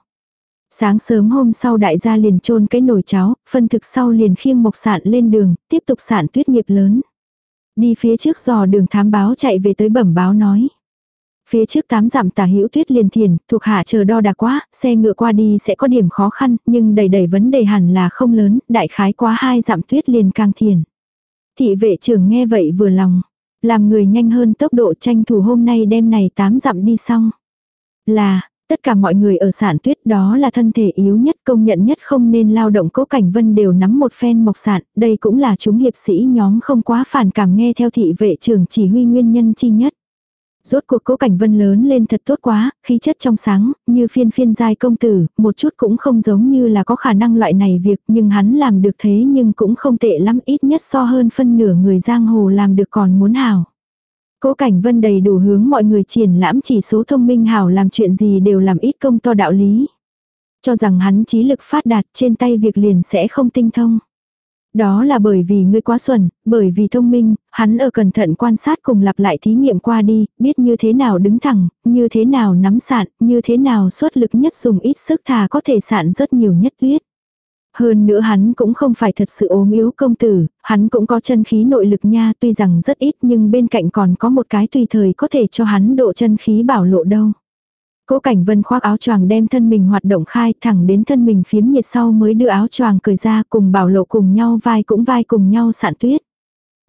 Sáng sớm hôm sau đại gia liền trôn cái nồi cháo, phân thực sau liền khiêng mộc sạn lên đường, tiếp tục sản tuyết nghiệp lớn. Đi phía trước dò đường thám báo chạy về tới bẩm báo nói. Phía trước tám dặm tả hữu tuyết liền thiền, thuộc hạ chờ đo đạc quá, xe ngựa qua đi sẽ có điểm khó khăn, nhưng đầy đầy vấn đề hẳn là không lớn, đại khái quá hai dặm tuyết liền càng thiền. Thị vệ trưởng nghe vậy vừa lòng. Làm người nhanh hơn tốc độ tranh thủ hôm nay đêm này tám dặm đi xong. Là, Tất cả mọi người ở sản tuyết đó là thân thể yếu nhất công nhận nhất không nên lao động cố cảnh vân đều nắm một phen mộc sản, đây cũng là chúng hiệp sĩ nhóm không quá phản cảm nghe theo thị vệ trưởng chỉ huy nguyên nhân chi nhất. Rốt cuộc cố cảnh vân lớn lên thật tốt quá, khí chất trong sáng, như phiên phiên giai công tử, một chút cũng không giống như là có khả năng loại này việc, nhưng hắn làm được thế nhưng cũng không tệ lắm ít nhất so hơn phân nửa người giang hồ làm được còn muốn hảo. Cố Cảnh Vân đầy đủ hướng mọi người triển lãm chỉ số thông minh hảo làm chuyện gì đều làm ít công to đạo lý. Cho rằng hắn trí lực phát đạt trên tay việc liền sẽ không tinh thông. Đó là bởi vì ngươi quá xuẩn, bởi vì thông minh, hắn ở cẩn thận quan sát cùng lặp lại thí nghiệm qua đi, biết như thế nào đứng thẳng, như thế nào nắm sạn, như thế nào suất lực nhất dùng ít sức thà có thể sạn rất nhiều nhất tuyết. Hơn nữa hắn cũng không phải thật sự ốm yếu công tử, hắn cũng có chân khí nội lực nha tuy rằng rất ít nhưng bên cạnh còn có một cái tùy thời có thể cho hắn độ chân khí bảo lộ đâu. Cố Cảnh Vân khoác áo choàng đem thân mình hoạt động khai thẳng đến thân mình phiếm nhiệt sau mới đưa áo choàng cởi ra cùng bảo lộ cùng nhau vai cũng vai cùng nhau sạn tuyết.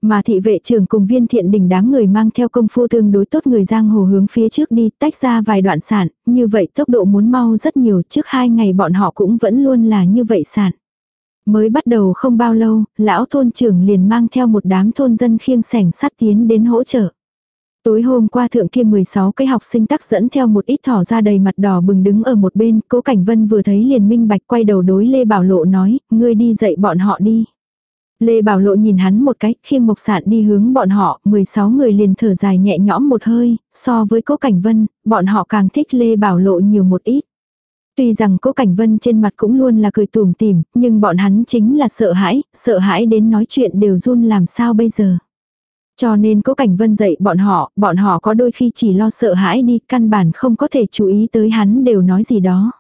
Mà thị vệ trưởng cùng viên thiện đỉnh đám người mang theo công phu tương đối tốt người giang hồ hướng phía trước đi tách ra vài đoạn sản, như vậy tốc độ muốn mau rất nhiều trước hai ngày bọn họ cũng vẫn luôn là như vậy sản. Mới bắt đầu không bao lâu, lão thôn trưởng liền mang theo một đám thôn dân khiêng sẻng sắt tiến đến hỗ trợ. Tối hôm qua thượng kia 16 cái học sinh tắc dẫn theo một ít thỏ ra đầy mặt đỏ bừng đứng ở một bên, cố cảnh vân vừa thấy liền minh bạch quay đầu đối Lê Bảo Lộ nói, ngươi đi dạy bọn họ đi. Lê Bảo Lộ nhìn hắn một cách, khiêng mộc sạn đi hướng bọn họ, 16 người liền thở dài nhẹ nhõm một hơi, so với cố cảnh vân, bọn họ càng thích Lê Bảo Lộ nhiều một ít. Tuy rằng cố cảnh vân trên mặt cũng luôn là cười tủm tỉm, nhưng bọn hắn chính là sợ hãi, sợ hãi đến nói chuyện đều run làm sao bây giờ. Cho nên cố cảnh vân dạy bọn họ, bọn họ có đôi khi chỉ lo sợ hãi đi, căn bản không có thể chú ý tới hắn đều nói gì đó.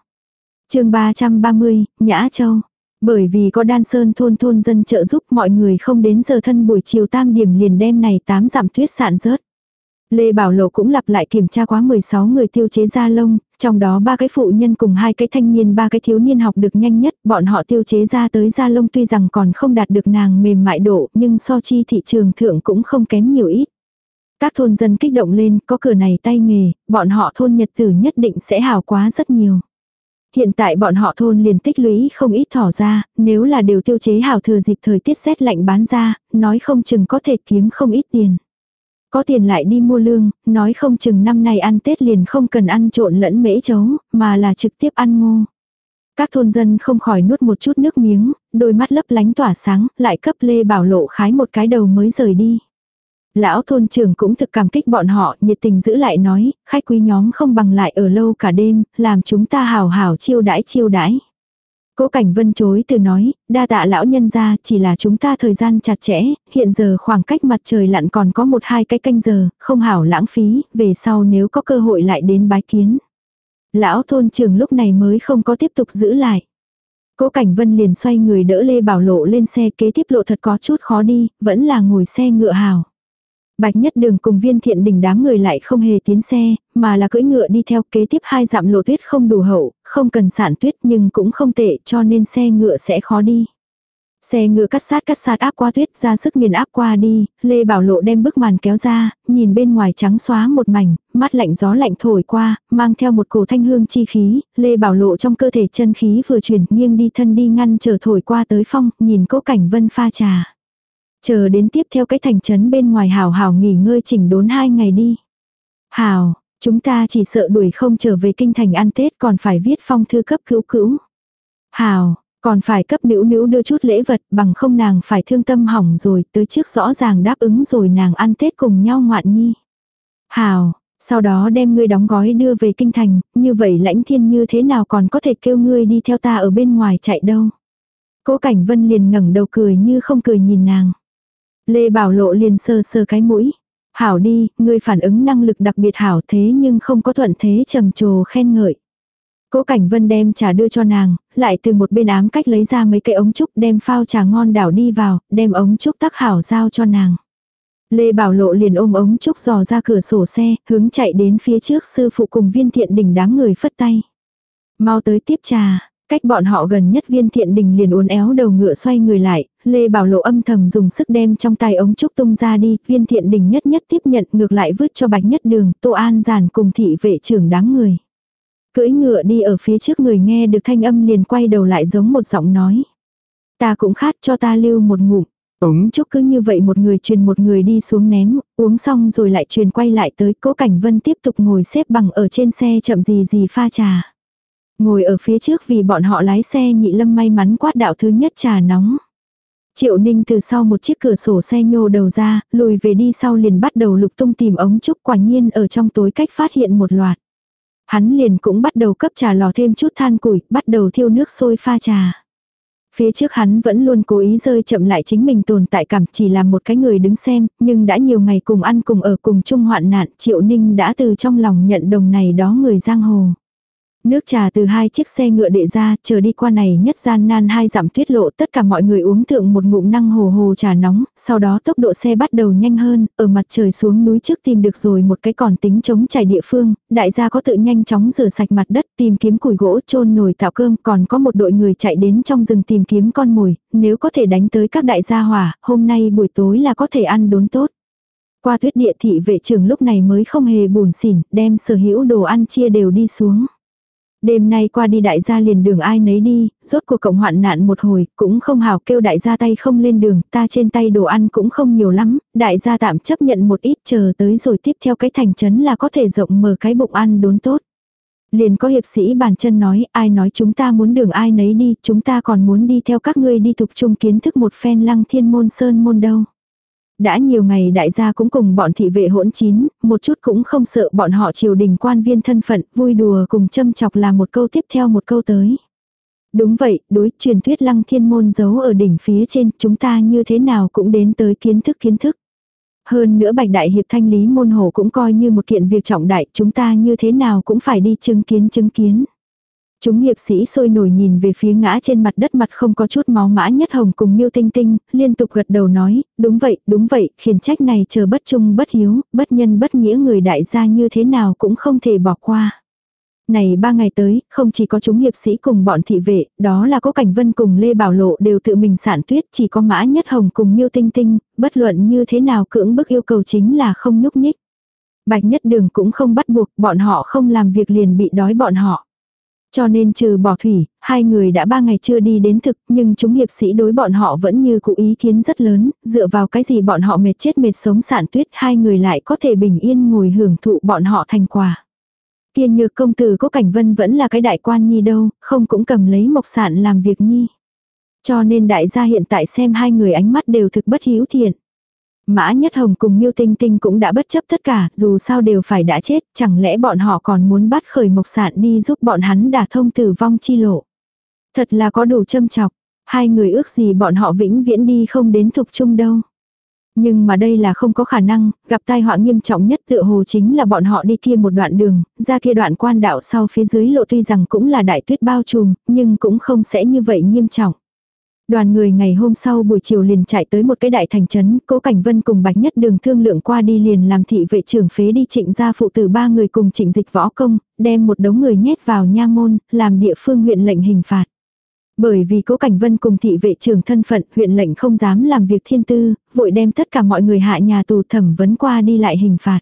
chương 330, Nhã Châu. Bởi vì có đan sơn thôn thôn dân trợ giúp mọi người không đến giờ thân buổi chiều tam điểm liền đêm này tám giảm tuyết sạn rớt. Lê Bảo Lộ cũng lặp lại kiểm tra quá 16 người tiêu chế da lông, trong đó ba cái phụ nhân cùng hai cái thanh niên ba cái thiếu niên học được nhanh nhất, bọn họ tiêu chế ra tới da lông tuy rằng còn không đạt được nàng mềm mại độ, nhưng so chi thị trường thượng cũng không kém nhiều ít. Các thôn dân kích động lên, có cửa này tay nghề, bọn họ thôn nhật tử nhất định sẽ hào quá rất nhiều. Hiện tại bọn họ thôn liền tích lũy không ít thỏ ra, nếu là đều tiêu chế hào thừa dịp thời tiết rét lạnh bán ra, nói không chừng có thể kiếm không ít tiền. Có tiền lại đi mua lương, nói không chừng năm nay ăn Tết liền không cần ăn trộn lẫn mễ chấu, mà là trực tiếp ăn ngô. Các thôn dân không khỏi nuốt một chút nước miếng, đôi mắt lấp lánh tỏa sáng, lại cấp Lê Bảo Lộ khái một cái đầu mới rời đi. Lão thôn trưởng cũng thực cảm kích bọn họ, nhiệt tình giữ lại nói, khách quý nhóm không bằng lại ở lâu cả đêm, làm chúng ta hào hào chiêu đãi chiêu đãi. Cố Cảnh Vân chối từ nói, đa tạ lão nhân ra, chỉ là chúng ta thời gian chặt chẽ, hiện giờ khoảng cách mặt trời lặn còn có một hai cái canh giờ, không hảo lãng phí, về sau nếu có cơ hội lại đến bái kiến. Lão thôn trưởng lúc này mới không có tiếp tục giữ lại. Cố Cảnh Vân liền xoay người đỡ Lê Bảo Lộ lên xe kế tiếp lộ thật có chút khó đi, vẫn là ngồi xe ngựa hào. Bạch Nhất Đường cùng viên thiện đỉnh đám người lại không hề tiến xe, mà là cưỡi ngựa đi theo kế tiếp hai dặm lộ tuyết không đủ hậu, không cần sản tuyết nhưng cũng không tệ cho nên xe ngựa sẽ khó đi. Xe ngựa cắt sát cắt sát áp qua tuyết ra sức nghiền áp qua đi, Lê Bảo Lộ đem bức màn kéo ra, nhìn bên ngoài trắng xóa một mảnh, mắt lạnh gió lạnh thổi qua, mang theo một cổ thanh hương chi khí, Lê Bảo Lộ trong cơ thể chân khí vừa chuyển nghiêng đi thân đi ngăn trở thổi qua tới phong, nhìn cố cảnh vân pha trà. Chờ đến tiếp theo cái thành trấn bên ngoài hào hào nghỉ ngơi chỉnh đốn hai ngày đi. Hào, chúng ta chỉ sợ đuổi không trở về kinh thành ăn Tết còn phải viết phong thư cấp cứu cứu Hào, còn phải cấp nữ nữ đưa chút lễ vật bằng không nàng phải thương tâm hỏng rồi tới trước rõ ràng đáp ứng rồi nàng ăn Tết cùng nhau ngoạn nhi. Hào, sau đó đem ngươi đóng gói đưa về kinh thành, như vậy lãnh thiên như thế nào còn có thể kêu ngươi đi theo ta ở bên ngoài chạy đâu. Cố Cảnh Vân liền ngẩng đầu cười như không cười nhìn nàng. Lê Bảo Lộ liền sơ sơ cái mũi. Hảo đi, ngươi phản ứng năng lực đặc biệt hảo thế nhưng không có thuận thế trầm trồ khen ngợi. Cố Cảnh Vân đem trà đưa cho nàng, lại từ một bên ám cách lấy ra mấy cây ống trúc đem phao trà ngon đảo đi vào, đem ống trúc tắc hảo giao cho nàng. Lê Bảo Lộ liền ôm ống trúc dò ra cửa sổ xe, hướng chạy đến phía trước sư phụ cùng viên thiện đỉnh đám người phất tay. Mau tới tiếp trà, Cách bọn họ gần nhất viên thiện đình liền uốn éo đầu ngựa xoay người lại, Lê Bảo Lộ âm thầm dùng sức đem trong tay ống trúc tung ra đi, viên thiện đình nhất nhất tiếp nhận ngược lại vứt cho bạch nhất đường, Tô An giản cùng thị vệ trưởng đám người. Cưỡi ngựa đi ở phía trước người nghe được thanh âm liền quay đầu lại giống một giọng nói. Ta cũng khát cho ta lưu một ngụm. Ống trúc cứ như vậy một người truyền một người đi xuống ném, uống xong rồi lại truyền quay lại tới cố cảnh vân tiếp tục ngồi xếp bằng ở trên xe chậm gì gì pha trà. Ngồi ở phía trước vì bọn họ lái xe nhị lâm may mắn quát đạo thứ nhất trà nóng. Triệu Ninh từ sau một chiếc cửa sổ xe nhô đầu ra, lùi về đi sau liền bắt đầu lục tung tìm ống trúc quả nhiên ở trong tối cách phát hiện một loạt. Hắn liền cũng bắt đầu cấp trà lò thêm chút than củi, bắt đầu thiêu nước sôi pha trà. Phía trước hắn vẫn luôn cố ý rơi chậm lại chính mình tồn tại cảm chỉ là một cái người đứng xem, nhưng đã nhiều ngày cùng ăn cùng ở cùng chung hoạn nạn, Triệu Ninh đã từ trong lòng nhận đồng này đó người giang hồ. Nước trà từ hai chiếc xe ngựa đệ ra, chờ đi qua này nhất gian nan hai dặm tuyết lộ tất cả mọi người uống thượng một ngụm năng hồ hồ trà nóng, sau đó tốc độ xe bắt đầu nhanh hơn, ở mặt trời xuống núi trước tìm được rồi một cái còn tính chống chảy địa phương, đại gia có tự nhanh chóng rửa sạch mặt đất tìm kiếm củi gỗ chôn nồi tạo cơm, còn có một đội người chạy đến trong rừng tìm kiếm con mồi, nếu có thể đánh tới các đại gia hỏa, hôm nay buổi tối là có thể ăn đốn tốt. Qua tuyết địa thị vệ trưởng lúc này mới không hề buồn xỉn, đem sở hữu đồ ăn chia đều đi xuống. Đêm nay qua đi đại gia liền đường ai nấy đi, rốt cuộc cộng hoạn nạn một hồi, cũng không hào kêu đại gia tay không lên đường, ta trên tay đồ ăn cũng không nhiều lắm, đại gia tạm chấp nhận một ít chờ tới rồi tiếp theo cái thành trấn là có thể rộng mở cái bụng ăn đốn tốt. Liền có hiệp sĩ bàn chân nói, ai nói chúng ta muốn đường ai nấy đi, chúng ta còn muốn đi theo các ngươi đi tục chung kiến thức một phen lăng thiên môn sơn môn đâu. Đã nhiều ngày đại gia cũng cùng bọn thị vệ hỗn chín, một chút cũng không sợ bọn họ triều đình quan viên thân phận, vui đùa cùng châm chọc là một câu tiếp theo một câu tới. Đúng vậy, đối truyền thuyết lăng thiên môn giấu ở đỉnh phía trên, chúng ta như thế nào cũng đến tới kiến thức kiến thức. Hơn nữa bạch đại hiệp thanh lý môn hồ cũng coi như một kiện việc trọng đại, chúng ta như thế nào cũng phải đi chứng kiến chứng kiến. Chúng hiệp sĩ sôi nổi nhìn về phía ngã trên mặt đất mặt không có chút máu mã nhất hồng cùng miêu tinh tinh, liên tục gật đầu nói, đúng vậy, đúng vậy, khiển trách này chờ bất trung bất hiếu, bất nhân bất nghĩa người đại gia như thế nào cũng không thể bỏ qua. Này ba ngày tới, không chỉ có chúng hiệp sĩ cùng bọn thị vệ, đó là có cảnh vân cùng Lê Bảo Lộ đều tự mình sản tuyết, chỉ có mã nhất hồng cùng miêu tinh tinh, bất luận như thế nào cưỡng bức yêu cầu chính là không nhúc nhích. Bạch nhất đường cũng không bắt buộc, bọn họ không làm việc liền bị đói bọn họ. Cho nên trừ bỏ thủy, hai người đã ba ngày chưa đi đến thực, nhưng chúng hiệp sĩ đối bọn họ vẫn như cụ ý kiến rất lớn, dựa vào cái gì bọn họ mệt chết mệt sống sản tuyết, hai người lại có thể bình yên ngồi hưởng thụ bọn họ thành quả. Kia nhược công tử có cảnh vân vẫn là cái đại quan nhi đâu, không cũng cầm lấy mộc sản làm việc nhi. Cho nên đại gia hiện tại xem hai người ánh mắt đều thực bất hiếu thiện. Mã Nhất Hồng cùng Miêu Tinh Tinh cũng đã bất chấp tất cả, dù sao đều phải đã chết, chẳng lẽ bọn họ còn muốn bắt khởi mộc sạn đi giúp bọn hắn đả thông tử vong chi lộ. Thật là có đủ châm chọc, hai người ước gì bọn họ vĩnh viễn đi không đến thục chung đâu. Nhưng mà đây là không có khả năng, gặp tai họa nghiêm trọng nhất tựa hồ chính là bọn họ đi kia một đoạn đường, ra kia đoạn quan đạo sau phía dưới lộ tuy rằng cũng là đại tuyết bao trùm, nhưng cũng không sẽ như vậy nghiêm trọng. Đoàn người ngày hôm sau buổi chiều liền chạy tới một cái đại thành trấn, Cố Cảnh Vân cùng Bạch Nhất Đường thương lượng qua đi liền làm thị vệ trưởng phế đi trịnh gia phụ tử ba người cùng trịnh dịch võ công, đem một đống người nhét vào nha môn, làm địa phương huyện lệnh hình phạt. Bởi vì Cố Cảnh Vân cùng thị vệ trưởng thân phận, huyện lệnh không dám làm việc thiên tư, vội đem tất cả mọi người hạ nhà tù thẩm vấn qua đi lại hình phạt.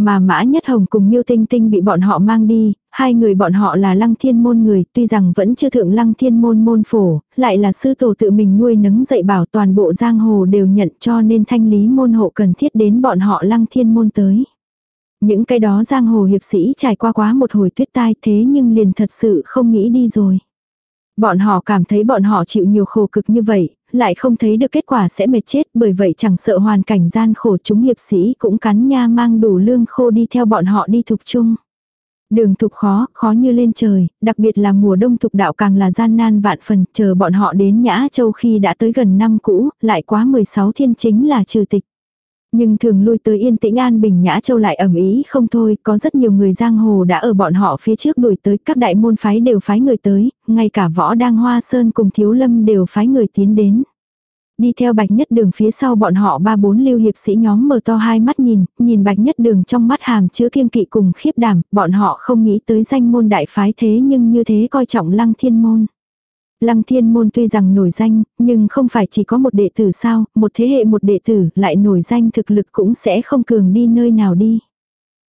Mà Mã Nhất Hồng cùng Miêu Tinh Tinh bị bọn họ mang đi, hai người bọn họ là lăng thiên môn người, tuy rằng vẫn chưa thượng lăng thiên môn môn phổ, lại là sư tổ tự mình nuôi nấng dạy bảo toàn bộ giang hồ đều nhận cho nên thanh lý môn hộ cần thiết đến bọn họ lăng thiên môn tới. Những cái đó giang hồ hiệp sĩ trải qua quá một hồi tuyết tai thế nhưng liền thật sự không nghĩ đi rồi. Bọn họ cảm thấy bọn họ chịu nhiều khổ cực như vậy, lại không thấy được kết quả sẽ mệt chết bởi vậy chẳng sợ hoàn cảnh gian khổ chúng hiệp sĩ cũng cắn nha mang đủ lương khô đi theo bọn họ đi thục chung. Đường thục khó, khó như lên trời, đặc biệt là mùa đông thục đạo càng là gian nan vạn phần, chờ bọn họ đến Nhã Châu khi đã tới gần năm cũ, lại quá 16 thiên chính là trừ tịch. Nhưng thường lui tới yên tĩnh an bình Nhã Châu lại ẩm ý không thôi, có rất nhiều người giang hồ đã ở bọn họ phía trước đuổi tới, các đại môn phái đều phái người tới, ngay cả võ đang hoa sơn cùng thiếu lâm đều phái người tiến đến. Đi theo bạch nhất đường phía sau bọn họ ba bốn lưu hiệp sĩ nhóm mở to hai mắt nhìn, nhìn bạch nhất đường trong mắt hàm chứa kiêng kỵ cùng khiếp đảm, bọn họ không nghĩ tới danh môn đại phái thế nhưng như thế coi trọng lăng thiên môn. Lăng thiên môn tuy rằng nổi danh, nhưng không phải chỉ có một đệ tử sao, một thế hệ một đệ tử lại nổi danh thực lực cũng sẽ không cường đi nơi nào đi.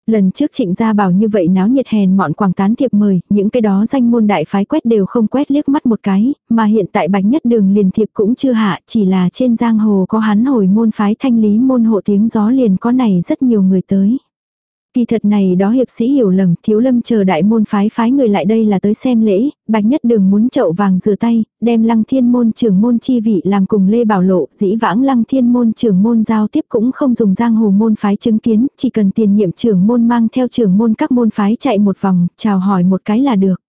Lần trước trịnh gia bảo như vậy náo nhiệt hèn mọn quảng tán thiệp mời, những cái đó danh môn đại phái quét đều không quét liếc mắt một cái, mà hiện tại bạch nhất đường liền thiệp cũng chưa hạ, chỉ là trên giang hồ có hắn hồi môn phái thanh lý môn hộ tiếng gió liền có này rất nhiều người tới. Kỳ thật này đó hiệp sĩ hiểu lầm, thiếu lâm chờ đại môn phái phái người lại đây là tới xem lễ, bạch nhất đường muốn chậu vàng rửa tay, đem lăng thiên môn trưởng môn chi vị làm cùng Lê Bảo Lộ, dĩ vãng lăng thiên môn trưởng môn giao tiếp cũng không dùng giang hồ môn phái chứng kiến, chỉ cần tiền nhiệm trưởng môn mang theo trưởng môn các môn phái chạy một vòng, chào hỏi một cái là được.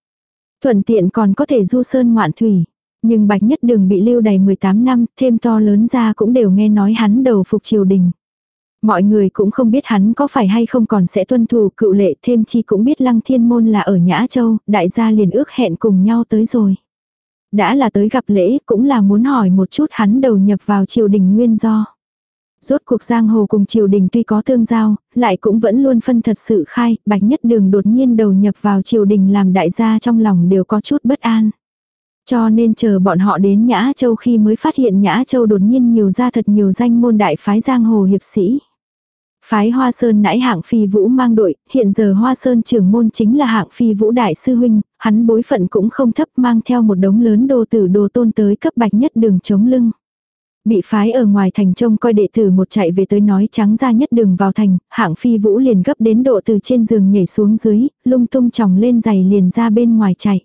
Thuận tiện còn có thể du sơn ngoạn thủy. Nhưng bạch nhất đường bị lưu đầy 18 năm, thêm to lớn ra cũng đều nghe nói hắn đầu phục triều đình. Mọi người cũng không biết hắn có phải hay không còn sẽ tuân thủ cựu lệ thêm chi cũng biết lăng thiên môn là ở Nhã Châu, đại gia liền ước hẹn cùng nhau tới rồi. Đã là tới gặp lễ cũng là muốn hỏi một chút hắn đầu nhập vào triều đình nguyên do. Rốt cuộc giang hồ cùng triều đình tuy có tương giao, lại cũng vẫn luôn phân thật sự khai, bạch nhất đường đột nhiên đầu nhập vào triều đình làm đại gia trong lòng đều có chút bất an. Cho nên chờ bọn họ đến Nhã Châu khi mới phát hiện Nhã Châu đột nhiên nhiều ra thật nhiều danh môn đại phái giang hồ hiệp sĩ. Phái Hoa Sơn nãy hạng phi vũ mang đội, hiện giờ Hoa Sơn trưởng môn chính là hạng phi vũ đại sư huynh, hắn bối phận cũng không thấp mang theo một đống lớn đồ tử đồ tôn tới cấp bạch nhất đường chống lưng. Bị phái ở ngoài thành trông coi đệ tử một chạy về tới nói trắng ra nhất đường vào thành, hạng phi vũ liền gấp đến độ từ trên giường nhảy xuống dưới, lung tung tròng lên giày liền ra bên ngoài chạy.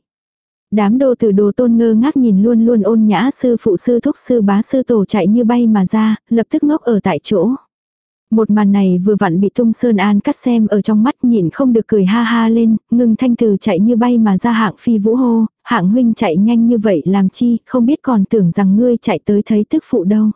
Đám đồ tử đồ tôn ngơ ngác nhìn luôn luôn ôn nhã sư phụ sư thúc sư bá sư tổ chạy như bay mà ra, lập tức ngốc ở tại chỗ. Một màn này vừa vặn bị tung sơn an cắt xem ở trong mắt nhìn không được cười ha ha lên, ngưng thanh từ chạy như bay mà ra hạng phi vũ hô, hạng huynh chạy nhanh như vậy làm chi, không biết còn tưởng rằng ngươi chạy tới thấy tức phụ đâu.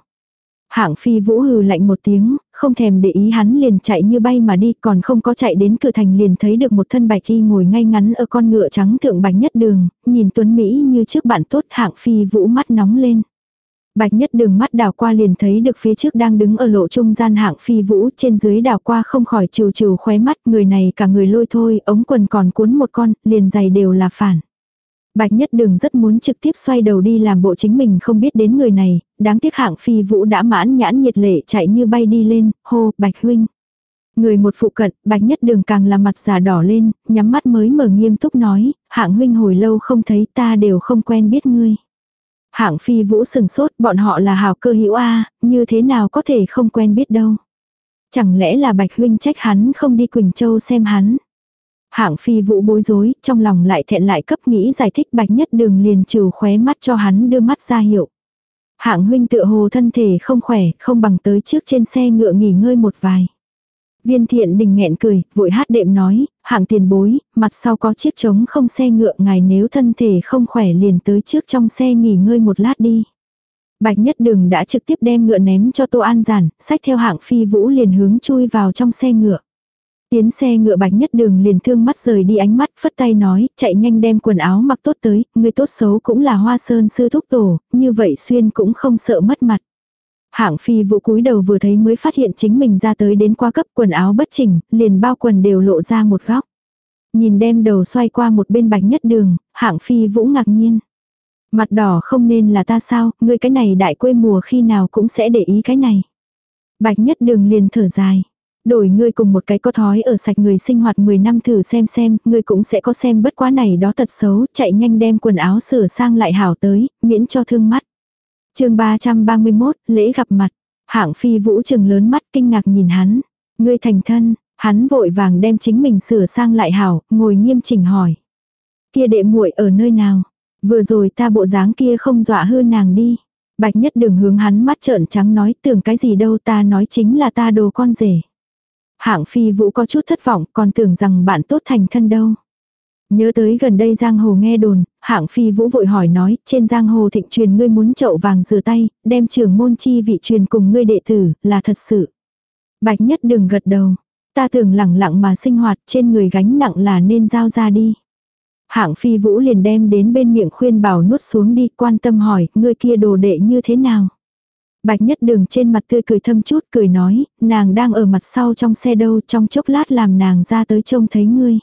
Hạng phi vũ hừ lạnh một tiếng, không thèm để ý hắn liền chạy như bay mà đi còn không có chạy đến cửa thành liền thấy được một thân bạch y ngồi ngay ngắn ở con ngựa trắng thượng bánh nhất đường, nhìn tuấn Mỹ như trước bạn tốt hạng phi vũ mắt nóng lên. Bạch nhất đường mắt đào qua liền thấy được phía trước đang đứng ở lộ trung gian hạng phi vũ trên dưới đào qua không khỏi trừ trừ khóe mắt người này cả người lôi thôi ống quần còn cuốn một con liền giày đều là phản. Bạch nhất đường rất muốn trực tiếp xoay đầu đi làm bộ chính mình không biết đến người này, đáng tiếc hạng phi vũ đã mãn nhãn nhiệt lệ chạy như bay đi lên, hô bạch huynh. Người một phụ cận, bạch nhất đường càng là mặt già đỏ lên, nhắm mắt mới mở nghiêm túc nói, hạng huynh hồi lâu không thấy ta đều không quen biết ngươi. Hạng phi vũ sừng sốt, bọn họ là hào cơ hữu A, như thế nào có thể không quen biết đâu. Chẳng lẽ là bạch huynh trách hắn không đi Quỳnh Châu xem hắn. Hạng phi vũ bối rối, trong lòng lại thẹn lại cấp nghĩ giải thích bạch nhất đường liền trừ khóe mắt cho hắn đưa mắt ra hiệu. Hạng huynh tựa hồ thân thể không khỏe, không bằng tới trước trên xe ngựa nghỉ ngơi một vài. Viên thiện đình nghẹn cười, vội hát đệm nói, hạng tiền bối, mặt sau có chiếc trống không xe ngựa ngài nếu thân thể không khỏe liền tới trước trong xe nghỉ ngơi một lát đi. Bạch nhất đường đã trực tiếp đem ngựa ném cho tô an giản, sách theo hạng phi vũ liền hướng chui vào trong xe ngựa. Tiến xe ngựa bạch nhất đường liền thương mắt rời đi ánh mắt, phất tay nói, chạy nhanh đem quần áo mặc tốt tới, người tốt xấu cũng là hoa sơn sư thúc tổ, như vậy xuyên cũng không sợ mất mặt. Hạng phi vũ cúi đầu vừa thấy mới phát hiện chính mình ra tới đến qua cấp quần áo bất chỉnh, liền bao quần đều lộ ra một góc. Nhìn đem đầu xoay qua một bên bạch nhất đường, hạng phi vũ ngạc nhiên. Mặt đỏ không nên là ta sao, ngươi cái này đại quê mùa khi nào cũng sẽ để ý cái này. Bạch nhất đường liền thở dài. Đổi ngươi cùng một cái có thói ở sạch người sinh hoạt 10 năm thử xem xem, ngươi cũng sẽ có xem bất quá này đó tật xấu, chạy nhanh đem quần áo sửa sang lại hảo tới, miễn cho thương mắt chương 331, lễ gặp mặt. Hạng phi vũ trừng lớn mắt kinh ngạc nhìn hắn. Ngươi thành thân, hắn vội vàng đem chính mình sửa sang lại hảo, ngồi nghiêm chỉnh hỏi. Kia đệ muội ở nơi nào? Vừa rồi ta bộ dáng kia không dọa hư nàng đi. Bạch nhất đừng hướng hắn mắt trợn trắng nói tưởng cái gì đâu ta nói chính là ta đồ con rể. Hạng phi vũ có chút thất vọng còn tưởng rằng bạn tốt thành thân đâu. Nhớ tới gần đây giang hồ nghe đồn, hạng phi vũ vội hỏi nói, trên giang hồ thịnh truyền ngươi muốn chậu vàng rửa tay, đem trưởng môn chi vị truyền cùng ngươi đệ tử, là thật sự. Bạch nhất đừng gật đầu, ta tưởng lẳng lặng mà sinh hoạt trên người gánh nặng là nên giao ra đi. Hạng phi vũ liền đem đến bên miệng khuyên bảo nuốt xuống đi quan tâm hỏi, ngươi kia đồ đệ như thế nào. Bạch nhất đường trên mặt tươi cười thâm chút cười nói, nàng đang ở mặt sau trong xe đâu trong chốc lát làm nàng ra tới trông thấy ngươi.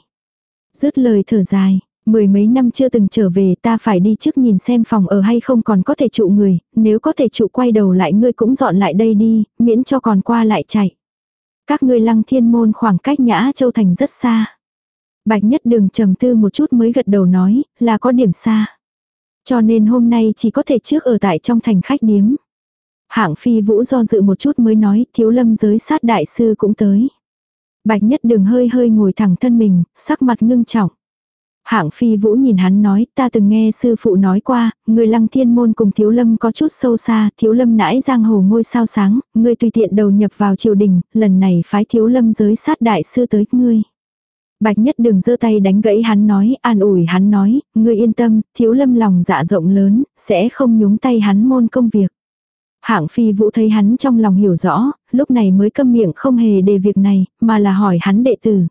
Dứt lời thở dài, mười mấy năm chưa từng trở về ta phải đi trước nhìn xem phòng ở hay không còn có thể trụ người, nếu có thể trụ quay đầu lại ngươi cũng dọn lại đây đi, miễn cho còn qua lại chạy. Các ngươi lăng thiên môn khoảng cách nhã châu thành rất xa. Bạch nhất đường trầm tư một chút mới gật đầu nói, là có điểm xa. Cho nên hôm nay chỉ có thể trước ở tại trong thành khách điếm. Hạng phi vũ do dự một chút mới nói, thiếu lâm giới sát đại sư cũng tới. Bạch nhất đường hơi hơi ngồi thẳng thân mình, sắc mặt ngưng trọng. Hạng phi vũ nhìn hắn nói, ta từng nghe sư phụ nói qua, người lăng thiên môn cùng thiếu lâm có chút sâu xa, thiếu lâm nãi giang hồ ngôi sao sáng, ngươi tùy tiện đầu nhập vào triều đình, lần này phái thiếu lâm giới sát đại sư tới ngươi. Bạch nhất đường giơ tay đánh gãy hắn nói, an ủi hắn nói, ngươi yên tâm, thiếu lâm lòng dạ rộng lớn, sẽ không nhúng tay hắn môn công việc. Hạng phi vũ thấy hắn trong lòng hiểu rõ, lúc này mới câm miệng không hề đề việc này, mà là hỏi hắn đệ tử.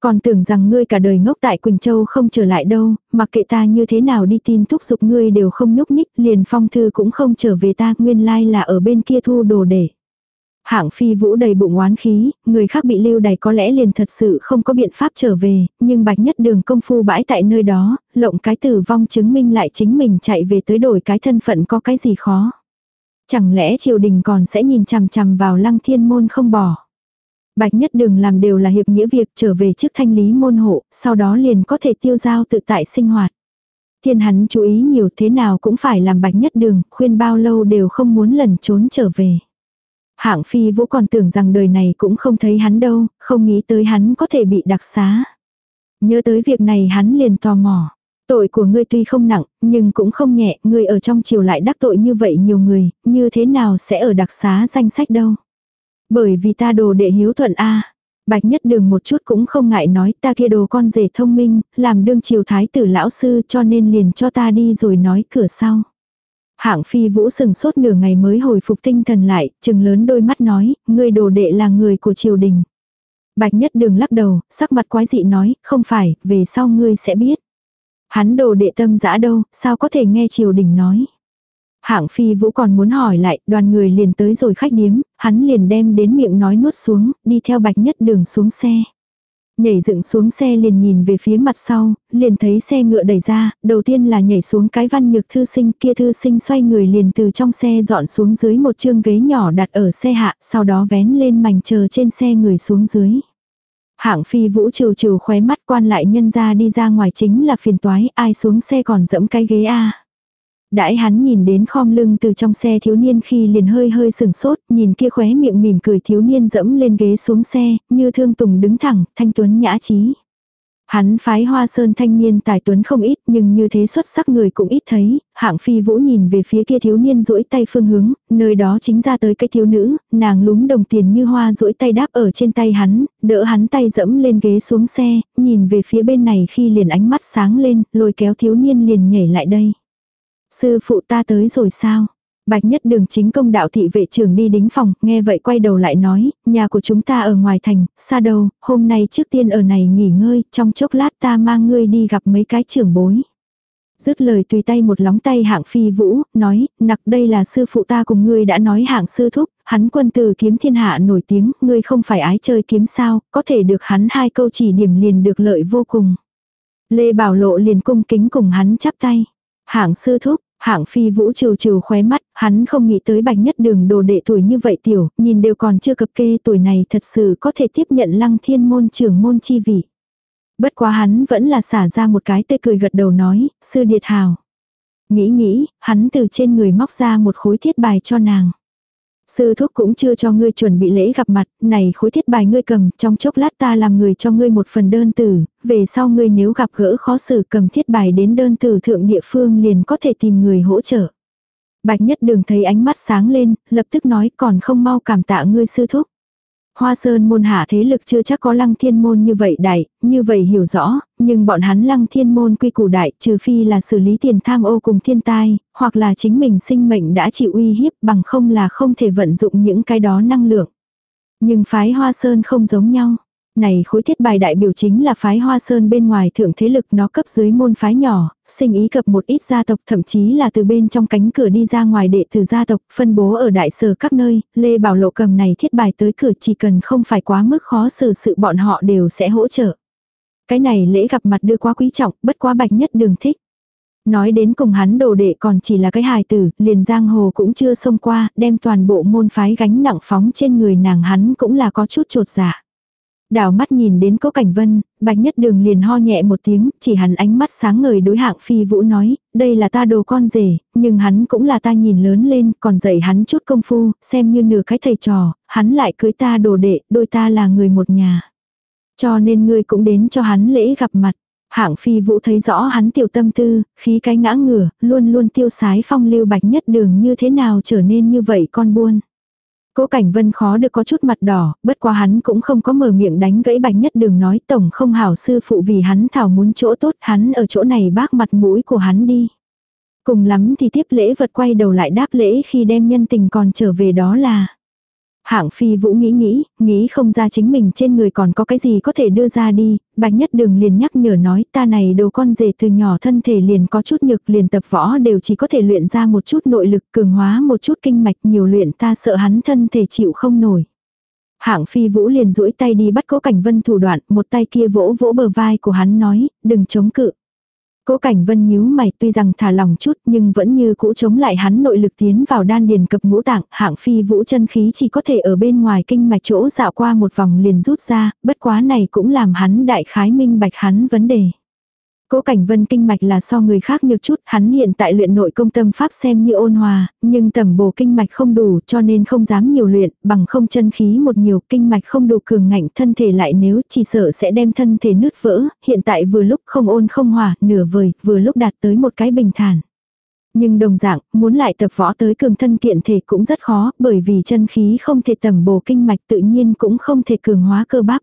Còn tưởng rằng ngươi cả đời ngốc tại Quỳnh Châu không trở lại đâu, mặc kệ ta như thế nào đi tin thúc giục ngươi đều không nhúc nhích, liền phong thư cũng không trở về ta, nguyên lai là ở bên kia thu đồ để. Hạng phi vũ đầy bụng oán khí, người khác bị lưu đày có lẽ liền thật sự không có biện pháp trở về, nhưng bạch nhất đường công phu bãi tại nơi đó, lộng cái tử vong chứng minh lại chính mình chạy về tới đổi cái thân phận có cái gì khó. Chẳng lẽ triều đình còn sẽ nhìn chằm chằm vào lăng thiên môn không bỏ. Bạch nhất đường làm đều là hiệp nghĩa việc trở về trước thanh lý môn hộ, sau đó liền có thể tiêu giao tự tại sinh hoạt. Thiên hắn chú ý nhiều thế nào cũng phải làm bạch nhất đường, khuyên bao lâu đều không muốn lần trốn trở về. Hạng phi vũ còn tưởng rằng đời này cũng không thấy hắn đâu, không nghĩ tới hắn có thể bị đặc xá. Nhớ tới việc này hắn liền tò mò. Tội của ngươi tuy không nặng, nhưng cũng không nhẹ, ngươi ở trong triều lại đắc tội như vậy nhiều người, như thế nào sẽ ở đặc xá danh sách đâu. Bởi vì ta đồ đệ hiếu thuận A. Bạch nhất đường một chút cũng không ngại nói ta kia đồ con rể thông minh, làm đương triều thái tử lão sư cho nên liền cho ta đi rồi nói cửa sau. Hạng phi vũ sừng sốt nửa ngày mới hồi phục tinh thần lại, chừng lớn đôi mắt nói, ngươi đồ đệ là người của triều đình. Bạch nhất đường lắc đầu, sắc mặt quái dị nói, không phải, về sau ngươi sẽ biết. Hắn đồ đệ tâm dã đâu, sao có thể nghe triều đình nói. Hạng phi vũ còn muốn hỏi lại, đoàn người liền tới rồi khách điếm, hắn liền đem đến miệng nói nuốt xuống, đi theo bạch nhất đường xuống xe. Nhảy dựng xuống xe liền nhìn về phía mặt sau, liền thấy xe ngựa đẩy ra, đầu tiên là nhảy xuống cái văn nhược thư sinh kia thư sinh xoay người liền từ trong xe dọn xuống dưới một chương ghế nhỏ đặt ở xe hạ, sau đó vén lên mảnh chờ trên xe người xuống dưới. Hạng phi vũ trừ trừ khóe mắt quan lại nhân ra đi ra ngoài chính là phiền toái, ai xuống xe còn dẫm cái ghế a Đãi hắn nhìn đến khom lưng từ trong xe thiếu niên khi liền hơi hơi sừng sốt, nhìn kia khóe miệng mỉm cười thiếu niên dẫm lên ghế xuống xe, như thương tùng đứng thẳng, thanh tuấn nhã trí. Hắn phái hoa sơn thanh niên tài tuấn không ít nhưng như thế xuất sắc người cũng ít thấy, hạng phi vũ nhìn về phía kia thiếu niên duỗi tay phương hướng, nơi đó chính ra tới cái thiếu nữ, nàng lúm đồng tiền như hoa duỗi tay đáp ở trên tay hắn, đỡ hắn tay dẫm lên ghế xuống xe, nhìn về phía bên này khi liền ánh mắt sáng lên, lôi kéo thiếu niên liền nhảy lại đây. Sư phụ ta tới rồi sao? Bạch nhất đường chính công đạo thị vệ trưởng đi đính phòng, nghe vậy quay đầu lại nói, nhà của chúng ta ở ngoài thành, xa đâu, hôm nay trước tiên ở này nghỉ ngơi, trong chốc lát ta mang ngươi đi gặp mấy cái trưởng bối. Dứt lời tùy tay một lóng tay hạng phi vũ, nói, nặc đây là sư phụ ta cùng ngươi đã nói hạng sư thúc, hắn quân tử kiếm thiên hạ nổi tiếng, ngươi không phải ái chơi kiếm sao, có thể được hắn hai câu chỉ điểm liền được lợi vô cùng. Lê Bảo Lộ liền cung kính cùng hắn chắp tay. Hạng sư thúc, hạng phi vũ trừ trừ khóe mắt, hắn không nghĩ tới bạch nhất đường đồ đệ tuổi như vậy tiểu, nhìn đều còn chưa cập kê tuổi này thật sự có thể tiếp nhận lăng thiên môn trưởng môn chi vị. Bất quá hắn vẫn là xả ra một cái tê cười gật đầu nói, sư điệt hào. Nghĩ nghĩ, hắn từ trên người móc ra một khối thiết bài cho nàng. Sư thúc cũng chưa cho ngươi chuẩn bị lễ gặp mặt, này khối thiết bài ngươi cầm, trong chốc lát ta làm người cho ngươi một phần đơn tử, về sau ngươi nếu gặp gỡ khó xử cầm thiết bài đến đơn tử thượng địa phương liền có thể tìm người hỗ trợ. Bạch nhất đường thấy ánh mắt sáng lên, lập tức nói còn không mau cảm tạ ngươi sư thúc. Hoa Sơn môn hạ thế lực chưa chắc có lăng thiên môn như vậy đại, như vậy hiểu rõ, nhưng bọn hắn lăng thiên môn quy củ đại trừ phi là xử lý tiền tham ô cùng thiên tai, hoặc là chính mình sinh mệnh đã chịu uy hiếp bằng không là không thể vận dụng những cái đó năng lượng. Nhưng phái Hoa Sơn không giống nhau này khối thiết bài đại biểu chính là phái Hoa Sơn bên ngoài thượng thế lực nó cấp dưới môn phái nhỏ, sinh ý cập một ít gia tộc thậm chí là từ bên trong cánh cửa đi ra ngoài đệ từ gia tộc phân bố ở đại sở các nơi, Lê Bảo Lộ cầm này thiết bài tới cửa chỉ cần không phải quá mức khó xử sự bọn họ đều sẽ hỗ trợ. Cái này lễ gặp mặt đưa quá quý trọng, bất quá bạch nhất đường thích. Nói đến cùng hắn đồ đệ còn chỉ là cái hài tử, liền giang hồ cũng chưa xông qua, đem toàn bộ môn phái gánh nặng phóng trên người nàng hắn cũng là có chút trột dạ. Đào mắt nhìn đến cố cảnh vân, bạch nhất đường liền ho nhẹ một tiếng, chỉ hắn ánh mắt sáng ngời đối hạng phi vũ nói, đây là ta đồ con rể, nhưng hắn cũng là ta nhìn lớn lên, còn dạy hắn chút công phu, xem như nửa cái thầy trò, hắn lại cưới ta đồ đệ, đôi ta là người một nhà. Cho nên ngươi cũng đến cho hắn lễ gặp mặt. Hạng phi vũ thấy rõ hắn tiểu tâm tư, khí cái ngã ngửa, luôn luôn tiêu sái phong lưu bạch nhất đường như thế nào trở nên như vậy con buôn. Cố Cảnh Vân khó được có chút mặt đỏ, bất quá hắn cũng không có mở miệng đánh gãy Bạch Nhất Đường nói tổng không hảo sư phụ vì hắn thảo muốn chỗ tốt, hắn ở chỗ này bác mặt mũi của hắn đi. Cùng lắm thì tiếp lễ vật quay đầu lại đáp lễ khi đem nhân tình còn trở về đó là. Hạng phi vũ nghĩ nghĩ, nghĩ không ra chính mình trên người còn có cái gì có thể đưa ra đi, bạch nhất đường liền nhắc nhở nói ta này đồ con rể từ nhỏ thân thể liền có chút nhược liền tập võ đều chỉ có thể luyện ra một chút nội lực cường hóa một chút kinh mạch nhiều luyện ta sợ hắn thân thể chịu không nổi. Hạng phi vũ liền duỗi tay đi bắt cố cảnh vân thủ đoạn, một tay kia vỗ vỗ bờ vai của hắn nói, đừng chống cự. Cố Cảnh Vân nhíu mày tuy rằng thả lòng chút nhưng vẫn như cũ chống lại hắn nội lực tiến vào đan điền cập ngũ tạng, hạng phi vũ chân khí chỉ có thể ở bên ngoài kinh mạch chỗ dạo qua một vòng liền rút ra, bất quá này cũng làm hắn đại khái minh bạch hắn vấn đề. Cố cảnh vân kinh mạch là so người khác nhược chút, hắn hiện tại luyện nội công tâm pháp xem như ôn hòa, nhưng tầm bổ kinh mạch không đủ cho nên không dám nhiều luyện, bằng không chân khí một nhiều kinh mạch không đủ cường ngạnh thân thể lại nếu chỉ sợ sẽ đem thân thể nứt vỡ, hiện tại vừa lúc không ôn không hòa, nửa vời, vừa lúc đạt tới một cái bình thản. Nhưng đồng dạng, muốn lại tập võ tới cường thân kiện thể cũng rất khó, bởi vì chân khí không thể tầm bổ kinh mạch tự nhiên cũng không thể cường hóa cơ bắp.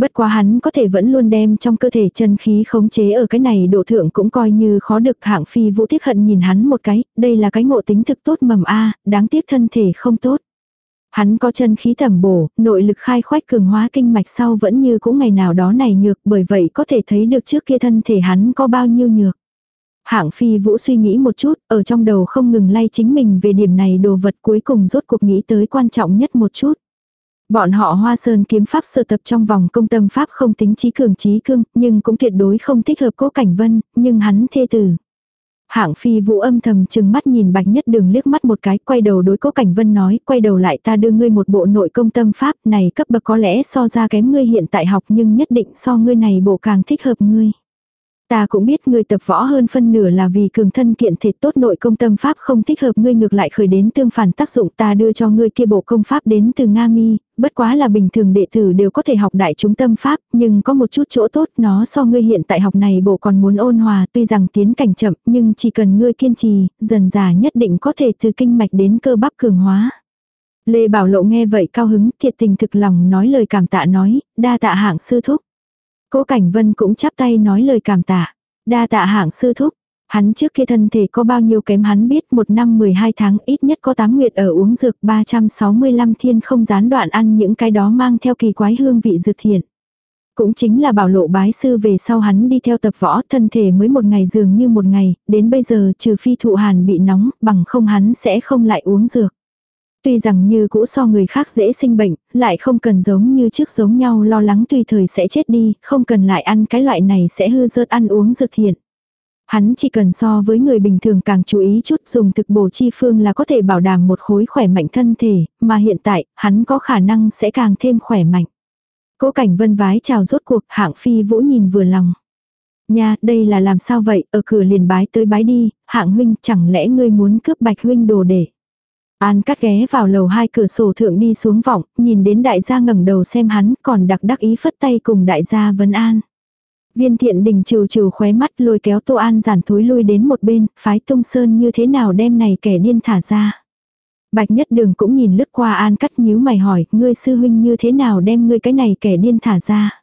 Bất quá hắn có thể vẫn luôn đem trong cơ thể chân khí khống chế ở cái này độ thượng cũng coi như khó được hạng phi vũ tiếc hận nhìn hắn một cái, đây là cái ngộ tính thực tốt mầm A, đáng tiếc thân thể không tốt. Hắn có chân khí thẩm bổ, nội lực khai khoách cường hóa kinh mạch sau vẫn như cũng ngày nào đó này nhược bởi vậy có thể thấy được trước kia thân thể hắn có bao nhiêu nhược. Hạng phi vũ suy nghĩ một chút, ở trong đầu không ngừng lay chính mình về điểm này đồ vật cuối cùng rốt cuộc nghĩ tới quan trọng nhất một chút. Bọn họ hoa sơn kiếm pháp sơ tập trong vòng công tâm pháp không tính trí cường trí cương, nhưng cũng tuyệt đối không thích hợp cố cảnh vân, nhưng hắn thê tử. Hạng phi vũ âm thầm chừng mắt nhìn bạch nhất đường liếc mắt một cái, quay đầu đối cố cảnh vân nói, quay đầu lại ta đưa ngươi một bộ nội công tâm pháp này cấp bậc có lẽ so ra kém ngươi hiện tại học nhưng nhất định so ngươi này bộ càng thích hợp ngươi. Ta cũng biết ngươi tập võ hơn phân nửa là vì cường thân kiện thể tốt nội công tâm pháp không thích hợp ngươi ngược lại khởi đến tương phản tác dụng ta đưa cho ngươi kia bộ công pháp đến từ Nga mi, bất quá là bình thường đệ tử đều có thể học đại chúng tâm pháp, nhưng có một chút chỗ tốt nó so ngươi hiện tại học này bộ còn muốn ôn hòa tuy rằng tiến cảnh chậm nhưng chỉ cần ngươi kiên trì, dần già nhất định có thể từ kinh mạch đến cơ bắp cường hóa. Lê Bảo Lộ nghe vậy cao hứng thiệt tình thực lòng nói lời cảm tạ nói, đa tạ hạng sư thúc. Cố Cảnh Vân cũng chắp tay nói lời cảm tạ. Đa tạ hạng sư thúc. Hắn trước kia thân thể có bao nhiêu kém hắn biết một năm 12 tháng ít nhất có 8 nguyệt ở uống dược 365 thiên không gián đoạn ăn những cái đó mang theo kỳ quái hương vị dược thiện. Cũng chính là bảo lộ bái sư về sau hắn đi theo tập võ thân thể mới một ngày dường như một ngày, đến bây giờ trừ phi thụ hàn bị nóng bằng không hắn sẽ không lại uống dược. Tuy rằng như cũ so người khác dễ sinh bệnh, lại không cần giống như trước giống nhau lo lắng tùy thời sẽ chết đi, không cần lại ăn cái loại này sẽ hư rớt ăn uống dược thiện. Hắn chỉ cần so với người bình thường càng chú ý chút dùng thực bổ chi phương là có thể bảo đảm một khối khỏe mạnh thân thể, mà hiện tại, hắn có khả năng sẽ càng thêm khỏe mạnh. Cố cảnh vân vái chào rốt cuộc, hạng phi vũ nhìn vừa lòng. Nha, đây là làm sao vậy, ở cửa liền bái tới bái đi, hạng huynh chẳng lẽ ngươi muốn cướp bạch huynh đồ để. An cắt ghé vào lầu hai cửa sổ thượng đi xuống vọng, nhìn đến đại gia ngẩng đầu xem hắn, còn đặc đắc ý phất tay cùng đại gia vấn an. Viên thiện đình trừ trừ khóe mắt lôi kéo Tô An giản thối lui đến một bên, phái tung sơn như thế nào đem này kẻ điên thả ra. Bạch nhất đường cũng nhìn lướt qua An cắt nhíu mày hỏi, ngươi sư huynh như thế nào đem ngươi cái này kẻ điên thả ra.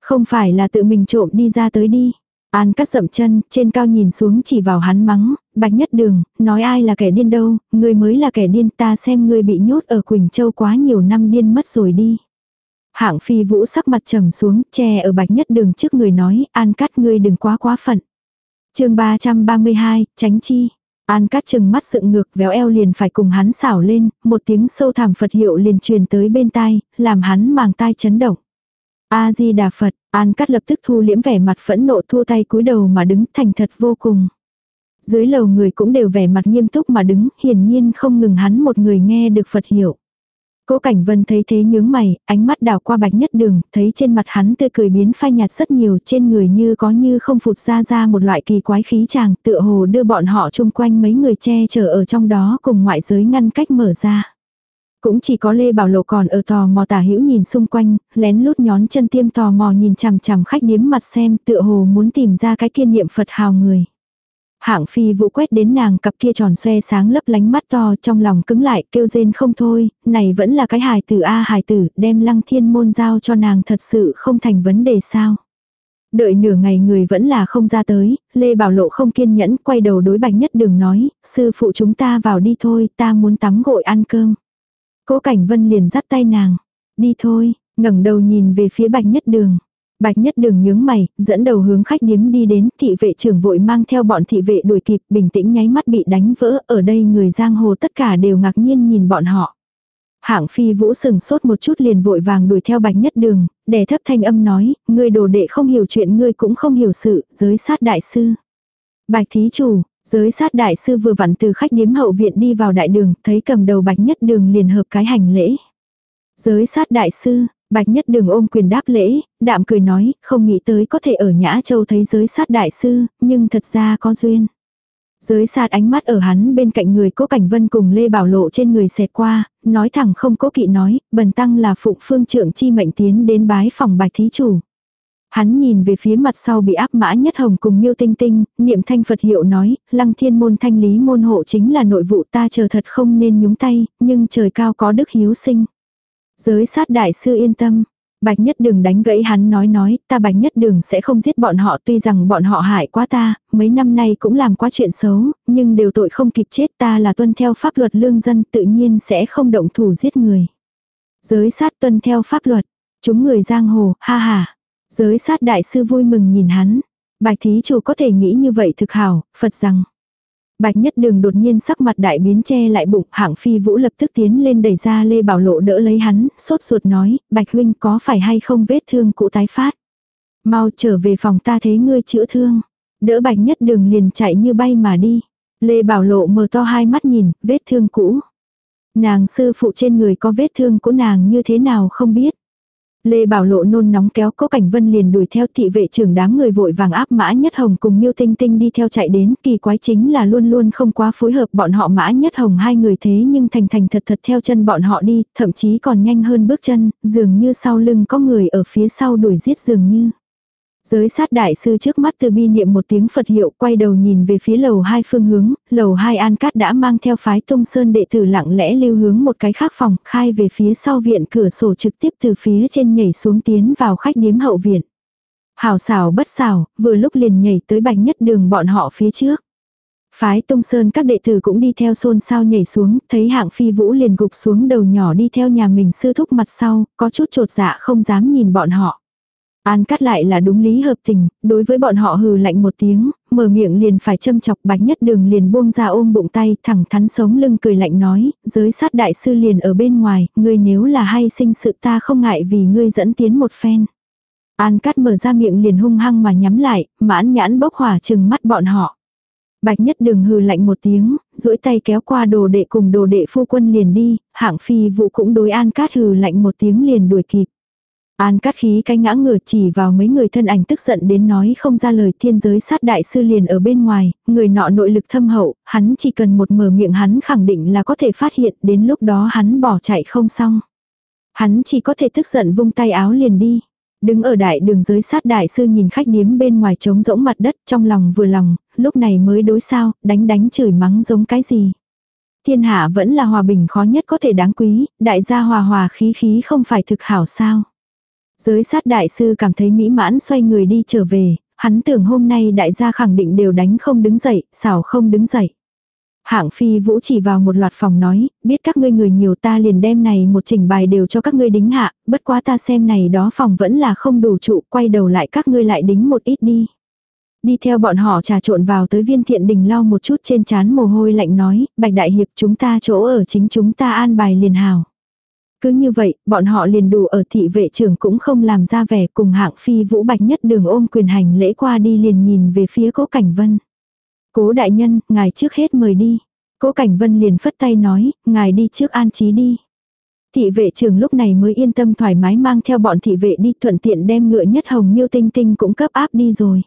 Không phải là tự mình trộm đi ra tới đi. An cắt dậm chân, trên cao nhìn xuống chỉ vào hắn mắng, bạch nhất đường, nói ai là kẻ điên đâu, ngươi mới là kẻ điên ta xem ngươi bị nhốt ở Quỳnh Châu quá nhiều năm điên mất rồi đi. Hạng phi vũ sắc mặt trầm xuống, che ở bạch nhất đường trước người nói, an cắt ngươi đừng quá quá phận. chương 332, tránh chi. An cắt chừng mắt dựng ngược véo eo liền phải cùng hắn xảo lên, một tiếng sâu thảm Phật hiệu liền truyền tới bên tai, làm hắn màng tai chấn động. A-di-đà Phật, An cắt lập tức thu liễm vẻ mặt phẫn nộ thua tay cúi đầu mà đứng thành thật vô cùng. Dưới lầu người cũng đều vẻ mặt nghiêm túc mà đứng, hiển nhiên không ngừng hắn một người nghe được Phật hiệu. Cố Cảnh Vân thấy thế nhướng mày, ánh mắt đảo qua bạch nhất đường, thấy trên mặt hắn tươi cười biến phai nhạt rất nhiều trên người như có như không phụt ra ra một loại kỳ quái khí chàng tựa hồ đưa bọn họ chung quanh mấy người che chở ở trong đó cùng ngoại giới ngăn cách mở ra. Cũng chỉ có Lê Bảo Lộ còn ở tò mò tả hữu nhìn xung quanh, lén lút nhón chân tiêm tò mò nhìn chằm chằm khách điếm mặt xem tựa hồ muốn tìm ra cái kiên niệm Phật hào người. Hạng phi vũ quét đến nàng cặp kia tròn xoe sáng lấp lánh mắt to trong lòng cứng lại kêu rên không thôi, này vẫn là cái hài tử A hài tử, đem lăng thiên môn giao cho nàng thật sự không thành vấn đề sao. Đợi nửa ngày người vẫn là không ra tới, Lê Bảo Lộ không kiên nhẫn quay đầu đối bạch nhất đường nói, sư phụ chúng ta vào đi thôi, ta muốn tắm gội ăn cơm. Cố Cảnh Vân liền dắt tay nàng. Đi thôi, ngẩng đầu nhìn về phía Bạch Nhất Đường. Bạch Nhất Đường nhướng mày, dẫn đầu hướng khách điếm đi đến, thị vệ trưởng vội mang theo bọn thị vệ đuổi kịp, bình tĩnh nháy mắt bị đánh vỡ, ở đây người giang hồ tất cả đều ngạc nhiên nhìn bọn họ. Hạng phi vũ sừng sốt một chút liền vội vàng đuổi theo bạch nhất đường, đè thấp thanh âm nói, ngươi đồ đệ không hiểu chuyện ngươi cũng không hiểu sự, giới sát đại sư. Bạch thí chủ, Giới sát đại sư vừa vặn từ khách điếm hậu viện đi vào đại đường, thấy cầm đầu bạch nhất đường liền hợp cái hành lễ. Giới sát đại sư, bạch nhất đường ôm quyền đáp lễ, đạm cười nói, không nghĩ tới có thể ở Nhã Châu thấy giới sát đại sư, nhưng thật ra có duyên. Giới sát ánh mắt ở hắn bên cạnh người cố cảnh vân cùng Lê Bảo Lộ trên người xẹt qua, nói thẳng không cố kỵ nói, bần tăng là phụng phương trưởng chi mệnh tiến đến bái phòng bạch thí chủ. Hắn nhìn về phía mặt sau bị áp mã nhất hồng cùng miêu tinh tinh, niệm thanh Phật hiệu nói, lăng thiên môn thanh lý môn hộ chính là nội vụ ta chờ thật không nên nhúng tay, nhưng trời cao có đức hiếu sinh. Giới sát đại sư yên tâm. Bạch nhất đường đánh gãy hắn nói nói, ta bạch nhất đường sẽ không giết bọn họ tuy rằng bọn họ hại quá ta, mấy năm nay cũng làm quá chuyện xấu, nhưng đều tội không kịp chết ta là tuân theo pháp luật lương dân tự nhiên sẽ không động thủ giết người. Giới sát tuân theo pháp luật, chúng người giang hồ, ha ha. Giới sát đại sư vui mừng nhìn hắn. Bạch thí chủ có thể nghĩ như vậy thực hảo, Phật rằng. Bạch nhất đường đột nhiên sắc mặt đại biến che lại bụng, hạng phi vũ lập tức tiến lên đẩy ra Lê Bảo Lộ đỡ lấy hắn, sốt ruột nói, Bạch huynh có phải hay không vết thương cụ tái phát. Mau trở về phòng ta thế ngươi chữa thương. Đỡ bạch nhất đường liền chạy như bay mà đi. Lê Bảo Lộ mở to hai mắt nhìn, vết thương cũ. Nàng sư phụ trên người có vết thương của nàng như thế nào không biết. Lê Bảo Lộ nôn nóng kéo Cố Cảnh Vân liền đuổi theo thị vệ trưởng đám người vội vàng áp Mã Nhất Hồng cùng Miêu Tinh Tinh đi theo chạy đến, kỳ quái chính là luôn luôn không quá phối hợp bọn họ Mã Nhất Hồng hai người thế nhưng thành thành thật thật theo chân bọn họ đi, thậm chí còn nhanh hơn bước chân, dường như sau lưng có người ở phía sau đuổi giết dường như. Giới sát đại sư trước mắt từ bi niệm một tiếng Phật hiệu quay đầu nhìn về phía lầu hai phương hướng, lầu hai an cát đã mang theo phái tung sơn đệ tử lặng lẽ lưu hướng một cái khác phòng, khai về phía sau viện cửa sổ trực tiếp từ phía trên nhảy xuống tiến vào khách điếm hậu viện. Hảo xảo bất xảo, vừa lúc liền nhảy tới bạch nhất đường bọn họ phía trước. Phái tung sơn các đệ tử cũng đi theo xôn xao nhảy xuống, thấy hạng phi vũ liền gục xuống đầu nhỏ đi theo nhà mình sư thúc mặt sau, có chút trột dạ không dám nhìn bọn họ. An cắt lại là đúng lý hợp tình, đối với bọn họ hừ lạnh một tiếng, mở miệng liền phải châm chọc bạch nhất đường liền buông ra ôm bụng tay thẳng thắn sống lưng cười lạnh nói, giới sát đại sư liền ở bên ngoài, ngươi nếu là hay sinh sự ta không ngại vì ngươi dẫn tiến một phen. An cắt mở ra miệng liền hung hăng mà nhắm lại, mãn nhãn bốc hỏa chừng mắt bọn họ. Bạch nhất đường hừ lạnh một tiếng, duỗi tay kéo qua đồ đệ cùng đồ đệ phu quân liền đi, hạng phi vụ cũng đối an cát hừ lạnh một tiếng liền đuổi kịp. An cắt khí cái ngã ngửa chỉ vào mấy người thân ảnh tức giận đến nói không ra lời thiên giới sát đại sư liền ở bên ngoài, người nọ nội lực thâm hậu, hắn chỉ cần một mở miệng hắn khẳng định là có thể phát hiện đến lúc đó hắn bỏ chạy không xong. Hắn chỉ có thể tức giận vung tay áo liền đi. Đứng ở đại đường giới sát đại sư nhìn khách điếm bên ngoài trống rỗng mặt đất trong lòng vừa lòng, lúc này mới đối sao, đánh đánh chửi mắng giống cái gì. Thiên hạ vẫn là hòa bình khó nhất có thể đáng quý, đại gia hòa hòa khí khí không phải thực hảo sao. Giới sát đại sư cảm thấy mỹ mãn xoay người đi trở về, hắn tưởng hôm nay đại gia khẳng định đều đánh không đứng dậy, xảo không đứng dậy. Hạng phi vũ chỉ vào một loạt phòng nói, biết các ngươi người nhiều ta liền đem này một trình bài đều cho các ngươi đính hạ, bất quá ta xem này đó phòng vẫn là không đủ trụ, quay đầu lại các ngươi lại đính một ít đi. Đi theo bọn họ trà trộn vào tới viên thiện đình lau một chút trên chán mồ hôi lạnh nói, bạch đại hiệp chúng ta chỗ ở chính chúng ta an bài liền hào. Cứ như vậy, bọn họ liền đủ ở thị vệ trưởng cũng không làm ra vẻ cùng hạng phi vũ bạch nhất đường ôm quyền hành lễ qua đi liền nhìn về phía cố cảnh vân. Cố đại nhân, ngài trước hết mời đi. Cố Cảnh Vân liền phất tay nói, ngài đi trước an trí đi. Thị vệ trưởng lúc này mới yên tâm thoải mái mang theo bọn thị vệ đi thuận tiện đem ngựa nhất hồng miêu tinh tinh cũng cấp áp đi rồi.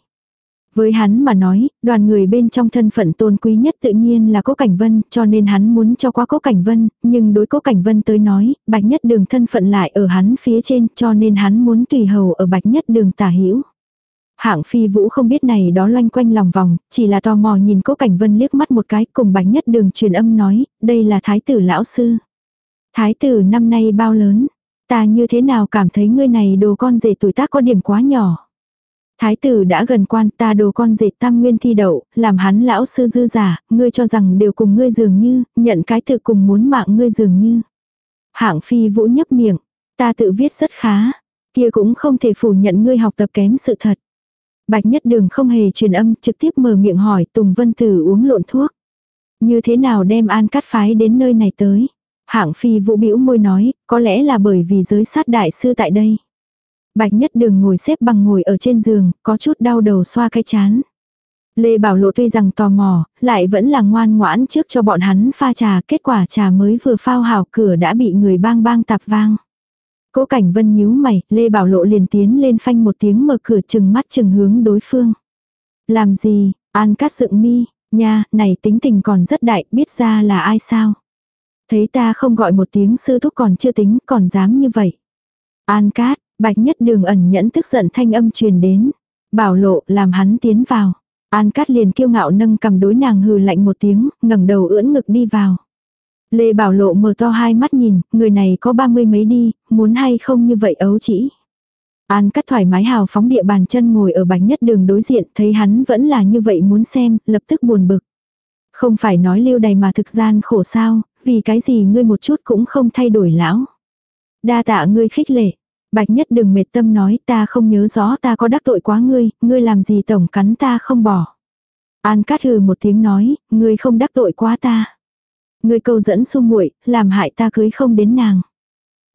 Với hắn mà nói, đoàn người bên trong thân phận tôn quý nhất tự nhiên là Cố Cảnh Vân, cho nên hắn muốn cho qua Cố Cảnh Vân, nhưng đối Cố Cảnh Vân tới nói, Bạch Nhất Đường thân phận lại ở hắn phía trên, cho nên hắn muốn tùy hầu ở Bạch Nhất Đường tả hữu. Hạng phi vũ không biết này đó loanh quanh lòng vòng, chỉ là tò mò nhìn cố cảnh vân liếc mắt một cái cùng bạch nhất đường truyền âm nói, đây là thái tử lão sư. Thái tử năm nay bao lớn, ta như thế nào cảm thấy ngươi này đồ con rể tuổi tác có điểm quá nhỏ. Thái tử đã gần quan ta đồ con dệt tam nguyên thi đậu, làm hắn lão sư dư giả, ngươi cho rằng đều cùng ngươi dường như, nhận cái tự cùng muốn mạng ngươi dường như. Hạng phi vũ nhấp miệng, ta tự viết rất khá, kia cũng không thể phủ nhận ngươi học tập kém sự thật. Bạch nhất đường không hề truyền âm trực tiếp mở miệng hỏi Tùng Vân Tử uống lộn thuốc. Như thế nào đem an cắt phái đến nơi này tới? Hạng phi vũ bĩu môi nói, có lẽ là bởi vì giới sát đại sư tại đây. Bạch nhất đường ngồi xếp bằng ngồi ở trên giường, có chút đau đầu xoa cái chán. Lê Bảo Lộ tuy rằng tò mò, lại vẫn là ngoan ngoãn trước cho bọn hắn pha trà, kết quả trà mới vừa phao hào cửa đã bị người bang bang tạp vang. Cố Cảnh Vân nhíu mày, Lê Bảo Lộ liền tiến lên phanh một tiếng mở cửa chừng mắt chừng hướng đối phương. Làm gì, An Cát dựng mi, nha, này tính tình còn rất đại, biết ra là ai sao. Thấy ta không gọi một tiếng sư thúc còn chưa tính, còn dám như vậy. An Cát, Bạch Nhất Đường ẩn nhẫn tức giận thanh âm truyền đến. Bảo Lộ làm hắn tiến vào. An Cát liền kiêu ngạo nâng cầm đối nàng hừ lạnh một tiếng, ngẩng đầu ưỡn ngực đi vào. Lê Bảo Lộ mở to hai mắt nhìn, người này có ba mươi mấy đi, muốn hay không như vậy ấu chỉ. An cắt thoải mái hào phóng địa bàn chân ngồi ở bánh nhất đường đối diện, thấy hắn vẫn là như vậy muốn xem, lập tức buồn bực. Không phải nói lưu đầy mà thực gian khổ sao, vì cái gì ngươi một chút cũng không thay đổi lão. Đa tạ ngươi khích lệ. Bạch nhất đừng mệt tâm nói ta không nhớ rõ ta có đắc tội quá ngươi, ngươi làm gì tổng cắn ta không bỏ. An cát hừ một tiếng nói, ngươi không đắc tội quá ta. Ngươi câu dẫn su muội làm hại ta cưới không đến nàng.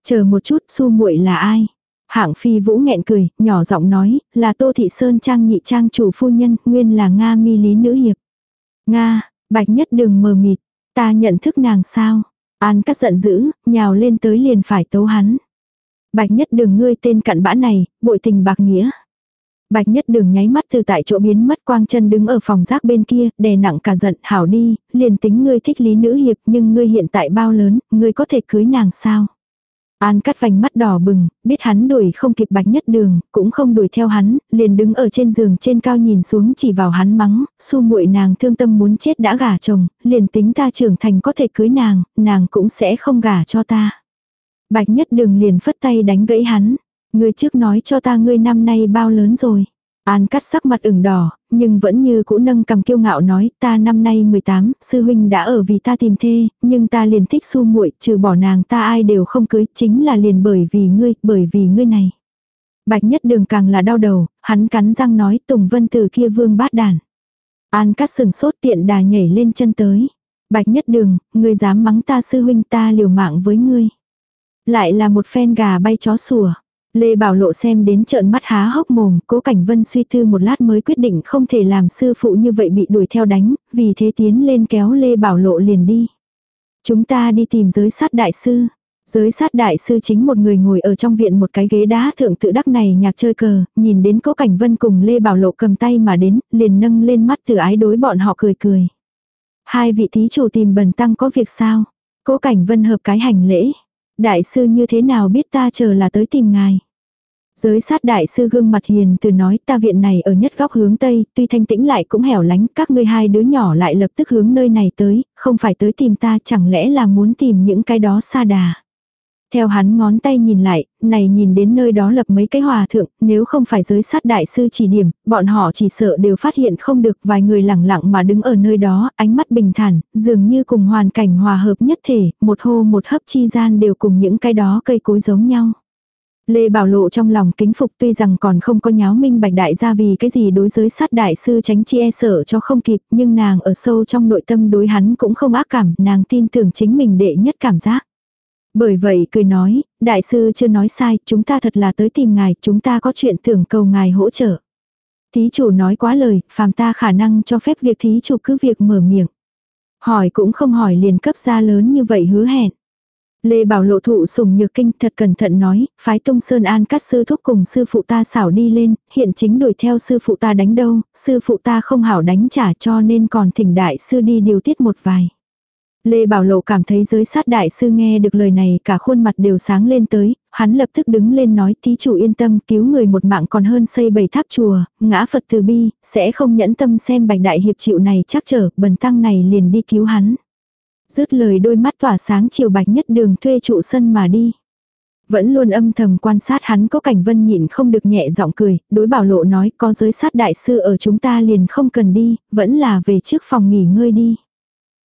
Chờ một chút su muội là ai? Hạng phi vũ nghẹn cười, nhỏ giọng nói, là Tô Thị Sơn Trang nhị trang chủ phu nhân, nguyên là Nga mi lý nữ hiệp. Nga, bạch nhất đường mờ mịt, ta nhận thức nàng sao? An cắt giận dữ, nhào lên tới liền phải tấu hắn. Bạch nhất đường ngươi tên cặn bã này, bội tình bạc nghĩa. Bạch nhất đường nháy mắt từ tại chỗ biến mất quang chân đứng ở phòng rác bên kia, đè nặng cả giận, hảo đi, liền tính ngươi thích lý nữ hiệp nhưng ngươi hiện tại bao lớn, ngươi có thể cưới nàng sao? An cắt vành mắt đỏ bừng, biết hắn đuổi không kịp bạch nhất đường, cũng không đuổi theo hắn, liền đứng ở trên giường trên cao nhìn xuống chỉ vào hắn mắng, su muội nàng thương tâm muốn chết đã gả chồng, liền tính ta trưởng thành có thể cưới nàng, nàng cũng sẽ không gả cho ta. Bạch nhất đường liền phất tay đánh gãy hắn, Ngươi trước nói cho ta ngươi năm nay bao lớn rồi. An cắt sắc mặt ửng đỏ, nhưng vẫn như cũ nâng cầm kiêu ngạo nói, ta năm nay 18, sư huynh đã ở vì ta tìm thê, nhưng ta liền thích su muội, trừ bỏ nàng ta ai đều không cưới, chính là liền bởi vì ngươi, bởi vì ngươi này. Bạch nhất đường càng là đau đầu, hắn cắn răng nói Tùng Vân từ kia vương bát đàn. An cắt sừng sốt tiện đà nhảy lên chân tới. Bạch nhất đường, ngươi dám mắng ta sư huynh ta liều mạng với ngươi. Lại là một phen gà bay chó sủa. Lê Bảo Lộ xem đến trợn mắt há hốc mồm, cố cảnh vân suy tư một lát mới quyết định không thể làm sư phụ như vậy bị đuổi theo đánh, vì thế tiến lên kéo Lê Bảo Lộ liền đi. Chúng ta đi tìm giới sát đại sư. Giới sát đại sư chính một người ngồi ở trong viện một cái ghế đá thượng tự đắc này nhạc chơi cờ, nhìn đến cố cảnh vân cùng Lê Bảo Lộ cầm tay mà đến, liền nâng lên mắt từ ái đối bọn họ cười cười. Hai vị thí chủ tìm bần tăng có việc sao? Cố cảnh vân hợp cái hành lễ. Đại sư như thế nào biết ta chờ là tới tìm ngài. Giới sát đại sư gương mặt hiền từ nói ta viện này ở nhất góc hướng tây, tuy thanh tĩnh lại cũng hẻo lánh, các ngươi hai đứa nhỏ lại lập tức hướng nơi này tới, không phải tới tìm ta chẳng lẽ là muốn tìm những cái đó xa đà. Theo hắn ngón tay nhìn lại, này nhìn đến nơi đó lập mấy cái hòa thượng, nếu không phải giới sát đại sư chỉ điểm, bọn họ chỉ sợ đều phát hiện không được vài người lẳng lặng mà đứng ở nơi đó, ánh mắt bình thản, dường như cùng hoàn cảnh hòa hợp nhất thể, một hô một hấp chi gian đều cùng những cái đó cây cối giống nhau. Lê Bảo Lộ trong lòng kính phục tuy rằng còn không có nháo minh bạch đại gia vì cái gì đối giới sát đại sư tránh chi e sợ cho không kịp, nhưng nàng ở sâu trong nội tâm đối hắn cũng không ác cảm, nàng tin tưởng chính mình đệ nhất cảm giác. Bởi vậy cười nói, đại sư chưa nói sai, chúng ta thật là tới tìm ngài, chúng ta có chuyện tưởng cầu ngài hỗ trợ. Thí chủ nói quá lời, phàm ta khả năng cho phép việc thí chủ cứ việc mở miệng. Hỏi cũng không hỏi liền cấp ra lớn như vậy hứa hẹn. Lê Bảo lộ thụ sùng nhược kinh thật cẩn thận nói, phái tung sơn an cắt sư thúc cùng sư phụ ta xảo đi lên, hiện chính đuổi theo sư phụ ta đánh đâu, sư phụ ta không hảo đánh trả cho nên còn thỉnh đại sư đi điều tiết một vài. Lê Bảo Lộ cảm thấy giới sát đại sư nghe được lời này cả khuôn mặt đều sáng lên tới, hắn lập tức đứng lên nói tí chủ yên tâm cứu người một mạng còn hơn xây bảy tháp chùa, ngã Phật từ bi, sẽ không nhẫn tâm xem bạch đại hiệp chịu này chắc trở, bần tăng này liền đi cứu hắn. Dứt lời đôi mắt tỏa sáng chiều bạch nhất đường thuê trụ sân mà đi. Vẫn luôn âm thầm quan sát hắn có cảnh vân nhịn không được nhẹ giọng cười, đối bảo lộ nói có giới sát đại sư ở chúng ta liền không cần đi, vẫn là về trước phòng nghỉ ngơi đi.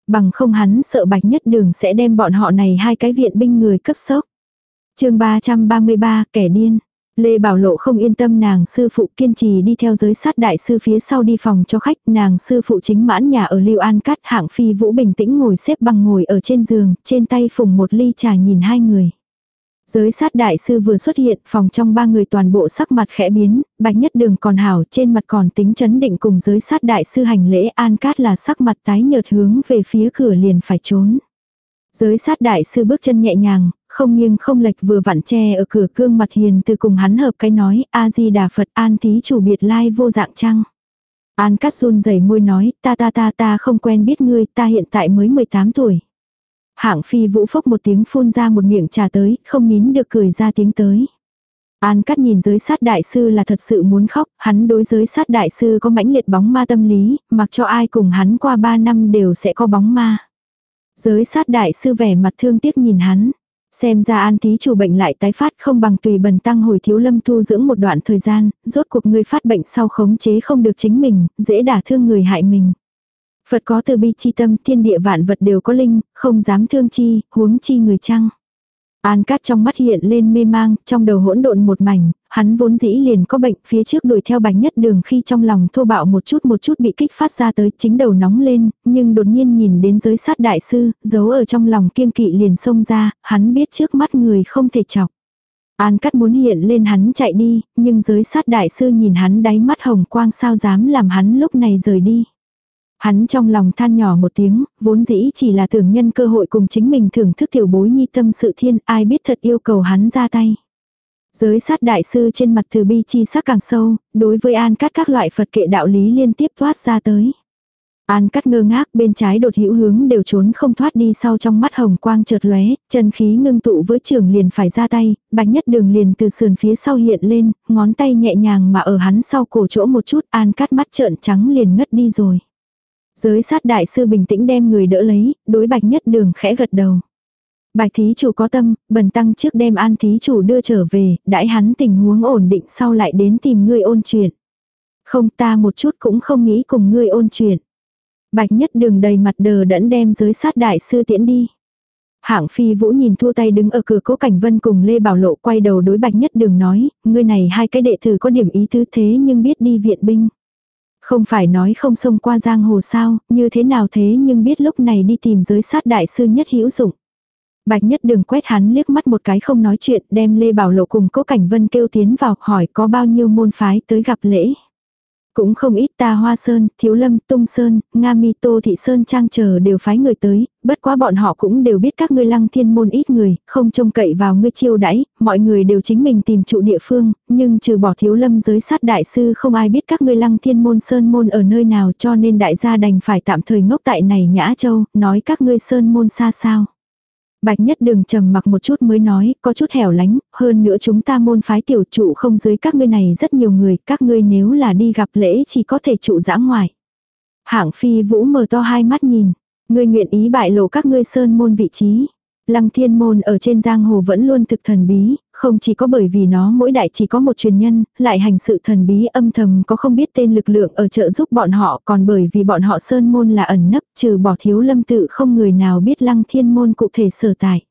Bằng không hắn sợ bạch nhất đường sẽ đem bọn họ này hai cái viện binh người cấp sốc. chương 333 kẻ điên. Lê Bảo Lộ không yên tâm nàng sư phụ kiên trì đi theo giới sát đại sư phía sau đi phòng cho khách, nàng sư phụ chính mãn nhà ở Lưu An Cát hạng phi vũ bình tĩnh ngồi xếp bằng ngồi ở trên giường, trên tay phùng một ly trà nhìn hai người. Giới sát đại sư vừa xuất hiện, phòng trong ba người toàn bộ sắc mặt khẽ biến, bạch nhất đường còn hảo, trên mặt còn tính chấn định cùng giới sát đại sư hành lễ an cát là sắc mặt tái nhợt hướng về phía cửa liền phải trốn. Giới sát đại sư bước chân nhẹ nhàng, không nghiêng không lệch vừa vặn che ở cửa cương mặt hiền từ cùng hắn hợp cái nói, A-di-đà Phật an thí chủ biệt lai vô dạng trăng. An cát run rẩy môi nói, ta ta ta ta không quen biết ngươi, ta hiện tại mới 18 tuổi. Hạng phi vũ phốc một tiếng phun ra một miệng trà tới, không nín được cười ra tiếng tới. An cắt nhìn giới sát đại sư là thật sự muốn khóc, hắn đối giới sát đại sư có mãnh liệt bóng ma tâm lý, mặc cho ai cùng hắn qua ba năm đều sẽ có bóng ma. Giới sát đại sư vẻ mặt thương tiếc nhìn hắn. Xem ra an thí chủ bệnh lại tái phát không bằng tùy bần tăng hồi thiếu lâm thu dưỡng một đoạn thời gian, rốt cuộc người phát bệnh sau khống chế không được chính mình, dễ đả thương người hại mình. Phật có từ bi chi tâm, thiên địa vạn vật đều có linh, không dám thương chi, huống chi người chăng. An cát trong mắt hiện lên mê mang, trong đầu hỗn độn một mảnh, hắn vốn dĩ liền có bệnh, phía trước đuổi theo bánh nhất đường khi trong lòng thô bạo một chút một chút bị kích phát ra tới, chính đầu nóng lên, nhưng đột nhiên nhìn đến giới sát đại sư, giấu ở trong lòng kiêng kỵ liền xông ra, hắn biết trước mắt người không thể chọc. An cắt muốn hiện lên hắn chạy đi, nhưng giới sát đại sư nhìn hắn đáy mắt hồng quang sao dám làm hắn lúc này rời đi. Hắn trong lòng than nhỏ một tiếng, vốn dĩ chỉ là tưởng nhân cơ hội cùng chính mình thưởng thức tiểu bối nhi tâm sự thiên, ai biết thật yêu cầu hắn ra tay. Giới sát đại sư trên mặt từ bi chi sắc càng sâu, đối với an cắt các loại Phật kệ đạo lý liên tiếp thoát ra tới. An cắt ngơ ngác bên trái đột hữu hướng đều trốn không thoát đi sau trong mắt hồng quang chợt lóe, chân khí ngưng tụ với trường liền phải ra tay, bạch nhất đường liền từ sườn phía sau hiện lên, ngón tay nhẹ nhàng mà ở hắn sau cổ chỗ một chút an cắt mắt trợn trắng liền ngất đi rồi. Giới sát đại sư bình tĩnh đem người đỡ lấy, đối bạch nhất đường khẽ gật đầu. Bạch thí chủ có tâm, bần tăng trước đem an thí chủ đưa trở về, đãi hắn tình huống ổn định sau lại đến tìm ngươi ôn chuyện. Không ta một chút cũng không nghĩ cùng ngươi ôn chuyện. Bạch nhất đường đầy mặt đờ đẫn đem giới sát đại sư tiễn đi. Hạng phi vũ nhìn thua tay đứng ở cửa cố cảnh vân cùng Lê Bảo Lộ quay đầu đối bạch nhất đường nói, ngươi này hai cái đệ tử có điểm ý tứ thế nhưng biết đi viện binh. Không phải nói không xông qua giang hồ sao, như thế nào thế nhưng biết lúc này đi tìm giới sát đại sư nhất hữu dụng. Bạch nhất đường quét hắn liếc mắt một cái không nói chuyện, đem Lê Bảo Lộ cùng Cố Cảnh Vân kêu tiến vào, hỏi có bao nhiêu môn phái tới gặp lễ. Cũng không ít ta Hoa Sơn, Thiếu Lâm, Tung Sơn, Nga Mi Tô Thị Sơn Trang chờ đều phái người tới, bất quá bọn họ cũng đều biết các ngươi lăng thiên môn ít người, không trông cậy vào ngươi chiêu đãi, mọi người đều chính mình tìm trụ địa phương, nhưng trừ bỏ Thiếu Lâm giới sát đại sư không ai biết các ngươi lăng thiên môn Sơn môn ở nơi nào cho nên đại gia đành phải tạm thời ngốc tại này Nhã Châu, nói các ngươi Sơn môn xa sao. Bạch nhất đường trầm mặc một chút mới nói, có chút hẻo lánh, hơn nữa chúng ta môn phái tiểu trụ không dưới các ngươi này rất nhiều người, các ngươi nếu là đi gặp lễ chỉ có thể trụ giã ngoài. Hạng phi vũ mở to hai mắt nhìn, ngươi nguyện ý bại lộ các ngươi sơn môn vị trí. Lăng thiên môn ở trên giang hồ vẫn luôn thực thần bí, không chỉ có bởi vì nó mỗi đại chỉ có một truyền nhân, lại hành sự thần bí âm thầm có không biết tên lực lượng ở trợ giúp bọn họ còn bởi vì bọn họ sơn môn là ẩn nấp trừ bỏ thiếu lâm tự không người nào biết lăng thiên môn cụ thể sở tại.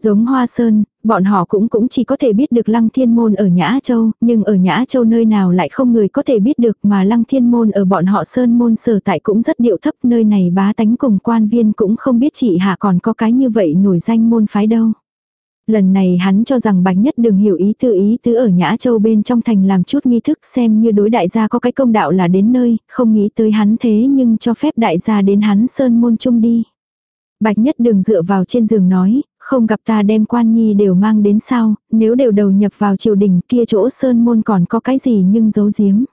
Giống Hoa Sơn, bọn họ cũng cũng chỉ có thể biết được Lăng Thiên Môn ở Nhã Châu, nhưng ở Nhã Châu nơi nào lại không người có thể biết được mà Lăng Thiên Môn ở bọn họ Sơn Môn sở tại cũng rất điệu thấp nơi này bá tánh cùng quan viên cũng không biết chị hạ còn có cái như vậy nổi danh môn phái đâu. Lần này hắn cho rằng Bạch Nhất Đường hiểu ý tư ý tứ ở Nhã Châu bên trong thành làm chút nghi thức xem như đối đại gia có cái công đạo là đến nơi, không nghĩ tới hắn thế nhưng cho phép đại gia đến hắn sơn môn chung đi. Bạch Nhất Đường dựa vào trên giường nói, không gặp ta đem quan nhi đều mang đến sao, nếu đều đầu nhập vào triều đình kia chỗ sơn môn còn có cái gì nhưng giấu giếm.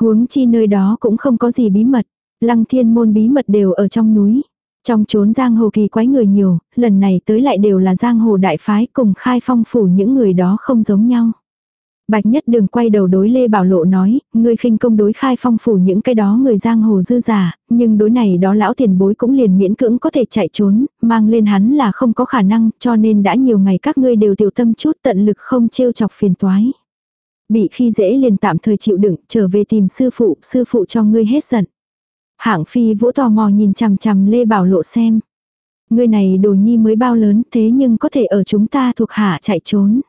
Huống chi nơi đó cũng không có gì bí mật, lăng thiên môn bí mật đều ở trong núi. Trong chốn giang hồ kỳ quái người nhiều, lần này tới lại đều là giang hồ đại phái cùng khai phong phủ những người đó không giống nhau. Bạch nhất đường quay đầu đối Lê Bảo Lộ nói, ngươi khinh công đối khai phong phủ những cái đó người giang hồ dư giả, nhưng đối này đó lão tiền bối cũng liền miễn cưỡng có thể chạy trốn, mang lên hắn là không có khả năng, cho nên đã nhiều ngày các ngươi đều tiểu tâm chút tận lực không trêu chọc phiền toái. Bị khi dễ liền tạm thời chịu đựng, trở về tìm sư phụ, sư phụ cho ngươi hết giận. Hạng phi vũ tò mò nhìn chằm chằm Lê Bảo Lộ xem. người này đồ nhi mới bao lớn thế nhưng có thể ở chúng ta thuộc hạ chạy trốn.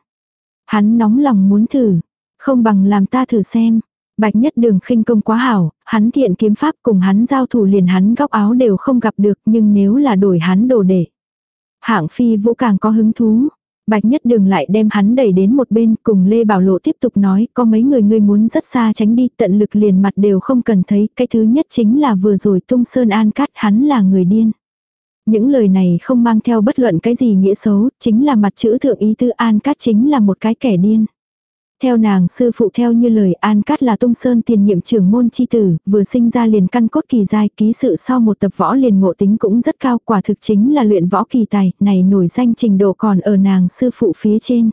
Hắn nóng lòng muốn thử. Không bằng làm ta thử xem. Bạch nhất đường khinh công quá hảo, hắn thiện kiếm pháp cùng hắn giao thủ liền hắn góc áo đều không gặp được nhưng nếu là đổi hắn đồ để. Hạng phi vũ càng có hứng thú. Bạch nhất đường lại đem hắn đẩy đến một bên cùng Lê Bảo Lộ tiếp tục nói có mấy người ngươi muốn rất xa tránh đi tận lực liền mặt đều không cần thấy. Cái thứ nhất chính là vừa rồi tung sơn an cát hắn là người điên. Những lời này không mang theo bất luận cái gì nghĩa xấu, chính là mặt chữ thượng ý tư An Cát chính là một cái kẻ điên. Theo nàng sư phụ theo như lời An Cát là tung sơn tiền nhiệm trưởng môn chi tử, vừa sinh ra liền căn cốt kỳ giai ký sự sau một tập võ liền ngộ tính cũng rất cao quả thực chính là luyện võ kỳ tài, này nổi danh trình độ còn ở nàng sư phụ phía trên.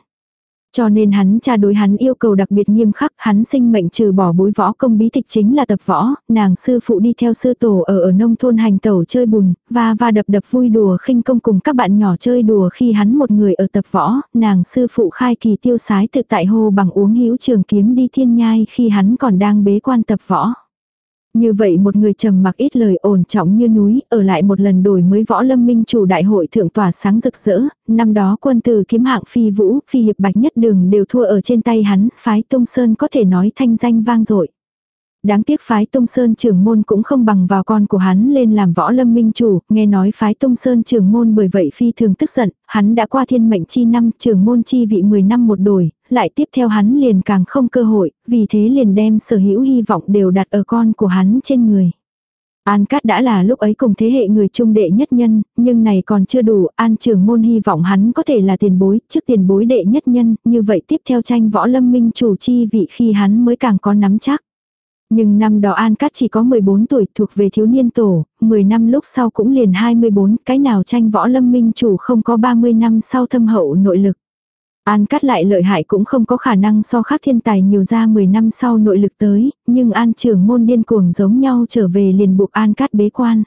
Cho nên hắn cha đối hắn yêu cầu đặc biệt nghiêm khắc, hắn sinh mệnh trừ bỏ bối võ công bí tịch chính là tập võ, nàng sư phụ đi theo sư tổ ở ở nông thôn hành tẩu chơi bùn, và và đập đập vui đùa khinh công cùng các bạn nhỏ chơi đùa khi hắn một người ở tập võ, nàng sư phụ khai kỳ tiêu sái tự tại hồ bằng uống hữu trường kiếm đi thiên nhai khi hắn còn đang bế quan tập võ. Như vậy một người trầm mặc ít lời ổn trọng như núi, ở lại một lần đổi mới võ lâm minh chủ đại hội thượng tỏa sáng rực rỡ, năm đó quân từ kiếm hạng phi vũ, phi hiệp bạch nhất đường đều thua ở trên tay hắn, phái Tông Sơn có thể nói thanh danh vang dội. Đáng tiếc phái Tông Sơn trưởng môn cũng không bằng vào con của hắn lên làm võ lâm minh chủ, nghe nói phái Tông Sơn trưởng môn bởi vậy phi thường tức giận, hắn đã qua thiên mệnh chi năm trưởng môn chi vị 10 năm một đổi, lại tiếp theo hắn liền càng không cơ hội, vì thế liền đem sở hữu hy vọng đều đặt ở con của hắn trên người. An Cát đã là lúc ấy cùng thế hệ người trung đệ nhất nhân, nhưng này còn chưa đủ, An trưởng môn hy vọng hắn có thể là tiền bối, trước tiền bối đệ nhất nhân, như vậy tiếp theo tranh võ lâm minh chủ chi vị khi hắn mới càng có nắm chắc. Nhưng năm đó An Cát chỉ có 14 tuổi thuộc về thiếu niên tổ, 10 năm lúc sau cũng liền 24, cái nào tranh võ lâm minh chủ không có 30 năm sau thâm hậu nội lực. An Cát lại lợi hại cũng không có khả năng so khác thiên tài nhiều ra 10 năm sau nội lực tới, nhưng An trưởng môn điên cuồng giống nhau trở về liền buộc An Cát bế quan.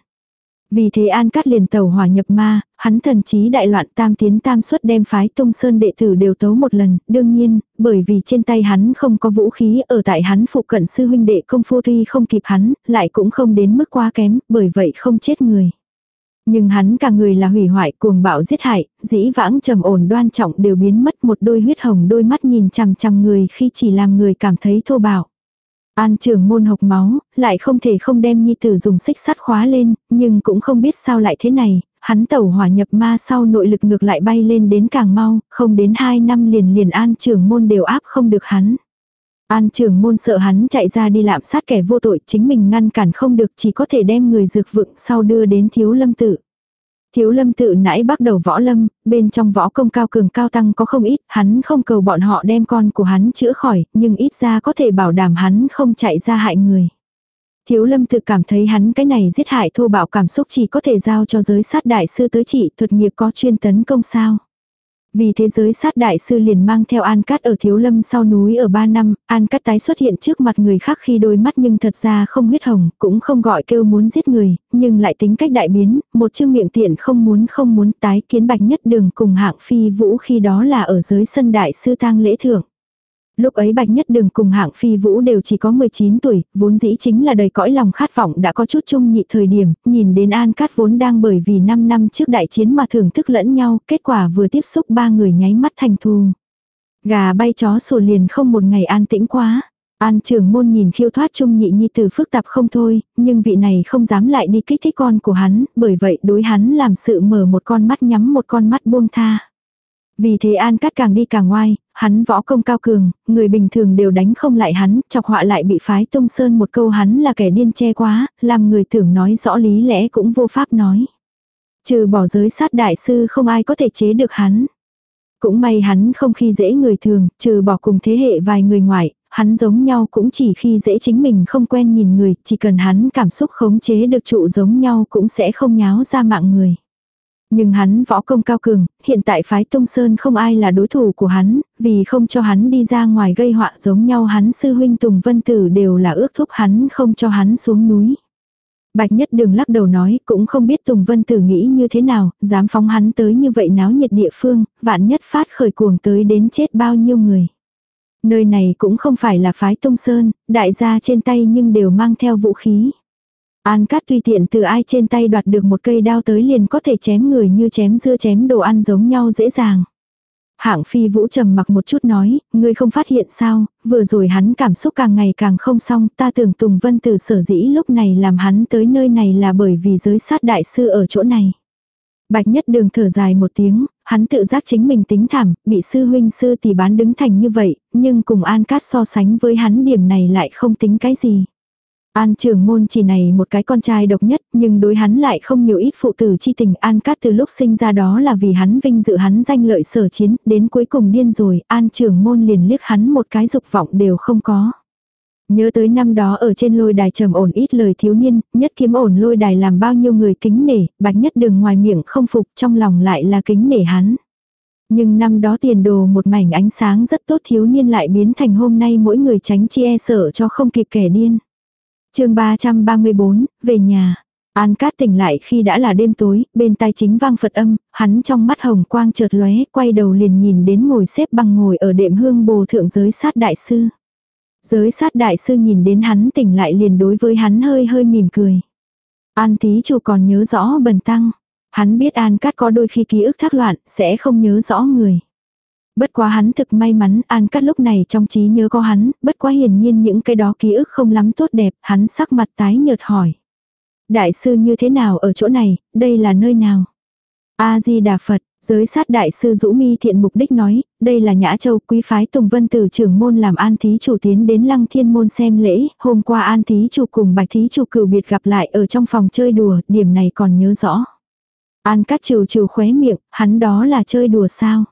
Vì thế An Cát liền tàu hỏa nhập ma, hắn thần chí đại loạn tam tiến tam xuất đem phái tung sơn đệ tử đều tấu một lần, đương nhiên, bởi vì trên tay hắn không có vũ khí ở tại hắn phụ cận sư huynh đệ công phu tuy không kịp hắn, lại cũng không đến mức quá kém, bởi vậy không chết người. Nhưng hắn cả người là hủy hoại cuồng bạo giết hại, dĩ vãng trầm ổn đoan trọng đều biến mất một đôi huyết hồng đôi mắt nhìn chằm chằm người khi chỉ làm người cảm thấy thô bạo. An trường môn hộc máu, lại không thể không đem nhi tử dùng xích sắt khóa lên, nhưng cũng không biết sao lại thế này, hắn tẩu hỏa nhập ma sau nội lực ngược lại bay lên đến càng mau, không đến 2 năm liền liền an trường môn đều áp không được hắn. An trường môn sợ hắn chạy ra đi lạm sát kẻ vô tội chính mình ngăn cản không được chỉ có thể đem người dược vựng sau đưa đến thiếu lâm tự. Thiếu lâm tự nãy bắt đầu võ lâm, bên trong võ công cao cường cao tăng có không ít, hắn không cầu bọn họ đem con của hắn chữa khỏi, nhưng ít ra có thể bảo đảm hắn không chạy ra hại người. Thiếu lâm tự cảm thấy hắn cái này giết hại thô bạo cảm xúc chỉ có thể giao cho giới sát đại sư tới trị thuật nghiệp có chuyên tấn công sao. Vì thế giới sát đại sư liền mang theo An Cát ở Thiếu Lâm sau núi ở 3 năm, An Cát tái xuất hiện trước mặt người khác khi đôi mắt nhưng thật ra không huyết hồng, cũng không gọi kêu muốn giết người, nhưng lại tính cách đại biến, một chương miệng tiện không muốn không muốn tái kiến bạch nhất đường cùng hạng phi vũ khi đó là ở dưới sân đại sư tang lễ thưởng. Lúc ấy Bạch Nhất Đường cùng hạng phi vũ đều chỉ có 19 tuổi, vốn dĩ chính là đầy cõi lòng khát vọng đã có chút chung nhị thời điểm, nhìn đến An Cát vốn đang bởi vì 5 năm trước đại chiến mà thưởng thức lẫn nhau, kết quả vừa tiếp xúc ba người nháy mắt thành thù. Gà bay chó sổ liền không một ngày an tĩnh quá. An trưởng môn nhìn khiêu thoát trung nhị nhi từ phức tạp không thôi, nhưng vị này không dám lại đi kích thích con của hắn, bởi vậy đối hắn làm sự mở một con mắt nhắm một con mắt buông tha. Vì thế An Cát càng đi càng ngoai, hắn võ công cao cường, người bình thường đều đánh không lại hắn, chọc họa lại bị phái tung sơn một câu hắn là kẻ điên che quá, làm người tưởng nói rõ lý lẽ cũng vô pháp nói. Trừ bỏ giới sát đại sư không ai có thể chế được hắn. Cũng may hắn không khi dễ người thường, trừ bỏ cùng thế hệ vài người ngoại, hắn giống nhau cũng chỉ khi dễ chính mình không quen nhìn người, chỉ cần hắn cảm xúc khống chế được trụ giống nhau cũng sẽ không nháo ra mạng người. Nhưng hắn võ công cao cường, hiện tại phái Tông Sơn không ai là đối thủ của hắn, vì không cho hắn đi ra ngoài gây họa giống nhau hắn sư huynh Tùng Vân Tử đều là ước thúc hắn không cho hắn xuống núi. Bạch Nhất Đường lắc đầu nói, cũng không biết Tùng Vân Tử nghĩ như thế nào, dám phóng hắn tới như vậy náo nhiệt địa phương, vạn nhất phát khởi cuồng tới đến chết bao nhiêu người. Nơi này cũng không phải là phái Tông Sơn, đại gia trên tay nhưng đều mang theo vũ khí. An Cát tùy tiện từ ai trên tay đoạt được một cây đao tới liền có thể chém người như chém dưa chém đồ ăn giống nhau dễ dàng. Hạng phi vũ trầm mặc một chút nói, ngươi không phát hiện sao, vừa rồi hắn cảm xúc càng ngày càng không xong, ta tưởng Tùng Vân Tử sở dĩ lúc này làm hắn tới nơi này là bởi vì giới sát đại sư ở chỗ này. Bạch nhất đường thở dài một tiếng, hắn tự giác chính mình tính thảm, bị sư huynh sư tỷ bán đứng thành như vậy, nhưng cùng An Cát so sánh với hắn điểm này lại không tính cái gì. An trường môn chỉ này một cái con trai độc nhất, nhưng đối hắn lại không nhiều ít phụ tử chi tình. An cát từ lúc sinh ra đó là vì hắn vinh dự hắn danh lợi sở chiến, đến cuối cùng điên rồi, an trường môn liền liếc hắn một cái dục vọng đều không có. Nhớ tới năm đó ở trên lôi đài trầm ổn ít lời thiếu niên, nhất kiếm ổn lôi đài làm bao nhiêu người kính nể, bạch nhất đường ngoài miệng không phục trong lòng lại là kính nể hắn. Nhưng năm đó tiền đồ một mảnh ánh sáng rất tốt thiếu niên lại biến thành hôm nay mỗi người tránh chi e sợ cho không kịp kẻ điên chương 334, về nhà. An Cát tỉnh lại khi đã là đêm tối, bên tai chính vang Phật âm, hắn trong mắt hồng quang chợt lóe, quay đầu liền nhìn đến ngồi xếp bằng ngồi ở đệm hương bồ thượng giới sát đại sư. Giới sát đại sư nhìn đến hắn tỉnh lại liền đối với hắn hơi hơi mỉm cười. An tí chủ còn nhớ rõ bần tăng. Hắn biết An Cát có đôi khi ký ức thác loạn, sẽ không nhớ rõ người. Bất quá hắn thực may mắn An Cát lúc này trong trí nhớ có hắn, bất quá hiển nhiên những cái đó ký ức không lắm tốt đẹp, hắn sắc mặt tái nhợt hỏi. Đại sư như thế nào ở chỗ này, đây là nơi nào? A-di-đà Phật, giới sát đại sư Dũ Mi thiện mục đích nói, đây là Nhã Châu quý phái Tùng Vân Tử trưởng môn làm an thí chủ tiến đến lăng thiên môn xem lễ, hôm qua an thí chủ cùng bạch thí chủ cửu biệt gặp lại ở trong phòng chơi đùa, điểm này còn nhớ rõ. An cát trừ trừ khóe miệng, hắn đó là chơi đùa sao?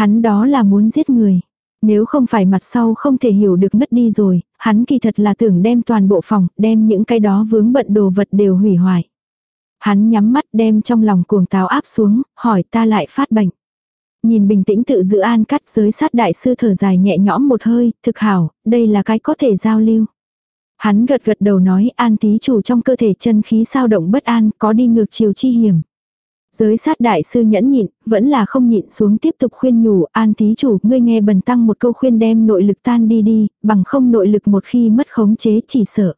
Hắn đó là muốn giết người. Nếu không phải mặt sau không thể hiểu được ngất đi rồi, hắn kỳ thật là tưởng đem toàn bộ phòng, đem những cái đó vướng bận đồ vật đều hủy hoại. Hắn nhắm mắt đem trong lòng cuồng táo áp xuống, hỏi ta lại phát bệnh. Nhìn bình tĩnh tự giữ an cắt giới sát đại sư thở dài nhẹ nhõm một hơi, thực hảo, đây là cái có thể giao lưu. Hắn gật gật đầu nói an tí chủ trong cơ thể chân khí sao động bất an, có đi ngược chiều chi hiểm. Giới sát đại sư nhẫn nhịn, vẫn là không nhịn xuống tiếp tục khuyên nhủ, an thí chủ, ngươi nghe bần tăng một câu khuyên đem nội lực tan đi đi, bằng không nội lực một khi mất khống chế chỉ sợ.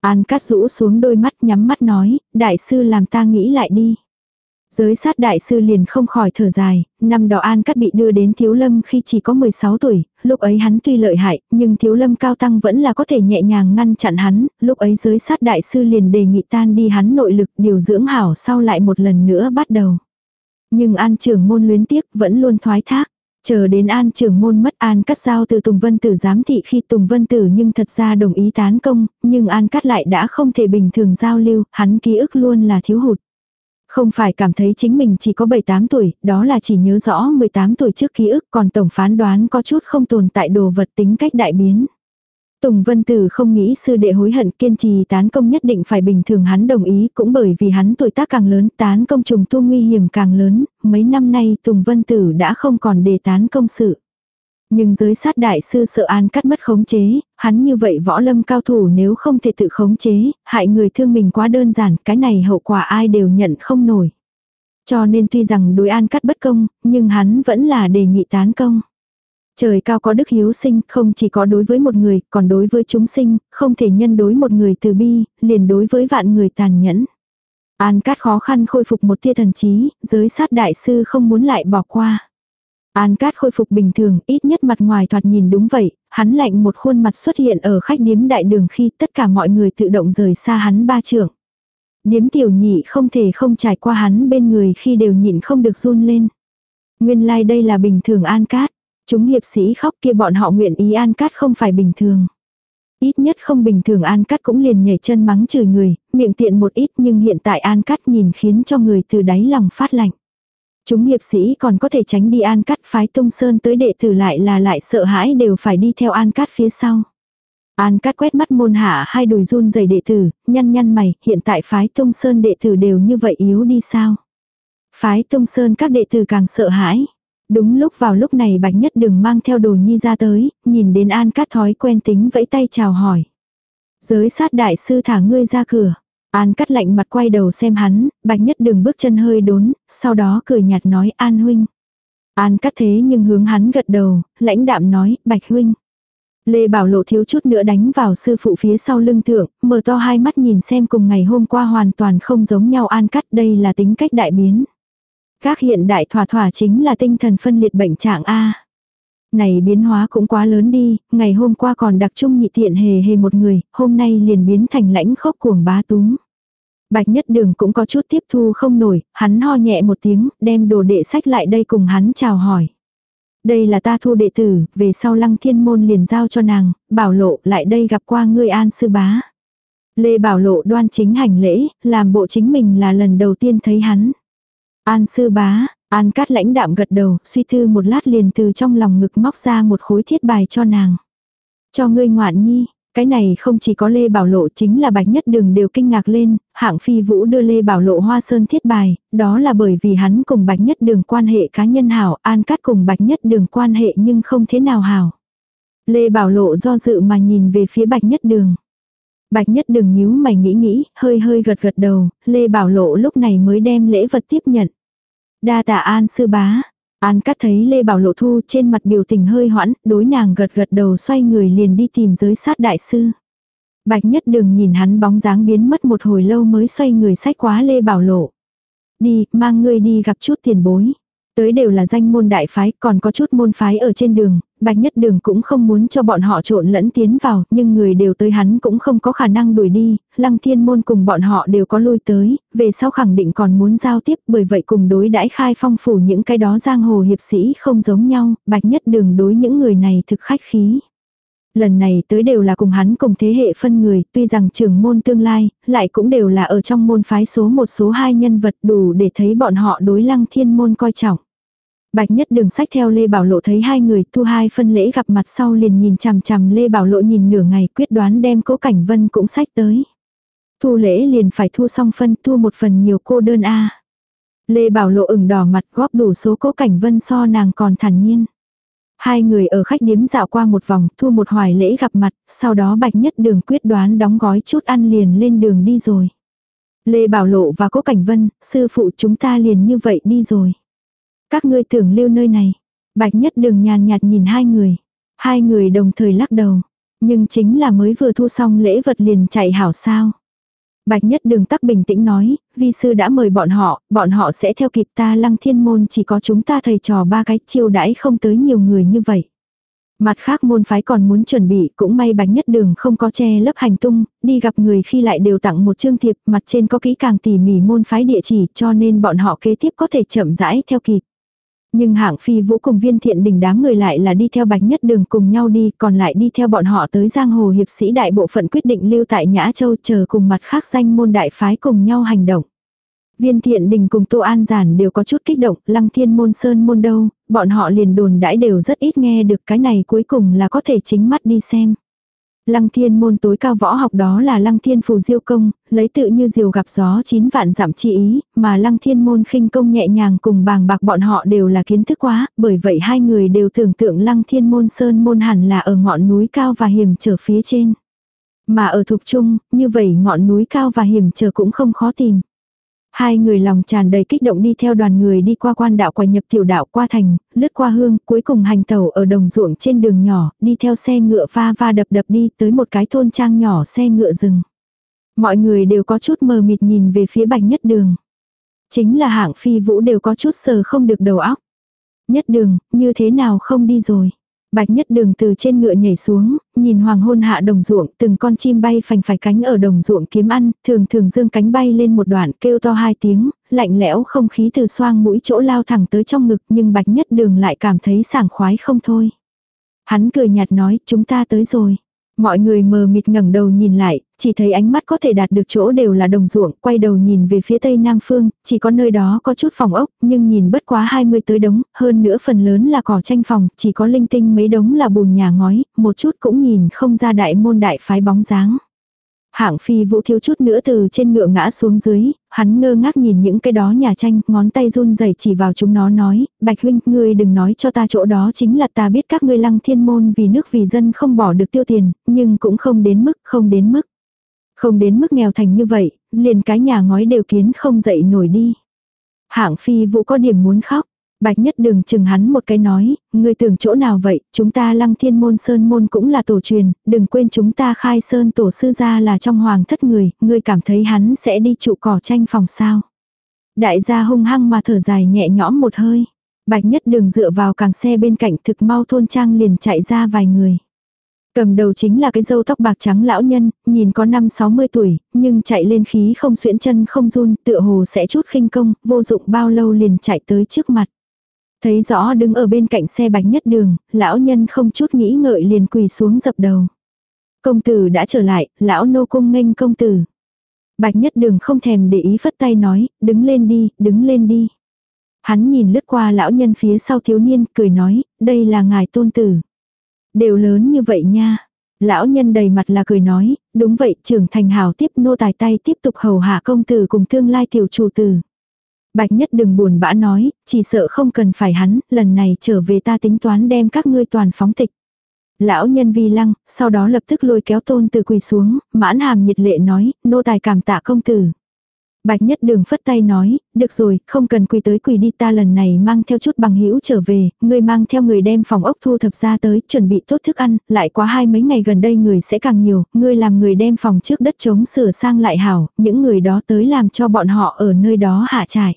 An cắt rũ xuống đôi mắt nhắm mắt nói, đại sư làm ta nghĩ lại đi. Giới sát đại sư liền không khỏi thở dài, năm đó An Cắt bị đưa đến Thiếu Lâm khi chỉ có 16 tuổi, lúc ấy hắn tuy lợi hại, nhưng Thiếu Lâm cao tăng vẫn là có thể nhẹ nhàng ngăn chặn hắn, lúc ấy giới sát đại sư liền đề nghị tan đi hắn nội lực điều dưỡng hảo sau lại một lần nữa bắt đầu. Nhưng An trưởng môn luyến tiếc vẫn luôn thoái thác. Chờ đến an trưởng môn mất an cắt giao từ Tùng Vân Tử giám thị khi Tùng Vân Tử nhưng thật ra đồng ý tán công, nhưng an cắt lại đã không thể bình thường giao lưu, hắn ký ức luôn là thiếu hụt. Không phải cảm thấy chính mình chỉ có 7-8 tuổi, đó là chỉ nhớ rõ 18 tuổi trước ký ức còn tổng phán đoán có chút không tồn tại đồ vật tính cách đại biến. Tùng Vân Tử không nghĩ sư đệ hối hận kiên trì tán công nhất định phải bình thường hắn đồng ý cũng bởi vì hắn tuổi tác càng lớn tán công trùng tu nguy hiểm càng lớn, mấy năm nay Tùng Vân Tử đã không còn đề tán công sự. Nhưng giới sát đại sư sợ an cắt mất khống chế, hắn như vậy võ lâm cao thủ nếu không thể tự khống chế, hại người thương mình quá đơn giản, cái này hậu quả ai đều nhận không nổi. Cho nên tuy rằng đối an cắt bất công, nhưng hắn vẫn là đề nghị tán công. Trời cao có đức hiếu sinh, không chỉ có đối với một người, còn đối với chúng sinh, không thể nhân đối một người từ bi, liền đối với vạn người tàn nhẫn. An cát khó khăn khôi phục một tia thần trí, giới sát đại sư không muốn lại bỏ qua. An Cát khôi phục bình thường, ít nhất mặt ngoài thoạt nhìn đúng vậy, hắn lạnh một khuôn mặt xuất hiện ở khách điếm đại đường khi tất cả mọi người tự động rời xa hắn ba trưởng. Điếm tiểu nhị không thể không trải qua hắn bên người khi đều nhịn không được run lên. Nguyên lai like đây là bình thường an cát. Chúng hiệp sĩ khóc kia bọn họ nguyện ý an cát không phải bình thường. Ít nhất không bình thường An Cát cũng liền nhảy chân mắng chửi người, miệng tiện một ít nhưng hiện tại An Cát nhìn khiến cho người từ đáy lòng phát lạnh. Chúng hiệp sĩ còn có thể tránh đi An Cắt phái tung sơn tới đệ tử lại là lại sợ hãi đều phải đi theo An Cắt phía sau. An Cắt quét mắt môn hạ hai đùi run dày đệ tử, nhăn nhăn mày, hiện tại phái tung sơn đệ tử đều như vậy yếu đi sao. Phái tung sơn các đệ tử càng sợ hãi. Đúng lúc vào lúc này Bạch Nhất đừng mang theo đồ nhi ra tới, nhìn đến An Cát thói quen tính vẫy tay chào hỏi. Giới sát đại sư thả ngươi ra cửa. An cắt lạnh mặt quay đầu xem hắn, Bạch Nhất Đường bước chân hơi đốn, sau đó cười nhạt nói An huynh. An cắt thế nhưng hướng hắn gật đầu, lãnh đạm nói Bạch huynh. Lê Bảo Lộ thiếu chút nữa đánh vào sư phụ phía sau lưng thượng, mở to hai mắt nhìn xem cùng ngày hôm qua hoàn toàn không giống nhau An cắt đây là tính cách đại biến. Các hiện đại thỏa thỏa chính là tinh thần phân liệt bệnh trạng A. Này biến hóa cũng quá lớn đi, ngày hôm qua còn đặc trung nhị tiện hề hề một người, hôm nay liền biến thành lãnh khốc cuồng bá túng. Bạch nhất đường cũng có chút tiếp thu không nổi, hắn ho nhẹ một tiếng, đem đồ đệ sách lại đây cùng hắn chào hỏi. Đây là ta thu đệ tử, về sau lăng thiên môn liền giao cho nàng, bảo lộ lại đây gặp qua ngươi an sư bá. Lê bảo lộ đoan chính hành lễ, làm bộ chính mình là lần đầu tiên thấy hắn. An sư bá, An cát lãnh đạm gật đầu, suy thư một lát liền từ trong lòng ngực móc ra một khối thiết bài cho nàng. Cho ngươi ngoạn nhi, cái này không chỉ có Lê Bảo Lộ chính là Bạch Nhất Đường đều kinh ngạc lên, hạng phi vũ đưa Lê Bảo Lộ hoa sơn thiết bài, đó là bởi vì hắn cùng Bạch Nhất Đường quan hệ cá nhân hảo, An Cát cùng Bạch Nhất Đường quan hệ nhưng không thế nào hảo. Lê Bảo Lộ do dự mà nhìn về phía Bạch Nhất Đường. Bạch Nhất Đường nhíu mày nghĩ nghĩ, hơi hơi gật gật đầu, Lê Bảo Lộ lúc này mới đem lễ vật tiếp nhận. Đa tạ an sư bá. An cắt thấy Lê Bảo Lộ Thu trên mặt biểu tình hơi hoãn, đối nàng gật gật đầu xoay người liền đi tìm giới sát đại sư. Bạch nhất đừng nhìn hắn bóng dáng biến mất một hồi lâu mới xoay người sách quá Lê Bảo Lộ. Đi, mang ngươi đi gặp chút tiền bối. Tới đều là danh môn đại phái, còn có chút môn phái ở trên đường, bạch nhất đường cũng không muốn cho bọn họ trộn lẫn tiến vào, nhưng người đều tới hắn cũng không có khả năng đuổi đi, lăng thiên môn cùng bọn họ đều có lui tới, về sau khẳng định còn muốn giao tiếp, bởi vậy cùng đối đãi khai phong phủ những cái đó giang hồ hiệp sĩ không giống nhau, bạch nhất đường đối những người này thực khách khí. Lần này tới đều là cùng hắn cùng thế hệ phân người, tuy rằng trưởng môn tương lai, lại cũng đều là ở trong môn phái số một số hai nhân vật đủ để thấy bọn họ đối lăng thiên môn coi trọng. Bạch nhất đường sách theo Lê Bảo Lộ thấy hai người thu hai phân lễ gặp mặt sau liền nhìn chằm chằm Lê Bảo Lộ nhìn nửa ngày quyết đoán đem cố cảnh vân cũng sách tới. Thu lễ liền phải thu xong phân thu một phần nhiều cô đơn a Lê Bảo Lộ ửng đỏ mặt góp đủ số cố cảnh vân so nàng còn thản nhiên. Hai người ở khách điếm dạo qua một vòng thu một hoài lễ gặp mặt, sau đó bạch nhất đường quyết đoán đóng gói chút ăn liền lên đường đi rồi. Lê Bảo Lộ và cố cảnh vân, sư phụ chúng ta liền như vậy đi rồi. Các ngươi tưởng lưu nơi này. Bạch nhất đường nhàn nhạt nhìn hai người. Hai người đồng thời lắc đầu. Nhưng chính là mới vừa thu xong lễ vật liền chạy hảo sao. Bạch nhất đường tắc bình tĩnh nói, vi sư đã mời bọn họ, bọn họ sẽ theo kịp ta lăng thiên môn chỉ có chúng ta thầy trò ba cái chiêu đãi không tới nhiều người như vậy. Mặt khác môn phái còn muốn chuẩn bị, cũng may bạch nhất đường không có che lấp hành tung, đi gặp người khi lại đều tặng một chương thiệp, mặt trên có kỹ càng tỉ mỉ môn phái địa chỉ cho nên bọn họ kế tiếp có thể chậm rãi theo kịp. Nhưng hạng phi vũ cùng viên thiện đình đám người lại là đi theo bạch nhất đường cùng nhau đi, còn lại đi theo bọn họ tới giang hồ hiệp sĩ đại bộ phận quyết định lưu tại Nhã Châu chờ cùng mặt khác danh môn đại phái cùng nhau hành động. Viên thiện đình cùng Tô An Giản đều có chút kích động, lăng thiên môn sơn môn đâu, bọn họ liền đồn đãi đều rất ít nghe được cái này cuối cùng là có thể chính mắt đi xem. Lăng thiên môn tối cao võ học đó là lăng thiên phù diêu công, lấy tự như diều gặp gió chín vạn giảm chi ý, mà lăng thiên môn khinh công nhẹ nhàng cùng bàng bạc bọn họ đều là kiến thức quá, bởi vậy hai người đều tưởng tượng lăng thiên môn sơn môn hẳn là ở ngọn núi cao và hiểm trở phía trên. Mà ở thục trung, như vậy ngọn núi cao và hiểm trở cũng không khó tìm. Hai người lòng tràn đầy kích động đi theo đoàn người đi qua quan đạo quay nhập tiểu đạo qua thành, lướt qua hương, cuối cùng hành tàu ở đồng ruộng trên đường nhỏ, đi theo xe ngựa va va đập đập đi tới một cái thôn trang nhỏ xe ngựa rừng. Mọi người đều có chút mờ mịt nhìn về phía bạch nhất đường. Chính là hạng phi vũ đều có chút sờ không được đầu óc. Nhất đường, như thế nào không đi rồi. Bạch nhất đường từ trên ngựa nhảy xuống, nhìn hoàng hôn hạ đồng ruộng, từng con chim bay phành phạch cánh ở đồng ruộng kiếm ăn, thường thường dương cánh bay lên một đoạn kêu to hai tiếng, lạnh lẽo không khí từ xoang mũi chỗ lao thẳng tới trong ngực nhưng bạch nhất đường lại cảm thấy sảng khoái không thôi. Hắn cười nhạt nói chúng ta tới rồi. Mọi người mờ mịt ngẩng đầu nhìn lại, chỉ thấy ánh mắt có thể đạt được chỗ đều là đồng ruộng, quay đầu nhìn về phía tây nam phương, chỉ có nơi đó có chút phòng ốc, nhưng nhìn bất quá 20 tới đống, hơn nữa phần lớn là cỏ tranh phòng, chỉ có linh tinh mấy đống là bùn nhà ngói, một chút cũng nhìn không ra đại môn đại phái bóng dáng. Hạng phi vũ thiếu chút nữa từ trên ngựa ngã xuống dưới, hắn ngơ ngác nhìn những cái đó nhà tranh, ngón tay run rẩy chỉ vào chúng nó nói, bạch huynh, ngươi đừng nói cho ta chỗ đó chính là ta biết các ngươi lăng thiên môn vì nước vì dân không bỏ được tiêu tiền, nhưng cũng không đến mức, không đến mức. Không đến mức nghèo thành như vậy, liền cái nhà ngói đều kiến không dậy nổi đi. Hạng phi vũ có điểm muốn khóc. Bạch nhất đường chừng hắn một cái nói, ngươi tưởng chỗ nào vậy, chúng ta lăng thiên môn sơn môn cũng là tổ truyền, đừng quên chúng ta khai sơn tổ sư gia là trong hoàng thất người, ngươi cảm thấy hắn sẽ đi trụ cỏ tranh phòng sao. Đại gia hung hăng mà thở dài nhẹ nhõm một hơi. Bạch nhất đường dựa vào càng xe bên cạnh thực mau thôn trang liền chạy ra vài người. Cầm đầu chính là cái dâu tóc bạc trắng lão nhân, nhìn có năm 60 tuổi, nhưng chạy lên khí không xuyễn chân không run, tựa hồ sẽ chút khinh công, vô dụng bao lâu liền chạy tới trước mặt. Thấy rõ đứng ở bên cạnh xe bạch nhất đường, lão nhân không chút nghĩ ngợi liền quỳ xuống dập đầu. Công tử đã trở lại, lão nô cung nghênh công tử. Bạch nhất đường không thèm để ý phất tay nói, đứng lên đi, đứng lên đi. Hắn nhìn lướt qua lão nhân phía sau thiếu niên, cười nói, đây là ngài tôn tử. Đều lớn như vậy nha. Lão nhân đầy mặt là cười nói, đúng vậy, trưởng thành hào tiếp nô tài tay tiếp tục hầu hạ công tử cùng tương lai tiểu chủ tử. Bạch nhất đừng buồn bã nói, chỉ sợ không cần phải hắn, lần này trở về ta tính toán đem các ngươi toàn phóng tịch. Lão nhân vi lăng, sau đó lập tức lôi kéo tôn từ quỳ xuống, mãn hàm nhiệt lệ nói, nô tài cảm tạ công tử. Bạch nhất đường phất tay nói, được rồi, không cần quỳ tới quỳ đi ta lần này mang theo chút bằng hữu trở về, người mang theo người đem phòng ốc thu thập ra tới, chuẩn bị tốt thức ăn, lại quá hai mấy ngày gần đây người sẽ càng nhiều, ngươi làm người đem phòng trước đất trống sửa sang lại hảo, những người đó tới làm cho bọn họ ở nơi đó hạ trải.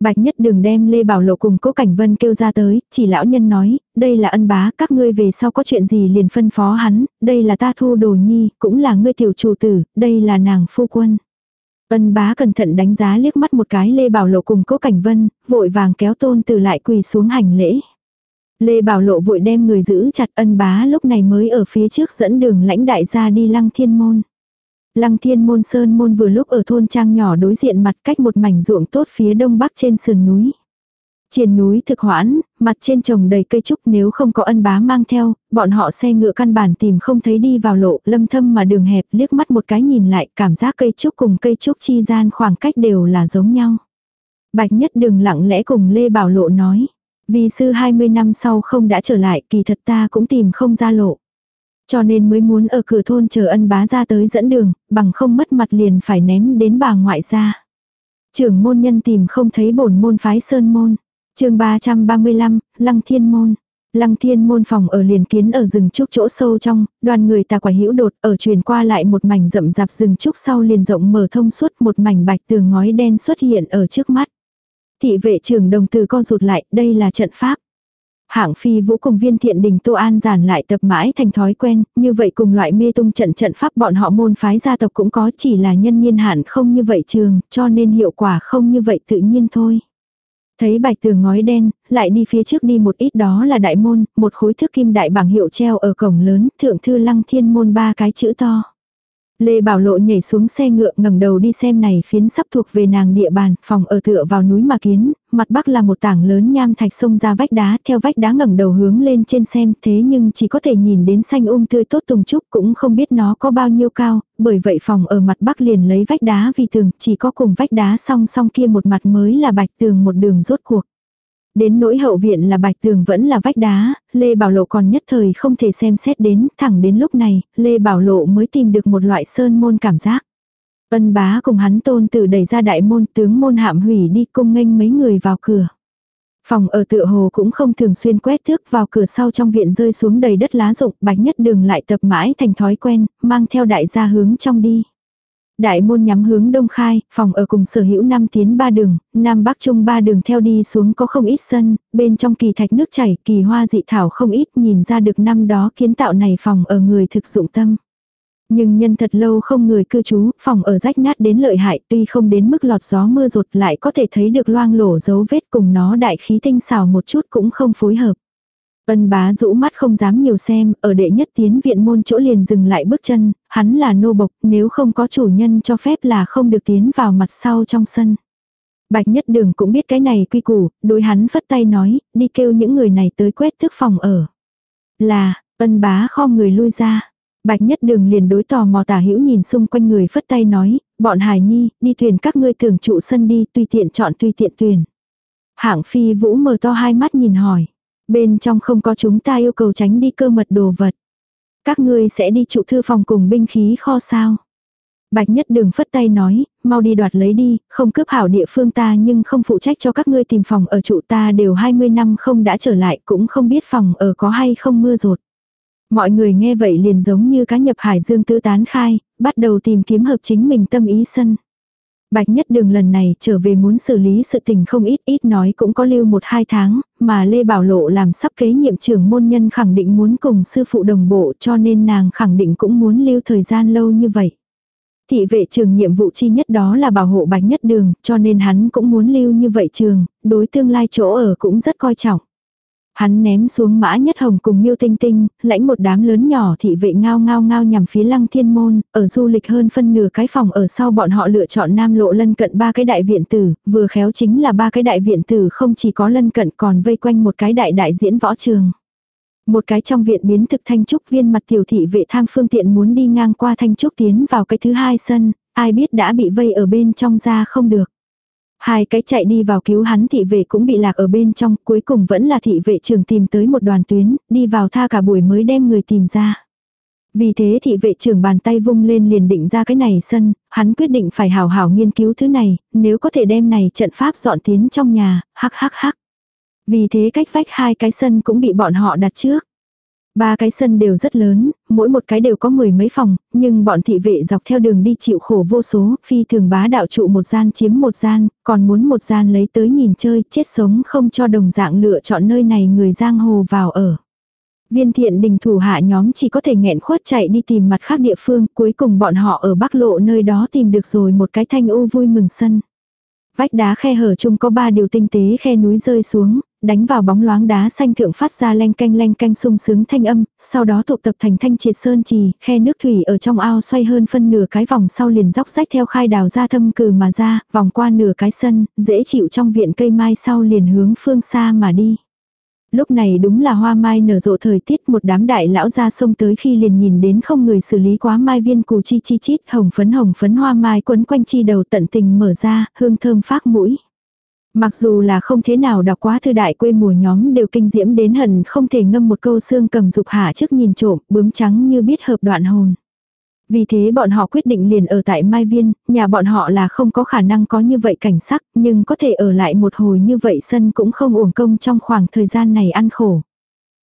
Bạch nhất đường đem Lê Bảo Lộ cùng Cố Cảnh Vân kêu ra tới, chỉ lão nhân nói, đây là ân bá, các ngươi về sau có chuyện gì liền phân phó hắn, đây là ta thu đồ nhi, cũng là ngươi tiểu chủ tử, đây là nàng phu quân. Ân bá cẩn thận đánh giá liếc mắt một cái Lê Bảo Lộ cùng Cố Cảnh Vân, vội vàng kéo tôn từ lại quỳ xuống hành lễ. Lê Bảo Lộ vội đem người giữ chặt ân bá lúc này mới ở phía trước dẫn đường lãnh đại gia đi lăng thiên môn. Lăng thiên môn sơn môn vừa lúc ở thôn trang nhỏ đối diện mặt cách một mảnh ruộng tốt phía đông bắc trên sườn núi. Trên núi thực hoãn, mặt trên trồng đầy cây trúc nếu không có ân bá mang theo, bọn họ xe ngựa căn bản tìm không thấy đi vào lộ, lâm thâm mà đường hẹp liếc mắt một cái nhìn lại, cảm giác cây trúc cùng cây trúc chi gian khoảng cách đều là giống nhau. Bạch nhất đường lặng lẽ cùng Lê Bảo Lộ nói, vì sư 20 năm sau không đã trở lại, kỳ thật ta cũng tìm không ra lộ. Cho nên mới muốn ở cửa thôn chờ ân bá ra tới dẫn đường, bằng không mất mặt liền phải ném đến bà ngoại ra. Trưởng môn nhân tìm không thấy bổn môn phái sơn môn chương 335, Lăng Thiên Môn. Lăng Thiên Môn phòng ở liền kiến ở rừng trúc chỗ sâu trong, đoàn người tà quả hữu đột ở truyền qua lại một mảnh rậm rạp rừng trúc sau liền rộng mở thông suốt một mảnh bạch tường ngói đen xuất hiện ở trước mắt. Thị vệ trưởng đồng từ co rụt lại, đây là trận pháp. Hạng phi vũ cùng viên thiện đình Tô An giản lại tập mãi thành thói quen, như vậy cùng loại mê tung trận trận pháp bọn họ môn phái gia tộc cũng có chỉ là nhân niên hạn không như vậy trường, cho nên hiệu quả không như vậy tự nhiên thôi. Thấy bạch tường ngói đen, lại đi phía trước đi một ít đó là đại môn, một khối thước kim đại bảng hiệu treo ở cổng lớn, thượng thư lăng thiên môn ba cái chữ to. Lê Bảo Lộ nhảy xuống xe ngựa ngẩng đầu đi xem này phiến sắp thuộc về nàng địa bàn, phòng ở tựa vào núi mà kiến, mặt bắc là một tảng lớn nham thạch sông ra vách đá, theo vách đá ngẩng đầu hướng lên trên xem, thế nhưng chỉ có thể nhìn đến xanh um tươi tốt tùng trúc cũng không biết nó có bao nhiêu cao, bởi vậy phòng ở mặt bắc liền lấy vách đá vì tường, chỉ có cùng vách đá song song kia một mặt mới là bạch tường một đường rốt cuộc. Đến nỗi hậu viện là bạch tường vẫn là vách đá, Lê Bảo Lộ còn nhất thời không thể xem xét đến, thẳng đến lúc này, Lê Bảo Lộ mới tìm được một loại sơn môn cảm giác. Ân bá cùng hắn tôn tử đẩy ra đại môn tướng môn hạm hủy đi cung nghênh mấy người vào cửa. Phòng ở tựa hồ cũng không thường xuyên quét thước vào cửa sau trong viện rơi xuống đầy đất lá rụng, bạch nhất đường lại tập mãi thành thói quen, mang theo đại gia hướng trong đi. Đại môn nhắm hướng đông khai, phòng ở cùng sở hữu năm tiến ba đường, nam bắc trung ba đường theo đi xuống có không ít sân, bên trong kỳ thạch nước chảy, kỳ hoa dị thảo không ít nhìn ra được năm đó kiến tạo này phòng ở người thực dụng tâm. Nhưng nhân thật lâu không người cư trú, phòng ở rách nát đến lợi hại tuy không đến mức lọt gió mưa rột lại có thể thấy được loang lổ dấu vết cùng nó đại khí tinh xảo một chút cũng không phối hợp. Ân bá rũ mắt không dám nhiều xem, ở đệ nhất tiến viện môn chỗ liền dừng lại bước chân, hắn là nô bộc, nếu không có chủ nhân cho phép là không được tiến vào mặt sau trong sân. Bạch nhất đường cũng biết cái này quy củ, đối hắn phất tay nói, đi kêu những người này tới quét thức phòng ở. Là, ân bá kho người lui ra. Bạch nhất đường liền đối tò mò tả hữu nhìn xung quanh người phất tay nói, bọn hải nhi, đi thuyền các ngươi tưởng trụ sân đi, tùy tiện chọn tùy tiện tuyển. Hạng phi vũ mở to hai mắt nhìn hỏi. Bên trong không có chúng ta yêu cầu tránh đi cơ mật đồ vật. Các ngươi sẽ đi trụ thư phòng cùng binh khí kho sao. Bạch nhất đường phất tay nói, mau đi đoạt lấy đi, không cướp hảo địa phương ta nhưng không phụ trách cho các ngươi tìm phòng ở trụ ta đều 20 năm không đã trở lại cũng không biết phòng ở có hay không mưa rột. Mọi người nghe vậy liền giống như cá nhập hải dương tứ tán khai, bắt đầu tìm kiếm hợp chính mình tâm ý sân. Bạch nhất đường lần này trở về muốn xử lý sự tình không ít ít nói cũng có lưu một hai tháng, mà Lê Bảo Lộ làm sắp kế nhiệm trưởng môn nhân khẳng định muốn cùng sư phụ đồng bộ cho nên nàng khẳng định cũng muốn lưu thời gian lâu như vậy. Thị vệ trường nhiệm vụ chi nhất đó là bảo hộ bạch nhất đường cho nên hắn cũng muốn lưu như vậy trường, đối tương lai chỗ ở cũng rất coi trọng. Hắn ném xuống mã nhất hồng cùng miêu tinh tinh, lãnh một đám lớn nhỏ thị vệ ngao ngao ngao nhằm phía lăng thiên môn, ở du lịch hơn phân nửa cái phòng ở sau bọn họ lựa chọn nam lộ lân cận ba cái đại viện tử, vừa khéo chính là ba cái đại viện tử không chỉ có lân cận còn vây quanh một cái đại đại diễn võ trường. Một cái trong viện biến thực thanh trúc viên mặt tiểu thị vệ tham phương tiện muốn đi ngang qua thanh trúc tiến vào cái thứ hai sân, ai biết đã bị vây ở bên trong ra không được. Hai cái chạy đi vào cứu hắn thị vệ cũng bị lạc ở bên trong, cuối cùng vẫn là thị vệ trưởng tìm tới một đoàn tuyến, đi vào tha cả buổi mới đem người tìm ra. Vì thế thị vệ trưởng bàn tay vung lên liền định ra cái này sân, hắn quyết định phải hào hảo nghiên cứu thứ này, nếu có thể đem này trận pháp dọn tiến trong nhà, hắc hắc hắc. Vì thế cách vách hai cái sân cũng bị bọn họ đặt trước. Ba cái sân đều rất lớn, mỗi một cái đều có mười mấy phòng, nhưng bọn thị vệ dọc theo đường đi chịu khổ vô số, phi thường bá đạo trụ một gian chiếm một gian, còn muốn một gian lấy tới nhìn chơi, chết sống không cho đồng dạng lựa chọn nơi này người giang hồ vào ở. Viên thiện đình thủ hạ nhóm chỉ có thể nghẹn khuất chạy đi tìm mặt khác địa phương, cuối cùng bọn họ ở Bắc Lộ nơi đó tìm được rồi một cái thanh u vui mừng sân. Vách đá khe hở chung có ba điều tinh tế khe núi rơi xuống, đánh vào bóng loáng đá xanh thượng phát ra leng canh leng canh sung sướng thanh âm, sau đó tụ tập thành thanh triệt sơn trì, khe nước thủy ở trong ao xoay hơn phân nửa cái vòng sau liền dốc rách theo khai đào ra thâm cừ mà ra, vòng qua nửa cái sân, dễ chịu trong viện cây mai sau liền hướng phương xa mà đi. Lúc này đúng là hoa mai nở rộ thời tiết một đám đại lão ra sông tới khi liền nhìn đến không người xử lý quá mai viên cù chi chi chít hồng phấn hồng phấn hoa mai quấn quanh chi đầu tận tình mở ra, hương thơm phát mũi. Mặc dù là không thế nào đọc quá thư đại quê mùa nhóm đều kinh diễm đến hận không thể ngâm một câu xương cầm dục hạ trước nhìn trộm, bướm trắng như biết hợp đoạn hồn. Vì thế bọn họ quyết định liền ở tại Mai Viên, nhà bọn họ là không có khả năng có như vậy cảnh sắc, nhưng có thể ở lại một hồi như vậy sân cũng không uổng công trong khoảng thời gian này ăn khổ.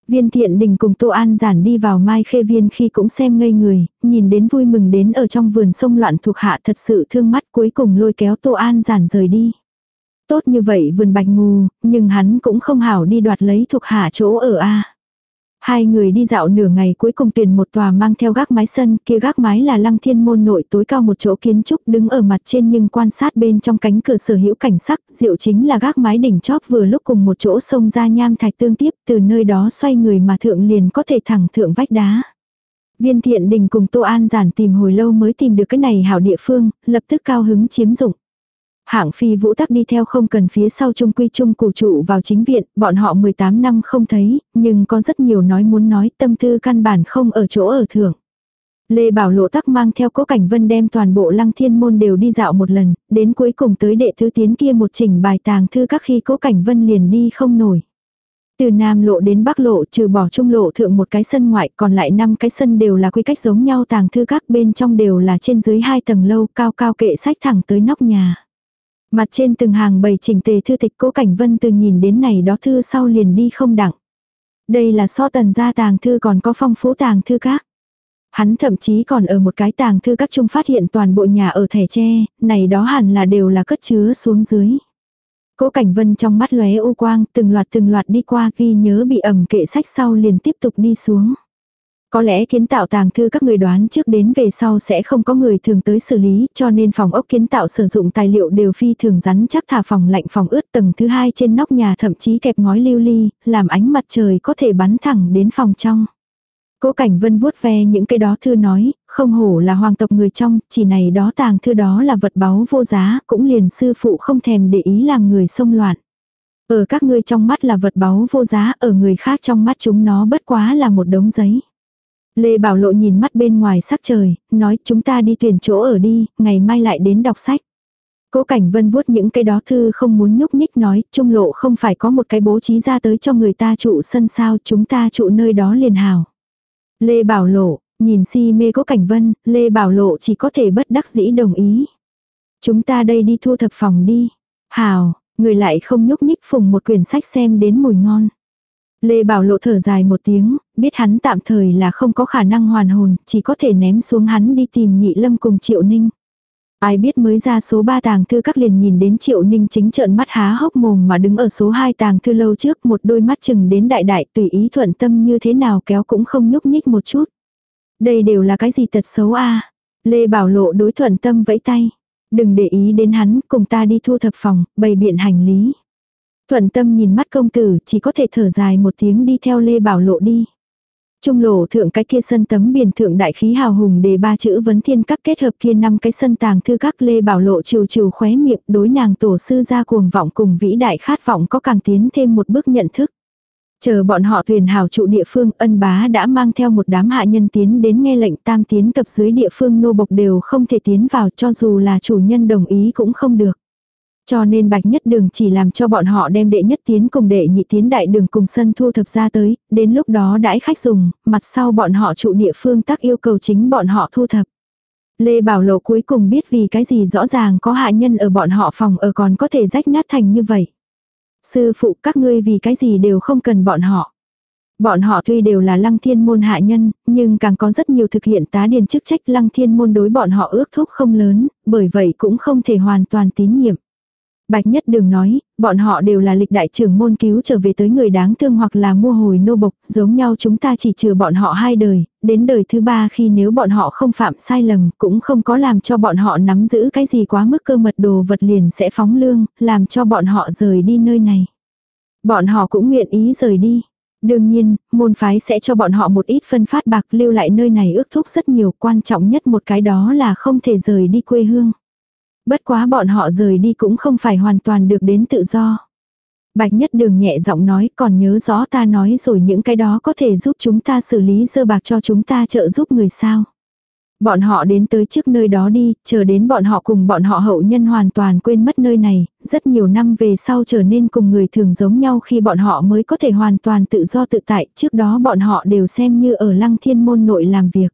Viên thiện đình cùng Tô An giản đi vào Mai Khê Viên khi cũng xem ngây người, nhìn đến vui mừng đến ở trong vườn sông loạn thuộc hạ thật sự thương mắt cuối cùng lôi kéo Tô An giản rời đi. Tốt như vậy vườn bạch ngù, nhưng hắn cũng không hảo đi đoạt lấy thuộc hạ chỗ ở a Hai người đi dạo nửa ngày cuối cùng tuyển một tòa mang theo gác mái sân, kia gác mái là lăng thiên môn nội tối cao một chỗ kiến trúc đứng ở mặt trên nhưng quan sát bên trong cánh cửa sở hữu cảnh sắc, diệu chính là gác mái đỉnh chóp vừa lúc cùng một chỗ sông ra nham thạch tương tiếp, từ nơi đó xoay người mà thượng liền có thể thẳng thượng vách đá. Viên thiện đình cùng Tô An giản tìm hồi lâu mới tìm được cái này hảo địa phương, lập tức cao hứng chiếm dụng. Hạng phi vũ tắc đi theo không cần phía sau trung quy trung cổ trụ vào chính viện, bọn họ 18 năm không thấy, nhưng có rất nhiều nói muốn nói tâm tư căn bản không ở chỗ ở thưởng. Lê Bảo Lộ tắc mang theo cố cảnh vân đem toàn bộ lăng thiên môn đều đi dạo một lần, đến cuối cùng tới đệ thứ tiến kia một trình bài tàng thư các khi cố cảnh vân liền đi không nổi. Từ Nam lộ đến Bắc lộ trừ bỏ trung lộ thượng một cái sân ngoại còn lại năm cái sân đều là quy cách giống nhau tàng thư các bên trong đều là trên dưới hai tầng lâu cao cao kệ sách thẳng tới nóc nhà. Mặt trên từng hàng bầy chỉnh tề thư tịch cố cảnh vân từ nhìn đến này đó thư sau liền đi không đặng. Đây là so tần gia tàng thư còn có phong phú tàng thư các. Hắn thậm chí còn ở một cái tàng thư các trung phát hiện toàn bộ nhà ở thẻ tre, này đó hẳn là đều là cất chứa xuống dưới. Cố Cảnh Vân trong mắt lóe u quang, từng loạt từng loạt đi qua ghi nhớ bị ẩm kệ sách sau liền tiếp tục đi xuống. Có lẽ kiến tạo tàng thư các người đoán trước đến về sau sẽ không có người thường tới xử lý, cho nên phòng ốc kiến tạo sử dụng tài liệu đều phi thường rắn chắc thả phòng lạnh phòng ướt tầng thứ hai trên nóc nhà thậm chí kẹp ngói lưu ly, làm ánh mặt trời có thể bắn thẳng đến phòng trong. Cố Cảnh Vân vuốt ve những cái đó thư nói, không hổ là hoàng tộc người trong, chỉ này đó tàng thư đó là vật báu vô giá, cũng liền sư phụ không thèm để ý làm người xông loạn. Ở các ngươi trong mắt là vật báu vô giá, ở người khác trong mắt chúng nó bất quá là một đống giấy. Lê Bảo Lộ nhìn mắt bên ngoài sắc trời, nói chúng ta đi tuyển chỗ ở đi, ngày mai lại đến đọc sách. Cố Cảnh Vân vuốt những cái đó thư không muốn nhúc nhích nói, trung lộ không phải có một cái bố trí ra tới cho người ta trụ sân sao, chúng ta trụ nơi đó liền hào. Lê Bảo Lộ, nhìn si mê Cố Cảnh Vân, Lê Bảo Lộ chỉ có thể bất đắc dĩ đồng ý. Chúng ta đây đi thu thập phòng đi. Hào, người lại không nhúc nhích phùng một quyển sách xem đến mùi ngon. Lê Bảo Lộ thở dài một tiếng, biết hắn tạm thời là không có khả năng hoàn hồn, chỉ có thể ném xuống hắn đi tìm nhị lâm cùng Triệu Ninh. Ai biết mới ra số 3 tàng thư các liền nhìn đến Triệu Ninh chính trợn mắt há hốc mồm mà đứng ở số 2 tàng thư lâu trước một đôi mắt chừng đến đại đại tùy ý thuận tâm như thế nào kéo cũng không nhúc nhích một chút. Đây đều là cái gì tật xấu a Lê Bảo Lộ đối thuận tâm vẫy tay. Đừng để ý đến hắn, cùng ta đi thu thập phòng, bày biện hành lý. Thuận tâm nhìn mắt công tử, chỉ có thể thở dài một tiếng đi theo Lê Bảo Lộ đi. Trung lộ thượng cái kia sân tấm biển thượng đại khí hào hùng đề ba chữ vấn thiên các kết hợp kia năm cái sân tàng thư các Lê Bảo Lộ trừ trừ khóe miệng đối nàng tổ sư ra cuồng vọng cùng vĩ đại khát vọng có càng tiến thêm một bước nhận thức. Chờ bọn họ thuyền hào trụ địa phương ân bá đã mang theo một đám hạ nhân tiến đến nghe lệnh tam tiến cập dưới địa phương nô bộc đều không thể tiến vào cho dù là chủ nhân đồng ý cũng không được. Cho nên bạch nhất đường chỉ làm cho bọn họ đem đệ nhất tiến cùng đệ nhị tiến đại đường cùng sân thu thập ra tới, đến lúc đó đãi khách dùng, mặt sau bọn họ trụ địa phương tác yêu cầu chính bọn họ thu thập. Lê Bảo Lộ cuối cùng biết vì cái gì rõ ràng có hạ nhân ở bọn họ phòng ở còn có thể rách nát thành như vậy. Sư phụ các ngươi vì cái gì đều không cần bọn họ. Bọn họ tuy đều là lăng thiên môn hạ nhân, nhưng càng có rất nhiều thực hiện tá điền chức trách lăng thiên môn đối bọn họ ước thúc không lớn, bởi vậy cũng không thể hoàn toàn tín nhiệm. Bạch Nhất Đường nói, bọn họ đều là lịch đại trưởng môn cứu trở về tới người đáng thương hoặc là mua hồi nô bộc, giống nhau chúng ta chỉ trừ bọn họ hai đời, đến đời thứ ba khi nếu bọn họ không phạm sai lầm, cũng không có làm cho bọn họ nắm giữ cái gì quá mức cơ mật đồ vật liền sẽ phóng lương, làm cho bọn họ rời đi nơi này. Bọn họ cũng nguyện ý rời đi. Đương nhiên, môn phái sẽ cho bọn họ một ít phân phát bạc lưu lại nơi này ước thúc rất nhiều, quan trọng nhất một cái đó là không thể rời đi quê hương. Bất quá bọn họ rời đi cũng không phải hoàn toàn được đến tự do. Bạch Nhất Đường nhẹ giọng nói còn nhớ rõ ta nói rồi những cái đó có thể giúp chúng ta xử lý dơ bạc cho chúng ta trợ giúp người sao. Bọn họ đến tới trước nơi đó đi, chờ đến bọn họ cùng bọn họ hậu nhân hoàn toàn quên mất nơi này, rất nhiều năm về sau trở nên cùng người thường giống nhau khi bọn họ mới có thể hoàn toàn tự do tự tại, trước đó bọn họ đều xem như ở lăng thiên môn nội làm việc.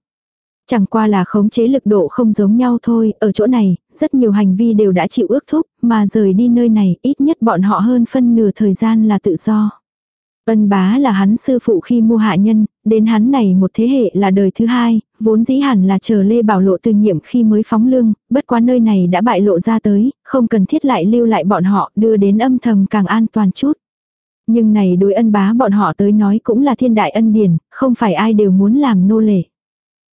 Chẳng qua là khống chế lực độ không giống nhau thôi, ở chỗ này, rất nhiều hành vi đều đã chịu ước thúc, mà rời đi nơi này, ít nhất bọn họ hơn phân nửa thời gian là tự do. Ân bá là hắn sư phụ khi mua hạ nhân, đến hắn này một thế hệ là đời thứ hai, vốn dĩ hẳn là chờ Lê Bảo Lộ từ nhiệm khi mới phóng lương, bất quá nơi này đã bại lộ ra tới, không cần thiết lại lưu lại bọn họ đưa đến âm thầm càng an toàn chút. Nhưng này đối ân bá bọn họ tới nói cũng là thiên đại ân điển, không phải ai đều muốn làm nô lệ.